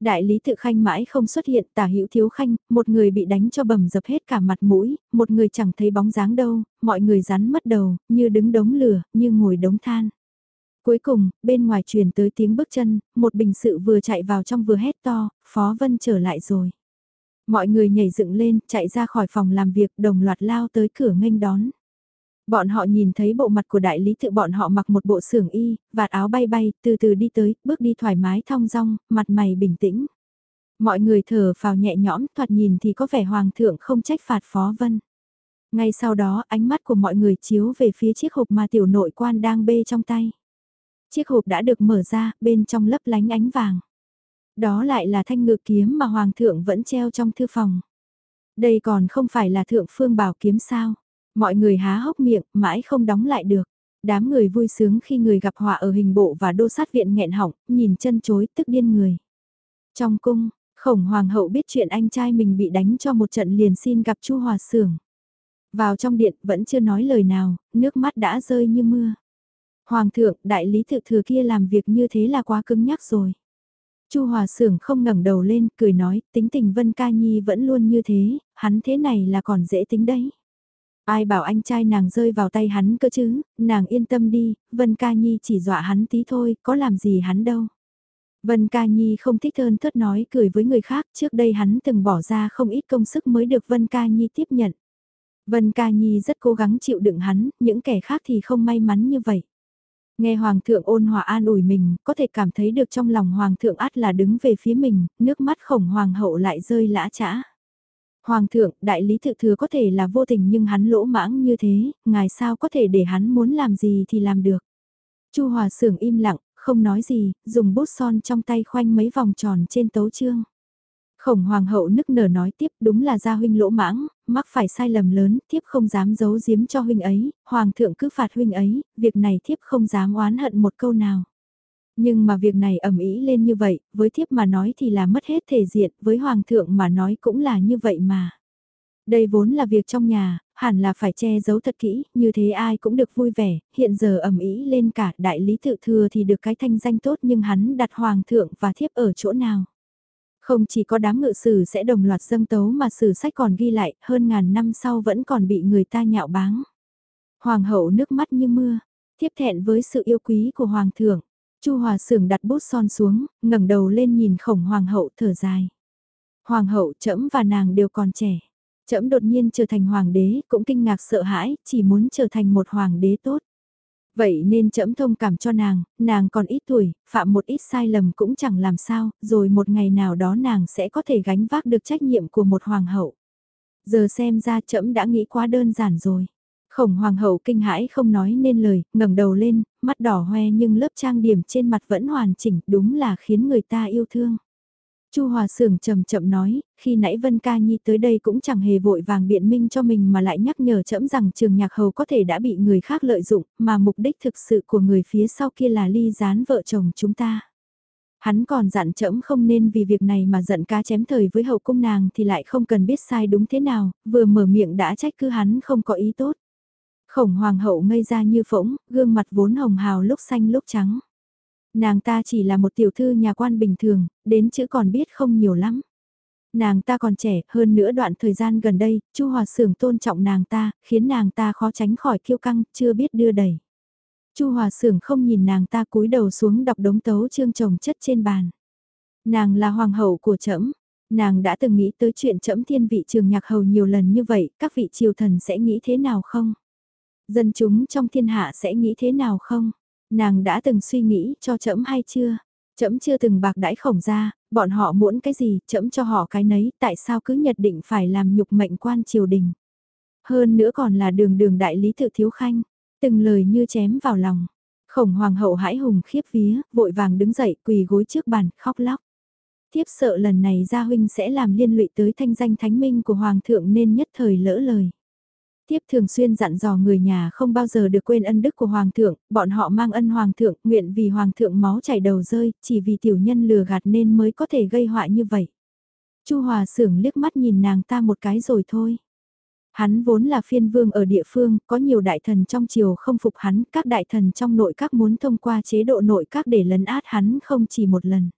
Đại lý tự khanh mãi không xuất hiện, tả hữu thiếu khanh, một người bị đánh cho bầm dập hết cả mặt mũi, một người chẳng thấy bóng dáng đâu, mọi người rắn mất đầu, như đứng đống lửa, như ngồi đống than. Cuối cùng, bên ngoài truyền tới tiếng bước chân, một bình sự vừa chạy vào trong vừa hét to, Phó Vân trở lại rồi. Mọi người nhảy dựng lên, chạy ra khỏi phòng làm việc, đồng loạt lao tới cửa nghênh đón. Bọn họ nhìn thấy bộ mặt của đại lý tự bọn họ mặc một bộ sưởng y, vạt áo bay bay, từ từ đi tới, bước đi thoải mái thong dong, mặt mày bình tĩnh. Mọi người thở phào nhẹ nhõm, thoạt nhìn thì có vẻ hoàng thượng không trách phạt phó vân. Ngay sau đó ánh mắt của mọi người chiếu về phía chiếc hộp mà tiểu nội quan đang bê trong tay. Chiếc hộp đã được mở ra, bên trong lấp lánh ánh vàng. Đó lại là thanh ngự kiếm mà hoàng thượng vẫn treo trong thư phòng. Đây còn không phải là thượng phương bảo kiếm sao. Mọi người há hốc miệng, mãi không đóng lại được. Đám người vui sướng khi người gặp họa ở hình bộ và đô sát viện nghẹn họng, nhìn chân chối tức điên người. Trong cung, khổng hoàng hậu biết chuyện anh trai mình bị đánh cho một trận liền xin gặp chu hòa sưởng. Vào trong điện vẫn chưa nói lời nào, nước mắt đã rơi như mưa. Hoàng thượng, đại lý tự thừa kia làm việc như thế là quá cứng nhắc rồi. Chu Hòa Sưởng không ngẩng đầu lên, cười nói, tính tình Vân Ca Nhi vẫn luôn như thế, hắn thế này là còn dễ tính đấy. Ai bảo anh trai nàng rơi vào tay hắn cơ chứ, nàng yên tâm đi, Vân Ca Nhi chỉ dọa hắn tí thôi, có làm gì hắn đâu. Vân Ca Nhi không thích hơn thớt nói cười với người khác, trước đây hắn từng bỏ ra không ít công sức mới được Vân Ca Nhi tiếp nhận. Vân Ca Nhi rất cố gắng chịu đựng hắn, những kẻ khác thì không may mắn như vậy. Nghe Hoàng thượng ôn hòa an ủi mình, có thể cảm thấy được trong lòng Hoàng thượng át là đứng về phía mình, nước mắt khổng Hoàng hậu lại rơi lã trã. Hoàng thượng, đại lý tự thừa có thể là vô tình nhưng hắn lỗ mãng như thế, ngài sao có thể để hắn muốn làm gì thì làm được. Chu Hòa Sưởng im lặng, không nói gì, dùng bút son trong tay khoanh mấy vòng tròn trên tấu chương. Khổng hoàng hậu nức nở nói tiếp đúng là gia huynh lỗ mãng, mắc phải sai lầm lớn, thiếp không dám giấu giếm cho huynh ấy, hoàng thượng cứ phạt huynh ấy, việc này thiếp không dám oán hận một câu nào. Nhưng mà việc này ẩm ý lên như vậy, với thiếp mà nói thì là mất hết thể diện, với hoàng thượng mà nói cũng là như vậy mà. Đây vốn là việc trong nhà, hẳn là phải che giấu thật kỹ, như thế ai cũng được vui vẻ, hiện giờ ẩm ý lên cả đại lý tự thừa thì được cái thanh danh tốt nhưng hắn đặt hoàng thượng và thiếp ở chỗ nào. Không chỉ có đám ngự sử sẽ đồng loạt dâng tấu mà sử sách còn ghi lại, hơn ngàn năm sau vẫn còn bị người ta nhạo báng. Hoàng hậu nước mắt như mưa, tiếp thẹn với sự yêu quý của hoàng thượng. Chu Hòa Sưởng đặt bút son xuống, ngẩng đầu lên nhìn khổng hoàng hậu thở dài. Hoàng hậu trẫm và nàng đều còn trẻ. Trẫm đột nhiên trở thành hoàng đế, cũng kinh ngạc sợ hãi, chỉ muốn trở thành một hoàng đế tốt. Vậy nên trẫm thông cảm cho nàng, nàng còn ít tuổi, phạm một ít sai lầm cũng chẳng làm sao, rồi một ngày nào đó nàng sẽ có thể gánh vác được trách nhiệm của một hoàng hậu. Giờ xem ra trẫm đã nghĩ quá đơn giản rồi. Khổng hoàng hậu kinh hãi không nói nên lời, ngẩng đầu lên, mắt đỏ hoe nhưng lớp trang điểm trên mặt vẫn hoàn chỉnh, đúng là khiến người ta yêu thương. Chu Hòa Sưởng chậm chậm nói, khi nãy Vân Ca Nhi tới đây cũng chẳng hề vội vàng biện minh cho mình mà lại nhắc nhở trẫm rằng trường nhạc hầu có thể đã bị người khác lợi dụng, mà mục đích thực sự của người phía sau kia là ly gián vợ chồng chúng ta. Hắn còn dặn trẫm không nên vì việc này mà giận cá chém thời với hậu cung nàng thì lại không cần biết sai đúng thế nào, vừa mở miệng đã trách cứ hắn không có ý tốt. Khổng hoàng hậu ngây ra như phỗng, gương mặt vốn hồng hào lúc xanh lúc trắng. Nàng ta chỉ là một tiểu thư nhà quan bình thường, đến chữ còn biết không nhiều lắm. Nàng ta còn trẻ, hơn nữa đoạn thời gian gần đây, Chu Hòa Sưởng tôn trọng nàng ta, khiến nàng ta khó tránh khỏi kiêu căng, chưa biết đưa đẩy. Chu Hòa Sưởng không nhìn nàng ta cúi đầu xuống đọc đống tấu chương chồng chất trên bàn. Nàng là hoàng hậu của trẫm, nàng đã từng nghĩ tới chuyện trẫm thiên vị trường nhạc hầu nhiều lần như vậy, các vị triều thần sẽ nghĩ thế nào không? Dân chúng trong thiên hạ sẽ nghĩ thế nào không? Nàng đã từng suy nghĩ cho trẫm hay chưa? Trẫm chưa từng bạc đãi khổng ra, bọn họ muốn cái gì, trẫm cho họ cái nấy, tại sao cứ nhật định phải làm nhục mệnh quan triều đình? Hơn nữa còn là đường đường đại lý tự thiếu khanh, từng lời như chém vào lòng. Khổng hoàng hậu hãi hùng khiếp vía, vội vàng đứng dậy quỳ gối trước bàn, khóc lóc. Tiếp sợ lần này gia huynh sẽ làm liên lụy tới thanh danh thánh minh của hoàng thượng nên nhất thời lỡ lời. Tiếp thường xuyên dặn dò người nhà không bao giờ được quên ân đức của Hoàng thượng, bọn họ mang ân Hoàng thượng, nguyện vì Hoàng thượng máu chảy đầu rơi, chỉ vì tiểu nhân lừa gạt nên mới có thể gây họa như vậy. Chu Hòa sưởng liếc mắt nhìn nàng ta một cái rồi thôi. Hắn vốn là phiên vương ở địa phương, có nhiều đại thần trong triều không phục hắn, các đại thần trong nội các muốn thông qua chế độ nội các để lấn át hắn không chỉ một lần.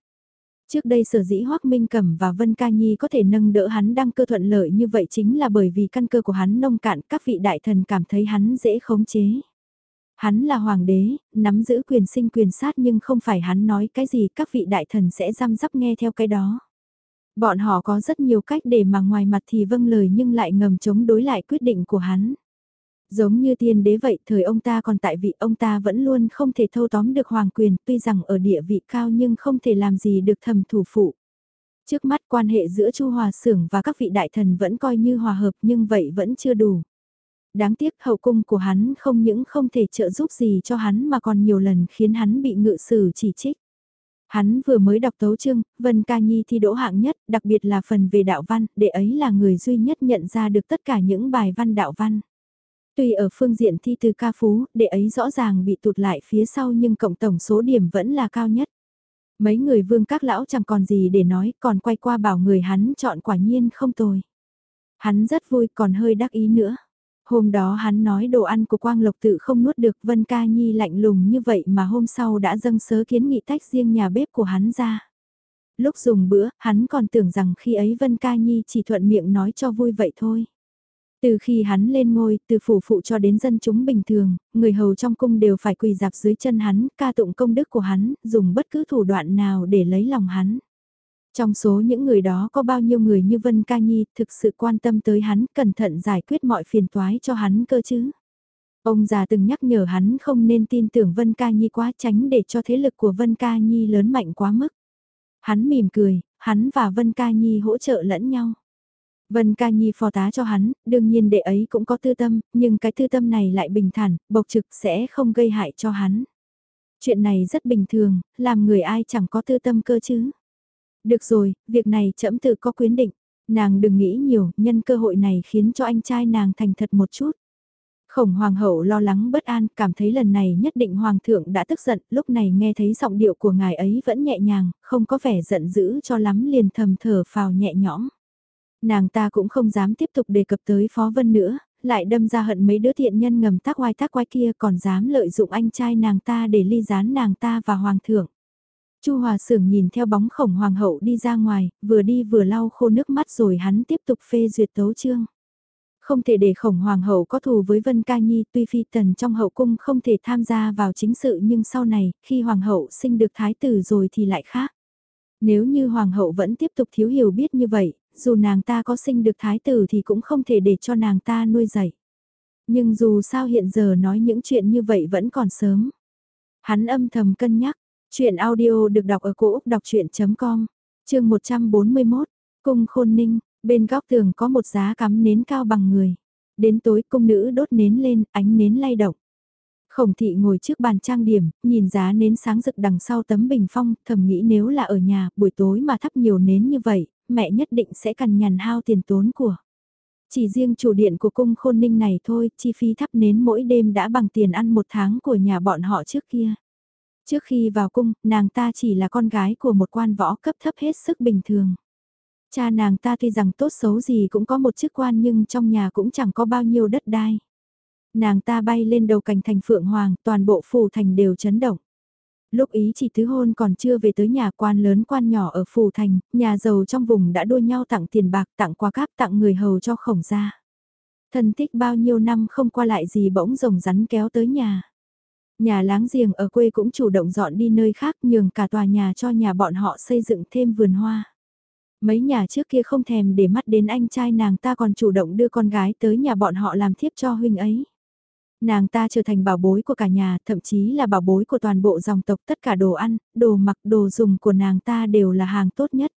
Trước đây sở dĩ Hoác Minh Cẩm và Vân Ca Nhi có thể nâng đỡ hắn đăng cơ thuận lợi như vậy chính là bởi vì căn cơ của hắn nông cạn các vị đại thần cảm thấy hắn dễ khống chế. Hắn là hoàng đế, nắm giữ quyền sinh quyền sát nhưng không phải hắn nói cái gì các vị đại thần sẽ giam giáp nghe theo cái đó. Bọn họ có rất nhiều cách để mà ngoài mặt thì vâng lời nhưng lại ngầm chống đối lại quyết định của hắn. Giống như tiên đế vậy, thời ông ta còn tại vị ông ta vẫn luôn không thể thâu tóm được hoàng quyền, tuy rằng ở địa vị cao nhưng không thể làm gì được thầm thủ phụ. Trước mắt quan hệ giữa Chu Hòa Sưởng và các vị đại thần vẫn coi như hòa hợp nhưng vậy vẫn chưa đủ. Đáng tiếc hậu cung của hắn không những không thể trợ giúp gì cho hắn mà còn nhiều lần khiến hắn bị ngự sử chỉ trích. Hắn vừa mới đọc tấu chương, Vân Ca Nhi thi đỗ hạng nhất, đặc biệt là phần về đạo văn, để ấy là người duy nhất nhận ra được tất cả những bài văn đạo văn. Tuy ở phương diện thi từ ca phú, đệ ấy rõ ràng bị tụt lại phía sau nhưng cộng tổng số điểm vẫn là cao nhất. Mấy người vương các lão chẳng còn gì để nói, còn quay qua bảo người hắn chọn quả nhiên không tồi. Hắn rất vui còn hơi đắc ý nữa. Hôm đó hắn nói đồ ăn của Quang Lộc tự không nuốt được Vân Ca Nhi lạnh lùng như vậy mà hôm sau đã dâng sớ kiến nghị tách riêng nhà bếp của hắn ra. Lúc dùng bữa, hắn còn tưởng rằng khi ấy Vân Ca Nhi chỉ thuận miệng nói cho vui vậy thôi. Từ khi hắn lên ngôi, từ phủ phụ cho đến dân chúng bình thường, người hầu trong cung đều phải quỳ dạp dưới chân hắn, ca tụng công đức của hắn, dùng bất cứ thủ đoạn nào để lấy lòng hắn. Trong số những người đó có bao nhiêu người như Vân Ca Nhi thực sự quan tâm tới hắn, cẩn thận giải quyết mọi phiền toái cho hắn cơ chứ. Ông già từng nhắc nhở hắn không nên tin tưởng Vân Ca Nhi quá tránh để cho thế lực của Vân Ca Nhi lớn mạnh quá mức. Hắn mỉm cười, hắn và Vân Ca Nhi hỗ trợ lẫn nhau. Vân Ca Nhi phò tá cho hắn, đương nhiên đệ ấy cũng có tư tâm, nhưng cái tư tâm này lại bình thản, bộc trực sẽ không gây hại cho hắn. Chuyện này rất bình thường, làm người ai chẳng có tư tâm cơ chứ. Được rồi, việc này chậm tự có quyến định. Nàng đừng nghĩ nhiều, nhân cơ hội này khiến cho anh trai nàng thành thật một chút. Khổng hoàng hậu lo lắng bất an, cảm thấy lần này nhất định hoàng thượng đã tức giận, lúc này nghe thấy giọng điệu của ngài ấy vẫn nhẹ nhàng, không có vẻ giận dữ cho lắm liền thầm thở phào nhẹ nhõm. Nàng ta cũng không dám tiếp tục đề cập tới Phó Vân nữa, lại đâm ra hận mấy đứa thiện nhân ngầm tác oai tác quái kia còn dám lợi dụng anh trai nàng ta để ly gián nàng ta và hoàng thượng. Chu Hòa Sưởng nhìn theo bóng khổng hoàng hậu đi ra ngoài, vừa đi vừa lau khô nước mắt rồi hắn tiếp tục phê duyệt tấu chương. Không thể để khổng hoàng hậu có thù với Vân Ca Nhi tuy phi tần trong hậu cung không thể tham gia vào chính sự nhưng sau này, khi hoàng hậu sinh được thái tử rồi thì lại khác. Nếu như hoàng hậu vẫn tiếp tục thiếu hiểu biết như vậy, dù nàng ta có sinh được thái tử thì cũng không thể để cho nàng ta nuôi dạy. Nhưng dù sao hiện giờ nói những chuyện như vậy vẫn còn sớm. Hắn âm thầm cân nhắc, Chuyện audio được đọc ở cổ Úc đọc chuyện.com, chương 141, Cung Khôn Ninh, bên góc tường có một giá cắm nến cao bằng người. Đến tối cung nữ đốt nến lên, ánh nến lay động. Khổng thị ngồi trước bàn trang điểm, nhìn giá nến sáng rực đằng sau tấm bình phong, thầm nghĩ nếu là ở nhà, buổi tối mà thắp nhiều nến như vậy, mẹ nhất định sẽ cằn nhằn hao tiền tốn của. Chỉ riêng chủ điện của cung khôn ninh này thôi, chi phí thắp nến mỗi đêm đã bằng tiền ăn một tháng của nhà bọn họ trước kia. Trước khi vào cung, nàng ta chỉ là con gái của một quan võ cấp thấp hết sức bình thường. Cha nàng ta tuy rằng tốt xấu gì cũng có một chức quan nhưng trong nhà cũng chẳng có bao nhiêu đất đai. Nàng ta bay lên đầu cành thành phượng hoàng, toàn bộ phủ thành đều chấn động. Lúc ý chỉ tứ hôn còn chưa về tới nhà quan lớn quan nhỏ ở phủ thành, nhà giàu trong vùng đã đua nhau tặng tiền bạc tặng quà cáp tặng người hầu cho khổng gia. Thân thích bao nhiêu năm không qua lại gì bỗng rồng rắn kéo tới nhà. Nhà láng giềng ở quê cũng chủ động dọn đi nơi khác nhường cả tòa nhà cho nhà bọn họ xây dựng thêm vườn hoa. Mấy nhà trước kia không thèm để mắt đến anh trai nàng ta còn chủ động đưa con gái tới nhà bọn họ làm thiếp cho huynh ấy. Nàng ta trở thành bảo bối của cả nhà, thậm chí là bảo bối của toàn bộ dòng tộc tất cả đồ ăn, đồ mặc, đồ dùng của nàng ta đều là hàng tốt nhất.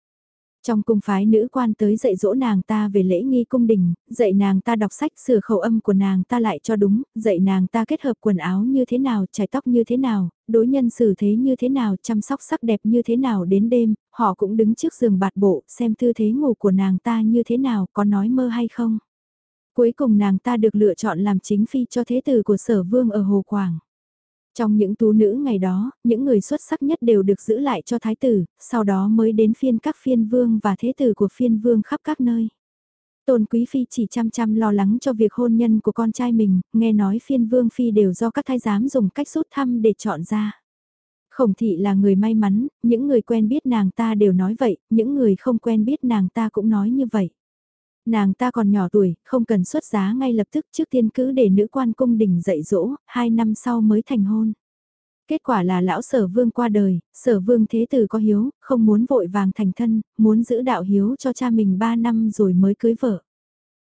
Trong cung phái nữ quan tới dạy dỗ nàng ta về lễ nghi cung đình, dạy nàng ta đọc sách sửa khẩu âm của nàng ta lại cho đúng, dạy nàng ta kết hợp quần áo như thế nào, chải tóc như thế nào, đối nhân xử thế như thế nào, chăm sóc sắc đẹp như thế nào đến đêm, họ cũng đứng trước giường bạt bộ, xem tư thế ngủ của nàng ta như thế nào, có nói mơ hay không. Cuối cùng nàng ta được lựa chọn làm chính phi cho thế tử của sở vương ở Hồ Quảng. Trong những tú nữ ngày đó, những người xuất sắc nhất đều được giữ lại cho thái tử, sau đó mới đến phiên các phiên vương và thế tử của phiên vương khắp các nơi. Tôn Quý Phi chỉ chăm chăm lo lắng cho việc hôn nhân của con trai mình, nghe nói phiên vương Phi đều do các thái giám dùng cách rút thăm để chọn ra. Khổng thị là người may mắn, những người quen biết nàng ta đều nói vậy, những người không quen biết nàng ta cũng nói như vậy. Nàng ta còn nhỏ tuổi, không cần xuất giá ngay lập tức trước tiên cứ để nữ quan cung đình dạy dỗ, hai năm sau mới thành hôn. Kết quả là lão sở vương qua đời, sở vương thế tử có hiếu, không muốn vội vàng thành thân, muốn giữ đạo hiếu cho cha mình ba năm rồi mới cưới vợ.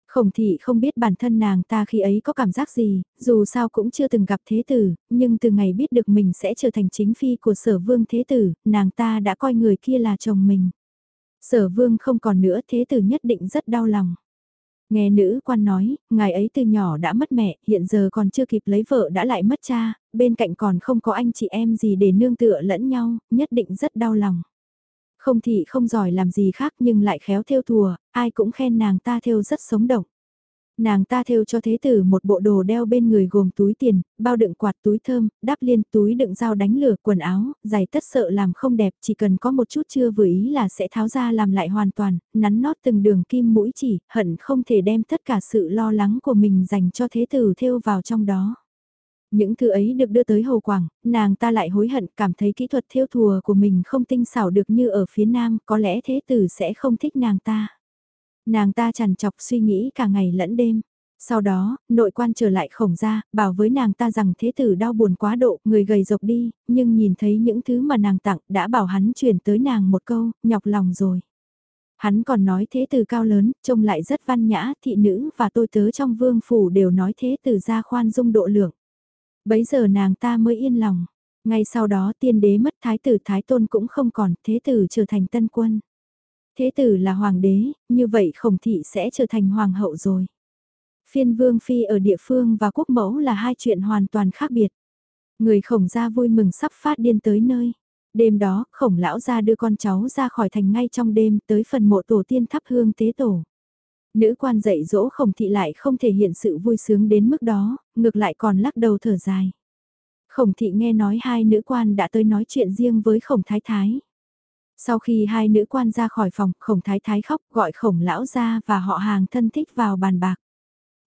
Khổng thị không biết bản thân nàng ta khi ấy có cảm giác gì, dù sao cũng chưa từng gặp thế tử, nhưng từ ngày biết được mình sẽ trở thành chính phi của sở vương thế tử, nàng ta đã coi người kia là chồng mình. Sở vương không còn nữa thế tử nhất định rất đau lòng. Nghe nữ quan nói, ngài ấy từ nhỏ đã mất mẹ, hiện giờ còn chưa kịp lấy vợ đã lại mất cha, bên cạnh còn không có anh chị em gì để nương tựa lẫn nhau, nhất định rất đau lòng. Không thị không giỏi làm gì khác nhưng lại khéo theo thùa, ai cũng khen nàng ta theo rất sống động. Nàng ta thêu cho thế tử một bộ đồ đeo bên người gồm túi tiền, bao đựng quạt túi thơm, đắp liên túi đựng dao đánh lửa, quần áo, giày tất sợ làm không đẹp, chỉ cần có một chút chưa vừa ý là sẽ tháo ra làm lại hoàn toàn, nắn nót từng đường kim mũi chỉ, hận không thể đem tất cả sự lo lắng của mình dành cho thế tử thêu vào trong đó. Những thứ ấy được đưa tới Hồ Quảng, nàng ta lại hối hận cảm thấy kỹ thuật thêu thùa của mình không tinh xảo được như ở phía nam, có lẽ thế tử sẽ không thích nàng ta. Nàng ta chằn chọc suy nghĩ cả ngày lẫn đêm. Sau đó, nội quan trở lại khổng ra, bảo với nàng ta rằng thế tử đau buồn quá độ, người gầy rộc đi, nhưng nhìn thấy những thứ mà nàng tặng đã bảo hắn chuyển tới nàng một câu, nhọc lòng rồi. Hắn còn nói thế tử cao lớn, trông lại rất văn nhã, thị nữ và tôi tớ trong vương phủ đều nói thế tử ra khoan dung độ lượng. Bấy giờ nàng ta mới yên lòng. Ngay sau đó tiên đế mất thái tử thái tôn cũng không còn, thế tử trở thành tân quân. Thế tử là hoàng đế, như vậy khổng thị sẽ trở thành hoàng hậu rồi. Phiên vương phi ở địa phương và quốc mẫu là hai chuyện hoàn toàn khác biệt. Người khổng gia vui mừng sắp phát điên tới nơi. Đêm đó, khổng lão gia đưa con cháu ra khỏi thành ngay trong đêm tới phần mộ tổ tiên thắp hương tế tổ. Nữ quan dạy dỗ khổng thị lại không thể hiện sự vui sướng đến mức đó, ngược lại còn lắc đầu thở dài. Khổng thị nghe nói hai nữ quan đã tới nói chuyện riêng với khổng thái thái. Sau khi hai nữ quan ra khỏi phòng, khổng thái thái khóc gọi khổng lão ra và họ hàng thân thích vào bàn bạc.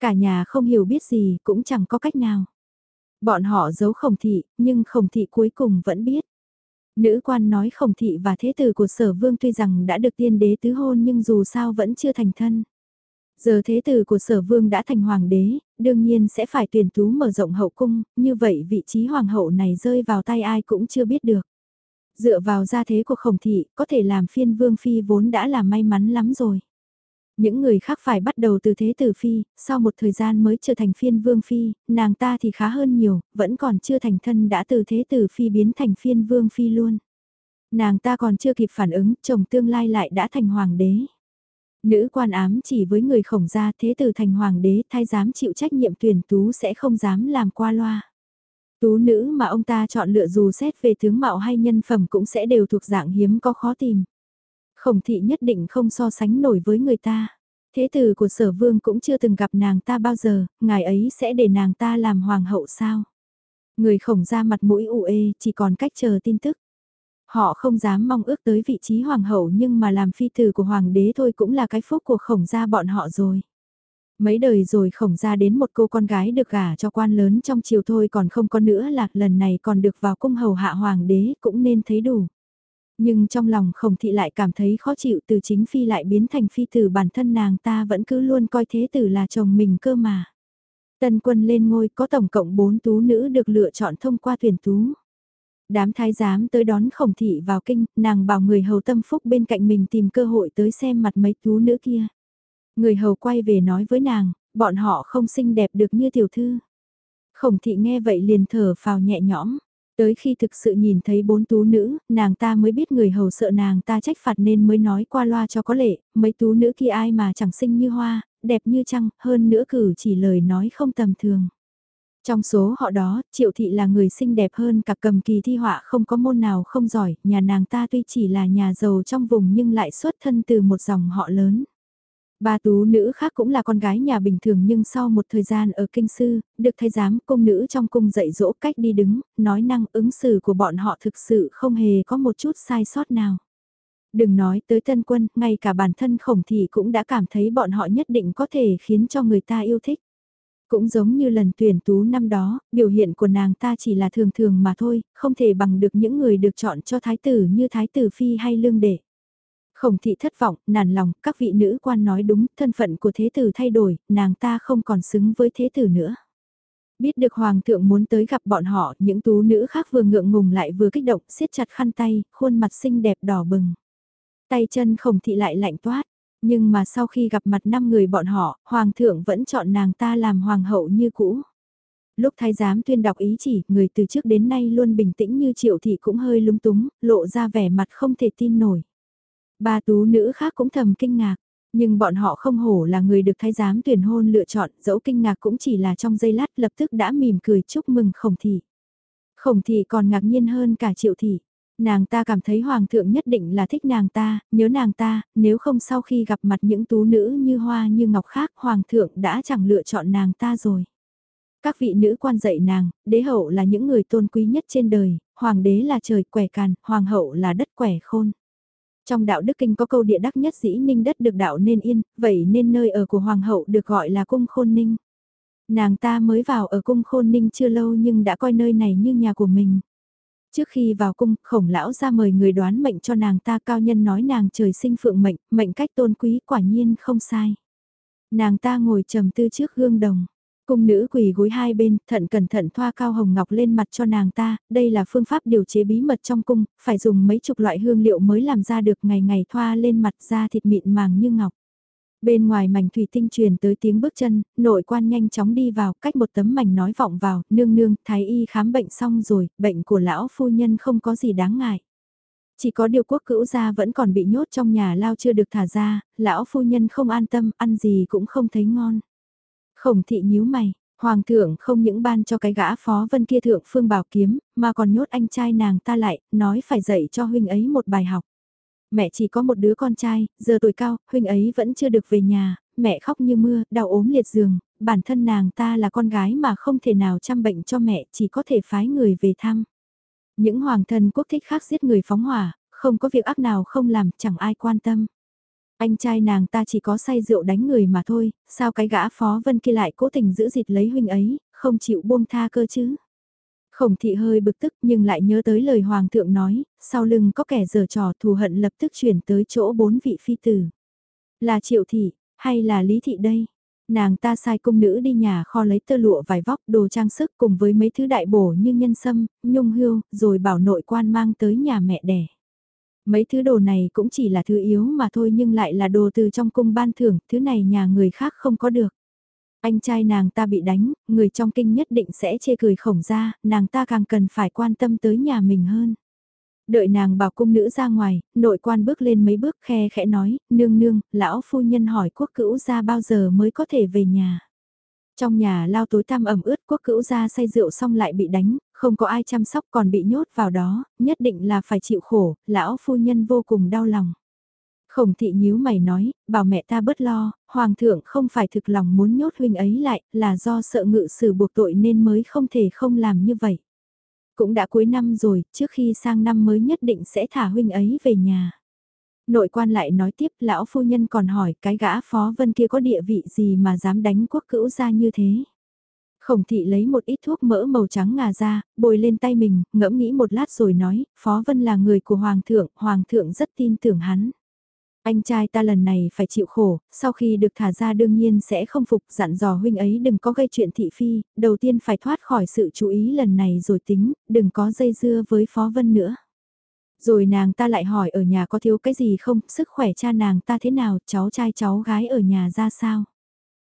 Cả nhà không hiểu biết gì cũng chẳng có cách nào. Bọn họ giấu khổng thị, nhưng khổng thị cuối cùng vẫn biết. Nữ quan nói khổng thị và thế tử của sở vương tuy rằng đã được tiên đế tứ hôn nhưng dù sao vẫn chưa thành thân. Giờ thế tử của sở vương đã thành hoàng đế, đương nhiên sẽ phải tuyển tú mở rộng hậu cung, như vậy vị trí hoàng hậu này rơi vào tay ai cũng chưa biết được. Dựa vào gia thế của khổng thị, có thể làm phiên vương phi vốn đã là may mắn lắm rồi. Những người khác phải bắt đầu từ thế tử phi, sau một thời gian mới trở thành phiên vương phi, nàng ta thì khá hơn nhiều, vẫn còn chưa thành thân đã từ thế tử phi biến thành phiên vương phi luôn. Nàng ta còn chưa kịp phản ứng, chồng tương lai lại đã thành hoàng đế. Nữ quan ám chỉ với người khổng gia thế tử thành hoàng đế thay dám chịu trách nhiệm tuyển tú sẽ không dám làm qua loa. Tú nữ mà ông ta chọn lựa dù xét về tướng mạo hay nhân phẩm cũng sẽ đều thuộc dạng hiếm có khó tìm. Khổng thị nhất định không so sánh nổi với người ta. Thế tử của sở vương cũng chưa từng gặp nàng ta bao giờ, ngài ấy sẽ để nàng ta làm hoàng hậu sao? Người khổng ra mặt mũi ủ ê, chỉ còn cách chờ tin tức. Họ không dám mong ước tới vị trí hoàng hậu nhưng mà làm phi tử của hoàng đế thôi cũng là cái phúc của khổng gia bọn họ rồi. Mấy đời rồi khổng ra đến một cô con gái được gả cho quan lớn trong chiều thôi còn không có nữa lạc lần này còn được vào cung hầu hạ hoàng đế cũng nên thấy đủ. Nhưng trong lòng khổng thị lại cảm thấy khó chịu từ chính phi lại biến thành phi tử bản thân nàng ta vẫn cứ luôn coi thế tử là chồng mình cơ mà. Tân quân lên ngôi có tổng cộng 4 tú nữ được lựa chọn thông qua tuyển tú. Đám thái giám tới đón khổng thị vào kinh, nàng bảo người hầu tâm phúc bên cạnh mình tìm cơ hội tới xem mặt mấy tú nữ kia. Người hầu quay về nói với nàng, bọn họ không xinh đẹp được như tiểu thư. Khổng thị nghe vậy liền thở phào nhẹ nhõm. Tới khi thực sự nhìn thấy bốn tú nữ, nàng ta mới biết người hầu sợ nàng ta trách phạt nên mới nói qua loa cho có lệ, mấy tú nữ kia ai mà chẳng xinh như hoa, đẹp như trăng, hơn nữa cử chỉ lời nói không tầm thường. Trong số họ đó, triệu thị là người xinh đẹp hơn cả cầm kỳ thi họa không có môn nào không giỏi, nhà nàng ta tuy chỉ là nhà giàu trong vùng nhưng lại xuất thân từ một dòng họ lớn. Ba tú nữ khác cũng là con gái nhà bình thường nhưng sau một thời gian ở kinh sư, được thay giám cung nữ trong cung dạy dỗ cách đi đứng, nói năng ứng xử của bọn họ thực sự không hề có một chút sai sót nào. Đừng nói tới tân quân, ngay cả bản thân khổng thị cũng đã cảm thấy bọn họ nhất định có thể khiến cho người ta yêu thích. Cũng giống như lần tuyển tú năm đó, biểu hiện của nàng ta chỉ là thường thường mà thôi, không thể bằng được những người được chọn cho thái tử như thái tử phi hay lương đệ. Khổng thị thất vọng, nản lòng, các vị nữ quan nói đúng, thân phận của thế tử thay đổi, nàng ta không còn xứng với thế tử nữa. Biết được hoàng thượng muốn tới gặp bọn họ, những tú nữ khác vừa ngượng ngùng lại vừa kích động, siết chặt khăn tay, khuôn mặt xinh đẹp đỏ bừng. Tay chân khổng thị lại lạnh toát, Nhưng mà sau khi gặp mặt năm người bọn họ, hoàng thượng vẫn chọn nàng ta làm hoàng hậu như cũ. Lúc thái giám tuyên đọc ý chỉ, người từ trước đến nay luôn bình tĩnh như triệu thị cũng hơi lúng túng, lộ ra vẻ mặt không thể tin nổi. Ba tú nữ khác cũng thầm kinh ngạc, nhưng bọn họ không hổ là người được thái giám tuyển hôn lựa chọn, dẫu kinh ngạc cũng chỉ là trong giây lát lập tức đã mỉm cười chúc mừng khổng thị. Khổng thị còn ngạc nhiên hơn cả triệu thị. Nàng ta cảm thấy hoàng thượng nhất định là thích nàng ta, nhớ nàng ta, nếu không sau khi gặp mặt những tú nữ như hoa như ngọc khác hoàng thượng đã chẳng lựa chọn nàng ta rồi. Các vị nữ quan dạy nàng, đế hậu là những người tôn quý nhất trên đời, hoàng đế là trời quẻ càn, hoàng hậu là đất quẻ khôn. Trong đạo đức kinh có câu địa đắc nhất dĩ ninh đất được đạo nên yên, vậy nên nơi ở của hoàng hậu được gọi là cung khôn ninh. Nàng ta mới vào ở cung khôn ninh chưa lâu nhưng đã coi nơi này như nhà của mình. Trước khi vào cung, khổng lão ra mời người đoán mệnh cho nàng ta cao nhân nói nàng trời sinh phượng mệnh, mệnh cách tôn quý quả nhiên không sai. Nàng ta ngồi trầm tư trước gương đồng. Cung nữ quỳ gối hai bên, thận cẩn thận thoa cao hồng ngọc lên mặt cho nàng ta, đây là phương pháp điều chế bí mật trong cung, phải dùng mấy chục loại hương liệu mới làm ra được ngày ngày thoa lên mặt da thịt mịn màng như ngọc. Bên ngoài mảnh thủy tinh truyền tới tiếng bước chân, nội quan nhanh chóng đi vào, cách một tấm mảnh nói vọng vào, nương nương, thái y khám bệnh xong rồi, bệnh của lão phu nhân không có gì đáng ngại. Chỉ có điều quốc cữu gia vẫn còn bị nhốt trong nhà lao chưa được thả ra, lão phu nhân không an tâm, ăn gì cũng không thấy ngon. Khổng thị nhíu mày, hoàng thượng không những ban cho cái gã phó vân kia thượng phương bảo kiếm, mà còn nhốt anh trai nàng ta lại, nói phải dạy cho huynh ấy một bài học. Mẹ chỉ có một đứa con trai, giờ tuổi cao, huynh ấy vẫn chưa được về nhà, mẹ khóc như mưa, đau ốm liệt giường, bản thân nàng ta là con gái mà không thể nào chăm bệnh cho mẹ, chỉ có thể phái người về thăm. Những hoàng thân quốc thích khác giết người phóng hỏa, không có việc ác nào không làm, chẳng ai quan tâm. Anh trai nàng ta chỉ có say rượu đánh người mà thôi, sao cái gã phó vân kia lại cố tình giữ dịt lấy huynh ấy, không chịu buông tha cơ chứ. Khổng thị hơi bực tức nhưng lại nhớ tới lời hoàng thượng nói, sau lưng có kẻ giở trò thù hận lập tức chuyển tới chỗ bốn vị phi tử. Là triệu thị, hay là lý thị đây? Nàng ta sai cung nữ đi nhà kho lấy tơ lụa vải vóc đồ trang sức cùng với mấy thứ đại bổ như nhân sâm, nhung hưu, rồi bảo nội quan mang tới nhà mẹ đẻ. Mấy thứ đồ này cũng chỉ là thứ yếu mà thôi nhưng lại là đồ từ trong cung ban thưởng, thứ này nhà người khác không có được. Anh trai nàng ta bị đánh, người trong kinh nhất định sẽ chê cười khổng ra, nàng ta càng cần phải quan tâm tới nhà mình hơn. Đợi nàng bảo cung nữ ra ngoài, nội quan bước lên mấy bước khe khẽ nói, nương nương, lão phu nhân hỏi quốc cữu ra bao giờ mới có thể về nhà. Trong nhà lao tối tăm ẩm ướt quốc cữu ra say rượu xong lại bị đánh, không có ai chăm sóc còn bị nhốt vào đó, nhất định là phải chịu khổ, lão phu nhân vô cùng đau lòng. Khổng thị nhíu mày nói, bảo mẹ ta bớt lo, hoàng thượng không phải thực lòng muốn nhốt huynh ấy lại, là do sợ ngự sử buộc tội nên mới không thể không làm như vậy. Cũng đã cuối năm rồi, trước khi sang năm mới nhất định sẽ thả huynh ấy về nhà. Nội quan lại nói tiếp, lão phu nhân còn hỏi cái gã phó vân kia có địa vị gì mà dám đánh quốc cữu ra như thế. Khổng thị lấy một ít thuốc mỡ màu trắng ngà ra, bồi lên tay mình, ngẫm nghĩ một lát rồi nói, Phó Vân là người của Hoàng thượng, Hoàng thượng rất tin tưởng hắn. Anh trai ta lần này phải chịu khổ, sau khi được thả ra đương nhiên sẽ không phục dặn dò huynh ấy đừng có gây chuyện thị phi, đầu tiên phải thoát khỏi sự chú ý lần này rồi tính, đừng có dây dưa với Phó Vân nữa. Rồi nàng ta lại hỏi ở nhà có thiếu cái gì không, sức khỏe cha nàng ta thế nào, cháu trai cháu gái ở nhà ra sao.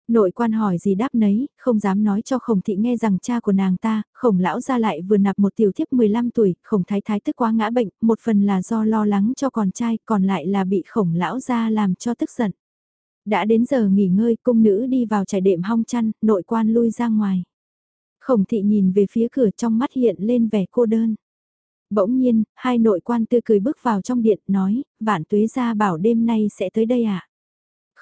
Nội quan hỏi gì đáp nấy, không dám nói cho khổng thị nghe rằng cha của nàng ta, khổng lão ra lại vừa nạp một tiểu thiếp 15 tuổi, khổng thái thái tức quá ngã bệnh, một phần là do lo lắng cho con trai, còn lại là bị khổng lão ra làm cho tức giận. Đã đến giờ nghỉ ngơi, cung nữ đi vào trải đệm hong chăn, nội quan lui ra ngoài. Khổng thị nhìn về phía cửa trong mắt hiện lên vẻ cô đơn. Bỗng nhiên, hai nội quan tươi cười bước vào trong điện, nói, vạn tuế ra bảo đêm nay sẽ tới đây ạ. À?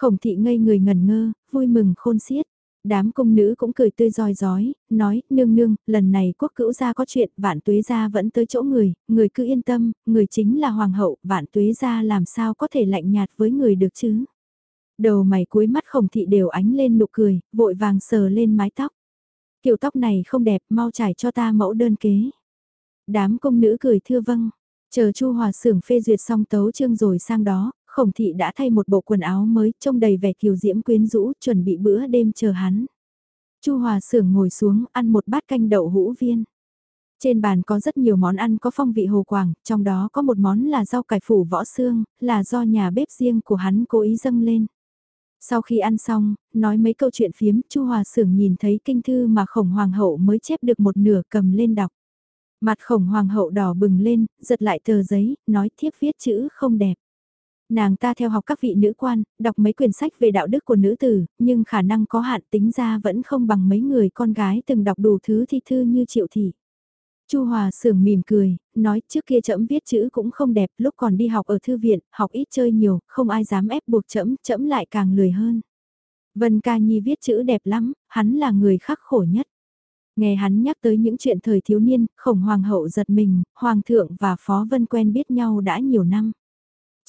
Khổng thị ngây người ngẩn ngơ, vui mừng khôn xiết. Đám công nữ cũng cười tươi roi rói, nói, nương nương, lần này quốc cữu gia có chuyện, vạn tuế gia vẫn tới chỗ người, người cứ yên tâm, người chính là hoàng hậu, vạn tuế gia làm sao có thể lạnh nhạt với người được chứ. Đầu mày cuối mắt khổng thị đều ánh lên nụ cười, vội vàng sờ lên mái tóc. Kiểu tóc này không đẹp, mau trải cho ta mẫu đơn kế. Đám công nữ cười thưa vâng, chờ chu hòa sưởng phê duyệt xong tấu chương rồi sang đó, khổng thị đã thay một bộ quần áo mới trông đầy vẻ kiều diễm quyến rũ chuẩn bị bữa đêm chờ hắn. Chu Hòa Sưởng ngồi xuống ăn một bát canh đậu hũ viên. Trên bàn có rất nhiều món ăn có phong vị hồ quảng, trong đó có một món là rau cải phủ võ xương, là do nhà bếp riêng của hắn cố ý dâng lên. Sau khi ăn xong, nói mấy câu chuyện phiếm, Chu Hòa Sưởng nhìn thấy kinh thư mà khổng hoàng hậu mới chép được một nửa cầm lên đọc. Mặt khổng hoàng hậu đỏ bừng lên, giật lại tờ giấy, nói thiếp viết chữ không đẹp. Nàng ta theo học các vị nữ quan, đọc mấy quyển sách về đạo đức của nữ tử, nhưng khả năng có hạn tính ra vẫn không bằng mấy người con gái từng đọc đủ thứ thi thư như triệu thị. Chu Hòa sưởng mỉm cười, nói trước kia trẫm viết chữ cũng không đẹp, lúc còn đi học ở thư viện, học ít chơi nhiều, không ai dám ép buộc trẫm, trẫm lại càng lười hơn. Vân Ca Nhi viết chữ đẹp lắm, hắn là người khắc khổ nhất. Nghe hắn nhắc tới những chuyện thời thiếu niên, khổng hoàng hậu giật mình, hoàng thượng và phó vân quen biết nhau đã nhiều năm.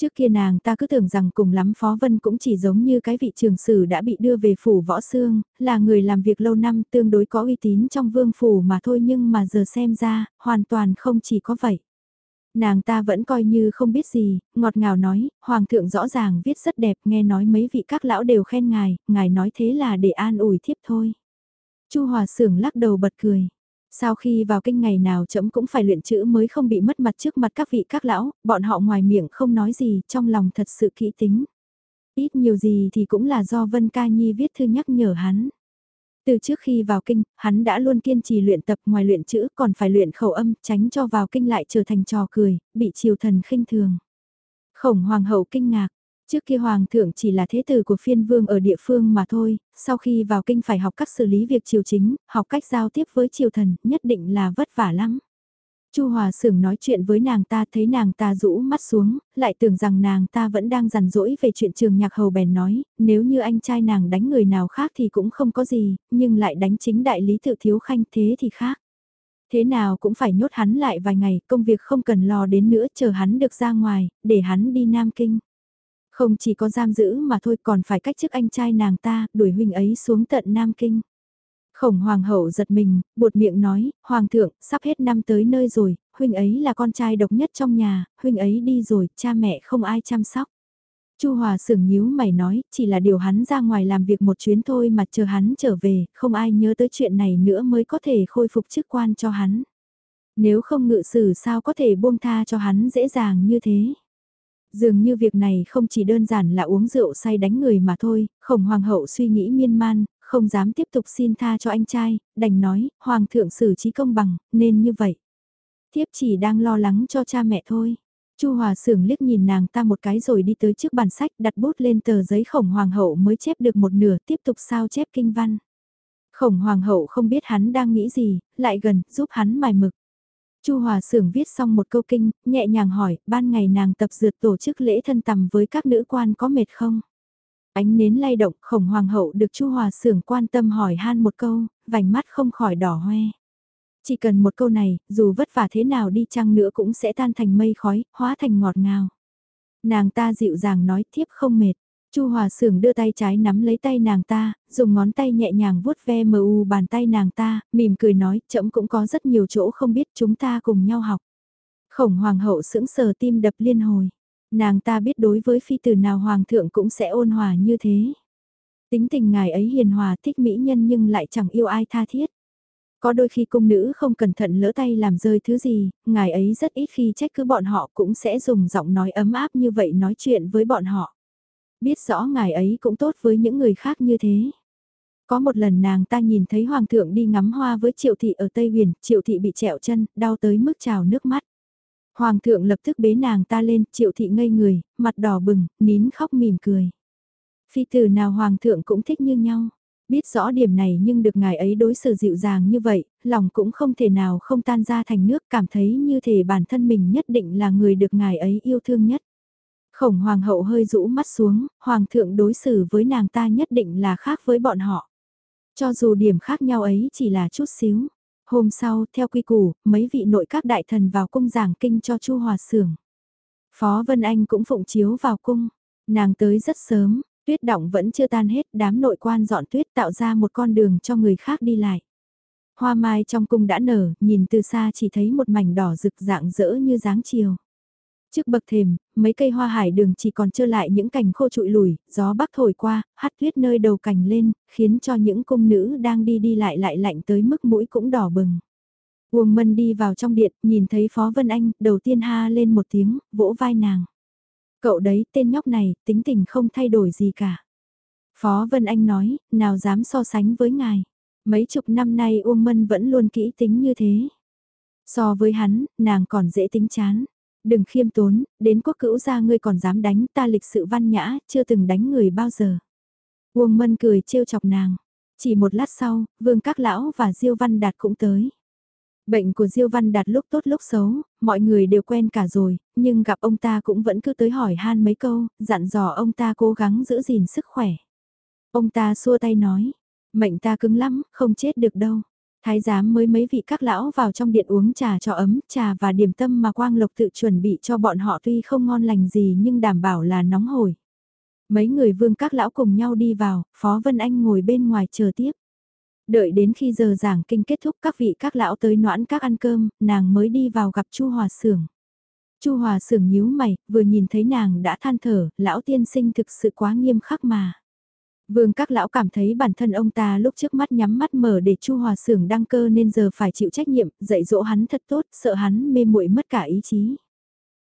Trước kia nàng ta cứ tưởng rằng cùng lắm Phó Vân cũng chỉ giống như cái vị trường sử đã bị đưa về phủ võ xương, là người làm việc lâu năm tương đối có uy tín trong vương phủ mà thôi nhưng mà giờ xem ra, hoàn toàn không chỉ có vậy. Nàng ta vẫn coi như không biết gì, ngọt ngào nói, Hoàng thượng rõ ràng viết rất đẹp nghe nói mấy vị các lão đều khen ngài, ngài nói thế là để an ủi thiếp thôi. Chu Hòa Sưởng lắc đầu bật cười. Sau khi vào kinh ngày nào chấm cũng phải luyện chữ mới không bị mất mặt trước mặt các vị các lão, bọn họ ngoài miệng không nói gì, trong lòng thật sự kỹ tính. Ít nhiều gì thì cũng là do Vân Ca Nhi viết thư nhắc nhở hắn. Từ trước khi vào kinh, hắn đã luôn kiên trì luyện tập ngoài luyện chữ còn phải luyện khẩu âm tránh cho vào kinh lại trở thành trò cười, bị triều thần khinh thường. Khổng hoàng hậu kinh ngạc, Trước kia hoàng thượng chỉ là thế tử của phiên vương ở địa phương mà thôi, sau khi vào kinh phải học cách xử lý việc triều chính, học cách giao tiếp với triều thần, nhất định là vất vả lắm. Chu Hòa Sưởng nói chuyện với nàng ta thấy nàng ta rũ mắt xuống, lại tưởng rằng nàng ta vẫn đang rằn rỗi về chuyện trường nhạc hầu bèn nói, nếu như anh trai nàng đánh người nào khác thì cũng không có gì, nhưng lại đánh chính đại lý tự thiếu khanh thế thì khác. Thế nào cũng phải nhốt hắn lại vài ngày, công việc không cần lo đến nữa chờ hắn được ra ngoài, để hắn đi Nam Kinh. Không chỉ có giam giữ mà thôi còn phải cách chức anh trai nàng ta, đuổi huynh ấy xuống tận Nam Kinh. Khổng hoàng hậu giật mình, buột miệng nói, hoàng thượng, sắp hết năm tới nơi rồi, huynh ấy là con trai độc nhất trong nhà, huynh ấy đi rồi, cha mẹ không ai chăm sóc. Chu Hòa sửng nhíu mày nói, chỉ là điều hắn ra ngoài làm việc một chuyến thôi mà chờ hắn trở về, không ai nhớ tới chuyện này nữa mới có thể khôi phục chức quan cho hắn. Nếu không ngự sử sao có thể buông tha cho hắn dễ dàng như thế. Dường như việc này không chỉ đơn giản là uống rượu say đánh người mà thôi, khổng hoàng hậu suy nghĩ miên man, không dám tiếp tục xin tha cho anh trai, đành nói, hoàng thượng xử trí công bằng, nên như vậy. Thiếp chỉ đang lo lắng cho cha mẹ thôi. Chu Hòa Sưởng liếc nhìn nàng ta một cái rồi đi tới trước bàn sách đặt bút lên tờ giấy khổng hoàng hậu mới chép được một nửa tiếp tục sao chép kinh văn. Khổng hoàng hậu không biết hắn đang nghĩ gì, lại gần giúp hắn mài mực. Chu Hòa Sưởng viết xong một câu kinh, nhẹ nhàng hỏi, ban ngày nàng tập dượt tổ chức lễ thân tầm với các nữ quan có mệt không? Ánh nến lay động, khổng hoàng hậu được Chu Hòa Sưởng quan tâm hỏi han một câu, vành mắt không khỏi đỏ hoe. Chỉ cần một câu này, dù vất vả thế nào đi chăng nữa cũng sẽ tan thành mây khói, hóa thành ngọt ngào. Nàng ta dịu dàng nói tiếp không mệt. Chu Hòa Sưởng đưa tay trái nắm lấy tay nàng ta, dùng ngón tay nhẹ nhàng vuốt ve mờ u bàn tay nàng ta, mỉm cười nói, chậm cũng có rất nhiều chỗ không biết chúng ta cùng nhau học. Khổng Hoàng hậu sững sờ tim đập liên hồi. Nàng ta biết đối với phi tử nào Hoàng thượng cũng sẽ ôn hòa như thế. Tính tình ngài ấy hiền hòa thích mỹ nhân nhưng lại chẳng yêu ai tha thiết. Có đôi khi cung nữ không cẩn thận lỡ tay làm rơi thứ gì, ngài ấy rất ít khi trách cứ bọn họ cũng sẽ dùng giọng nói ấm áp như vậy nói chuyện với bọn họ biết rõ ngài ấy cũng tốt với những người khác như thế. Có một lần nàng ta nhìn thấy hoàng thượng đi ngắm hoa với triệu thị ở Tây Huyền, triệu thị bị trẹo chân, đau tới mức trào nước mắt. Hoàng thượng lập tức bế nàng ta lên, triệu thị ngây người, mặt đỏ bừng, nín khóc mỉm cười. Phi tử nào hoàng thượng cũng thích như nhau. Biết rõ điểm này nhưng được ngài ấy đối xử dịu dàng như vậy, lòng cũng không thể nào không tan ra thành nước cảm thấy như thể bản thân mình nhất định là người được ngài ấy yêu thương nhất. Khổng hoàng hậu hơi rũ mắt xuống, hoàng thượng đối xử với nàng ta nhất định là khác với bọn họ. Cho dù điểm khác nhau ấy chỉ là chút xíu. Hôm sau, theo quy củ, mấy vị nội các đại thần vào cung giảng kinh cho Chu Hòa Sưởng. Phó Vân Anh cũng phụng chiếu vào cung. Nàng tới rất sớm, tuyết động vẫn chưa tan hết, đám nội quan dọn tuyết tạo ra một con đường cho người khác đi lại. Hoa mai trong cung đã nở, nhìn từ xa chỉ thấy một mảnh đỏ rực dạng rỡ như dáng chiều. Trước bậc thềm, mấy cây hoa hải đường chỉ còn trơ lại những cành khô trụi lùi, gió bắc thổi qua, hắt tuyết nơi đầu cành lên, khiến cho những cung nữ đang đi đi lại lại lạnh tới mức mũi cũng đỏ bừng. Uông Mân đi vào trong điện, nhìn thấy Phó Vân Anh, đầu tiên ha lên một tiếng, vỗ vai nàng. Cậu đấy, tên nhóc này, tính tình không thay đổi gì cả. Phó Vân Anh nói, nào dám so sánh với ngài. Mấy chục năm nay Uông Mân vẫn luôn kỹ tính như thế. So với hắn, nàng còn dễ tính chán. Đừng khiêm tốn, đến quốc cữu gia ngươi còn dám đánh ta lịch sự văn nhã, chưa từng đánh người bao giờ. Uông Mân cười trêu chọc nàng. Chỉ một lát sau, Vương Các Lão và Diêu Văn Đạt cũng tới. Bệnh của Diêu Văn Đạt lúc tốt lúc xấu, mọi người đều quen cả rồi, nhưng gặp ông ta cũng vẫn cứ tới hỏi han mấy câu, dặn dò ông ta cố gắng giữ gìn sức khỏe. Ông ta xua tay nói, mệnh ta cứng lắm, không chết được đâu. Thái giám mới mấy vị các lão vào trong điện uống trà cho ấm, trà và điểm tâm mà Quang Lộc tự chuẩn bị cho bọn họ tuy không ngon lành gì nhưng đảm bảo là nóng hổi. Mấy người vương các lão cùng nhau đi vào, Phó Vân Anh ngồi bên ngoài chờ tiếp. Đợi đến khi giờ giảng kinh kết thúc các vị các lão tới noãn các ăn cơm, nàng mới đi vào gặp Chu Hòa Sưởng. Chu Hòa Sưởng nhíu mày, vừa nhìn thấy nàng đã than thở, lão tiên sinh thực sự quá nghiêm khắc mà. Vương các lão cảm thấy bản thân ông ta lúc trước mắt nhắm mắt mở để Chu Hòa Sưởng đăng cơ nên giờ phải chịu trách nhiệm, dạy dỗ hắn thật tốt, sợ hắn mê muội mất cả ý chí.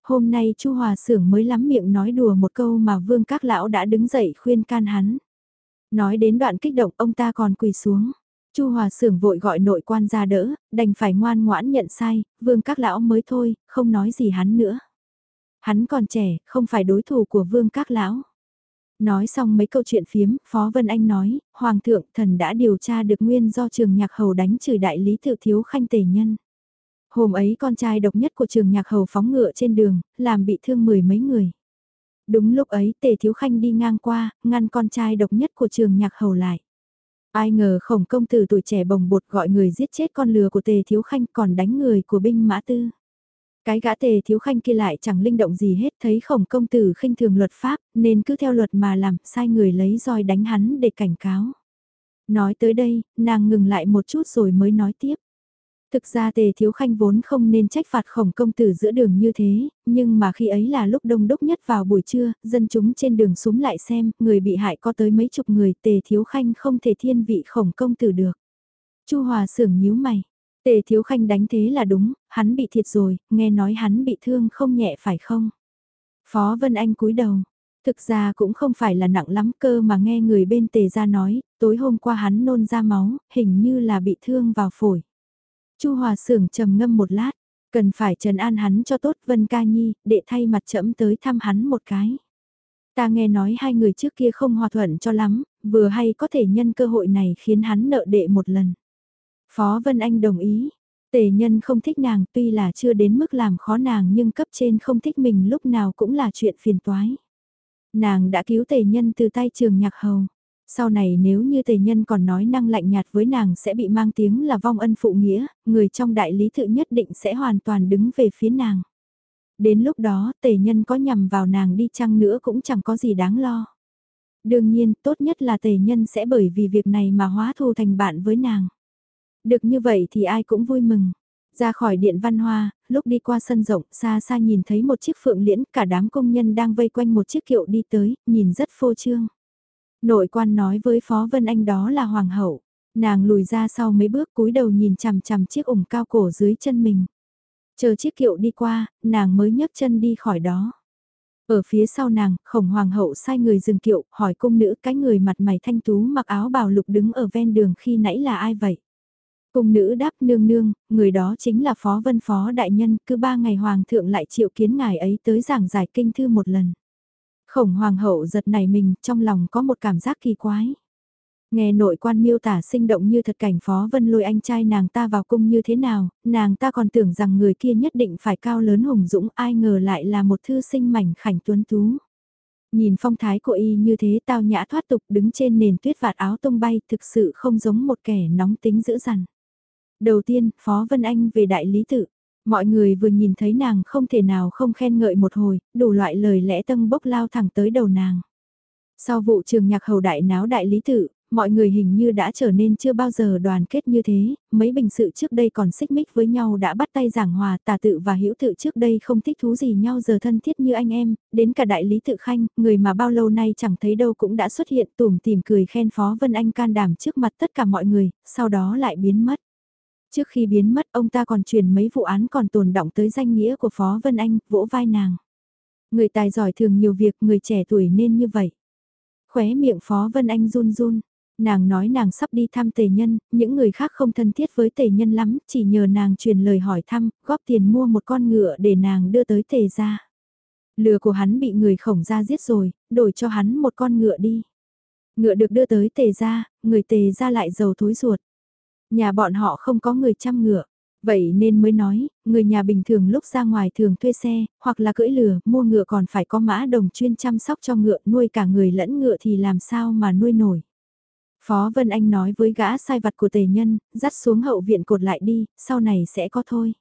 Hôm nay Chu Hòa Sưởng mới lắm miệng nói đùa một câu mà Vương các lão đã đứng dậy khuyên can hắn. Nói đến đoạn kích động ông ta còn quỳ xuống. Chu Hòa Sưởng vội gọi nội quan ra đỡ, đành phải ngoan ngoãn nhận sai, Vương các lão mới thôi, không nói gì hắn nữa. Hắn còn trẻ, không phải đối thủ của Vương các lão. Nói xong mấy câu chuyện phiếm, Phó Vân Anh nói, Hoàng thượng thần đã điều tra được nguyên do trường nhạc hầu đánh trừ đại lý tự thiếu khanh tề nhân. Hôm ấy con trai độc nhất của trường nhạc hầu phóng ngựa trên đường, làm bị thương mười mấy người. Đúng lúc ấy tề thiếu khanh đi ngang qua, ngăn con trai độc nhất của trường nhạc hầu lại. Ai ngờ khổng công tử tuổi trẻ bồng bột gọi người giết chết con lừa của tề thiếu khanh còn đánh người của binh mã tư. Cái gã tề thiếu khanh kia lại chẳng linh động gì hết thấy khổng công tử khinh thường luật pháp nên cứ theo luật mà làm sai người lấy roi đánh hắn để cảnh cáo. Nói tới đây, nàng ngừng lại một chút rồi mới nói tiếp. Thực ra tề thiếu khanh vốn không nên trách phạt khổng công tử giữa đường như thế, nhưng mà khi ấy là lúc đông đúc nhất vào buổi trưa, dân chúng trên đường súng lại xem, người bị hại có tới mấy chục người, tề thiếu khanh không thể thiên vị khổng công tử được. Chu Hòa sưởng nhíu mày, tề thiếu khanh đánh thế là đúng, hắn bị thiệt rồi, nghe nói hắn bị thương không nhẹ phải không? Phó Vân Anh cúi đầu, thực ra cũng không phải là nặng lắm cơ mà nghe người bên tề ra nói, tối hôm qua hắn nôn ra máu, hình như là bị thương vào phổi. Chu Hòa Sưởng trầm ngâm một lát, cần phải trần an hắn cho tốt Vân Ca Nhi, để thay mặt chậm tới thăm hắn một cái. Ta nghe nói hai người trước kia không hòa thuận cho lắm, vừa hay có thể nhân cơ hội này khiến hắn nợ đệ một lần. Phó Vân Anh đồng ý, tề nhân không thích nàng tuy là chưa đến mức làm khó nàng nhưng cấp trên không thích mình lúc nào cũng là chuyện phiền toái. Nàng đã cứu tề nhân từ tay trường nhạc hầu. Sau này nếu như tề nhân còn nói năng lạnh nhạt với nàng sẽ bị mang tiếng là vong ân phụ nghĩa, người trong đại lý tự nhất định sẽ hoàn toàn đứng về phía nàng. Đến lúc đó tề nhân có nhằm vào nàng đi chăng nữa cũng chẳng có gì đáng lo. Đương nhiên, tốt nhất là tề nhân sẽ bởi vì việc này mà hóa thù thành bạn với nàng. Được như vậy thì ai cũng vui mừng. Ra khỏi điện văn hoa, lúc đi qua sân rộng, xa xa nhìn thấy một chiếc phượng liễn, cả đám công nhân đang vây quanh một chiếc kiệu đi tới, nhìn rất phô trương. Nội quan nói với Phó Vân Anh đó là hoàng hậu. Nàng lùi ra sau mấy bước cúi đầu nhìn chằm chằm chiếc ủng cao cổ dưới chân mình. Chờ chiếc kiệu đi qua, nàng mới nhấc chân đi khỏi đó. Ở phía sau nàng, khổng hoàng hậu sai người dừng kiệu, hỏi cung nữ cái người mặt mày thanh tú mặc áo bào lục đứng ở ven đường khi nãy là ai vậy? Cung nữ đáp nương nương, người đó chính là phó vân phó đại nhân, cứ ba ngày hoàng thượng lại triệu kiến ngài ấy tới giảng giải kinh thư một lần. Khổng hoàng hậu giật này mình, trong lòng có một cảm giác kỳ quái. Nghe nội quan miêu tả sinh động như thật cảnh phó vân lôi anh trai nàng ta vào cung như thế nào, nàng ta còn tưởng rằng người kia nhất định phải cao lớn hùng dũng ai ngờ lại là một thư sinh mảnh khảnh tuấn tú. Nhìn phong thái của y như thế tao nhã thoát tục đứng trên nền tuyết vạt áo tung bay thực sự không giống một kẻ nóng tính dữ dằn. Đầu tiên, Phó Vân Anh về đại lý tự. Mọi người vừa nhìn thấy nàng không thể nào không khen ngợi một hồi, đủ loại lời lẽ tâm bốc lao thẳng tới đầu nàng. Sau vụ trường nhạc hầu đại náo đại lý tự, mọi người hình như đã trở nên chưa bao giờ đoàn kết như thế, mấy bình sự trước đây còn xích mích với nhau đã bắt tay giảng hòa tà tự và hữu tự trước đây không thích thú gì nhau giờ thân thiết như anh em, đến cả đại lý tự khanh, người mà bao lâu nay chẳng thấy đâu cũng đã xuất hiện tùm tìm cười khen Phó Vân Anh can đảm trước mặt tất cả mọi người, sau đó lại biến mất. Trước khi biến mất ông ta còn truyền mấy vụ án còn tồn động tới danh nghĩa của Phó Vân Anh, vỗ vai nàng. Người tài giỏi thường nhiều việc, người trẻ tuổi nên như vậy. Khóe miệng Phó Vân Anh run run, nàng nói nàng sắp đi thăm tề nhân, những người khác không thân thiết với tề nhân lắm, chỉ nhờ nàng truyền lời hỏi thăm, góp tiền mua một con ngựa để nàng đưa tới tề ra. Lừa của hắn bị người khổng ra giết rồi, đổi cho hắn một con ngựa đi. Ngựa được đưa tới tề ra, người tề ra lại giàu thối ruột. Nhà bọn họ không có người chăm ngựa. Vậy nên mới nói, người nhà bình thường lúc ra ngoài thường thuê xe, hoặc là cưỡi lừa, mua ngựa còn phải có mã đồng chuyên chăm sóc cho ngựa, nuôi cả người lẫn ngựa thì làm sao mà nuôi nổi. Phó Vân Anh nói với gã sai vặt của tề nhân, dắt xuống hậu viện cột lại đi, sau này sẽ có thôi.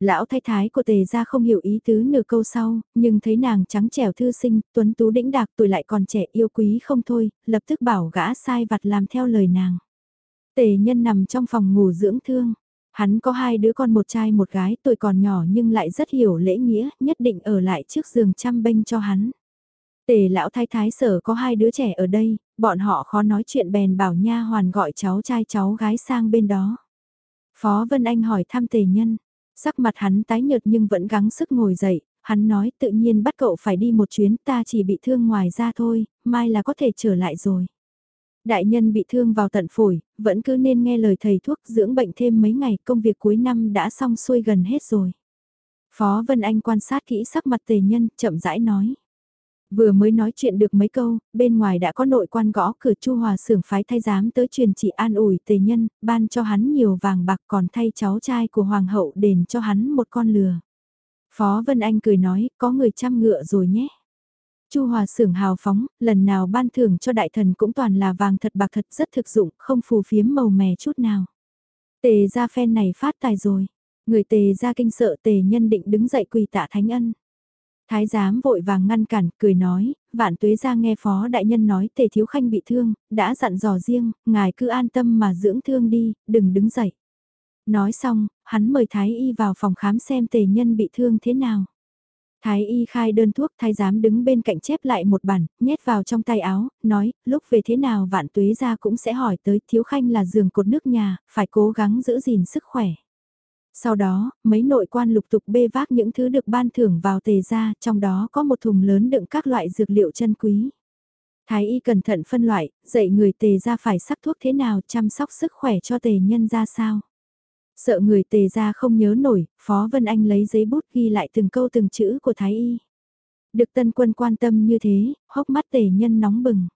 Lão thái thái của tề ra không hiểu ý tứ nửa câu sau, nhưng thấy nàng trắng trẻo thư sinh, tuấn tú đĩnh đạc tuổi lại còn trẻ yêu quý không thôi, lập tức bảo gã sai vặt làm theo lời nàng. Tề nhân nằm trong phòng ngủ dưỡng thương. Hắn có hai đứa con một trai một gái tuổi còn nhỏ nhưng lại rất hiểu lễ nghĩa, nhất định ở lại trước giường chăm bênh cho hắn. Tề lão thái thái sở có hai đứa trẻ ở đây, bọn họ khó nói chuyện bèn bảo nha hoàn gọi cháu trai cháu gái sang bên đó. Phó Vân Anh hỏi thăm tề nhân, sắc mặt hắn tái nhợt nhưng vẫn gắng sức ngồi dậy, hắn nói tự nhiên bắt cậu phải đi một chuyến ta chỉ bị thương ngoài ra thôi, mai là có thể trở lại rồi. Đại nhân bị thương vào tận phổi, vẫn cứ nên nghe lời thầy thuốc dưỡng bệnh thêm mấy ngày, công việc cuối năm đã xong xuôi gần hết rồi. Phó Vân Anh quan sát kỹ sắc mặt tề nhân, chậm rãi nói. Vừa mới nói chuyện được mấy câu, bên ngoài đã có nội quan gõ cửa Chu Hòa sưởng phái thay giám tới truyền chỉ an ủi tề nhân, ban cho hắn nhiều vàng bạc còn thay cháu trai của hoàng hậu đền cho hắn một con lừa. Phó Vân Anh cười nói, có người chăm ngựa rồi nhé. Chu Hòa sưởng hào phóng, lần nào ban thưởng cho đại thần cũng toàn là vàng thật bạc thật rất thực dụng, không phù phiếm màu mè chút nào. Tề ra phen này phát tài rồi. Người tề ra kinh sợ tề nhân định đứng dậy quỳ tạ thánh ân. Thái giám vội vàng ngăn cản, cười nói, vạn tuế ra nghe phó đại nhân nói tề thiếu khanh bị thương, đã dặn dò riêng, ngài cứ an tâm mà dưỡng thương đi, đừng đứng dậy. Nói xong, hắn mời thái y vào phòng khám xem tề nhân bị thương thế nào. Thái y khai đơn thuốc thái giám đứng bên cạnh chép lại một bản, nhét vào trong tay áo, nói, lúc về thế nào vạn tuế ra cũng sẽ hỏi tới thiếu khanh là giường cột nước nhà, phải cố gắng giữ gìn sức khỏe. Sau đó, mấy nội quan lục tục bê vác những thứ được ban thưởng vào tề ra, trong đó có một thùng lớn đựng các loại dược liệu chân quý. Thái y cẩn thận phân loại, dạy người tề ra phải sắc thuốc thế nào chăm sóc sức khỏe cho tề nhân ra sao. Sợ người tề ra không nhớ nổi, Phó Vân Anh lấy giấy bút ghi lại từng câu từng chữ của Thái Y. Được tân quân quan tâm như thế, hốc mắt tề nhân nóng bừng.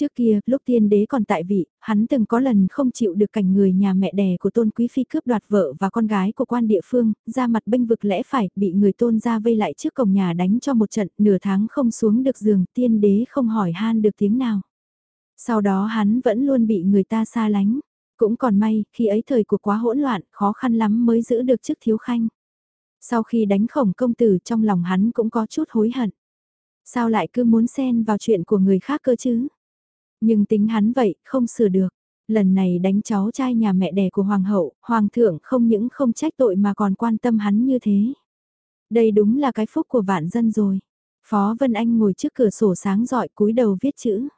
Trước kia, lúc tiên đế còn tại vị, hắn từng có lần không chịu được cảnh người nhà mẹ đẻ của tôn quý phi cướp đoạt vợ và con gái của quan địa phương, ra mặt bênh vực lẽ phải, bị người tôn ra vây lại trước cổng nhà đánh cho một trận, nửa tháng không xuống được giường, tiên đế không hỏi han được tiếng nào. Sau đó hắn vẫn luôn bị người ta xa lánh. Cũng còn may, khi ấy thời cuộc quá hỗn loạn, khó khăn lắm mới giữ được chức thiếu khanh. Sau khi đánh khổng công tử trong lòng hắn cũng có chút hối hận. Sao lại cứ muốn xen vào chuyện của người khác cơ chứ? Nhưng tính hắn vậy, không sửa được. Lần này đánh cháu trai nhà mẹ đẻ của hoàng hậu, hoàng thượng không những không trách tội mà còn quan tâm hắn như thế. Đây đúng là cái phúc của vạn dân rồi. Phó Vân Anh ngồi trước cửa sổ sáng rọi cúi đầu viết chữ.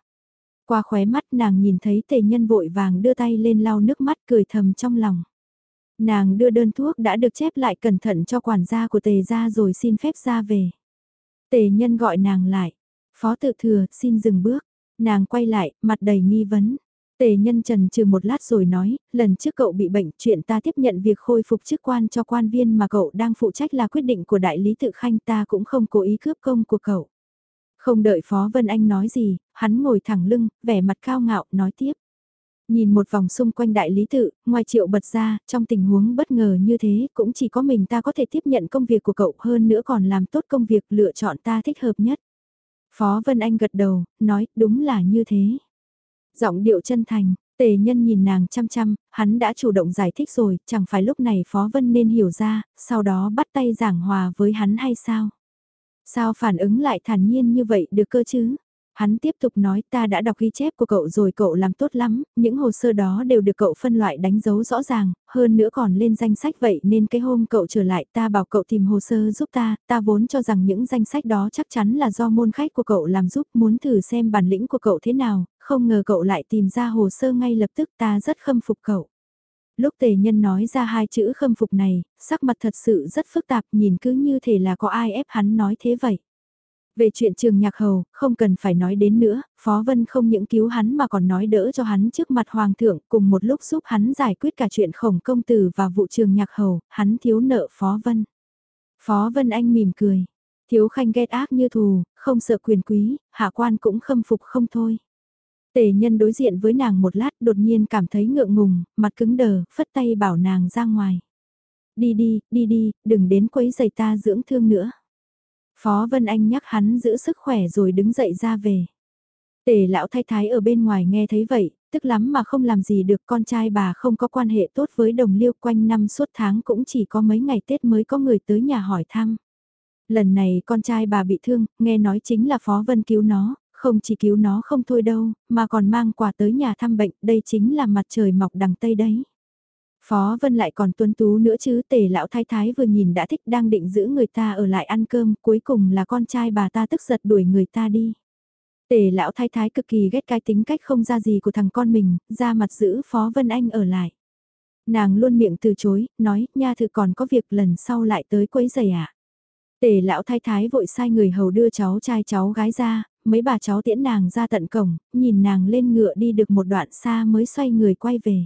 Qua khóe mắt nàng nhìn thấy tề nhân vội vàng đưa tay lên lau nước mắt cười thầm trong lòng. Nàng đưa đơn thuốc đã được chép lại cẩn thận cho quản gia của tề ra rồi xin phép ra về. Tề nhân gọi nàng lại. Phó tự thừa xin dừng bước. Nàng quay lại, mặt đầy nghi vấn. Tề nhân trần trừ một lát rồi nói, lần trước cậu bị bệnh chuyện ta tiếp nhận việc khôi phục chức quan cho quan viên mà cậu đang phụ trách là quyết định của đại lý tự khanh ta cũng không cố ý cướp công của cậu. Không đợi Phó Vân Anh nói gì, hắn ngồi thẳng lưng, vẻ mặt cao ngạo, nói tiếp. Nhìn một vòng xung quanh đại lý tự, ngoài triệu bật ra, trong tình huống bất ngờ như thế, cũng chỉ có mình ta có thể tiếp nhận công việc của cậu hơn nữa còn làm tốt công việc lựa chọn ta thích hợp nhất. Phó Vân Anh gật đầu, nói, đúng là như thế. Giọng điệu chân thành, tề nhân nhìn nàng chăm chăm, hắn đã chủ động giải thích rồi, chẳng phải lúc này Phó Vân nên hiểu ra, sau đó bắt tay giảng hòa với hắn hay sao? Sao phản ứng lại thản nhiên như vậy được cơ chứ? Hắn tiếp tục nói ta đã đọc ghi chép của cậu rồi cậu làm tốt lắm, những hồ sơ đó đều được cậu phân loại đánh dấu rõ ràng, hơn nữa còn lên danh sách vậy nên cái hôm cậu trở lại ta bảo cậu tìm hồ sơ giúp ta, ta vốn cho rằng những danh sách đó chắc chắn là do môn khách của cậu làm giúp muốn thử xem bản lĩnh của cậu thế nào, không ngờ cậu lại tìm ra hồ sơ ngay lập tức ta rất khâm phục cậu. Lúc tề nhân nói ra hai chữ khâm phục này, sắc mặt thật sự rất phức tạp nhìn cứ như thể là có ai ép hắn nói thế vậy. Về chuyện trường nhạc hầu, không cần phải nói đến nữa, Phó Vân không những cứu hắn mà còn nói đỡ cho hắn trước mặt Hoàng thượng cùng một lúc giúp hắn giải quyết cả chuyện khổng công tử và vụ trường nhạc hầu, hắn thiếu nợ Phó Vân. Phó Vân Anh mỉm cười, thiếu khanh ghét ác như thù, không sợ quyền quý, hạ quan cũng khâm phục không thôi. Tề nhân đối diện với nàng một lát đột nhiên cảm thấy ngượng ngùng, mặt cứng đờ, phất tay bảo nàng ra ngoài. Đi đi, đi đi, đừng đến quấy giày ta dưỡng thương nữa. Phó Vân Anh nhắc hắn giữ sức khỏe rồi đứng dậy ra về. Tề lão thái thái ở bên ngoài nghe thấy vậy, tức lắm mà không làm gì được con trai bà không có quan hệ tốt với đồng liêu quanh năm suốt tháng cũng chỉ có mấy ngày Tết mới có người tới nhà hỏi thăm. Lần này con trai bà bị thương, nghe nói chính là Phó Vân cứu nó, không chỉ cứu nó không thôi đâu, mà còn mang quà tới nhà thăm bệnh, đây chính là mặt trời mọc đằng Tây đấy. Phó Vân lại còn tuấn tú nữa chứ tề lão thái thái vừa nhìn đã thích đang định giữ người ta ở lại ăn cơm, cuối cùng là con trai bà ta tức giật đuổi người ta đi. Tề lão thái thái cực kỳ ghét cái tính cách không ra gì của thằng con mình, ra mặt giữ Phó Vân Anh ở lại. Nàng luôn miệng từ chối, nói, nha thử còn có việc lần sau lại tới quấy giày ạ. À? Tề lão thái thái vội sai người hầu đưa cháu trai cháu gái ra, mấy bà cháu tiễn nàng ra tận cổng, nhìn nàng lên ngựa đi được một đoạn xa mới xoay người quay về.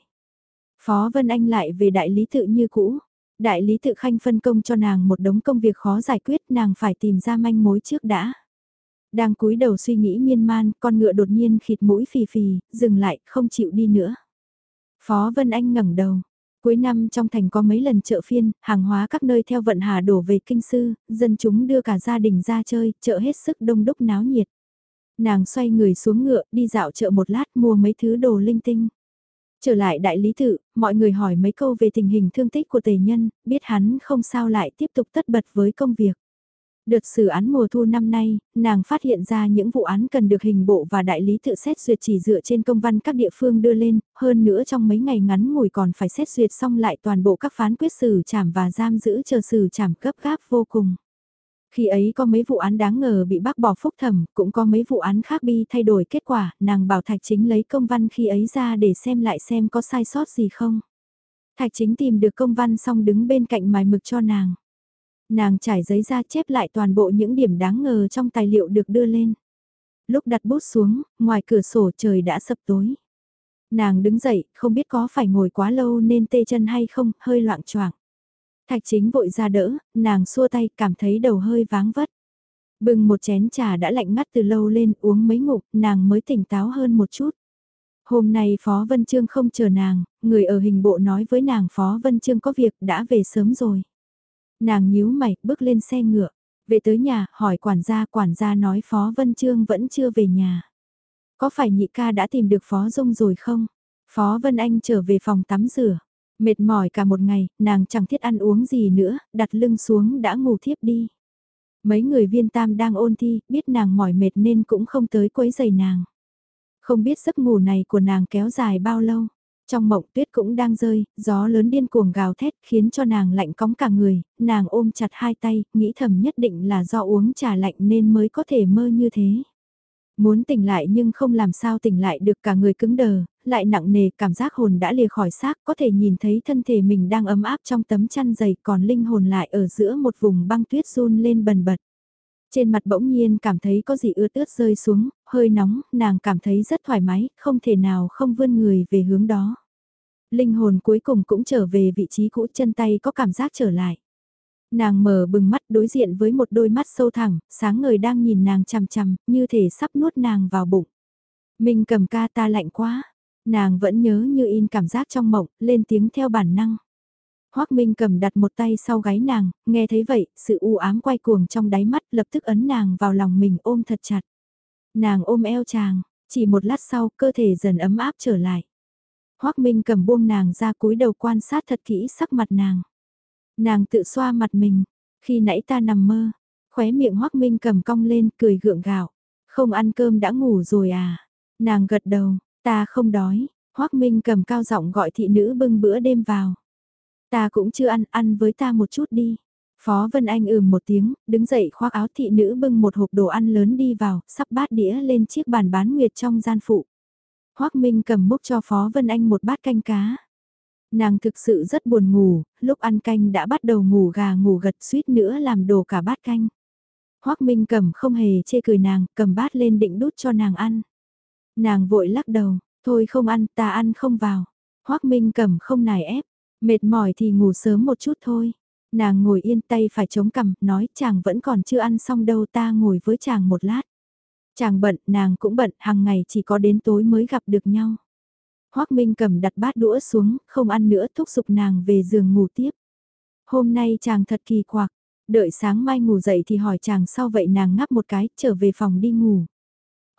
Phó Vân Anh lại về đại lý tự như cũ. Đại lý tự khanh phân công cho nàng một đống công việc khó giải quyết nàng phải tìm ra manh mối trước đã. Đang cúi đầu suy nghĩ miên man, con ngựa đột nhiên khịt mũi phì phì, dừng lại, không chịu đi nữa. Phó Vân Anh ngẩng đầu. Cuối năm trong thành có mấy lần chợ phiên, hàng hóa các nơi theo vận hà đổ về kinh sư, dân chúng đưa cả gia đình ra chơi, chợ hết sức đông đúc náo nhiệt. Nàng xoay người xuống ngựa, đi dạo chợ một lát mua mấy thứ đồ linh tinh. Trở lại đại lý tự, mọi người hỏi mấy câu về tình hình thương tích của tề nhân, biết hắn không sao lại tiếp tục tất bật với công việc. Đợt xử án mùa thu năm nay, nàng phát hiện ra những vụ án cần được hình bộ và đại lý tự xét duyệt chỉ dựa trên công văn các địa phương đưa lên, hơn nữa trong mấy ngày ngắn ngủi còn phải xét duyệt xong lại toàn bộ các phán quyết xử trảm và giam giữ chờ xử trảm cấp gáp vô cùng. Khi ấy có mấy vụ án đáng ngờ bị bác bỏ phúc thẩm, cũng có mấy vụ án khác bi thay đổi kết quả, nàng bảo Thạch Chính lấy công văn khi ấy ra để xem lại xem có sai sót gì không. Thạch Chính tìm được công văn xong đứng bên cạnh mài mực cho nàng. Nàng trải giấy ra chép lại toàn bộ những điểm đáng ngờ trong tài liệu được đưa lên. Lúc đặt bút xuống, ngoài cửa sổ trời đã sập tối. Nàng đứng dậy, không biết có phải ngồi quá lâu nên tê chân hay không, hơi loạn choạng. Thạch chính vội ra đỡ, nàng xua tay cảm thấy đầu hơi váng vất. Bừng một chén trà đã lạnh ngắt từ lâu lên uống mấy ngụm, nàng mới tỉnh táo hơn một chút. Hôm nay Phó Vân Trương không chờ nàng, người ở hình bộ nói với nàng Phó Vân Trương có việc đã về sớm rồi. Nàng nhíu mày, bước lên xe ngựa. Về tới nhà, hỏi quản gia, quản gia nói Phó Vân Trương vẫn chưa về nhà. Có phải nhị ca đã tìm được Phó Dung rồi không? Phó Vân Anh trở về phòng tắm rửa. Mệt mỏi cả một ngày, nàng chẳng thiết ăn uống gì nữa, đặt lưng xuống đã ngủ thiếp đi. Mấy người viên tam đang ôn thi, biết nàng mỏi mệt nên cũng không tới quấy giày nàng. Không biết giấc ngủ này của nàng kéo dài bao lâu. Trong mộng tuyết cũng đang rơi, gió lớn điên cuồng gào thét khiến cho nàng lạnh cóng cả người, nàng ôm chặt hai tay, nghĩ thầm nhất định là do uống trà lạnh nên mới có thể mơ như thế. Muốn tỉnh lại nhưng không làm sao tỉnh lại được cả người cứng đờ, lại nặng nề cảm giác hồn đã lìa khỏi xác có thể nhìn thấy thân thể mình đang ấm áp trong tấm chăn dày còn linh hồn lại ở giữa một vùng băng tuyết run lên bần bật. Trên mặt bỗng nhiên cảm thấy có gì ướt ướt rơi xuống, hơi nóng, nàng cảm thấy rất thoải mái, không thể nào không vươn người về hướng đó. Linh hồn cuối cùng cũng trở về vị trí cũ chân tay có cảm giác trở lại. Nàng mở bừng mắt đối diện với một đôi mắt sâu thẳng, sáng ngời đang nhìn nàng chằm chằm, như thể sắp nuốt nàng vào bụng. Mình cầm ca ta lạnh quá, nàng vẫn nhớ như in cảm giác trong mộng, lên tiếng theo bản năng. Hoác Minh cầm đặt một tay sau gáy nàng, nghe thấy vậy, sự u ám quay cuồng trong đáy mắt lập tức ấn nàng vào lòng mình ôm thật chặt. Nàng ôm eo chàng, chỉ một lát sau cơ thể dần ấm áp trở lại. Hoác Minh cầm buông nàng ra cúi đầu quan sát thật kỹ sắc mặt nàng. Nàng tự xoa mặt mình, khi nãy ta nằm mơ, khóe miệng Hoắc Minh cầm cong lên cười gượng gạo. Không ăn cơm đã ngủ rồi à? Nàng gật đầu, ta không đói. Hoắc Minh cầm cao giọng gọi thị nữ bưng bữa đêm vào. Ta cũng chưa ăn, ăn với ta một chút đi. Phó Vân Anh ừm một tiếng, đứng dậy khoác áo thị nữ bưng một hộp đồ ăn lớn đi vào, sắp bát đĩa lên chiếc bàn bán nguyệt trong gian phụ. Hoác Minh cầm múc cho Phó Vân Anh một bát canh cá. Nàng thực sự rất buồn ngủ, lúc ăn canh đã bắt đầu ngủ gà ngủ gật suýt nữa làm đổ cả bát canh. Hoác Minh cầm không hề chê cười nàng, cầm bát lên định đút cho nàng ăn. Nàng vội lắc đầu, thôi không ăn, ta ăn không vào. Hoác Minh cầm không nài ép, mệt mỏi thì ngủ sớm một chút thôi. Nàng ngồi yên tay phải chống cằm, nói chàng vẫn còn chưa ăn xong đâu ta ngồi với chàng một lát. Chàng bận, nàng cũng bận, hàng ngày chỉ có đến tối mới gặp được nhau. Hoác Minh cầm đặt bát đũa xuống, không ăn nữa thúc giục nàng về giường ngủ tiếp. Hôm nay chàng thật kỳ quặc, đợi sáng mai ngủ dậy thì hỏi chàng sau vậy nàng ngắp một cái, trở về phòng đi ngủ.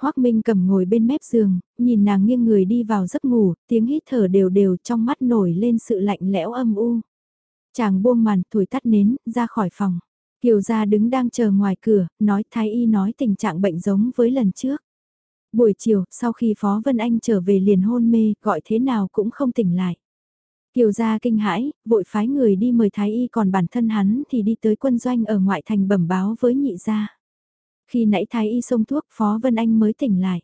Hoác Minh cầm ngồi bên mép giường, nhìn nàng nghiêng người đi vào giấc ngủ, tiếng hít thở đều đều trong mắt nổi lên sự lạnh lẽo âm u. Chàng buông màn, thổi tắt nến, ra khỏi phòng. Kiều gia đứng đang chờ ngoài cửa, nói thái y nói tình trạng bệnh giống với lần trước. Buổi chiều, sau khi Phó Vân Anh trở về liền hôn mê, gọi thế nào cũng không tỉnh lại. Kiều gia kinh hãi, vội phái người đi mời thái y còn bản thân hắn thì đi tới quân doanh ở ngoại thành bẩm báo với nhị gia. Khi nãy thái y xông thuốc Phó Vân Anh mới tỉnh lại.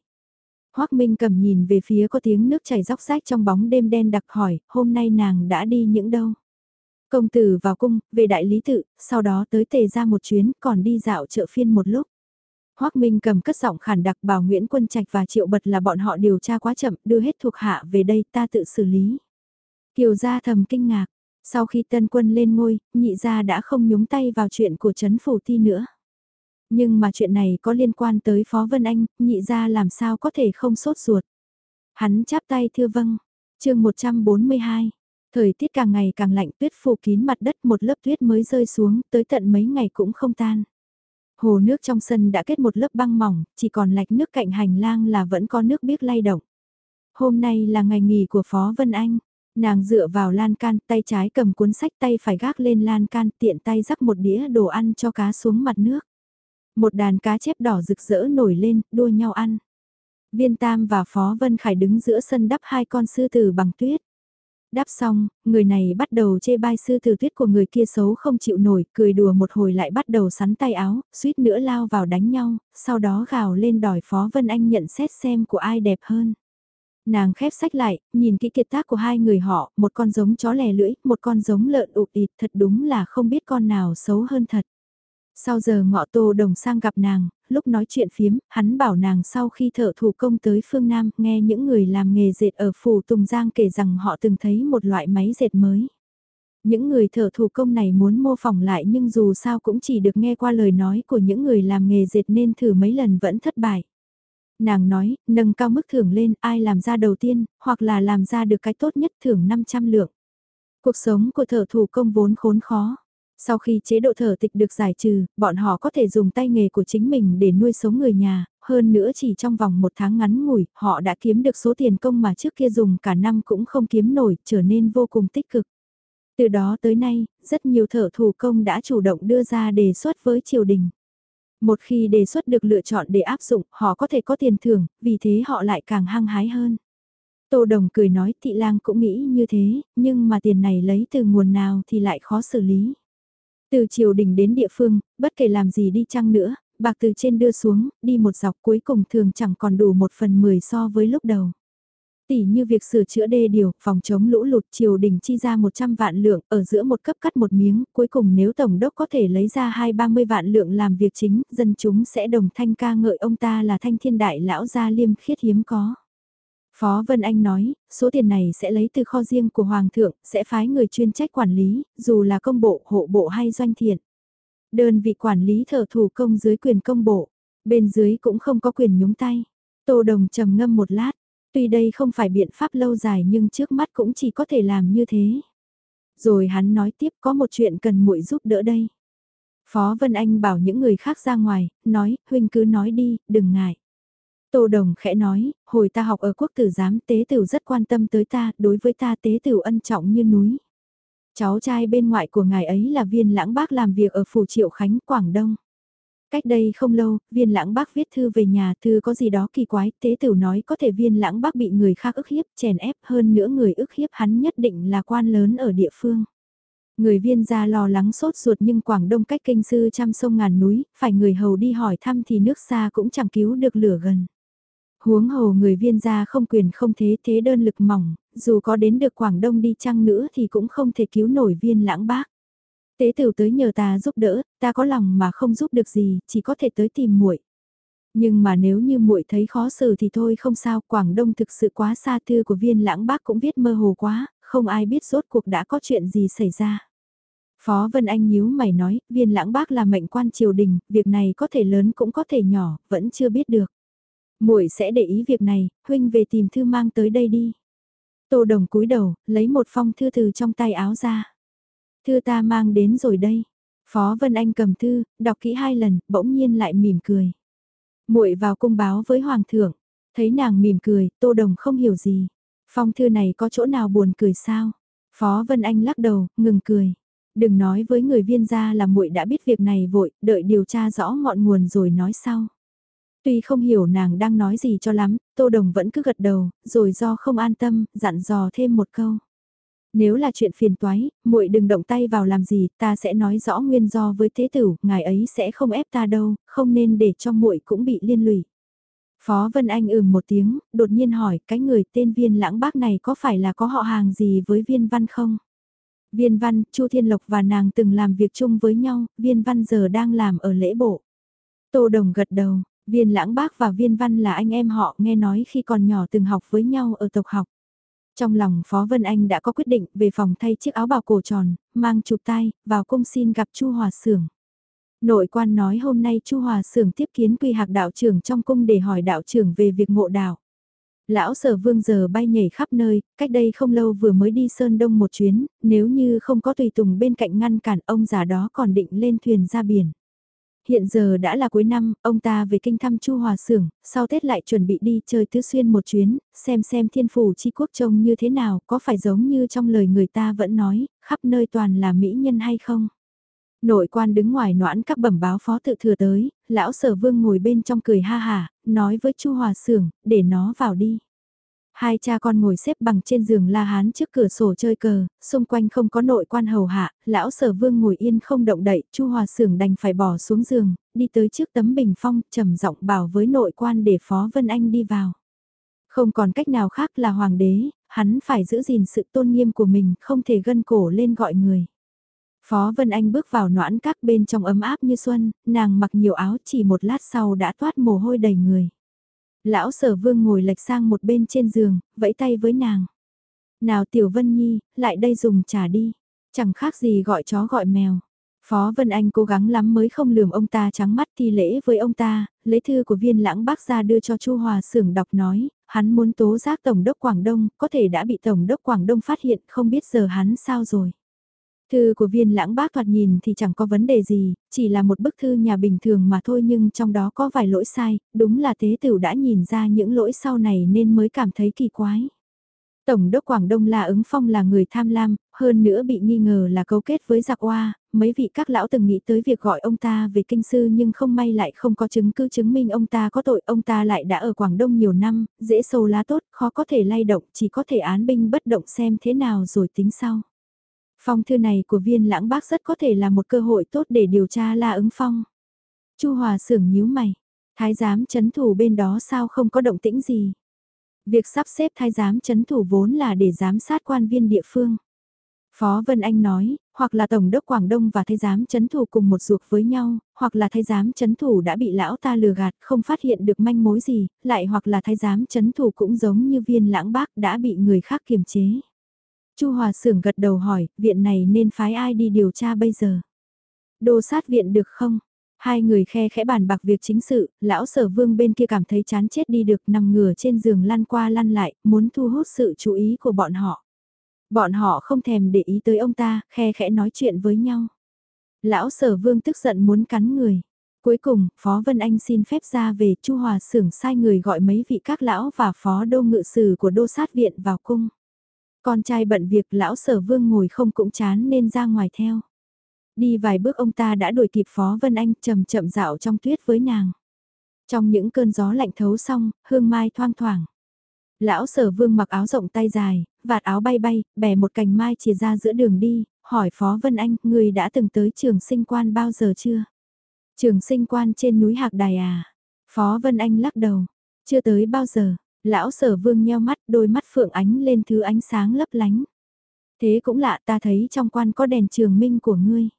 Hoác Minh cầm nhìn về phía có tiếng nước chảy róc rách trong bóng đêm đen đặc hỏi, hôm nay nàng đã đi những đâu? Công tử vào cung, về đại lý tự, sau đó tới tề ra một chuyến, còn đi dạo chợ phiên một lúc. Hoắc Minh cầm cất giọng khản đặc bảo Nguyễn Quân Trạch và Triệu Bật là bọn họ điều tra quá chậm, đưa hết thuộc hạ về đây ta tự xử lý. Kiều gia thầm kinh ngạc, sau khi tân quân lên ngôi, nhị gia đã không nhúng tay vào chuyện của Trấn Phủ Ti nữa. Nhưng mà chuyện này có liên quan tới Phó Vân Anh, nhị gia làm sao có thể không sốt ruột. Hắn chắp tay thưa vâng, chương 142. Thời tiết càng ngày càng lạnh tuyết phủ kín mặt đất một lớp tuyết mới rơi xuống tới tận mấy ngày cũng không tan. Hồ nước trong sân đã kết một lớp băng mỏng, chỉ còn lạch nước cạnh hành lang là vẫn có nước biếc lay động. Hôm nay là ngày nghỉ của Phó Vân Anh. Nàng dựa vào lan can, tay trái cầm cuốn sách tay phải gác lên lan can tiện tay rắc một đĩa đồ ăn cho cá xuống mặt nước. Một đàn cá chép đỏ rực rỡ nổi lên, đua nhau ăn. Viên Tam và Phó Vân Khải đứng giữa sân đắp hai con sư tử bằng tuyết. Đáp xong, người này bắt đầu chê bai sư tử tuyết của người kia xấu không chịu nổi, cười đùa một hồi lại bắt đầu sắn tay áo, suýt nữa lao vào đánh nhau, sau đó gào lên đòi Phó Vân Anh nhận xét xem của ai đẹp hơn. Nàng khép sách lại, nhìn kỹ kiệt tác của hai người họ, một con giống chó lè lưỡi, một con giống lợn ụt ịt, thật đúng là không biết con nào xấu hơn thật. Sau giờ ngọ tô đồng sang gặp nàng, lúc nói chuyện phiếm, hắn bảo nàng sau khi thợ thủ công tới phương Nam, nghe những người làm nghề dệt ở phủ Tùng Giang kể rằng họ từng thấy một loại máy dệt mới. Những người thợ thủ công này muốn mô phỏng lại nhưng dù sao cũng chỉ được nghe qua lời nói của những người làm nghề dệt nên thử mấy lần vẫn thất bại. Nàng nói, nâng cao mức thưởng lên, ai làm ra đầu tiên, hoặc là làm ra được cái tốt nhất thưởng 500 lượng. Cuộc sống của thợ thủ công vốn khốn khó sau khi chế độ thở tịch được giải trừ, bọn họ có thể dùng tay nghề của chính mình để nuôi sống người nhà, hơn nữa chỉ trong vòng một tháng ngắn ngủi, họ đã kiếm được số tiền công mà trước kia dùng cả năm cũng không kiếm nổi, trở nên vô cùng tích cực. Từ đó tới nay, rất nhiều thợ thủ công đã chủ động đưa ra đề xuất với triều đình. Một khi đề xuất được lựa chọn để áp dụng, họ có thể có tiền thưởng, vì thế họ lại càng hăng hái hơn. Tô Đồng cười nói thị lang cũng nghĩ như thế, nhưng mà tiền này lấy từ nguồn nào thì lại khó xử lý. Từ triều đình đến địa phương, bất kể làm gì đi chăng nữa, bạc từ trên đưa xuống, đi một dọc cuối cùng thường chẳng còn đủ một phần mười so với lúc đầu. Tỷ như việc sửa chữa đê điều, phòng chống lũ lụt triều đình chi ra 100 vạn lượng, ở giữa một cấp cắt một miếng, cuối cùng nếu Tổng đốc có thể lấy ra hai ba mươi vạn lượng làm việc chính, dân chúng sẽ đồng thanh ca ngợi ông ta là thanh thiên đại lão gia liêm khiết hiếm có. Phó Vân Anh nói, số tiền này sẽ lấy từ kho riêng của Hoàng thượng, sẽ phái người chuyên trách quản lý, dù là công bộ, hộ bộ hay doanh thiện. Đơn vị quản lý thợ thủ công dưới quyền công bộ, bên dưới cũng không có quyền nhúng tay. Tô Đồng trầm ngâm một lát, tuy đây không phải biện pháp lâu dài nhưng trước mắt cũng chỉ có thể làm như thế. Rồi hắn nói tiếp có một chuyện cần muội giúp đỡ đây. Phó Vân Anh bảo những người khác ra ngoài, nói, huynh cứ nói đi, đừng ngại. Tô Đồng khẽ nói, hồi ta học ở quốc tử giám tế tử rất quan tâm tới ta, đối với ta tế tử ân trọng như núi. Cháu trai bên ngoại của ngài ấy là viên lãng bác làm việc ở phủ Triệu Khánh, Quảng Đông. Cách đây không lâu, viên lãng bác viết thư về nhà, thư có gì đó kỳ quái, tế tử nói có thể viên lãng bác bị người khác ức hiếp, chèn ép hơn nữa người ức hiếp hắn nhất định là quan lớn ở địa phương. Người viên gia lo lắng sốt ruột nhưng Quảng Đông cách kinh sư trăm sông ngàn núi, phải người hầu đi hỏi thăm thì nước xa cũng chẳng cứu được lửa gần. Huống hồ người viên gia không quyền không thế thế đơn lực mỏng, dù có đến được Quảng Đông đi chăng nữa thì cũng không thể cứu nổi viên lãng bác. Tế tử tới nhờ ta giúp đỡ, ta có lòng mà không giúp được gì, chỉ có thể tới tìm muội. Nhưng mà nếu như muội thấy khó xử thì thôi không sao, Quảng Đông thực sự quá xa thư của viên lãng bác cũng viết mơ hồ quá, không ai biết rốt cuộc đã có chuyện gì xảy ra. Phó Vân Anh nhíu mày nói, viên lãng bác là mệnh quan triều đình, việc này có thể lớn cũng có thể nhỏ, vẫn chưa biết được muội sẽ để ý việc này, huynh về tìm thư mang tới đây đi. Tô Đồng cúi đầu, lấy một phong thư từ trong tay áo ra. Thư ta mang đến rồi đây. Phó Vân Anh cầm thư, đọc kỹ hai lần, bỗng nhiên lại mỉm cười. Muội vào cung báo với hoàng thượng, thấy nàng mỉm cười, Tô Đồng không hiểu gì. Phong thư này có chỗ nào buồn cười sao? Phó Vân Anh lắc đầu, ngừng cười. Đừng nói với người viên gia là muội đã biết việc này vội, đợi điều tra rõ ngọn nguồn rồi nói sau. Tuy không hiểu nàng đang nói gì cho lắm, Tô Đồng vẫn cứ gật đầu, rồi do không an tâm, dặn dò thêm một câu. Nếu là chuyện phiền toái, muội đừng động tay vào làm gì, ta sẽ nói rõ nguyên do với thế tử, ngài ấy sẽ không ép ta đâu, không nên để cho muội cũng bị liên lụy. Phó Vân Anh ừm một tiếng, đột nhiên hỏi cái người tên viên lãng bác này có phải là có họ hàng gì với viên văn không? Viên văn, Chu Thiên Lộc và nàng từng làm việc chung với nhau, viên văn giờ đang làm ở lễ bộ. Tô Đồng gật đầu, viên lãng bác và viên văn là anh em họ nghe nói khi còn nhỏ từng học với nhau ở tộc học. Trong lòng Phó Vân Anh đã có quyết định về phòng thay chiếc áo bào cổ tròn, mang chụp tay, vào cung xin gặp Chu Hòa Sưởng. Nội quan nói hôm nay Chu Hòa Sưởng tiếp kiến quy hạc đạo trưởng trong cung để hỏi đạo trưởng về việc ngộ đạo. Lão sở vương giờ bay nhảy khắp nơi, cách đây không lâu vừa mới đi Sơn Đông một chuyến, nếu như không có tùy tùng bên cạnh ngăn cản ông già đó còn định lên thuyền ra biển. Hiện giờ đã là cuối năm, ông ta về kinh thăm Chu Hòa Sưởng, sau Tết lại chuẩn bị đi chơi tứ xuyên một chuyến, xem xem thiên phủ chi quốc trông như thế nào, có phải giống như trong lời người ta vẫn nói, khắp nơi toàn là mỹ nhân hay không. Nội quan đứng ngoài noãn các bẩm báo phó tự thừa tới, lão sở vương ngồi bên trong cười ha hà, nói với Chu Hòa Sưởng, để nó vào đi. Hai cha con ngồi xếp bằng trên giường La Hán trước cửa sổ chơi cờ, xung quanh không có nội quan hầu hạ, lão sở vương ngồi yên không động đậy, Chu Hòa Sưởng đành phải bỏ xuống giường, đi tới trước tấm bình phong, trầm giọng bảo với nội quan để Phó Vân Anh đi vào. Không còn cách nào khác là hoàng đế, hắn phải giữ gìn sự tôn nghiêm của mình, không thể gân cổ lên gọi người. Phó Vân Anh bước vào noãn các bên trong ấm áp như xuân, nàng mặc nhiều áo chỉ một lát sau đã toát mồ hôi đầy người. Lão sở vương ngồi lệch sang một bên trên giường, vẫy tay với nàng. Nào Tiểu Vân Nhi, lại đây dùng trà đi. Chẳng khác gì gọi chó gọi mèo. Phó Vân Anh cố gắng lắm mới không lườm ông ta trắng mắt thi lễ với ông ta, lấy thư của viên lãng bác ra đưa cho Chu Hòa Sưởng đọc nói, hắn muốn tố giác Tổng đốc Quảng Đông, có thể đã bị Tổng đốc Quảng Đông phát hiện, không biết giờ hắn sao rồi. Thư của viên lãng bác thoạt nhìn thì chẳng có vấn đề gì, chỉ là một bức thư nhà bình thường mà thôi nhưng trong đó có vài lỗi sai, đúng là tế tử đã nhìn ra những lỗi sau này nên mới cảm thấy kỳ quái. Tổng đốc Quảng Đông La ứng phong là người tham lam, hơn nữa bị nghi ngờ là cấu kết với giặc oa, mấy vị các lão từng nghĩ tới việc gọi ông ta về kinh sư nhưng không may lại không có chứng cứ chứng minh ông ta có tội, ông ta lại đã ở Quảng Đông nhiều năm, dễ sâu lá tốt, khó có thể lay động, chỉ có thể án binh bất động xem thế nào rồi tính sau. Phong thư này của viên lãng bác rất có thể là một cơ hội tốt để điều tra La ứng phong. Chu Hòa sưởng nhíu mày, thái giám chấn thủ bên đó sao không có động tĩnh gì. Việc sắp xếp thái giám chấn thủ vốn là để giám sát quan viên địa phương. Phó Vân Anh nói, hoặc là Tổng đốc Quảng Đông và thái giám chấn thủ cùng một ruột với nhau, hoặc là thái giám chấn thủ đã bị lão ta lừa gạt không phát hiện được manh mối gì, lại hoặc là thái giám chấn thủ cũng giống như viên lãng bác đã bị người khác kiềm chế. Chu Hòa Sưởng gật đầu hỏi, viện này nên phái ai đi điều tra bây giờ? Đô sát viện được không? Hai người khe khẽ bàn bạc việc chính sự, lão sở vương bên kia cảm thấy chán chết đi được nằm ngửa trên giường lăn qua lăn lại, muốn thu hút sự chú ý của bọn họ. Bọn họ không thèm để ý tới ông ta, khe khẽ nói chuyện với nhau. Lão sở vương tức giận muốn cắn người. Cuối cùng, Phó Vân Anh xin phép ra về Chu Hòa Sưởng sai người gọi mấy vị các lão và phó đô ngự sử của đô sát viện vào cung. Con trai bận việc lão sở vương ngồi không cũng chán nên ra ngoài theo. Đi vài bước ông ta đã đuổi kịp Phó Vân Anh chậm chậm dạo trong tuyết với nàng. Trong những cơn gió lạnh thấu xong, hương mai thoang thoảng. Lão sở vương mặc áo rộng tay dài, vạt áo bay bay, bẻ một cành mai chìa ra giữa đường đi, hỏi Phó Vân Anh, người đã từng tới trường sinh quan bao giờ chưa? Trường sinh quan trên núi Hạc Đài à? Phó Vân Anh lắc đầu, Chưa tới bao giờ, lão sở vương nheo mắt đôi mắt phượng ánh lên thứ ánh sáng lấp lánh. Thế cũng lạ ta thấy trong quan có đèn trường minh của ngươi.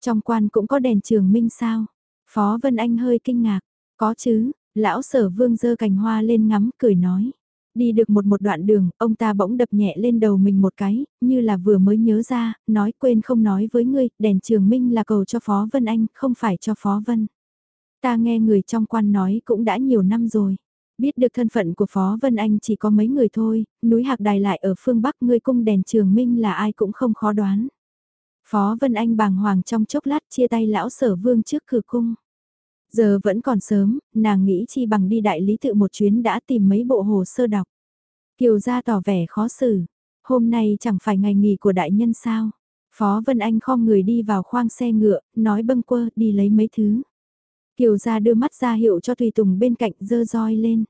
Trong quan cũng có đèn trường minh sao? Phó Vân Anh hơi kinh ngạc. Có chứ, lão sở vương dơ cành hoa lên ngắm cười nói. Đi được một một đoạn đường, ông ta bỗng đập nhẹ lên đầu mình một cái, như là vừa mới nhớ ra, nói quên không nói với ngươi, đèn trường minh là cầu cho Phó Vân Anh, không phải cho Phó Vân. Ta nghe người trong quan nói cũng đã nhiều năm rồi. Biết được thân phận của Phó Vân Anh chỉ có mấy người thôi, núi Hạc Đài lại ở phương Bắc người cung đèn trường minh là ai cũng không khó đoán. Phó Vân Anh bàng hoàng trong chốc lát chia tay lão sở vương trước cửa cung. Giờ vẫn còn sớm, nàng nghĩ chi bằng đi đại lý tự một chuyến đã tìm mấy bộ hồ sơ đọc. Kiều gia tỏ vẻ khó xử. Hôm nay chẳng phải ngày nghỉ của đại nhân sao. Phó Vân Anh khom người đi vào khoang xe ngựa, nói bâng quơ đi lấy mấy thứ. Kiều gia đưa mắt ra hiệu cho Tùy Tùng bên cạnh dơ roi lên.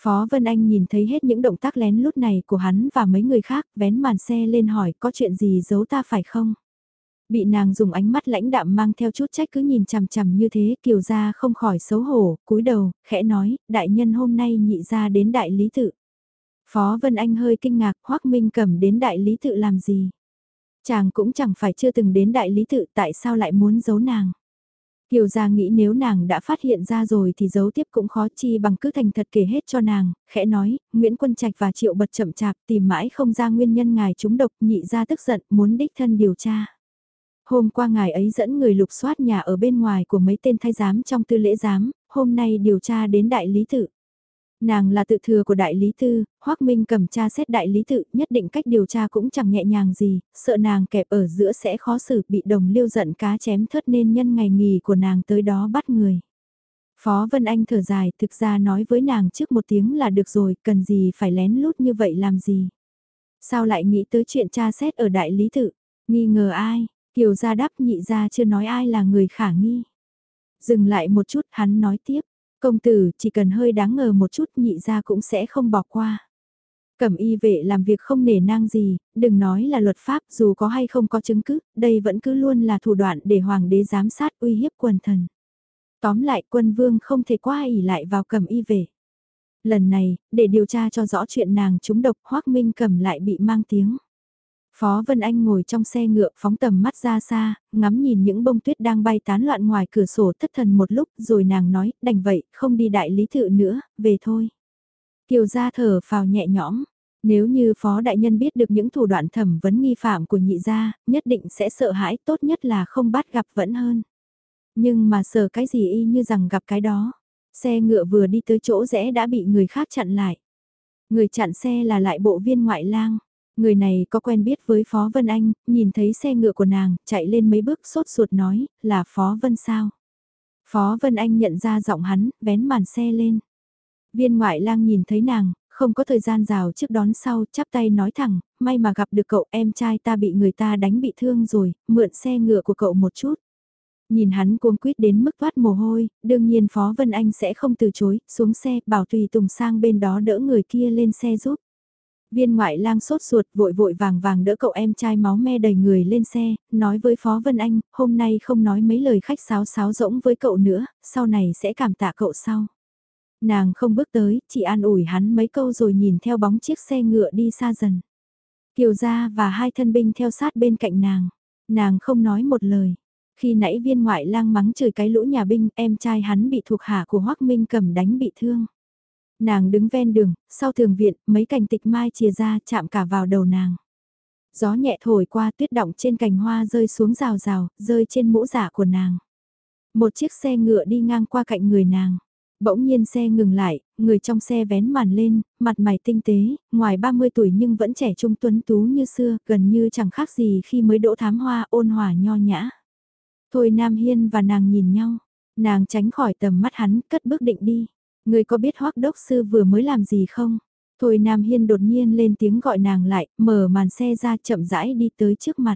Phó Vân Anh nhìn thấy hết những động tác lén lút này của hắn và mấy người khác, vén màn xe lên hỏi có chuyện gì giấu ta phải không? Bị nàng dùng ánh mắt lãnh đạm mang theo chút trách cứ nhìn chằm chằm như thế, Kiều gia không khỏi xấu hổ, cúi đầu, khẽ nói, đại nhân hôm nay nhị ra đến đại lý tự. Phó Vân Anh hơi kinh ngạc, Hoắc Minh cầm đến đại lý tự làm gì? Chàng cũng chẳng phải chưa từng đến đại lý tự, tại sao lại muốn giấu nàng? Kiều gia nghĩ nếu nàng đã phát hiện ra rồi thì giấu tiếp cũng khó chi bằng cứ thành thật kể hết cho nàng, khẽ nói, Nguyễn Quân Trạch và Triệu Bật chậm chạp tìm mãi không ra nguyên nhân ngài chúng độc nhị ra tức giận muốn đích thân điều tra. Hôm qua ngài ấy dẫn người lục soát nhà ở bên ngoài của mấy tên thái giám trong tư lễ giám, hôm nay điều tra đến đại lý tự. Nàng là tự thừa của đại lý tư, Hoắc Minh cầm tra xét đại lý tự, nhất định cách điều tra cũng chẳng nhẹ nhàng gì, sợ nàng kẹp ở giữa sẽ khó xử bị đồng liêu giận cá chém thớt nên nhân ngày nghỉ của nàng tới đó bắt người. Phó Vân Anh thở dài, thực ra nói với nàng trước một tiếng là được rồi, cần gì phải lén lút như vậy làm gì. Sao lại nghĩ tới chuyện tra xét ở đại lý tự, nghi ngờ ai, Kiều gia đáp nhị gia chưa nói ai là người khả nghi. Dừng lại một chút hắn nói tiếp, công tử chỉ cần hơi đáng ngờ một chút nhị ra cũng sẽ không bỏ qua. Cẩm y vệ làm việc không nể nang gì, đừng nói là luật pháp dù có hay không có chứng cứ, đây vẫn cứ luôn là thủ đoạn để hoàng đế giám sát uy hiếp quần thần. Tóm lại quân vương không thể qua ỉ lại vào cẩm y vệ. Lần này, để điều tra cho rõ chuyện nàng trúng độc hoác minh cầm lại bị mang tiếng. Phó Vân Anh ngồi trong xe ngựa phóng tầm mắt ra xa, ngắm nhìn những bông tuyết đang bay tán loạn ngoài cửa sổ thất thần một lúc rồi nàng nói, đành vậy, không đi đại lý tự nữa, về thôi. Kiều gia thở phào nhẹ nhõm, nếu như Phó Đại Nhân biết được những thủ đoạn thẩm vấn nghi phạm của nhị gia, nhất định sẽ sợ hãi tốt nhất là không bắt gặp vẫn hơn. Nhưng mà sợ cái gì y như rằng gặp cái đó. Xe ngựa vừa đi tới chỗ rẽ đã bị người khác chặn lại. Người chặn xe là lại bộ viên ngoại lang. Người này có quen biết với Phó Vân Anh, nhìn thấy xe ngựa của nàng, chạy lên mấy bước sốt ruột nói, là Phó Vân sao? Phó Vân Anh nhận ra giọng hắn, vén màn xe lên. Viên ngoại lang nhìn thấy nàng, không có thời gian rào trước đón sau, chắp tay nói thẳng, may mà gặp được cậu em trai ta bị người ta đánh bị thương rồi, mượn xe ngựa của cậu một chút. Nhìn hắn cuống quýt đến mức toát mồ hôi, đương nhiên Phó Vân Anh sẽ không từ chối, xuống xe, bảo Tùy Tùng sang bên đó đỡ người kia lên xe giúp. Viên ngoại lang sốt ruột vội vội vàng vàng đỡ cậu em trai máu me đầy người lên xe, nói với Phó Vân Anh, hôm nay không nói mấy lời khách sáo sáo rỗng với cậu nữa, sau này sẽ cảm tạ cậu sau. Nàng không bước tới, chỉ an ủi hắn mấy câu rồi nhìn theo bóng chiếc xe ngựa đi xa dần. Kiều gia và hai thân binh theo sát bên cạnh nàng. Nàng không nói một lời. Khi nãy viên ngoại lang mắng chửi cái lũ nhà binh, em trai hắn bị thuộc hạ của Hoắc Minh cầm đánh bị thương. Nàng đứng ven đường, sau thường viện, mấy cành tịch mai chìa ra chạm cả vào đầu nàng. Gió nhẹ thổi qua tuyết động trên cành hoa rơi xuống rào rào, rơi trên mũ giả của nàng. Một chiếc xe ngựa đi ngang qua cạnh người nàng. Bỗng nhiên xe ngừng lại, người trong xe vén màn lên, mặt mày tinh tế, ngoài 30 tuổi nhưng vẫn trẻ trung tuấn tú như xưa, gần như chẳng khác gì khi mới đỗ thám hoa ôn hòa nho nhã. Thôi Nam Hiên và nàng nhìn nhau, nàng tránh khỏi tầm mắt hắn, cất bước định đi. Người có biết hoắc đốc sư vừa mới làm gì không? Thôi Nam Hiên đột nhiên lên tiếng gọi nàng lại, mở màn xe ra chậm rãi đi tới trước mặt.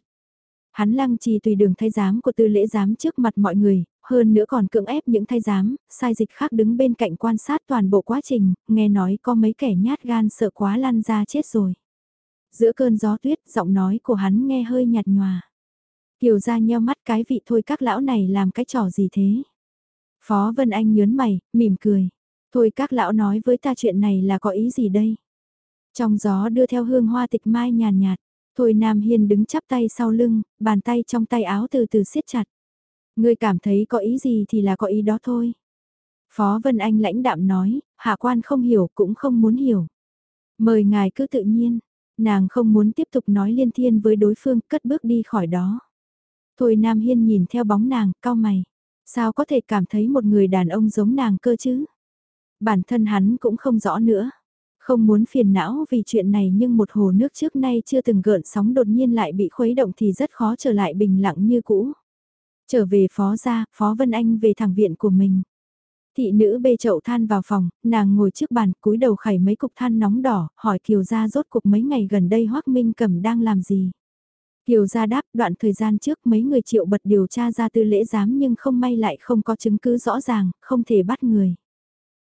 Hắn lăng trì tùy đường thay giám của tư lễ giám trước mặt mọi người, hơn nữa còn cưỡng ép những thay giám, sai dịch khác đứng bên cạnh quan sát toàn bộ quá trình, nghe nói có mấy kẻ nhát gan sợ quá lăn ra chết rồi. Giữa cơn gió tuyết, giọng nói của hắn nghe hơi nhạt nhòa. Kiều ra nheo mắt cái vị thôi các lão này làm cái trò gì thế? Phó Vân Anh nhớn mày, mỉm cười. Thôi các lão nói với ta chuyện này là có ý gì đây? Trong gió đưa theo hương hoa tịch mai nhàn nhạt, Thôi Nam Hiên đứng chắp tay sau lưng, bàn tay trong tay áo từ từ siết chặt. Ngươi cảm thấy có ý gì thì là có ý đó thôi. Phó Vân Anh lãnh đạm nói, hạ quan không hiểu cũng không muốn hiểu. Mời ngài cứ tự nhiên, nàng không muốn tiếp tục nói liên thiên với đối phương cất bước đi khỏi đó. Thôi Nam Hiên nhìn theo bóng nàng, cao mày. Sao có thể cảm thấy một người đàn ông giống nàng cơ chứ? Bản thân hắn cũng không rõ nữa. Không muốn phiền não vì chuyện này nhưng một hồ nước trước nay chưa từng gợn sóng đột nhiên lại bị khuấy động thì rất khó trở lại bình lặng như cũ. Trở về phó gia, phó Vân Anh về thẳng viện của mình. Thị nữ bê chậu than vào phòng, nàng ngồi trước bàn cúi đầu khẩy mấy cục than nóng đỏ, hỏi Kiều gia rốt cục mấy ngày gần đây Hoác Minh Cẩm đang làm gì. Kiều gia đáp đoạn thời gian trước mấy người triệu bật điều tra ra tư lễ giám nhưng không may lại không có chứng cứ rõ ràng, không thể bắt người.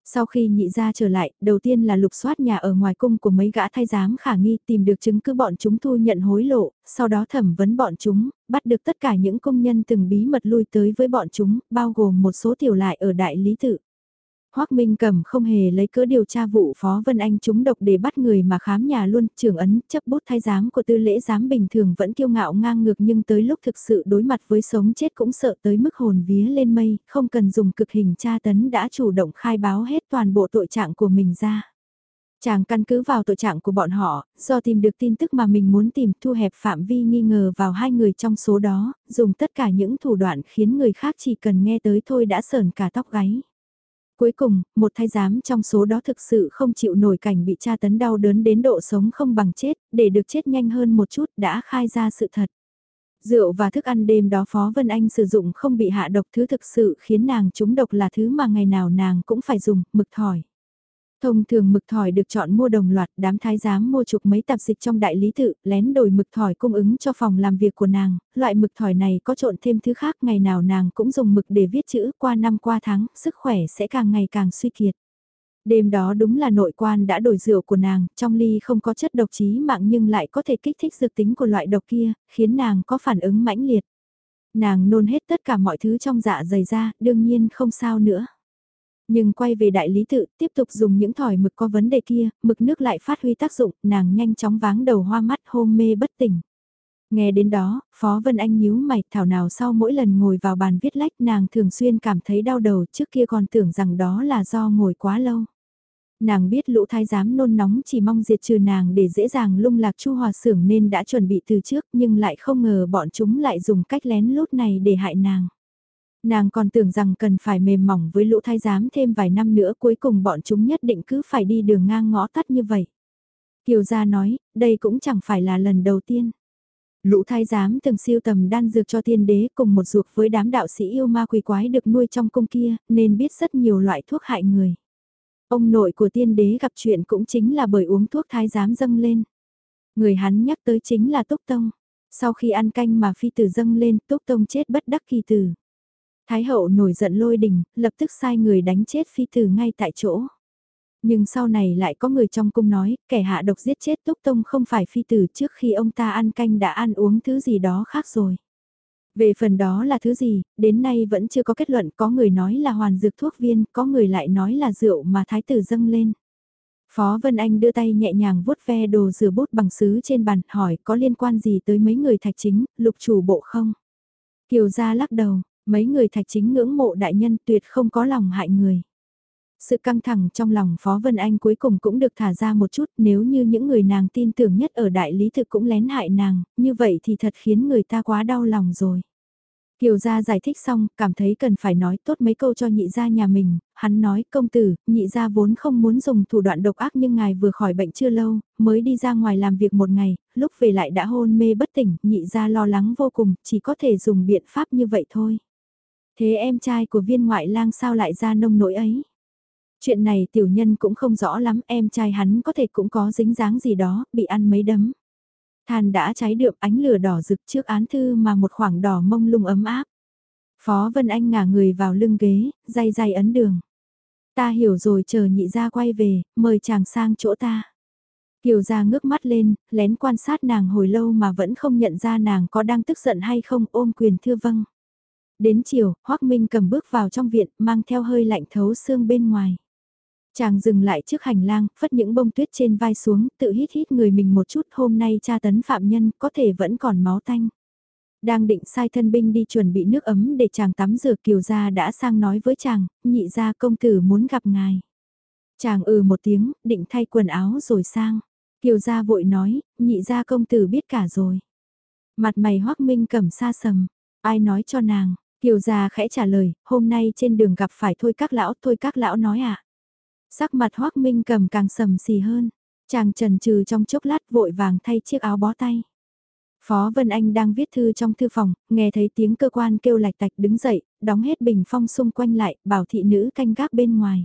Sau khi nhị ra trở lại, đầu tiên là lục soát nhà ở ngoài cung của mấy gã thay giám khả nghi tìm được chứng cứ bọn chúng thu nhận hối lộ, sau đó thẩm vấn bọn chúng, bắt được tất cả những công nhân từng bí mật lui tới với bọn chúng, bao gồm một số tiểu lại ở đại lý tự. Hoác Minh Cẩm không hề lấy cớ điều tra vụ Phó Vân Anh trúng độc để bắt người mà khám nhà luôn, trưởng ấn chấp bút thái giám của tư lễ giám bình thường vẫn kiêu ngạo ngang ngược nhưng tới lúc thực sự đối mặt với sống chết cũng sợ tới mức hồn vía lên mây, không cần dùng cực hình tra tấn đã chủ động khai báo hết toàn bộ tội trạng của mình ra. Chàng căn cứ vào tội trạng của bọn họ, do tìm được tin tức mà mình muốn tìm thu hẹp phạm vi nghi ngờ vào hai người trong số đó, dùng tất cả những thủ đoạn khiến người khác chỉ cần nghe tới thôi đã sờn cả tóc gáy. Cuối cùng, một thái giám trong số đó thực sự không chịu nổi cảnh bị tra tấn đau đớn đến độ sống không bằng chết, để được chết nhanh hơn một chút đã khai ra sự thật. Rượu và thức ăn đêm đó Phó Vân Anh sử dụng không bị hạ độc thứ thực sự khiến nàng trúng độc là thứ mà ngày nào nàng cũng phải dùng, mực thỏi. Thông thường mực thỏi được chọn mua đồng loạt, đám thái giám mua chục mấy tạp dịch trong đại lý tự, lén đổi mực thỏi cung ứng cho phòng làm việc của nàng, loại mực thỏi này có trộn thêm thứ khác, ngày nào nàng cũng dùng mực để viết chữ, qua năm qua tháng, sức khỏe sẽ càng ngày càng suy kiệt. Đêm đó đúng là nội quan đã đổi rượu của nàng, trong ly không có chất độc chí mạng nhưng lại có thể kích thích dược tính của loại độc kia, khiến nàng có phản ứng mãnh liệt. Nàng nôn hết tất cả mọi thứ trong dạ dày ra, đương nhiên không sao nữa. Nhưng quay về đại lý tự, tiếp tục dùng những thỏi mực có vấn đề kia, mực nước lại phát huy tác dụng, nàng nhanh chóng váng đầu hoa mắt hôn mê bất tỉnh. Nghe đến đó, Phó Vân Anh nhíu mày thảo nào sau mỗi lần ngồi vào bàn viết lách nàng thường xuyên cảm thấy đau đầu trước kia còn tưởng rằng đó là do ngồi quá lâu. Nàng biết lũ thái giám nôn nóng chỉ mong diệt trừ nàng để dễ dàng lung lạc chu hòa xưởng nên đã chuẩn bị từ trước nhưng lại không ngờ bọn chúng lại dùng cách lén lút này để hại nàng. Nàng còn tưởng rằng cần phải mềm mỏng với lũ thái giám thêm vài năm nữa cuối cùng bọn chúng nhất định cứ phải đi đường ngang ngõ tắt như vậy. Kiều gia nói, đây cũng chẳng phải là lần đầu tiên. Lũ thái giám từng siêu tầm đan dược cho tiên đế cùng một ruột với đám đạo sĩ yêu ma quỷ quái được nuôi trong cung kia, nên biết rất nhiều loại thuốc hại người. Ông nội của tiên đế gặp chuyện cũng chính là bởi uống thuốc thái giám dâng lên. Người hắn nhắc tới chính là Túc Tông. Sau khi ăn canh mà phi tử dâng lên, Túc Tông chết bất đắc kỳ tử. Thái hậu nổi giận lôi đình, lập tức sai người đánh chết phi tử ngay tại chỗ. Nhưng sau này lại có người trong cung nói, kẻ hạ độc giết chết Túc Tông không phải phi tử trước khi ông ta ăn canh đã ăn uống thứ gì đó khác rồi. Về phần đó là thứ gì, đến nay vẫn chưa có kết luận, có người nói là hoàn dược thuốc viên, có người lại nói là rượu mà thái tử dâng lên. Phó Vân Anh đưa tay nhẹ nhàng vuốt ve đồ rửa bút bằng sứ trên bàn, hỏi có liên quan gì tới mấy người thạch chính, lục chủ bộ không? Kiều gia lắc đầu, Mấy người thạch chính ngưỡng mộ đại nhân tuyệt không có lòng hại người. Sự căng thẳng trong lòng Phó Vân Anh cuối cùng cũng được thả ra một chút nếu như những người nàng tin tưởng nhất ở đại lý thực cũng lén hại nàng, như vậy thì thật khiến người ta quá đau lòng rồi. Kiều gia giải thích xong, cảm thấy cần phải nói tốt mấy câu cho nhị gia nhà mình, hắn nói công tử, nhị gia vốn không muốn dùng thủ đoạn độc ác nhưng ngài vừa khỏi bệnh chưa lâu, mới đi ra ngoài làm việc một ngày, lúc về lại đã hôn mê bất tỉnh, nhị gia lo lắng vô cùng, chỉ có thể dùng biện pháp như vậy thôi. Thế em trai của viên ngoại lang sao lại ra nông nỗi ấy? Chuyện này tiểu nhân cũng không rõ lắm, em trai hắn có thể cũng có dính dáng gì đó, bị ăn mấy đấm. Than đã cháy đượm ánh lửa đỏ rực trước án thư mà một khoảng đỏ mông lung ấm áp. Phó Vân Anh ngả người vào lưng ghế, day day ấn đường. Ta hiểu rồi chờ nhị ra quay về, mời chàng sang chỗ ta. Kiều gia ngước mắt lên, lén quan sát nàng hồi lâu mà vẫn không nhận ra nàng có đang tức giận hay không ôm quyền thưa vâng. Đến chiều, Hoác Minh cầm bước vào trong viện, mang theo hơi lạnh thấu xương bên ngoài. Chàng dừng lại trước hành lang, phất những bông tuyết trên vai xuống, tự hít hít người mình một chút hôm nay tra tấn phạm nhân có thể vẫn còn máu tanh. Đang định sai thân binh đi chuẩn bị nước ấm để chàng tắm rửa kiều gia đã sang nói với chàng, nhị gia công tử muốn gặp ngài. Chàng ừ một tiếng, định thay quần áo rồi sang. Kiều gia vội nói, nhị gia công tử biết cả rồi. Mặt mày hoắc minh cầm xa sầm, ai nói cho nàng, Kiều già khẽ trả lời, hôm nay trên đường gặp phải thôi các lão, thôi các lão nói à. Sắc mặt hoắc minh cầm càng sầm xì hơn, chàng trần trừ trong chốc lát vội vàng thay chiếc áo bó tay. Phó Vân Anh đang viết thư trong thư phòng, nghe thấy tiếng cơ quan kêu lạch tạch đứng dậy, đóng hết bình phong xung quanh lại, bảo thị nữ canh gác bên ngoài.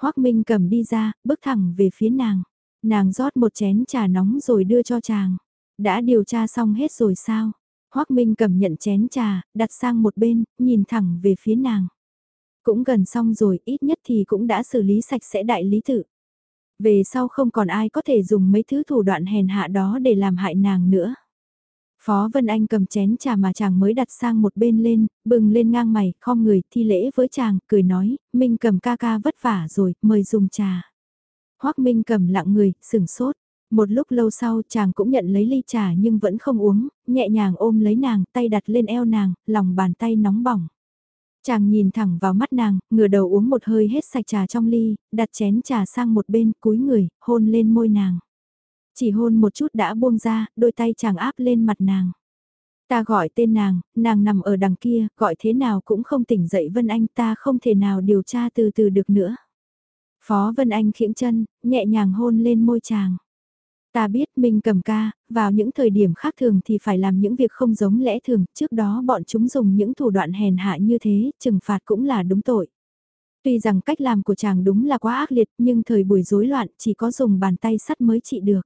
Hoắc Minh cầm đi ra, bước thẳng về phía nàng. Nàng rót một chén trà nóng rồi đưa cho chàng. Đã điều tra xong hết rồi sao? Hoác Minh cầm nhận chén trà, đặt sang một bên, nhìn thẳng về phía nàng. Cũng gần xong rồi, ít nhất thì cũng đã xử lý sạch sẽ đại lý tự. Về sau không còn ai có thể dùng mấy thứ thủ đoạn hèn hạ đó để làm hại nàng nữa. Phó Vân Anh cầm chén trà mà chàng mới đặt sang một bên lên, bừng lên ngang mày, khom người, thi lễ với chàng, cười nói, Minh cầm ca ca vất vả rồi, mời dùng trà. Hoác Minh cầm lặng người, sừng sốt. Một lúc lâu sau chàng cũng nhận lấy ly trà nhưng vẫn không uống, nhẹ nhàng ôm lấy nàng, tay đặt lên eo nàng, lòng bàn tay nóng bỏng. Chàng nhìn thẳng vào mắt nàng, ngửa đầu uống một hơi hết sạch trà trong ly, đặt chén trà sang một bên, cúi người, hôn lên môi nàng. Chỉ hôn một chút đã buông ra, đôi tay chàng áp lên mặt nàng. Ta gọi tên nàng, nàng nằm ở đằng kia, gọi thế nào cũng không tỉnh dậy Vân Anh ta không thể nào điều tra từ từ được nữa. Phó Vân Anh khiễng chân, nhẹ nhàng hôn lên môi chàng. Ta biết mình cầm ca, vào những thời điểm khác thường thì phải làm những việc không giống lẽ thường, trước đó bọn chúng dùng những thủ đoạn hèn hạ như thế, trừng phạt cũng là đúng tội. Tuy rằng cách làm của chàng đúng là quá ác liệt nhưng thời buổi rối loạn chỉ có dùng bàn tay sắt mới trị được.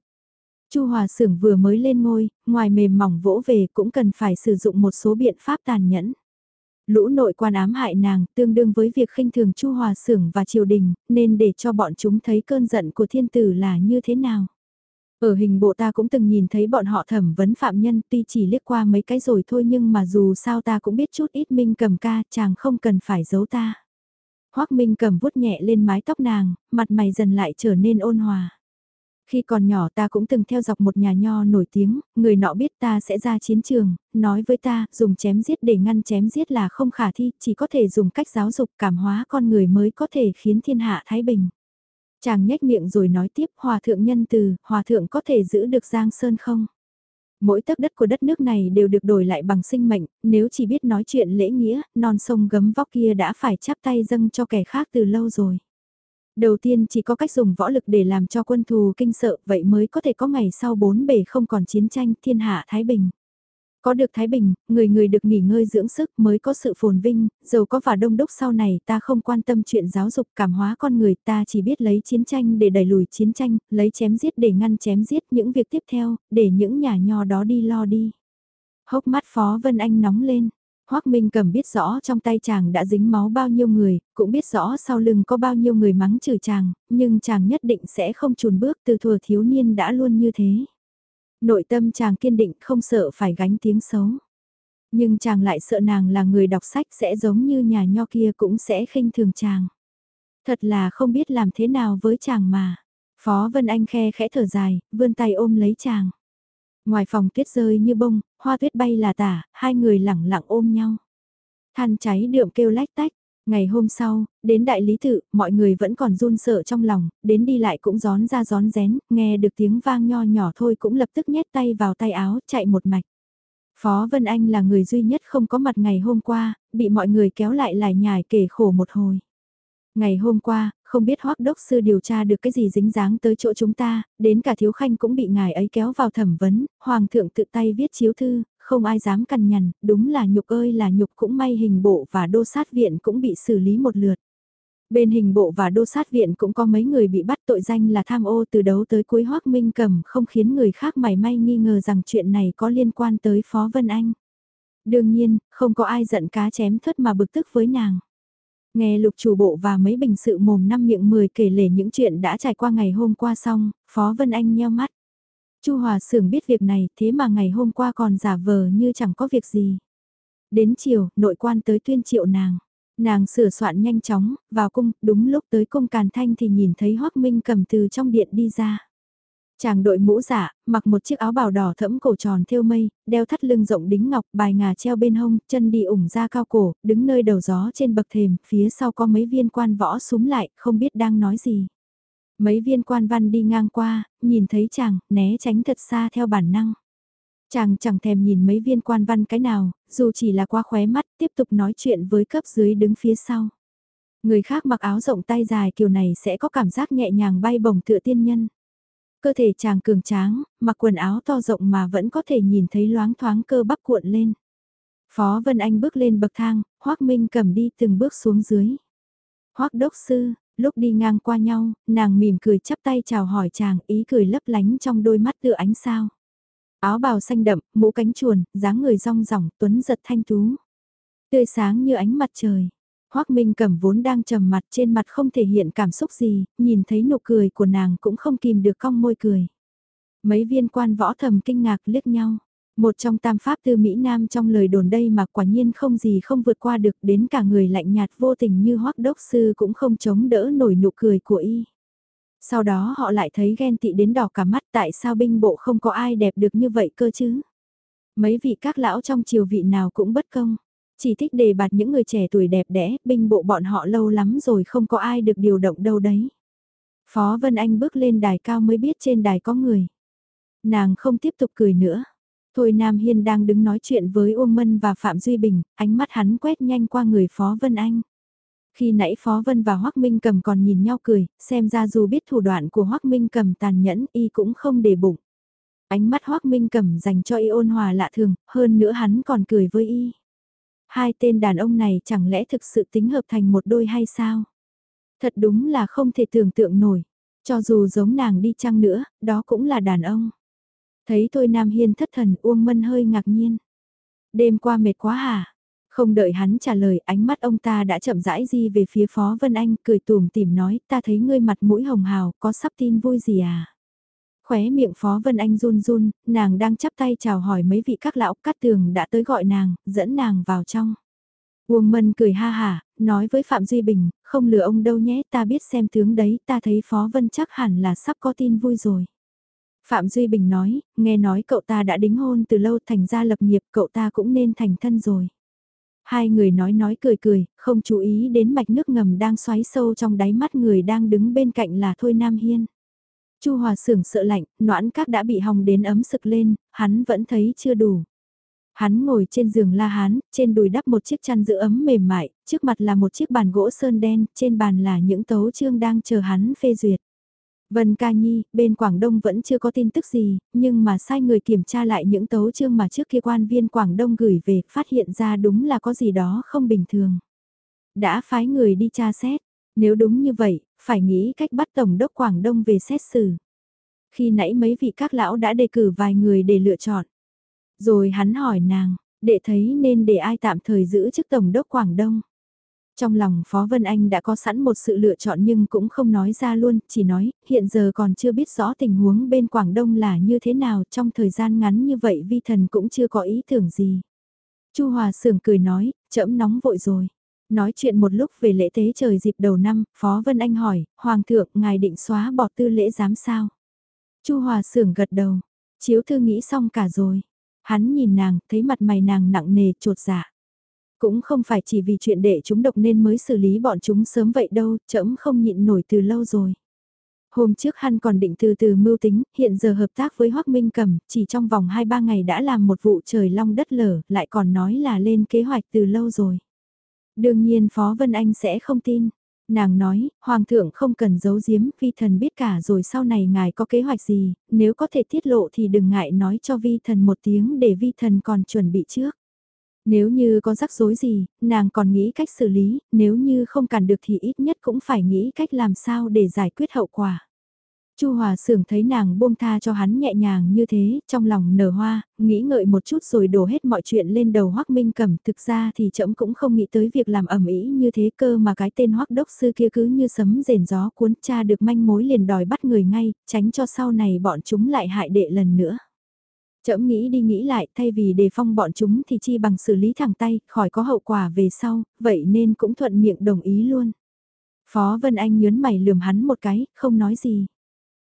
Chu Hòa Sưởng vừa mới lên ngôi, ngoài mềm mỏng vỗ về cũng cần phải sử dụng một số biện pháp tàn nhẫn. Lũ nội quan ám hại nàng tương đương với việc khinh thường Chu Hòa Sưởng và triều đình, nên để cho bọn chúng thấy cơn giận của thiên tử là như thế nào. Ở hình bộ ta cũng từng nhìn thấy bọn họ thẩm vấn phạm nhân tuy chỉ liếc qua mấy cái rồi thôi nhưng mà dù sao ta cũng biết chút ít minh cầm ca chàng không cần phải giấu ta. Hoác minh cầm vuốt nhẹ lên mái tóc nàng, mặt mày dần lại trở nên ôn hòa. Khi còn nhỏ ta cũng từng theo dọc một nhà nho nổi tiếng, người nọ biết ta sẽ ra chiến trường, nói với ta, dùng chém giết để ngăn chém giết là không khả thi, chỉ có thể dùng cách giáo dục cảm hóa con người mới có thể khiến thiên hạ thái bình. Chàng nhếch miệng rồi nói tiếp, hòa thượng nhân từ, hòa thượng có thể giữ được giang sơn không? Mỗi tấc đất của đất nước này đều được đổi lại bằng sinh mệnh, nếu chỉ biết nói chuyện lễ nghĩa, non sông gấm vóc kia đã phải chắp tay dâng cho kẻ khác từ lâu rồi. Đầu tiên chỉ có cách dùng võ lực để làm cho quân thù kinh sợ, vậy mới có thể có ngày sau bốn bề không còn chiến tranh thiên hạ Thái Bình. Có được Thái Bình, người người được nghỉ ngơi dưỡng sức mới có sự phồn vinh, giàu có và đông đúc sau này ta không quan tâm chuyện giáo dục cảm hóa con người ta chỉ biết lấy chiến tranh để đẩy lùi chiến tranh, lấy chém giết để ngăn chém giết những việc tiếp theo, để những nhà nho đó đi lo đi. Hốc mắt Phó Vân Anh nóng lên, Hoác Minh cầm biết rõ trong tay chàng đã dính máu bao nhiêu người, cũng biết rõ sau lưng có bao nhiêu người mắng chửi chàng, nhưng chàng nhất định sẽ không chùn bước từ thuở thiếu niên đã luôn như thế. Nội tâm chàng kiên định không sợ phải gánh tiếng xấu. Nhưng chàng lại sợ nàng là người đọc sách sẽ giống như nhà nho kia cũng sẽ khinh thường chàng. Thật là không biết làm thế nào với chàng mà. Phó Vân Anh khe khẽ thở dài, vươn tay ôm lấy chàng. Ngoài phòng tuyết rơi như bông, hoa tuyết bay là tả, hai người lẳng lặng ôm nhau. Than cháy đượm kêu lách tách. Ngày hôm sau, đến đại lý tự, mọi người vẫn còn run sợ trong lòng, đến đi lại cũng gión ra gión rén, nghe được tiếng vang nho nhỏ thôi cũng lập tức nhét tay vào tay áo, chạy một mạch. Phó Vân Anh là người duy nhất không có mặt ngày hôm qua, bị mọi người kéo lại lại nhải kể khổ một hồi. Ngày hôm qua, không biết hoác đốc sư điều tra được cái gì dính dáng tới chỗ chúng ta, đến cả thiếu khanh cũng bị ngài ấy kéo vào thẩm vấn, hoàng thượng tự tay viết chiếu thư, không ai dám cằn nhằn, đúng là nhục ơi là nhục cũng may hình bộ và đô sát viện cũng bị xử lý một lượt. Bên hình bộ và đô sát viện cũng có mấy người bị bắt tội danh là tham ô từ đấu tới cuối hoắc minh cầm không khiến người khác mảy may nghi ngờ rằng chuyện này có liên quan tới Phó Vân Anh. Đương nhiên, không có ai giận cá chém thất mà bực tức với nàng. Nghe lục chủ bộ và mấy bình sự mồm năm miệng mười kể lể những chuyện đã trải qua ngày hôm qua xong, Phó Vân Anh nheo mắt. Chu Hòa Sưởng biết việc này thế mà ngày hôm qua còn giả vờ như chẳng có việc gì. Đến chiều, nội quan tới tuyên triệu nàng. Nàng sửa soạn nhanh chóng, vào cung, đúng lúc tới cung Càn Thanh thì nhìn thấy Hoác Minh cầm từ trong điện đi ra. Chàng đội mũ giả, mặc một chiếc áo bào đỏ thẫm cổ tròn thêu mây, đeo thắt lưng rộng đính ngọc, bài ngà treo bên hông, chân đi ủng ra cao cổ, đứng nơi đầu gió trên bậc thềm, phía sau có mấy viên quan võ súng lại, không biết đang nói gì. Mấy viên quan văn đi ngang qua, nhìn thấy chàng, né tránh thật xa theo bản năng. Chàng chẳng thèm nhìn mấy viên quan văn cái nào, dù chỉ là qua khóe mắt, tiếp tục nói chuyện với cấp dưới đứng phía sau. Người khác mặc áo rộng tay dài kiểu này sẽ có cảm giác nhẹ nhàng bay bổng tựa tiên nhân. Cơ thể chàng cường tráng, mặc quần áo to rộng mà vẫn có thể nhìn thấy loáng thoáng cơ bắp cuộn lên. Phó Vân Anh bước lên bậc thang, Hoác Minh cầm đi từng bước xuống dưới. Hoác đốc sư, lúc đi ngang qua nhau, nàng mỉm cười chắp tay chào hỏi chàng ý cười lấp lánh trong đôi mắt tựa ánh sao. Áo bào xanh đậm, mũ cánh chuồn, dáng người rong ròng, tuấn giật thanh tú. Tươi sáng như ánh mặt trời. Hoác Minh cầm vốn đang trầm mặt trên mặt không thể hiện cảm xúc gì, nhìn thấy nụ cười của nàng cũng không kìm được cong môi cười. Mấy viên quan võ thầm kinh ngạc liếc nhau. Một trong tam pháp tư Mỹ Nam trong lời đồn đây mà quả nhiên không gì không vượt qua được đến cả người lạnh nhạt vô tình như hoắc đốc sư cũng không chống đỡ nổi nụ cười của y. Sau đó họ lại thấy ghen tị đến đỏ cả mắt tại sao binh bộ không có ai đẹp được như vậy cơ chứ. Mấy vị các lão trong triều vị nào cũng bất công. Chỉ thích đề bạt những người trẻ tuổi đẹp đẽ, binh bộ bọn họ lâu lắm rồi không có ai được điều động đâu đấy. Phó Vân Anh bước lên đài cao mới biết trên đài có người. Nàng không tiếp tục cười nữa. Thôi Nam Hiên đang đứng nói chuyện với Uông Mân và Phạm Duy Bình, ánh mắt hắn quét nhanh qua người Phó Vân Anh. Khi nãy Phó Vân và Hoác Minh Cầm còn nhìn nhau cười, xem ra dù biết thủ đoạn của Hoác Minh Cầm tàn nhẫn y cũng không để bụng. Ánh mắt Hoác Minh Cầm dành cho y ôn hòa lạ thường, hơn nữa hắn còn cười với y. Hai tên đàn ông này chẳng lẽ thực sự tính hợp thành một đôi hay sao? Thật đúng là không thể tưởng tượng nổi. Cho dù giống nàng đi chăng nữa, đó cũng là đàn ông. Thấy thôi Nam Hiên thất thần Uông Mân hơi ngạc nhiên. Đêm qua mệt quá hả? Không đợi hắn trả lời, ánh mắt ông ta đã chậm rãi di về phía Phó Vân Anh, cười tùm tìm nói, ta thấy ngươi mặt mũi hồng hào, có sắp tin vui gì à? Khóe miệng Phó Vân Anh run run, nàng đang chắp tay chào hỏi mấy vị các lão cát tường đã tới gọi nàng, dẫn nàng vào trong. Uông Mân cười ha hả, nói với Phạm Duy Bình, không lừa ông đâu nhé, ta biết xem tướng đấy, ta thấy Phó Vân chắc hẳn là sắp có tin vui rồi. Phạm Duy Bình nói, nghe nói cậu ta đã đính hôn từ lâu thành ra lập nghiệp, cậu ta cũng nên thành thân rồi. Hai người nói nói cười cười, không chú ý đến mạch nước ngầm đang xoáy sâu trong đáy mắt người đang đứng bên cạnh là Thôi Nam Hiên. Chu Hòa sưởng sợ lạnh, noãn các đã bị hòng đến ấm sực lên, hắn vẫn thấy chưa đủ. Hắn ngồi trên giường la hán, trên đùi đắp một chiếc chăn giữ ấm mềm mại, trước mặt là một chiếc bàn gỗ sơn đen, trên bàn là những tấu chương đang chờ hắn phê duyệt. Vân Ca Nhi, bên Quảng Đông vẫn chưa có tin tức gì, nhưng mà sai người kiểm tra lại những tấu chương mà trước kia quan viên Quảng Đông gửi về, phát hiện ra đúng là có gì đó không bình thường. Đã phái người đi tra xét, nếu đúng như vậy, phải nghĩ cách bắt Tổng đốc Quảng Đông về xét xử. Khi nãy mấy vị các lão đã đề cử vài người để lựa chọn. Rồi hắn hỏi nàng, để thấy nên để ai tạm thời giữ chức Tổng đốc Quảng Đông. Trong lòng Phó Vân Anh đã có sẵn một sự lựa chọn nhưng cũng không nói ra luôn, chỉ nói, hiện giờ còn chưa biết rõ tình huống bên Quảng Đông là như thế nào, trong thời gian ngắn như vậy vi thần cũng chưa có ý tưởng gì. Chu Hòa Sưởng cười nói, chậm nóng vội rồi. Nói chuyện một lúc về lễ tế trời dịp đầu năm, Phó Vân Anh hỏi, Hoàng thượng, ngài định xóa bỏ tư lễ giám sao? Chu Hòa Sưởng gật đầu, chiếu thư nghĩ xong cả rồi. Hắn nhìn nàng, thấy mặt mày nàng nặng nề, trột dạ. Cũng không phải chỉ vì chuyện để chúng độc nên mới xử lý bọn chúng sớm vậy đâu, trẫm không nhịn nổi từ lâu rồi. Hôm trước hắn còn định từ từ mưu tính, hiện giờ hợp tác với Hoác Minh Cầm, chỉ trong vòng 2-3 ngày đã làm một vụ trời long đất lở, lại còn nói là lên kế hoạch từ lâu rồi. Đương nhiên Phó Vân Anh sẽ không tin. Nàng nói, Hoàng thượng không cần giấu giếm, vi thần biết cả rồi sau này ngài có kế hoạch gì, nếu có thể tiết lộ thì đừng ngại nói cho vi thần một tiếng để vi thần còn chuẩn bị trước. Nếu như có rắc rối gì, nàng còn nghĩ cách xử lý, nếu như không cản được thì ít nhất cũng phải nghĩ cách làm sao để giải quyết hậu quả. Chu Hòa Sưởng thấy nàng buông tha cho hắn nhẹ nhàng như thế, trong lòng nở hoa, nghĩ ngợi một chút rồi đổ hết mọi chuyện lên đầu Hoắc Minh Cẩm, thực ra thì trẫm cũng không nghĩ tới việc làm ẩm ý như thế cơ mà cái tên Hoắc đốc sư kia cứ như sấm rền gió cuốn cha được manh mối liền đòi bắt người ngay, tránh cho sau này bọn chúng lại hại đệ lần nữa. Chậm nghĩ đi nghĩ lại, thay vì đề phong bọn chúng thì chi bằng xử lý thẳng tay, khỏi có hậu quả về sau, vậy nên cũng thuận miệng đồng ý luôn. Phó Vân Anh nhớn mày lườm hắn một cái, không nói gì.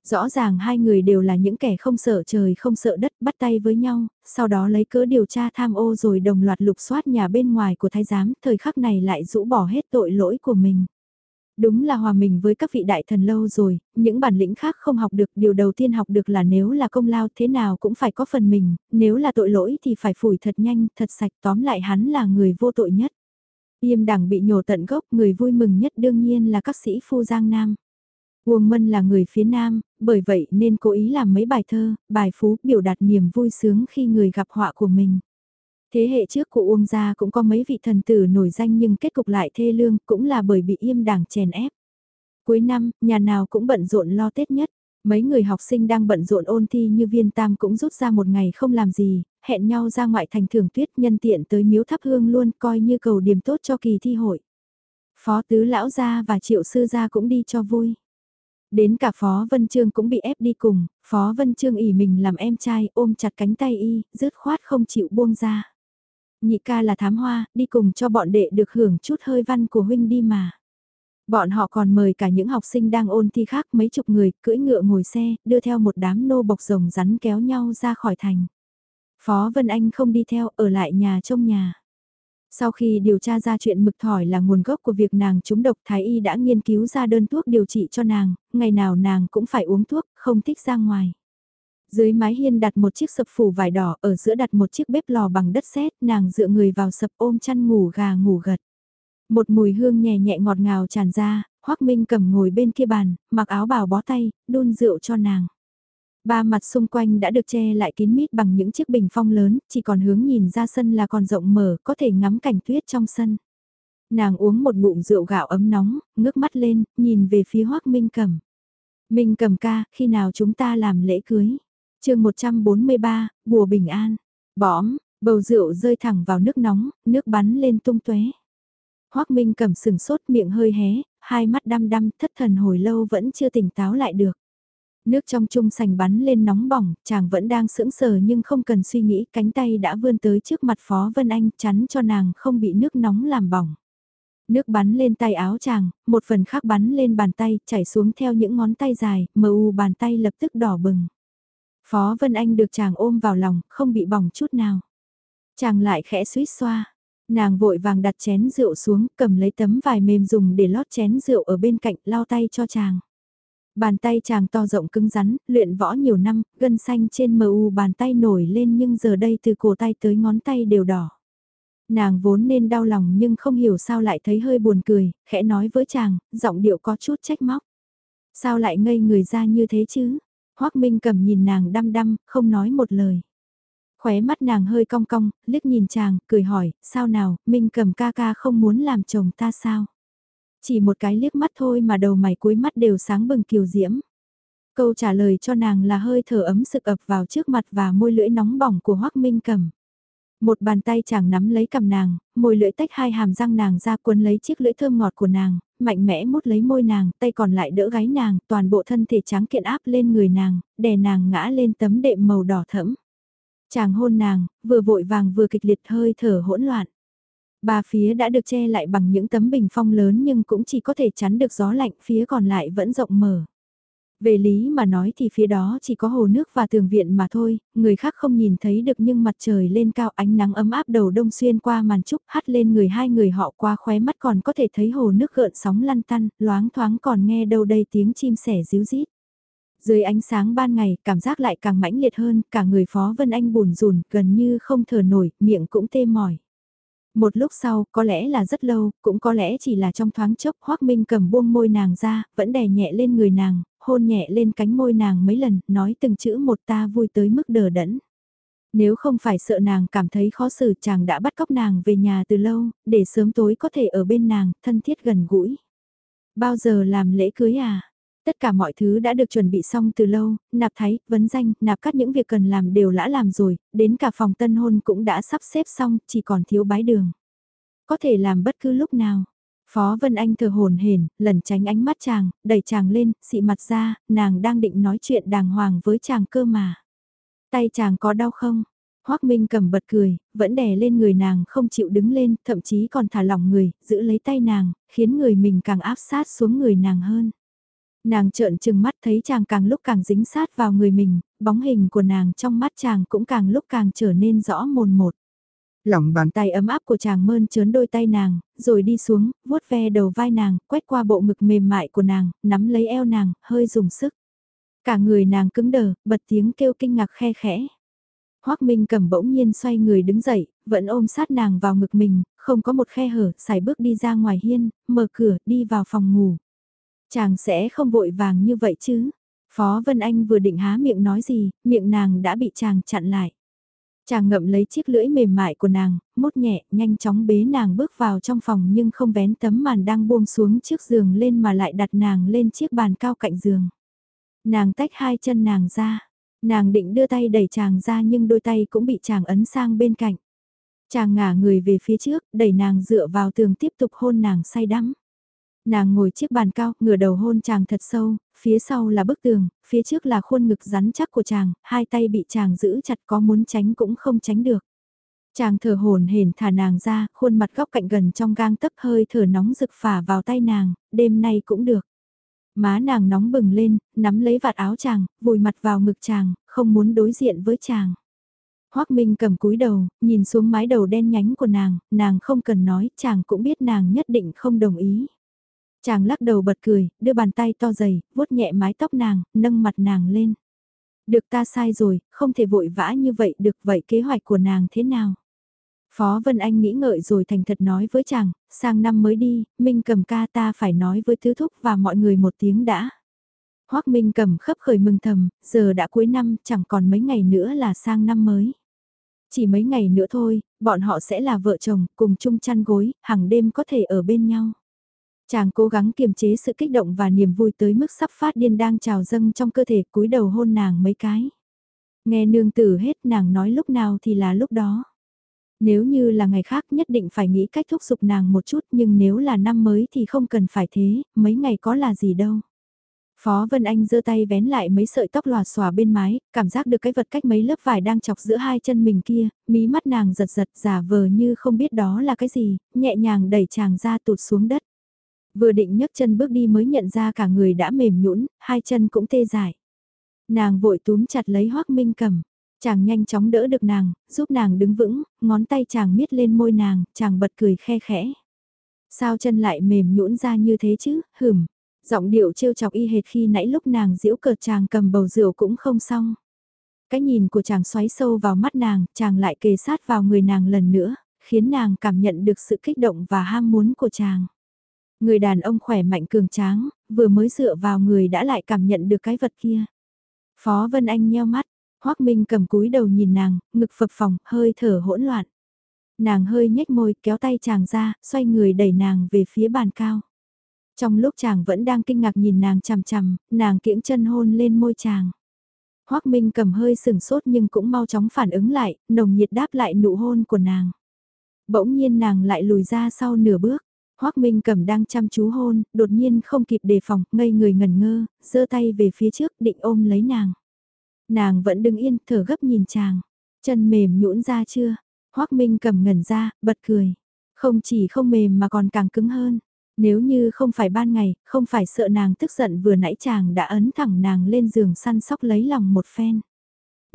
Rõ ràng hai người đều là những kẻ không sợ trời không sợ đất bắt tay với nhau, sau đó lấy cớ điều tra tham ô rồi đồng loạt lục soát nhà bên ngoài của thái giám, thời khắc này lại rũ bỏ hết tội lỗi của mình. Đúng là hòa mình với các vị đại thần lâu rồi, những bản lĩnh khác không học được, điều đầu tiên học được là nếu là công lao thế nào cũng phải có phần mình, nếu là tội lỗi thì phải phủi thật nhanh, thật sạch tóm lại hắn là người vô tội nhất. Yêm đẳng bị nhổ tận gốc, người vui mừng nhất đương nhiên là các sĩ phu Giang Nam. Uông Mân là người phía Nam, bởi vậy nên cố ý làm mấy bài thơ, bài phú biểu đạt niềm vui sướng khi người gặp họa của mình. Thế hệ trước của Uông gia cũng có mấy vị thần tử nổi danh nhưng kết cục lại thê lương cũng là bởi bị im đảng chèn ép. Cuối năm, nhà nào cũng bận rộn lo Tết nhất. Mấy người học sinh đang bận rộn ôn thi như viên tam cũng rút ra một ngày không làm gì, hẹn nhau ra ngoại thành thưởng tuyết nhân tiện tới miếu thắp hương luôn coi như cầu điểm tốt cho kỳ thi hội. Phó tứ lão gia và triệu sư gia cũng đi cho vui. Đến cả Phó Vân Trương cũng bị ép đi cùng, Phó Vân Trương ỉ mình làm em trai ôm chặt cánh tay y, rứt khoát không chịu buông ra. Nhị ca là thám hoa, đi cùng cho bọn đệ được hưởng chút hơi văn của huynh đi mà. Bọn họ còn mời cả những học sinh đang ôn thi khác mấy chục người, cưỡi ngựa ngồi xe, đưa theo một đám nô bộc rồng rắn kéo nhau ra khỏi thành. Phó Vân Anh không đi theo, ở lại nhà trong nhà. Sau khi điều tra ra chuyện mực thỏi là nguồn gốc của việc nàng trúng độc Thái Y đã nghiên cứu ra đơn thuốc điều trị cho nàng, ngày nào nàng cũng phải uống thuốc, không thích ra ngoài. Dưới mái hiên đặt một chiếc sập phủ vải đỏ, ở giữa đặt một chiếc bếp lò bằng đất sét, nàng dựa người vào sập ôm chăn ngủ gà ngủ gật. Một mùi hương nhẹ nhẹ ngọt ngào tràn ra, Hoắc Minh cầm ngồi bên kia bàn, mặc áo bào bó tay, đun rượu cho nàng. Ba mặt xung quanh đã được che lại kín mít bằng những chiếc bình phong lớn, chỉ còn hướng nhìn ra sân là còn rộng mở, có thể ngắm cảnh tuyết trong sân. Nàng uống một ngụm rượu gạo ấm nóng, ngước mắt lên, nhìn về phía Hoắc Minh Cầm. Minh Cầm ca, khi nào chúng ta làm lễ cưới? Chương 143, Bùa Bình An. Bõm, bầu rượu rơi thẳng vào nước nóng, nước bắn lên tung tóe. Hoác Minh cầm sừng sốt miệng hơi hé, hai mắt đăm đăm thất thần hồi lâu vẫn chưa tỉnh táo lại được. Nước trong chung sành bắn lên nóng bỏng, chàng vẫn đang sững sờ nhưng không cần suy nghĩ cánh tay đã vươn tới trước mặt Phó Vân Anh chắn cho nàng không bị nước nóng làm bỏng. Nước bắn lên tay áo chàng, một phần khác bắn lên bàn tay, chảy xuống theo những ngón tay dài, mờ u bàn tay lập tức đỏ bừng. Phó Vân Anh được chàng ôm vào lòng, không bị bỏng chút nào. Chàng lại khẽ suýt xoa. Nàng vội vàng đặt chén rượu xuống, cầm lấy tấm vải mềm dùng để lót chén rượu ở bên cạnh, lau tay cho chàng. Bàn tay chàng to rộng cứng rắn, luyện võ nhiều năm, gân xanh trên mờ u bàn tay nổi lên nhưng giờ đây từ cổ tay tới ngón tay đều đỏ. Nàng vốn nên đau lòng nhưng không hiểu sao lại thấy hơi buồn cười, khẽ nói với chàng, giọng điệu có chút trách móc. Sao lại ngây người ra như thế chứ? Hoác Minh cầm nhìn nàng đăm đăm, không nói một lời. Khóe mắt nàng hơi cong cong, liếc nhìn chàng, cười hỏi, sao nào, Minh cầm ca ca không muốn làm chồng ta sao? Chỉ một cái liếc mắt thôi mà đầu mày cuối mắt đều sáng bừng kiều diễm. Câu trả lời cho nàng là hơi thở ấm sực ập vào trước mặt và môi lưỡi nóng bỏng của Hoác Minh cầm. Một bàn tay chàng nắm lấy cầm nàng, môi lưỡi tách hai hàm răng nàng ra cuốn lấy chiếc lưỡi thơm ngọt của nàng, mạnh mẽ mút lấy môi nàng, tay còn lại đỡ gáy nàng, toàn bộ thân thể trắng kiện áp lên người nàng, đè nàng ngã lên tấm đệm màu đỏ thẫm. Chàng hôn nàng, vừa vội vàng vừa kịch liệt hơi thở hỗn loạn. Ba phía đã được che lại bằng những tấm bình phong lớn nhưng cũng chỉ có thể chắn được gió lạnh, phía còn lại vẫn rộng mở. Về lý mà nói thì phía đó chỉ có hồ nước và tường viện mà thôi, người khác không nhìn thấy được nhưng mặt trời lên cao ánh nắng ấm áp đầu đông xuyên qua màn trúc hắt lên người hai người họ qua khóe mắt còn có thể thấy hồ nước gợn sóng lăn tăn, loáng thoáng còn nghe đâu đây tiếng chim sẻ ríu rít. Dưới ánh sáng ban ngày, cảm giác lại càng mãnh liệt hơn, cả người Phó Vân Anh buồn rùn, gần như không thở nổi, miệng cũng tê mỏi. Một lúc sau, có lẽ là rất lâu, cũng có lẽ chỉ là trong thoáng chốc, Hoác Minh cầm buông môi nàng ra, vẫn đè nhẹ lên người nàng, hôn nhẹ lên cánh môi nàng mấy lần, nói từng chữ một ta vui tới mức đờ đẫn. Nếu không phải sợ nàng cảm thấy khó xử chàng đã bắt cóc nàng về nhà từ lâu, để sớm tối có thể ở bên nàng, thân thiết gần gũi. Bao giờ làm lễ cưới à? Tất cả mọi thứ đã được chuẩn bị xong từ lâu, nạp thái, vấn danh, nạp các những việc cần làm đều đã làm rồi, đến cả phòng tân hôn cũng đã sắp xếp xong, chỉ còn thiếu bái đường. Có thể làm bất cứ lúc nào. Phó Vân Anh thờ hồn hển, lần tránh ánh mắt chàng, đẩy chàng lên, xị mặt ra, nàng đang định nói chuyện đàng hoàng với chàng cơ mà. Tay chàng có đau không? Hoác Minh cầm bật cười, vẫn đè lên người nàng không chịu đứng lên, thậm chí còn thả lỏng người, giữ lấy tay nàng, khiến người mình càng áp sát xuống người nàng hơn. Nàng trợn trừng mắt thấy chàng càng lúc càng dính sát vào người mình, bóng hình của nàng trong mắt chàng cũng càng lúc càng trở nên rõ mồn một. Lòng bàn tay ấm áp của chàng mơn trớn đôi tay nàng, rồi đi xuống, vuốt ve đầu vai nàng, quét qua bộ ngực mềm mại của nàng, nắm lấy eo nàng, hơi dùng sức. Cả người nàng cứng đờ, bật tiếng kêu kinh ngạc khe khẽ. Hoác Minh cầm bỗng nhiên xoay người đứng dậy, vẫn ôm sát nàng vào ngực mình, không có một khe hở, xài bước đi ra ngoài hiên, mở cửa, đi vào phòng ngủ. Chàng sẽ không vội vàng như vậy chứ. Phó Vân Anh vừa định há miệng nói gì, miệng nàng đã bị chàng chặn lại. Chàng ngậm lấy chiếc lưỡi mềm mại của nàng, mốt nhẹ, nhanh chóng bế nàng bước vào trong phòng nhưng không vén tấm màn đang buông xuống trước giường lên mà lại đặt nàng lên chiếc bàn cao cạnh giường. Nàng tách hai chân nàng ra, nàng định đưa tay đẩy chàng ra nhưng đôi tay cũng bị chàng ấn sang bên cạnh. Chàng ngả người về phía trước, đẩy nàng dựa vào tường tiếp tục hôn nàng say đắm. Nàng ngồi chiếc bàn cao, ngửa đầu hôn chàng thật sâu, phía sau là bức tường, phía trước là khuôn ngực rắn chắc của chàng, hai tay bị chàng giữ chặt có muốn tránh cũng không tránh được. Chàng thở hồn hển thả nàng ra, khuôn mặt góc cạnh gần trong gang tấc hơi thở nóng rực phả vào tay nàng, đêm nay cũng được. Má nàng nóng bừng lên, nắm lấy vạt áo chàng, vùi mặt vào ngực chàng, không muốn đối diện với chàng. Hoác Minh cầm cúi đầu, nhìn xuống mái đầu đen nhánh của nàng, nàng không cần nói, chàng cũng biết nàng nhất định không đồng ý. Chàng lắc đầu bật cười, đưa bàn tay to dày, vuốt nhẹ mái tóc nàng, nâng mặt nàng lên. Được ta sai rồi, không thể vội vã như vậy được vậy kế hoạch của nàng thế nào? Phó Vân Anh nghĩ ngợi rồi thành thật nói với chàng, sang năm mới đi, Minh cầm ca ta phải nói với tứ thúc và mọi người một tiếng đã. Hoác Minh cầm khấp khởi mừng thầm, giờ đã cuối năm, chẳng còn mấy ngày nữa là sang năm mới. Chỉ mấy ngày nữa thôi, bọn họ sẽ là vợ chồng, cùng chung chăn gối, hàng đêm có thể ở bên nhau. Chàng cố gắng kiềm chế sự kích động và niềm vui tới mức sắp phát điên đang trào dâng trong cơ thể cúi đầu hôn nàng mấy cái. Nghe nương tử hết nàng nói lúc nào thì là lúc đó. Nếu như là ngày khác nhất định phải nghĩ cách thúc giục nàng một chút nhưng nếu là năm mới thì không cần phải thế, mấy ngày có là gì đâu. Phó Vân Anh giơ tay vén lại mấy sợi tóc lòa xòa bên mái, cảm giác được cái vật cách mấy lớp vải đang chọc giữa hai chân mình kia, mí mắt nàng giật giật giả vờ như không biết đó là cái gì, nhẹ nhàng đẩy chàng ra tụt xuống đất. Vừa định nhấc chân bước đi mới nhận ra cả người đã mềm nhũn, hai chân cũng tê dại. Nàng vội túm chặt lấy hoắc Minh cầm. Chàng nhanh chóng đỡ được nàng, giúp nàng đứng vững, ngón tay chàng miết lên môi nàng, chàng bật cười khe khẽ. Sao chân lại mềm nhũn ra như thế chứ, hửm. Giọng điệu trêu chọc y hệt khi nãy lúc nàng diễu cợt chàng cầm bầu rượu cũng không xong. Cái nhìn của chàng xoáy sâu vào mắt nàng, chàng lại kề sát vào người nàng lần nữa, khiến nàng cảm nhận được sự kích động và ham muốn của chàng. Người đàn ông khỏe mạnh cường tráng, vừa mới dựa vào người đã lại cảm nhận được cái vật kia. Phó Vân Anh nheo mắt, Hoác Minh cầm cúi đầu nhìn nàng, ngực phập phồng, hơi thở hỗn loạn. Nàng hơi nhếch môi, kéo tay chàng ra, xoay người đẩy nàng về phía bàn cao. Trong lúc chàng vẫn đang kinh ngạc nhìn nàng chằm chằm, nàng kiễng chân hôn lên môi chàng. Hoác Minh cầm hơi sừng sốt nhưng cũng mau chóng phản ứng lại, nồng nhiệt đáp lại nụ hôn của nàng. Bỗng nhiên nàng lại lùi ra sau nửa bước. Hoác Minh cầm đang chăm chú hôn, đột nhiên không kịp đề phòng, ngây người ngẩn ngơ, giơ tay về phía trước định ôm lấy nàng. Nàng vẫn đứng yên, thở gấp nhìn chàng. Chân mềm nhũn ra chưa? Hoác Minh cầm ngẩn ra, bật cười. Không chỉ không mềm mà còn càng cứng hơn. Nếu như không phải ban ngày, không phải sợ nàng tức giận vừa nãy chàng đã ấn thẳng nàng lên giường săn sóc lấy lòng một phen.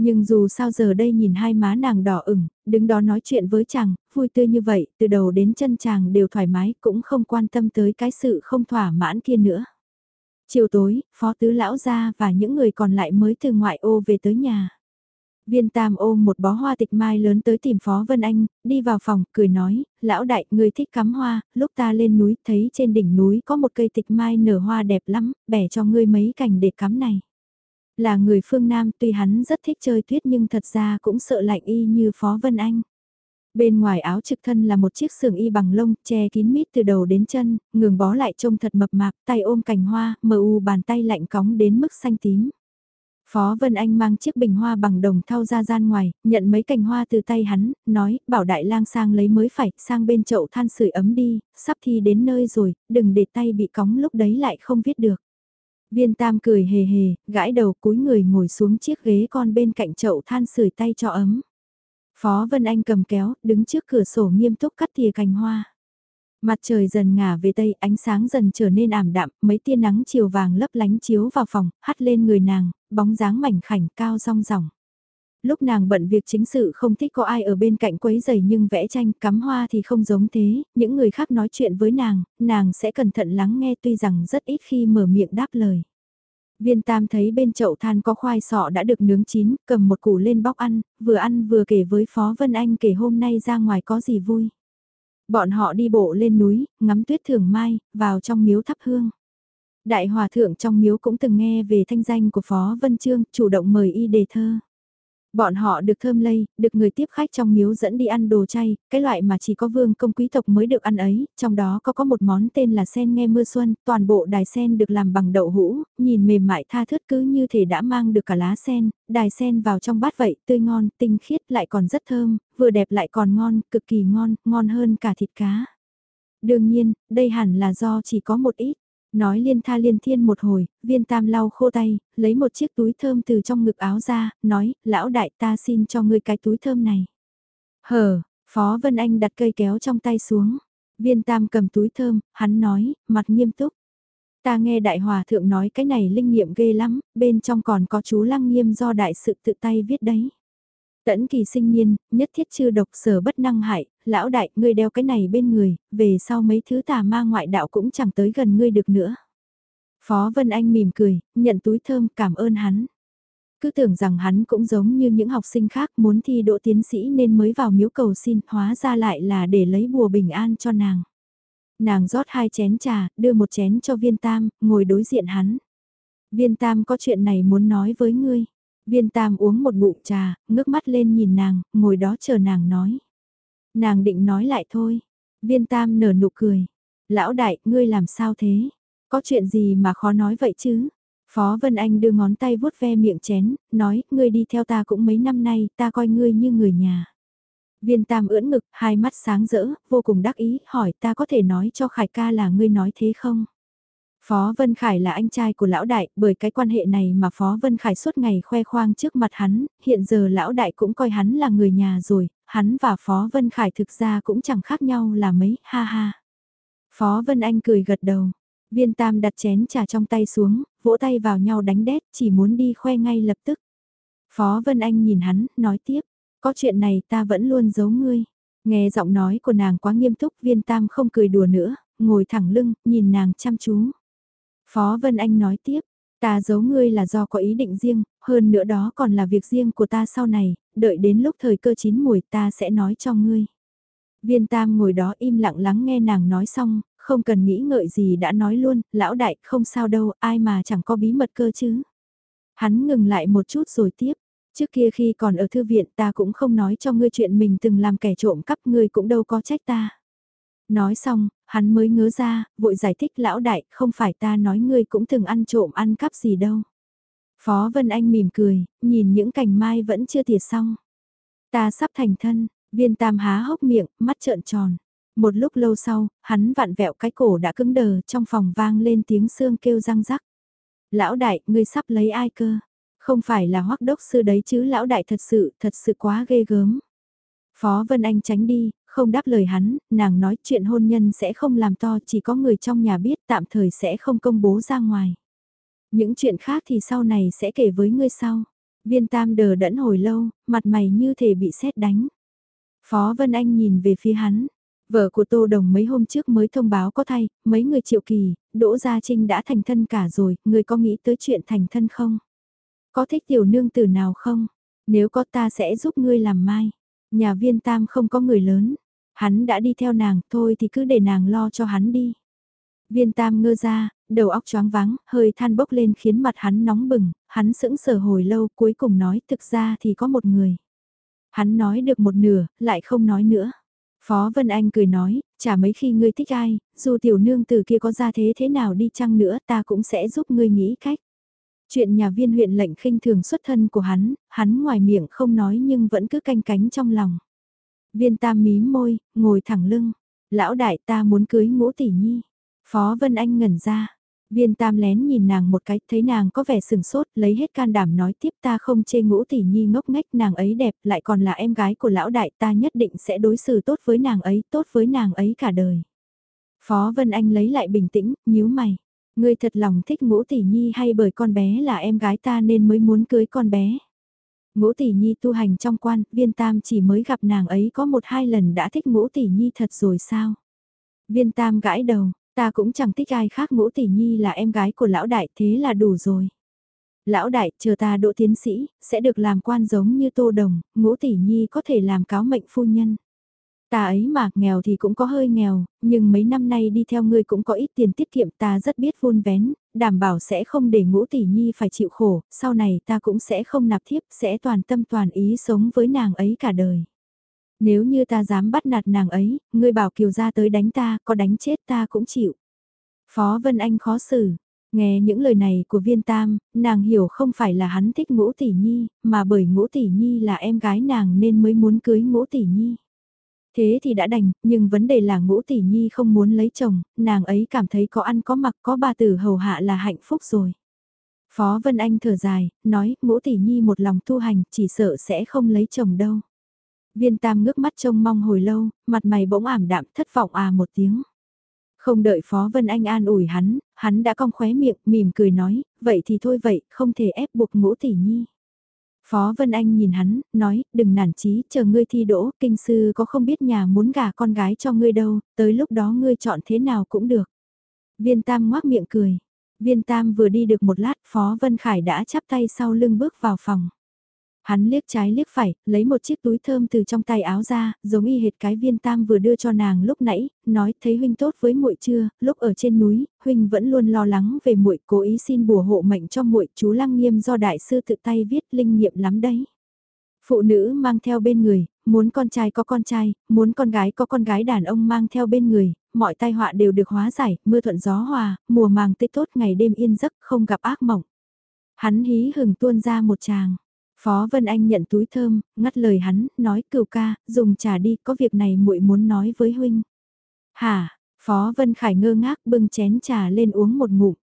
Nhưng dù sao giờ đây nhìn hai má nàng đỏ ửng, đứng đó nói chuyện với chàng, vui tươi như vậy, từ đầu đến chân chàng đều thoải mái, cũng không quan tâm tới cái sự không thỏa mãn kia nữa. Chiều tối, phó tứ lão gia và những người còn lại mới từ ngoại ô về tới nhà. Viên tam ôm một bó hoa tịch mai lớn tới tìm Phó Vân Anh, đi vào phòng, cười nói, lão đại, người thích cắm hoa, lúc ta lên núi, thấy trên đỉnh núi có một cây tịch mai nở hoa đẹp lắm, bẻ cho ngươi mấy cành để cắm này. Là người phương Nam tuy hắn rất thích chơi tuyết nhưng thật ra cũng sợ lạnh y như Phó Vân Anh. Bên ngoài áo trực thân là một chiếc sườn y bằng lông, che kín mít từ đầu đến chân, ngừng bó lại trông thật mập mạp, tay ôm cành hoa, mờ u bàn tay lạnh cóng đến mức xanh tím. Phó Vân Anh mang chiếc bình hoa bằng đồng thau ra gian ngoài, nhận mấy cành hoa từ tay hắn, nói, bảo đại lang sang lấy mới phải, sang bên chậu than sưởi ấm đi, sắp thi đến nơi rồi, đừng để tay bị cóng lúc đấy lại không viết được. Viên Tam cười hề hề, gãi đầu cúi người ngồi xuống chiếc ghế con bên cạnh chậu than sưởi tay cho ấm. Phó Vân Anh cầm kéo, đứng trước cửa sổ nghiêm túc cắt tỉa cành hoa. Mặt trời dần ngả về tây, ánh sáng dần trở nên ảm đạm, mấy tia nắng chiều vàng lấp lánh chiếu vào phòng, hắt lên người nàng, bóng dáng mảnh khảnh cao rong ròng. Lúc nàng bận việc chính sự không thích có ai ở bên cạnh quấy giày nhưng vẽ tranh cắm hoa thì không giống thế, những người khác nói chuyện với nàng, nàng sẽ cẩn thận lắng nghe tuy rằng rất ít khi mở miệng đáp lời. Viên Tam thấy bên chậu than có khoai sọ đã được nướng chín, cầm một củ lên bóc ăn, vừa ăn vừa kể với Phó Vân Anh kể hôm nay ra ngoài có gì vui. Bọn họ đi bộ lên núi, ngắm tuyết thường mai, vào trong miếu thắp hương. Đại hòa thượng trong miếu cũng từng nghe về thanh danh của Phó Vân Trương, chủ động mời y đề thơ. Bọn họ được thơm lây, được người tiếp khách trong miếu dẫn đi ăn đồ chay, cái loại mà chỉ có vương công quý tộc mới được ăn ấy, trong đó có có một món tên là sen nghe mưa xuân, toàn bộ đài sen được làm bằng đậu hũ, nhìn mềm mại tha thướt cứ như thể đã mang được cả lá sen, đài sen vào trong bát vậy, tươi ngon, tinh khiết lại còn rất thơm, vừa đẹp lại còn ngon, cực kỳ ngon, ngon hơn cả thịt cá. Đương nhiên, đây hẳn là do chỉ có một ít. Nói liên tha liên thiên một hồi, viên tam lau khô tay, lấy một chiếc túi thơm từ trong ngực áo ra, nói, lão đại ta xin cho ngươi cái túi thơm này. Hờ, Phó Vân Anh đặt cây kéo trong tay xuống. Viên tam cầm túi thơm, hắn nói, mặt nghiêm túc. Ta nghe đại hòa thượng nói cái này linh nghiệm ghê lắm, bên trong còn có chú lăng nghiêm do đại sự tự tay viết đấy. Tẫn kỳ sinh nhiên, nhất thiết chưa độc sở bất năng hại, lão đại, ngươi đeo cái này bên người, về sau mấy thứ tà ma ngoại đạo cũng chẳng tới gần ngươi được nữa. Phó Vân Anh mỉm cười, nhận túi thơm cảm ơn hắn. Cứ tưởng rằng hắn cũng giống như những học sinh khác muốn thi đỗ tiến sĩ nên mới vào miếu cầu xin, hóa ra lại là để lấy bùa bình an cho nàng. Nàng rót hai chén trà, đưa một chén cho viên tam, ngồi đối diện hắn. Viên tam có chuyện này muốn nói với ngươi. Viên tam uống một ngụm trà, ngước mắt lên nhìn nàng, ngồi đó chờ nàng nói. Nàng định nói lại thôi. Viên tam nở nụ cười. Lão đại, ngươi làm sao thế? Có chuyện gì mà khó nói vậy chứ? Phó Vân Anh đưa ngón tay vuốt ve miệng chén, nói, ngươi đi theo ta cũng mấy năm nay, ta coi ngươi như người nhà. Viên tam ưỡn ngực, hai mắt sáng rỡ, vô cùng đắc ý, hỏi ta có thể nói cho Khải ca là ngươi nói thế không? Phó Vân Khải là anh trai của lão đại, bởi cái quan hệ này mà Phó Vân Khải suốt ngày khoe khoang trước mặt hắn, hiện giờ lão đại cũng coi hắn là người nhà rồi, hắn và Phó Vân Khải thực ra cũng chẳng khác nhau là mấy, ha ha. Phó Vân Anh cười gật đầu, viên tam đặt chén trà trong tay xuống, vỗ tay vào nhau đánh đét, chỉ muốn đi khoe ngay lập tức. Phó Vân Anh nhìn hắn, nói tiếp, có chuyện này ta vẫn luôn giấu ngươi. Nghe giọng nói của nàng quá nghiêm túc, viên tam không cười đùa nữa, ngồi thẳng lưng, nhìn nàng chăm chú. Phó Vân Anh nói tiếp, ta giấu ngươi là do có ý định riêng, hơn nữa đó còn là việc riêng của ta sau này, đợi đến lúc thời cơ chín mùi ta sẽ nói cho ngươi. Viên Tam ngồi đó im lặng lắng nghe nàng nói xong, không cần nghĩ ngợi gì đã nói luôn, lão đại không sao đâu, ai mà chẳng có bí mật cơ chứ. Hắn ngừng lại một chút rồi tiếp, trước kia khi còn ở thư viện ta cũng không nói cho ngươi chuyện mình từng làm kẻ trộm cắp ngươi cũng đâu có trách ta. Nói xong, hắn mới ngớ ra, vội giải thích lão đại, không phải ta nói ngươi cũng từng ăn trộm ăn cắp gì đâu. Phó Vân Anh mỉm cười, nhìn những cành mai vẫn chưa tỉa xong. Ta sắp thành thân, viên tam há hốc miệng, mắt trợn tròn. Một lúc lâu sau, hắn vặn vẹo cái cổ đã cứng đờ trong phòng vang lên tiếng xương kêu răng rắc. Lão đại, ngươi sắp lấy ai cơ? Không phải là hoắc đốc sư đấy chứ lão đại thật sự, thật sự quá ghê gớm. Phó Vân Anh tránh đi, không đáp lời hắn, nàng nói chuyện hôn nhân sẽ không làm to chỉ có người trong nhà biết tạm thời sẽ không công bố ra ngoài. Những chuyện khác thì sau này sẽ kể với ngươi sau. Viên tam đờ đẫn hồi lâu, mặt mày như thể bị sét đánh. Phó Vân Anh nhìn về phía hắn. Vợ của Tô Đồng mấy hôm trước mới thông báo có thay, mấy người triệu kỳ, Đỗ Gia Trinh đã thành thân cả rồi, người có nghĩ tới chuyện thành thân không? Có thích tiểu nương tử nào không? Nếu có ta sẽ giúp ngươi làm mai. Nhà viên tam không có người lớn, hắn đã đi theo nàng, thôi thì cứ để nàng lo cho hắn đi. Viên tam ngơ ra, đầu óc choáng váng, hơi than bốc lên khiến mặt hắn nóng bừng, hắn sững sờ hồi lâu cuối cùng nói thực ra thì có một người. Hắn nói được một nửa, lại không nói nữa. Phó Vân Anh cười nói, chả mấy khi ngươi thích ai, dù tiểu nương từ kia có ra thế thế nào đi chăng nữa ta cũng sẽ giúp ngươi nghĩ cách. Chuyện nhà viên huyện lệnh khinh thường xuất thân của hắn, hắn ngoài miệng không nói nhưng vẫn cứ canh cánh trong lòng. Viên tam mím môi, ngồi thẳng lưng. Lão đại ta muốn cưới ngũ tỷ nhi. Phó Vân Anh ngẩn ra. Viên tam lén nhìn nàng một cái, thấy nàng có vẻ sừng sốt, lấy hết can đảm nói tiếp ta không chê ngũ tỷ nhi ngốc nghếch nàng ấy đẹp, lại còn là em gái của lão đại ta nhất định sẽ đối xử tốt với nàng ấy, tốt với nàng ấy cả đời. Phó Vân Anh lấy lại bình tĩnh, nhíu mày. Ngươi thật lòng thích ngũ tỷ nhi hay bởi con bé là em gái ta nên mới muốn cưới con bé. Ngũ tỷ nhi tu hành trong quan, viên tam chỉ mới gặp nàng ấy có một hai lần đã thích ngũ tỷ nhi thật rồi sao? Viên tam gãi đầu, ta cũng chẳng thích ai khác ngũ tỷ nhi là em gái của lão đại thế là đủ rồi. Lão đại, chờ ta độ tiến sĩ, sẽ được làm quan giống như tô đồng, ngũ tỷ nhi có thể làm cáo mệnh phu nhân. Ta ấy mà, nghèo thì cũng có hơi nghèo, nhưng mấy năm nay đi theo ngươi cũng có ít tiền tiết kiệm ta rất biết vun vén, đảm bảo sẽ không để ngũ tỷ nhi phải chịu khổ, sau này ta cũng sẽ không nạp thiếp, sẽ toàn tâm toàn ý sống với nàng ấy cả đời. Nếu như ta dám bắt nạt nàng ấy, ngươi bảo kiều ra tới đánh ta, có đánh chết ta cũng chịu. Phó Vân Anh khó xử, nghe những lời này của viên tam, nàng hiểu không phải là hắn thích ngũ tỷ nhi, mà bởi ngũ tỷ nhi là em gái nàng nên mới muốn cưới ngũ tỷ nhi. Thế thì đã đành, nhưng vấn đề là ngũ tỷ nhi không muốn lấy chồng, nàng ấy cảm thấy có ăn có mặc có bà tử hầu hạ là hạnh phúc rồi. Phó Vân Anh thở dài, nói ngũ tỷ nhi một lòng tu hành chỉ sợ sẽ không lấy chồng đâu. Viên tam ngước mắt trông mong hồi lâu, mặt mày bỗng ảm đạm thất vọng à một tiếng. Không đợi Phó Vân Anh an ủi hắn, hắn đã cong khóe miệng, mỉm cười nói, vậy thì thôi vậy, không thể ép buộc ngũ tỷ nhi. Phó Vân Anh nhìn hắn, nói, đừng nản chí, chờ ngươi thi đỗ, kinh sư có không biết nhà muốn gả con gái cho ngươi đâu, tới lúc đó ngươi chọn thế nào cũng được. Viên Tam ngoác miệng cười. Viên Tam vừa đi được một lát, Phó Vân Khải đã chắp tay sau lưng bước vào phòng. Hắn liếc trái liếc phải, lấy một chiếc túi thơm từ trong tay áo ra, giống y hệt cái viên tam vừa đưa cho nàng lúc nãy, nói thấy huynh tốt với muội chưa, lúc ở trên núi, huynh vẫn luôn lo lắng về muội, cố ý xin bùa hộ mệnh cho muội, chú Lăng Nghiêm do đại sư tự tay viết linh nghiệm lắm đấy. Phụ nữ mang theo bên người, muốn con trai có con trai, muốn con gái có con gái đàn ông mang theo bên người, mọi tai họa đều được hóa giải, mưa thuận gió hòa, mùa màng tươi tốt ngày đêm yên giấc, không gặp ác mộng. Hắn hí hừng tuôn ra một tràng. Phó Vân Anh nhận túi thơm, ngắt lời hắn, nói cửu ca, dùng trà đi, có việc này muội muốn nói với huynh. Hả, Phó Vân Khải ngơ ngác bưng chén trà lên uống một ngụm.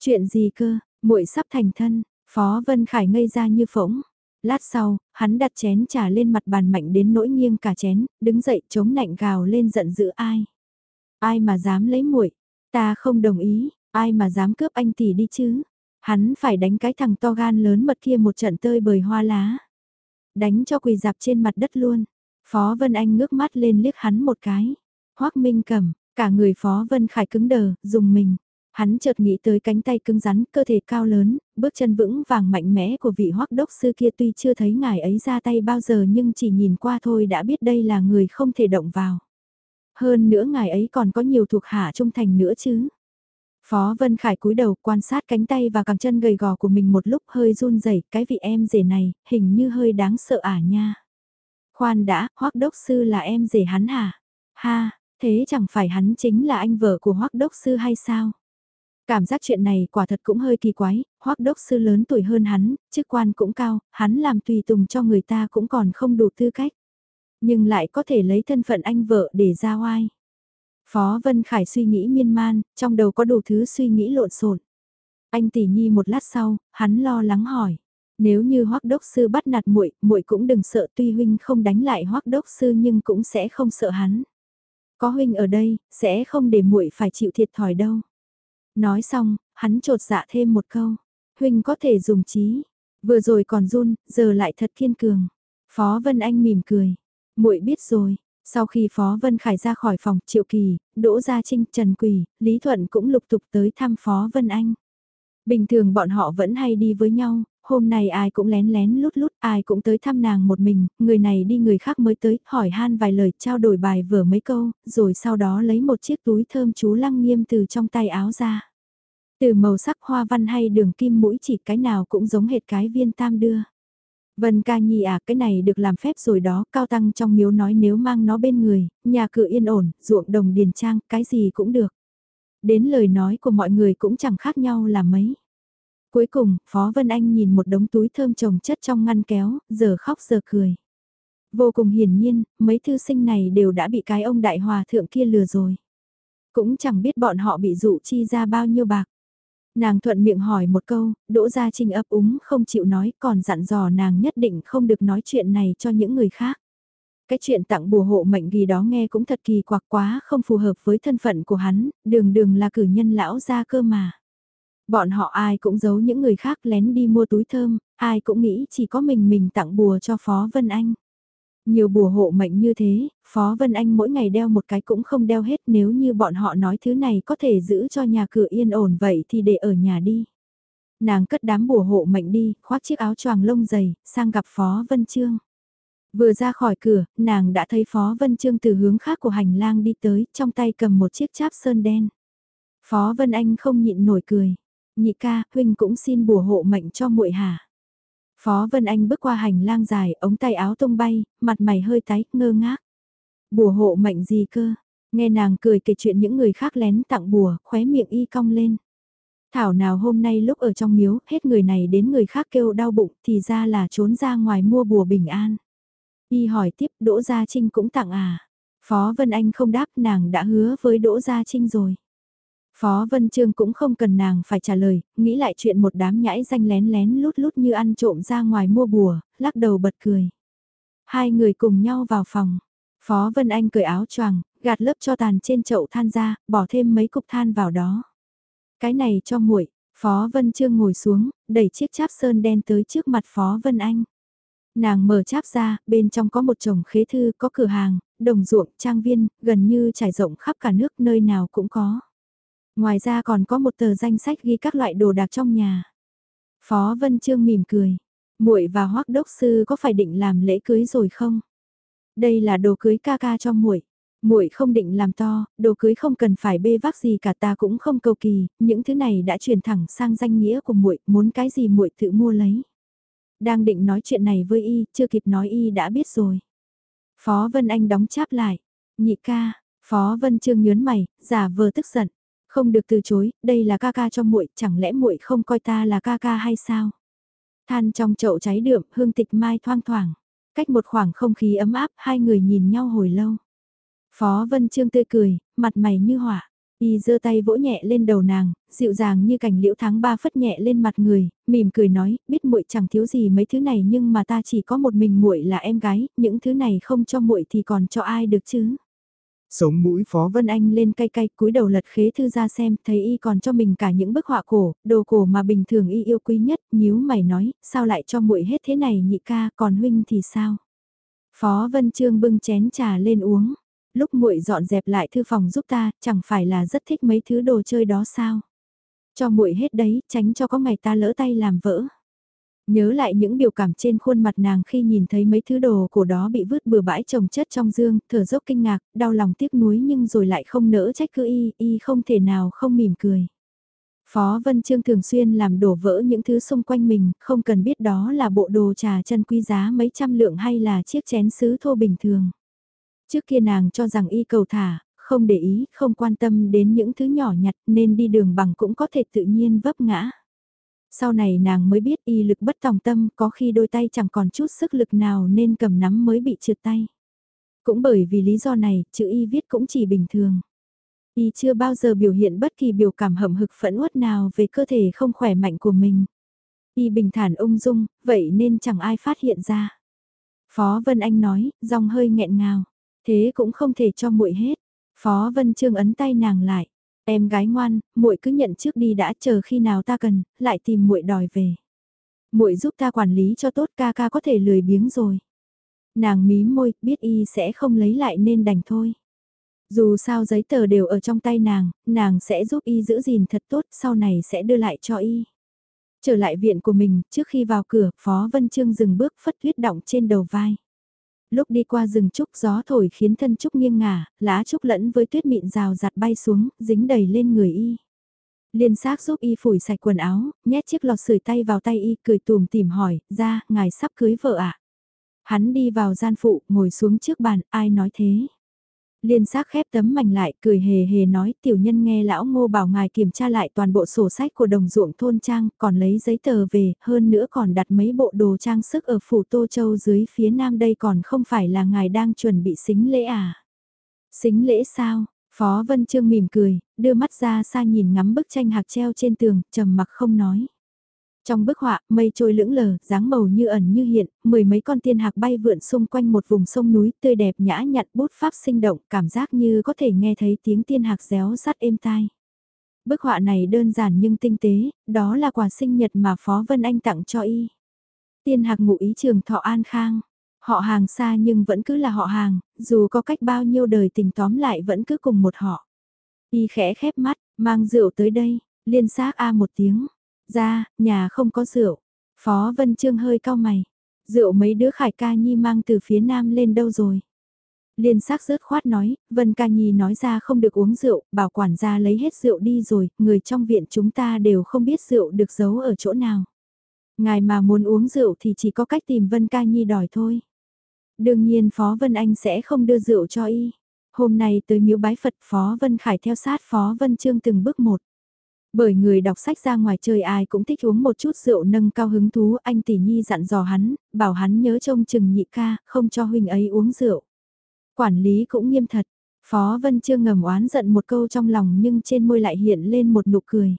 Chuyện gì cơ, muội sắp thành thân, Phó Vân Khải ngây ra như phỗng. Lát sau, hắn đặt chén trà lên mặt bàn mạnh đến nỗi nghiêng cả chén, đứng dậy chống nạnh gào lên giận dữ ai. Ai mà dám lấy muội, ta không đồng ý, ai mà dám cướp anh tỷ đi chứ. Hắn phải đánh cái thằng to gan lớn mật kia một trận tơi bời hoa lá. Đánh cho quỳ dạp trên mặt đất luôn. Phó Vân Anh ngước mắt lên liếc hắn một cái. Hoác Minh cầm, cả người Phó Vân Khải cứng đờ, dùng mình. Hắn chợt nghĩ tới cánh tay cứng rắn, cơ thể cao lớn, bước chân vững vàng mạnh mẽ của vị hoắc đốc sư kia tuy chưa thấy ngài ấy ra tay bao giờ nhưng chỉ nhìn qua thôi đã biết đây là người không thể động vào. Hơn nữa ngài ấy còn có nhiều thuộc hạ trung thành nữa chứ. Phó Vân Khải cúi đầu quan sát cánh tay và cẳng chân gầy gò của mình một lúc hơi run rẩy cái vị em rể này, hình như hơi đáng sợ ả nha. Khoan đã, hoắc đốc sư là em rể hắn hả? Ha, thế chẳng phải hắn chính là anh vợ của hoắc đốc sư hay sao? Cảm giác chuyện này quả thật cũng hơi kỳ quái, hoắc đốc sư lớn tuổi hơn hắn, chức quan cũng cao, hắn làm tùy tùng cho người ta cũng còn không đủ tư cách. Nhưng lại có thể lấy thân phận anh vợ để ra oai. Phó Vân Khải suy nghĩ miên man, trong đầu có đủ thứ suy nghĩ lộn xộn. Anh tỉ nhi một lát sau, hắn lo lắng hỏi. Nếu như hoắc đốc sư bắt nạt muội, muội cũng đừng sợ tuy huynh không đánh lại hoắc đốc sư nhưng cũng sẽ không sợ hắn. Có huynh ở đây, sẽ không để muội phải chịu thiệt thòi đâu. Nói xong, hắn trột dạ thêm một câu. Huynh có thể dùng trí. Vừa rồi còn run, giờ lại thật kiên cường. Phó Vân Anh mỉm cười. muội biết rồi, sau khi Phó Vân Khải ra khỏi phòng, Triệu Kỳ, Đỗ Gia Trinh, Trần Quỳ, Lý Thuận cũng lục tục tới thăm Phó Vân Anh. Bình thường bọn họ vẫn hay đi với nhau, hôm nay ai cũng lén lén lút lút, ai cũng tới thăm nàng một mình, người này đi người khác mới tới, hỏi han vài lời, trao đổi bài vừa mấy câu, rồi sau đó lấy một chiếc túi thơm chú lăng nghiêm từ trong tay áo ra. Từ màu sắc hoa văn hay đường kim mũi chỉ cái nào cũng giống hệt cái viên tam đưa. Vân ca nhi à cái này được làm phép rồi đó, cao tăng trong miếu nói nếu mang nó bên người, nhà cửa yên ổn, ruộng đồng điền trang, cái gì cũng được. Đến lời nói của mọi người cũng chẳng khác nhau là mấy. Cuối cùng, Phó Vân Anh nhìn một đống túi thơm trồng chất trong ngăn kéo, giờ khóc giờ cười. Vô cùng hiển nhiên, mấy thư sinh này đều đã bị cái ông đại hòa thượng kia lừa rồi. Cũng chẳng biết bọn họ bị dụ chi ra bao nhiêu bạc. Nàng thuận miệng hỏi một câu, Đỗ Gia Trinh ấp úng không chịu nói còn dặn dò nàng nhất định không được nói chuyện này cho những người khác. Cái chuyện tặng bùa hộ mệnh gì đó nghe cũng thật kỳ quặc quá không phù hợp với thân phận của hắn, đường đường là cử nhân lão gia cơ mà. Bọn họ ai cũng giấu những người khác lén đi mua túi thơm, ai cũng nghĩ chỉ có mình mình tặng bùa cho Phó Vân Anh. Nhiều bùa hộ mệnh như thế, Phó Vân Anh mỗi ngày đeo một cái cũng không đeo hết nếu như bọn họ nói thứ này có thể giữ cho nhà cửa yên ổn vậy thì để ở nhà đi. Nàng cất đám bùa hộ mệnh đi, khoác chiếc áo choàng lông dày, sang gặp Phó Vân Trương. Vừa ra khỏi cửa, nàng đã thấy Phó Vân Trương từ hướng khác của hành lang đi tới, trong tay cầm một chiếc cháp sơn đen. Phó Vân Anh không nhịn nổi cười. Nhị ca, huynh cũng xin bùa hộ mệnh cho muội hả? Phó Vân Anh bước qua hành lang dài, ống tay áo tung bay, mặt mày hơi tái, ngơ ngác. Bùa hộ mệnh gì cơ? Nghe nàng cười kể chuyện những người khác lén tặng bùa, khóe miệng y cong lên. Thảo nào hôm nay lúc ở trong miếu, hết người này đến người khác kêu đau bụng, thì ra là trốn ra ngoài mua bùa bình an. Y hỏi tiếp, Đỗ Gia Trinh cũng tặng à? Phó Vân Anh không đáp, nàng đã hứa với Đỗ Gia Trinh rồi. Phó Vân Trương cũng không cần nàng phải trả lời, nghĩ lại chuyện một đám nhãi danh lén lén lút lút như ăn trộm ra ngoài mua bùa, lắc đầu bật cười. Hai người cùng nhau vào phòng. Phó Vân Anh cởi áo choàng, gạt lớp cho tàn trên chậu than ra, bỏ thêm mấy cục than vào đó. Cái này cho muội. Phó Vân Trương ngồi xuống, đẩy chiếc cháp sơn đen tới trước mặt Phó Vân Anh. Nàng mở cháp ra, bên trong có một chồng khế thư, có cửa hàng, đồng ruộng, trang viên, gần như trải rộng khắp cả nước nơi nào cũng có. Ngoài ra còn có một tờ danh sách ghi các loại đồ đạc trong nhà. Phó Vân Trương mỉm cười. Muội và Hoắc đốc sư có phải định làm lễ cưới rồi không? Đây là đồ cưới ca ca cho muội. Muội không định làm to, đồ cưới không cần phải bê vác gì cả ta cũng không cầu kỳ, những thứ này đã truyền thẳng sang danh nghĩa của muội, muốn cái gì muội tự mua lấy. Đang định nói chuyện này với y, chưa kịp nói y đã biết rồi. Phó Vân Anh đóng cháp lại. Nhị ca, Phó Vân Trương nhớn mày, giả vờ tức giận. Không được từ chối, đây là ca ca cho muội, chẳng lẽ muội không coi ta là ca ca hay sao? Than trong chậu cháy đượm, hương tịch mai thoang thoảng. Cách một khoảng không khí ấm áp, hai người nhìn nhau hồi lâu. Phó Vân Trương tươi cười, mặt mày như hỏa. Y giơ tay vỗ nhẹ lên đầu nàng, dịu dàng như cành liễu tháng ba phất nhẹ lên mặt người, mỉm cười nói, biết muội chẳng thiếu gì mấy thứ này nhưng mà ta chỉ có một mình muội là em gái, những thứ này không cho muội thì còn cho ai được chứ? Sống mũi Phó Vân Anh lên cay cay cúi đầu lật khế thư ra xem, thấy y còn cho mình cả những bức họa cổ, đồ cổ mà bình thường y yêu quý nhất, nhíu mày nói, sao lại cho muội hết thế này nhị ca, còn huynh thì sao? Phó Vân Trương bưng chén trà lên uống, lúc muội dọn dẹp lại thư phòng giúp ta, chẳng phải là rất thích mấy thứ đồ chơi đó sao? Cho muội hết đấy, tránh cho có ngày ta lỡ tay làm vỡ. Nhớ lại những biểu cảm trên khuôn mặt nàng khi nhìn thấy mấy thứ đồ của đó bị vứt bừa bãi trồng chất trong dương, thở dốc kinh ngạc, đau lòng tiếc nuối nhưng rồi lại không nỡ trách cứ y, y không thể nào không mỉm cười. Phó Vân Trương thường xuyên làm đổ vỡ những thứ xung quanh mình, không cần biết đó là bộ đồ trà chân quý giá mấy trăm lượng hay là chiếc chén sứ thô bình thường. Trước kia nàng cho rằng y cầu thả, không để ý, không quan tâm đến những thứ nhỏ nhặt nên đi đường bằng cũng có thể tự nhiên vấp ngã. Sau này nàng mới biết y lực bất tòng tâm có khi đôi tay chẳng còn chút sức lực nào nên cầm nắm mới bị trượt tay. Cũng bởi vì lý do này, chữ y viết cũng chỉ bình thường. Y chưa bao giờ biểu hiện bất kỳ biểu cảm hậm hực phẫn uất nào về cơ thể không khỏe mạnh của mình. Y bình thản ung dung, vậy nên chẳng ai phát hiện ra. Phó Vân Anh nói, giọng hơi nghẹn ngào. Thế cũng không thể cho muội hết. Phó Vân Trương ấn tay nàng lại. Em gái ngoan, muội cứ nhận trước đi đã chờ khi nào ta cần, lại tìm muội đòi về. Muội giúp ta quản lý cho tốt ca ca có thể lười biếng rồi. Nàng mí môi, biết y sẽ không lấy lại nên đành thôi. Dù sao giấy tờ đều ở trong tay nàng, nàng sẽ giúp y giữ gìn thật tốt, sau này sẽ đưa lại cho y. Trở lại viện của mình, trước khi vào cửa, Phó Vân Trương dừng bước phất huyết động trên đầu vai lúc đi qua rừng trúc gió thổi khiến thân trúc nghiêng ngả, lá trúc lẫn với tuyết mịn rào giặt bay xuống, dính đầy lên người y. Liên xác giúp y phủi sạch quần áo, nhét chiếc lọt sưởi tay vào tay y, cười tùm tìm hỏi, ra, ngài sắp cưới vợ ạ. À? Hắn đi vào gian phụ, ngồi xuống trước bàn, ai nói thế? Liên xác khép tấm mảnh lại, cười hề hề nói, tiểu nhân nghe lão ngô bảo ngài kiểm tra lại toàn bộ sổ sách của đồng ruộng thôn trang, còn lấy giấy tờ về, hơn nữa còn đặt mấy bộ đồ trang sức ở phủ Tô Châu dưới phía nam đây còn không phải là ngài đang chuẩn bị xính lễ à? Xính lễ sao? Phó Vân Trương mỉm cười, đưa mắt ra xa nhìn ngắm bức tranh hạc treo trên tường, trầm mặc không nói. Trong bức họa, mây trôi lững lờ, dáng màu như ẩn như hiện, mười mấy con tiên hạc bay vượn xung quanh một vùng sông núi tươi đẹp nhã nhặn bút pháp sinh động, cảm giác như có thể nghe thấy tiếng tiên hạc réo sắt êm tai. Bức họa này đơn giản nhưng tinh tế, đó là quà sinh nhật mà Phó Vân Anh tặng cho y. Tiên hạc ngụ ý trường thọ an khang. Họ hàng xa nhưng vẫn cứ là họ hàng, dù có cách bao nhiêu đời tình tóm lại vẫn cứ cùng một họ. Y khẽ khép mắt, mang rượu tới đây, liên xác A một tiếng. Ra, nhà không có rượu. Phó Vân Trương hơi cao mày. Rượu mấy đứa Khải Ca Nhi mang từ phía nam lên đâu rồi? Liên xác rớt khoát nói, Vân Ca Nhi nói ra không được uống rượu, bảo quản gia lấy hết rượu đi rồi, người trong viện chúng ta đều không biết rượu được giấu ở chỗ nào. Ngài mà muốn uống rượu thì chỉ có cách tìm Vân Ca Nhi đòi thôi. Đương nhiên Phó Vân Anh sẽ không đưa rượu cho y. Hôm nay tới miếu bái Phật Phó Vân Khải theo sát Phó Vân Trương từng bước một. Bởi người đọc sách ra ngoài chơi ai cũng thích uống một chút rượu nâng cao hứng thú, anh tỷ nhi dặn dò hắn, bảo hắn nhớ trông chừng nhị ca, không cho huynh ấy uống rượu. Quản lý cũng nghiêm thật, Phó Vân Trương ngầm oán giận một câu trong lòng nhưng trên môi lại hiện lên một nụ cười.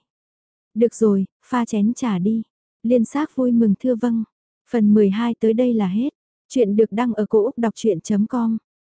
Được rồi, pha chén trà đi. Liên xác vui mừng thưa vâng. Phần 12 tới đây là hết. Chuyện được đăng ở cổ Úc đọc chuyện.com